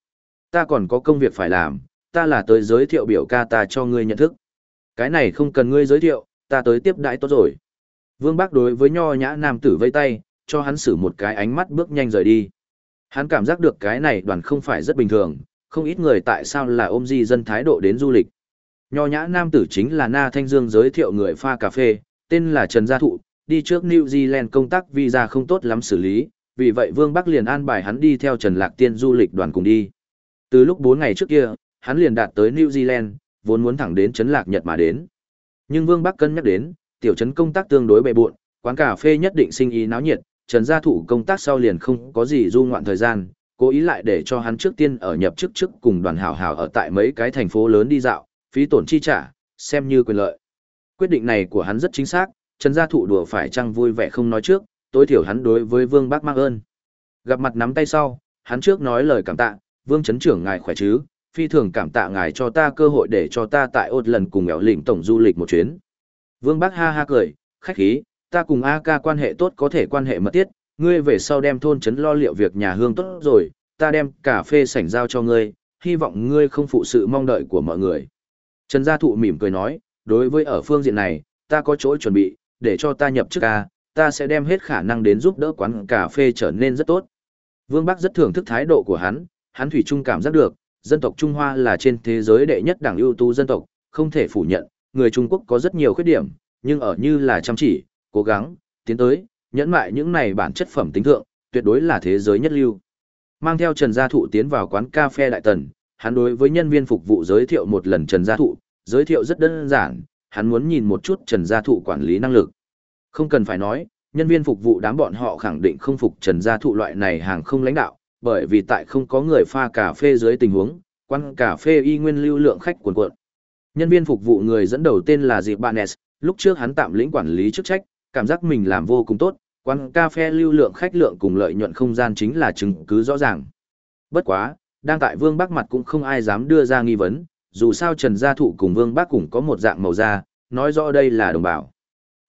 Ta còn có công việc phải làm, ta là tới giới thiệu biểu ca ta cho ngươi nhận thức. Cái này không cần ngươi giới thiệu, ta tới tiếp đãi tốt rồi. Vương Bác đối với nho nhã nam tử vây tay, cho hắn xử một cái ánh mắt bước nhanh rời đi. Hắn cảm giác được cái này đoàn không phải rất bình thường, không ít người tại sao là ôm di dân thái độ đến du lịch. Nho nhã nam tử chính là Na Thanh Dương giới thiệu người pha cà phê, tên là Trần Gia Thụ, đi trước New Zealand công tác visa không tốt lắm xử lý, vì vậy Vương Bắc liền an bài hắn đi theo Trần Lạc Tiên du lịch đoàn cùng đi. Từ lúc 4 ngày trước kia, hắn liền đạt tới New Zealand, vốn muốn thẳng đến Trấn Lạc Nhật mà đến. Nhưng Vương Bắc cân nhắc đến, tiểu trấn công tác tương đối bề buộn, quán cà phê nhất định sinh ý náo nhiệt, Trần Gia Thụ công tác sau liền không có gì du ngoạn thời gian, cố ý lại để cho hắn trước tiên ở nhập chức trước cùng đoàn hảo hảo ở tại mấy cái thành phố lớn đi dạo, phí tổn chi trả, xem như quyền lợi. Quyết định này của hắn rất chính xác, Trần Gia Thụ đùa phải chăng vui vẻ không nói trước, tối thiểu hắn đối với Vương Bác mang ơn. Gặp mặt nắm tay sau, hắn trước nói lời cảm tạ, Vương Trấn trưởng ngài khỏe chứ, phi thường cảm tạ ngài cho ta cơ hội để cho ta tại ốt lần cùng ẻo lĩnh tổng du lịch một chuyến. Vương Bác ha ha cười, khách khí, ta cùng A ca quan hệ tốt có thể quan hệ mật thiết, ngươi về sau đem thôn trấn lo liệu việc nhà hương tốt rồi, ta đem cà phê sảnh giao cho ngươi, hy vọng ngươi không phụ sự mong đợi của mọi người. Trần Gia Thụ mỉm cười nói, đối với ở phương diện này, ta có chỗ chuẩn bị, để cho ta nhập chức ca, ta sẽ đem hết khả năng đến giúp đỡ quán cà phê trở nên rất tốt. Vương Bắc rất thưởng thức thái độ của hắn, hắn thủy chung cảm giác được, dân tộc Trung Hoa là trên thế giới đệ nhất đảng ưu tú dân tộc, không thể phủ nhận, người Trung Quốc có rất nhiều khuyết điểm, nhưng ở như là chăm chỉ, cố gắng, tiến tới, nhẫn mại những này bản chất phẩm tính thượng, tuyệt đối là thế giới nhất lưu. Mang theo Trần Gia Thụ tiến vào quán cà phê Đại Tần, hắn đối với nhân viên phục vụ giới thiệu một lần Trần Gia Thụ, giới thiệu rất đơn giản, hắn muốn nhìn một chút Trần Gia Thụ quản lý năng lực. Không cần phải nói, nhân viên phục vụ đám bọn họ khẳng định không phục Trần Gia Thụ loại này hàng không lãnh đạo, bởi vì tại không có người pha cà phê dưới tình huống, quán cà phê y nguyên lưu lượng khách cuồn cuộn. Nhân viên phục vụ người dẫn đầu tên là Diệp Banes, lúc trước hắn tạm lĩnh quản lý chức trách, cảm giác mình làm vô cùng tốt, quán cà phê lưu lượng khách lượng cùng lợi nhuận không gian chính là chứng cứ rõ ràng. Bất quá, đang tại Vương Bắc mặt cũng không ai dám đưa ra nghi vấn, dù sao Trần Gia Thụ cùng Vương Bắc cũng có một dạng màu da, nói rõ đây là đồng bào.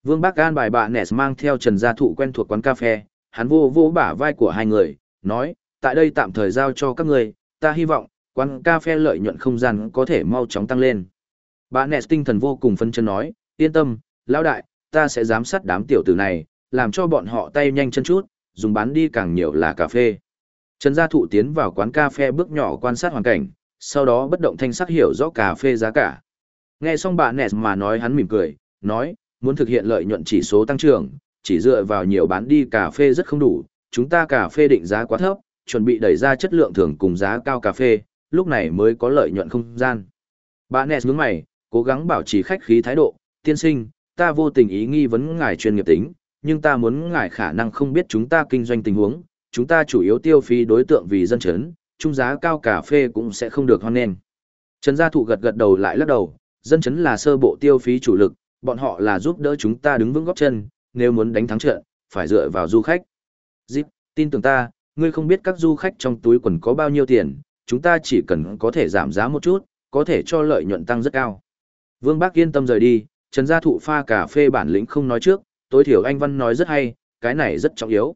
Vương Bắc an bài bà Ness mang theo Trần Gia Thụ quen thuộc quán cà phê, hắn vô vô bả vai của hai người, nói, tại đây tạm thời giao cho các người, ta hy vọng, quán cà phê lợi nhuận không gian có thể mau chóng tăng lên. Bà Ness tinh thần vô cùng phân chân nói, yên tâm, lão đại, ta sẽ giám sát đám tiểu tử này, làm cho bọn họ tay nhanh chân chút, dùng bán đi càng nhiều là cà phê. Trần Gia Thụ tiến vào quán cà phê bước nhỏ quan sát hoàn cảnh, sau đó bất động thanh sắc hiểu rõ cà phê giá cả. Nghe xong bà Nes mà nói hắn mỉm cười, nói, muốn thực hiện lợi nhuận chỉ số tăng trưởng, chỉ dựa vào nhiều bán đi cà phê rất không đủ, chúng ta cà phê định giá quá thấp, chuẩn bị đẩy ra chất lượng thường cùng giá cao cà phê, lúc này mới có lợi nhuận không gian. Bà Nes nhướng mày, cố gắng bảo trì khách khí thái độ, tiên sinh, ta vô tình ý nghi vấn ngài chuyên nghiệp tính, nhưng ta muốn ngài khả năng không biết chúng ta kinh doanh tình huống, chúng ta chủ yếu tiêu phí đối tượng vì dân chấn, trung giá cao cà phê cũng sẽ không được hoan nghênh. Trần Gia Thụ gật gật đầu lại lắc đầu, dân chấn là sơ bộ tiêu phí chủ lực, bọn họ là giúp đỡ chúng ta đứng vững góp chân, nếu muốn đánh thắng trận, phải dựa vào du khách. Dịp, tin tưởng ta, ngươi không biết các du khách trong túi quần có bao nhiêu tiền, chúng ta chỉ cần có thể giảm giá một chút, có thể cho lợi nhuận tăng rất cao. Vương Bác yên tâm rời đi, Trần Gia Thụ pha cà phê bản lĩnh không nói trước, tối thiểu anh Văn nói rất hay, cái này rất trọng yếu.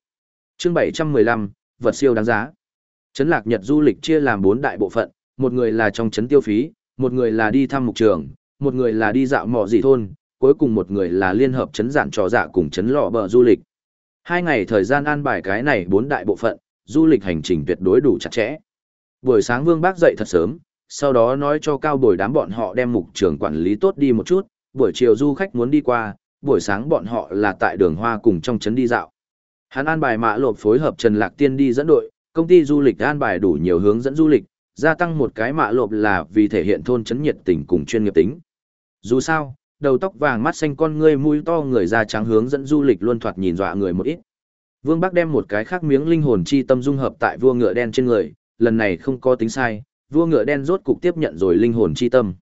chương 715, vật siêu đáng giá. Trấn Lạc Nhật du lịch chia làm 4 đại bộ phận, một người là trong trấn tiêu phí, một người là đi thăm mục trường, một người là đi dạo mỏ dị thôn, cuối cùng một người là liên hợp trấn giản trò dạ cùng trấn lọ bờ du lịch. Hai ngày thời gian an bài cái này bốn đại bộ phận, du lịch hành trình tuyệt đối đủ chặt chẽ. Buổi sáng Vương Bác dậy thật sớm, sau đó nói cho cao bồi đám bọn họ đem mục trường quản lý tốt đi một chút, buổi chiều du khách muốn đi qua, buổi sáng bọn họ là tại đường hoa cùng trong trấn đi dạo. Hắn an bài mã lộp phối hợp Trần Lạc Tiên đi dẫn đội, công ty du lịch an bài đủ nhiều hướng dẫn du lịch, gia tăng một cái mã lộp là vì thể hiện thôn trấn nhiệt tình cùng chuyên nghiệp tính. Dù sao, đầu tóc vàng mắt xanh con ngươi mũi to người da trắng hướng dẫn du lịch luôn thoạt nhìn dọa người một ít. Vương Bắc đem một cái khác miếng linh hồn chi tâm dung hợp tại vua ngựa đen trên người, lần này không có tính sai, vua ngựa đen rốt cục tiếp nhận rồi linh hồn chi tâm.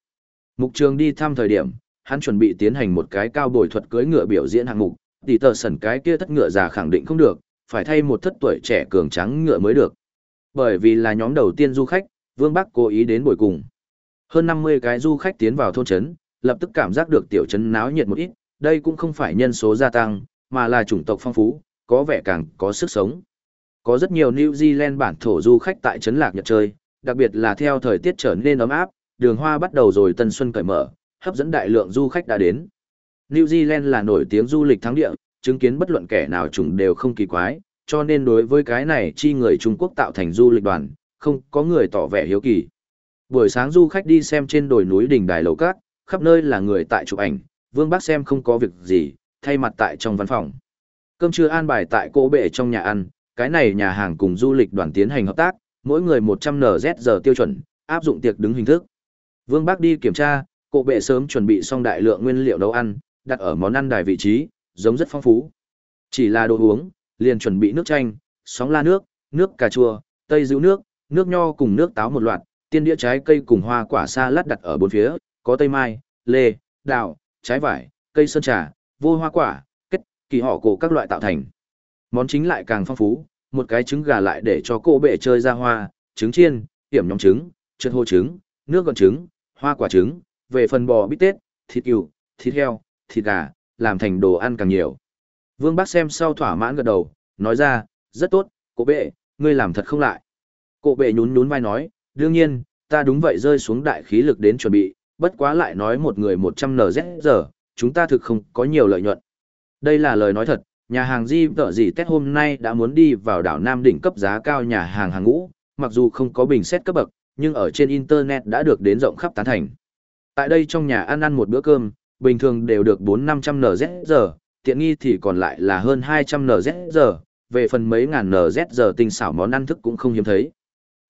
Mục trường đi thăm thời điểm, hắn chuẩn bị tiến hành một cái cao bồi thuật cưới ngựa biểu diễn hạng mục, tỷ tờ sẩn cái kia thất ngựa già khẳng định không được, phải thay một thất tuổi trẻ cường trắng ngựa mới được. Bởi vì là nhóm đầu tiên du khách, Vương Bắc cố ý đến buổi cùng. Hơn 50 cái du khách tiến vào thôn trấn, lập tức cảm giác được tiểu trấn náo nhiệt một ít, đây cũng không phải nhân số gia tăng, mà là chủng tộc phong phú, có vẻ càng có sức sống. Có rất nhiều New Zealand bản thổ du khách tại trấn Lạc Nhật chơi, đặc biệt là theo thời tiết trở nên ấm áp, đường hoa bắt đầu rồi tân xuân cởi mở, hấp dẫn đại lượng du khách đã đến. New Zealand là nổi tiếng du lịch thắng địa, chứng kiến bất luận kẻ nào chúng đều không kỳ quái, cho nên đối với cái này chi người Trung Quốc tạo thành du lịch đoàn, không có người tỏ vẻ hiếu kỳ. Buổi sáng du khách đi xem trên đồi núi đỉnh đài lầu cát, khắp nơi là người tại chụp ảnh, Vương Bác xem không có việc gì, thay mặt tại trong văn phòng. Cơm trưa an bài tại cỗ bệ trong nhà ăn, cái này nhà hàng cùng du lịch đoàn tiến hành hợp tác, mỗi người 100 NZ giờ tiêu chuẩn, áp dụng tiệc đứng hình thức. Vương Bác đi kiểm tra, cô bệ sớm chuẩn bị xong đại lượng nguyên liệu nấu ăn, đặt ở món ăn đài vị trí, giống rất phong phú. Chỉ là đồ uống, liền chuẩn bị nước chanh, sóng la nước, nước cà chua, tây rượu nước, nước nho cùng nước táo một loạt, tiên đĩa trái cây cùng hoa quả sa lát đặt ở bốn phía, có tây mai, lê, đào, trái vải, cây sơn trà, vô hoa quả, kết, kỳ họ cổ các loại tạo thành. Món chính lại càng phong phú, một cái trứng gà lại để cho cô bệ chơi ra hoa, trứng chiên, hiểm nhóm trứng, trượt hô trứng, nước gọn trứng, hoa quả trứng, về phần bò bít tết, thịt cừu, thịt heo, thịt gà, làm thành đồ ăn càng nhiều. Vương Bác xem sau thỏa mãn gật đầu, nói ra, rất tốt, cô bệ, ngươi làm thật không lại. Cô bệ nhún nhún vai nói, đương nhiên, ta đúng vậy rơi xuống đại khí lực đến chuẩn bị, bất quá lại nói một người 100 NZ giờ, chúng ta thực không có nhiều lợi nhuận. Đây là lời nói thật, nhà hàng Di tợ gì Tết hôm nay đã muốn đi vào đảo Nam đỉnh cấp giá cao nhà hàng hàng ngũ, mặc dù không có bình xét cấp bậc, nhưng ở trên Internet đã được đến rộng khắp tán thành. Tại đây trong nhà ăn ăn một bữa cơm, bình thường đều được 4-500 NZ giờ, tiện nghi thì còn lại là hơn 200 NZ giờ, về phần mấy ngàn NZ giờ tinh xảo món ăn thức cũng không hiếm thấy.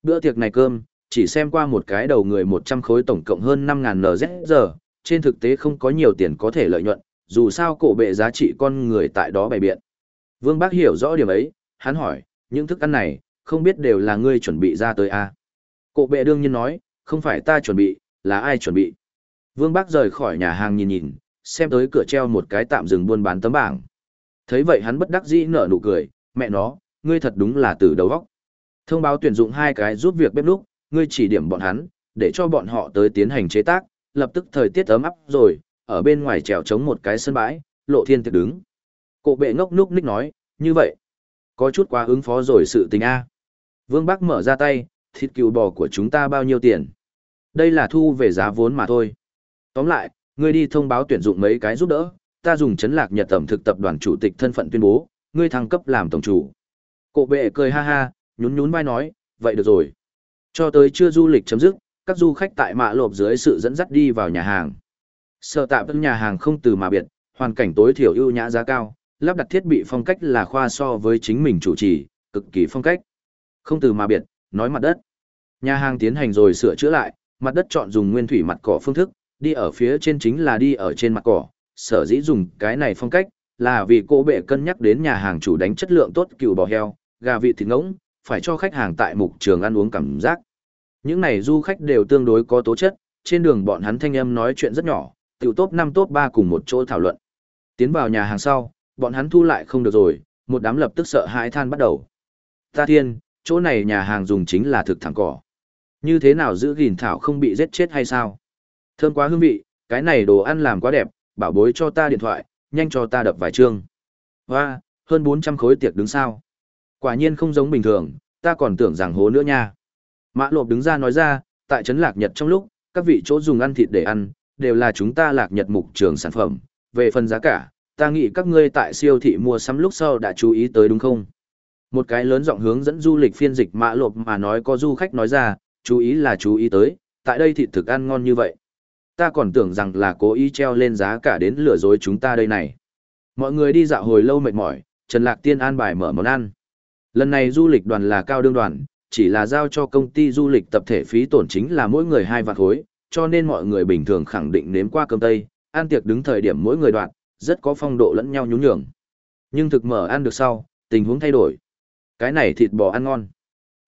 Bữa tiệc này cơm, chỉ xem qua một cái đầu người 100 khối tổng cộng hơn 5.000 NZ giờ, trên thực tế không có nhiều tiền có thể lợi nhuận, dù sao cổ bệ giá trị con người tại đó bày biện. Vương Bác hiểu rõ điểm ấy, hắn hỏi, những thức ăn này, không biết đều là ngươi chuẩn bị ra tới à? Cổ bệ đương nhiên nói, không phải ta chuẩn bị, là ai chuẩn bị. Vương Bác rời khỏi nhà hàng nhìn nhìn, xem tới cửa treo một cái tạm dừng buôn bán tấm bảng. Thấy vậy hắn bất đắc dĩ nở nụ cười, mẹ nó, ngươi thật đúng là từ đầu óc. Thông báo tuyển dụng hai cái giúp việc bếp lúc, ngươi chỉ điểm bọn hắn, để cho bọn họ tới tiến hành chế tác, lập tức thời tiết ấm áp rồi, ở bên ngoài trèo chống một cái sân bãi, lộ thiên tiệc đứng. Cổ bệ ngốc núc ních nói, như vậy, có chút quá ứng phó rồi sự tình A. Vương Bắc mở ra tay, thịt cừu bò của chúng ta bao nhiêu tiền? Đây là thu về giá vốn mà thôi. Tóm lại, ngươi đi thông báo tuyển dụng mấy cái giúp đỡ, ta dùng chấn lạc nhật tẩm thực tập đoàn chủ tịch thân phận tuyên bố, ngươi thăng cấp làm tổng chủ. Cổ bệ cười ha ha, nhún nhún vai nói, vậy được rồi. Cho tới chưa du lịch chấm dứt, các du khách tại mạ lộp dưới sự dẫn dắt đi vào nhà hàng. Sở tạm tân nhà hàng không từ mà biệt, hoàn cảnh tối thiểu ưu nhã giá cao, lắp đặt thiết bị phong cách là khoa so với chính mình chủ trì, cực kỳ phong cách. Không từ mà biệt, nói mặt đất. Nhà hàng tiến hành rồi sửa chữa lại, mặt đất chọn dùng nguyên thủy mặt cỏ phương thức, đi ở phía trên chính là đi ở trên mặt cỏ, sở dĩ dùng cái này phong cách, là vì cô bệ cân nhắc đến nhà hàng chủ đánh chất lượng tốt cựu bò heo, gà vịt thịt ngỗng, phải cho khách hàng tại mục trường ăn uống cảm giác. Những này du khách đều tương đối có tố chất, trên đường bọn hắn thanh âm nói chuyện rất nhỏ, tiểu top 5 top 3 cùng một chỗ thảo luận. Tiến vào nhà hàng sau, bọn hắn thu lại không được rồi, một đám lập tức sợ hãi than bắt đầu. Ta thiên, chỗ này nhà hàng dùng chính là thực thẳng cỏ. Như thế nào giữ gìn thảo không bị giết chết hay sao? Thơm quá hương vị, cái này đồ ăn làm quá đẹp, bảo bối cho ta điện thoại, nhanh cho ta đập vài chương. Hoa, hơn 400 khối tiệc đứng sao. Quả nhiên không giống bình thường, ta còn tưởng rằng hố nữa nha. Mã lộp đứng ra nói ra, tại trấn lạc nhật trong lúc, các vị chỗ dùng ăn thịt để ăn, đều là chúng ta lạc nhật mục trường sản phẩm. Về phần giá cả, ta nghĩ các ngươi tại siêu thị mua sắm lúc sau đã chú ý tới đúng không? Một cái lớn giọng hướng dẫn du lịch phiên dịch mã lộp mà nói có du khách nói ra, chú ý là chú ý tới, tại đây thịt thực ăn ngon như vậy. Ta còn tưởng rằng là cố ý treo lên giá cả đến lừa dối chúng ta đây này. Mọi người đi dạo hồi lâu mệt mỏi, Trần Lạc Tiên an bài mở món ăn. Lần này du lịch đoàn là cao đương đoàn, chỉ là giao cho công ty du lịch tập thể phí tổn chính là mỗi người hai vạn khối, cho nên mọi người bình thường khẳng định nếm qua cơm tây, ăn tiệc đứng thời điểm mỗi người đoạn, rất có phong độ lẫn nhau nhún nhường. Nhưng thực mở ăn được sau, tình huống thay đổi. Cái này thịt bò ăn ngon.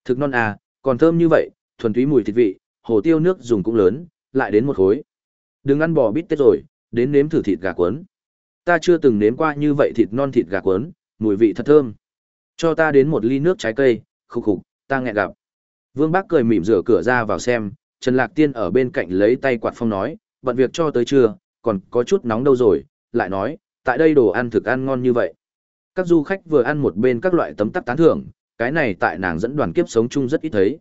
Thực non à, còn thơm như vậy, thuần túy mùi thịt vị, hồ tiêu nước dùng cũng lớn, lại đến một khối. Đừng ăn bò bít tết rồi, đến nếm thử thịt gà cuốn. Ta chưa từng nếm qua như vậy thịt non thịt gà cuốn, mùi vị thật thơm. Cho ta đến một ly nước trái cây, khục khục, ta nghẹn gặp. Vương Bác cười mỉm rửa cửa ra vào xem, Trần Lạc Tiên ở bên cạnh lấy tay quạt phong nói, bận việc cho tới trưa, còn có chút nóng đâu rồi, lại nói, tại đây đồ ăn thực ăn ngon như vậy. Các du khách vừa ăn một bên các loại tấm tắc tán thưởng, cái này tại nàng dẫn đoàn kiếp sống chung rất ít thấy.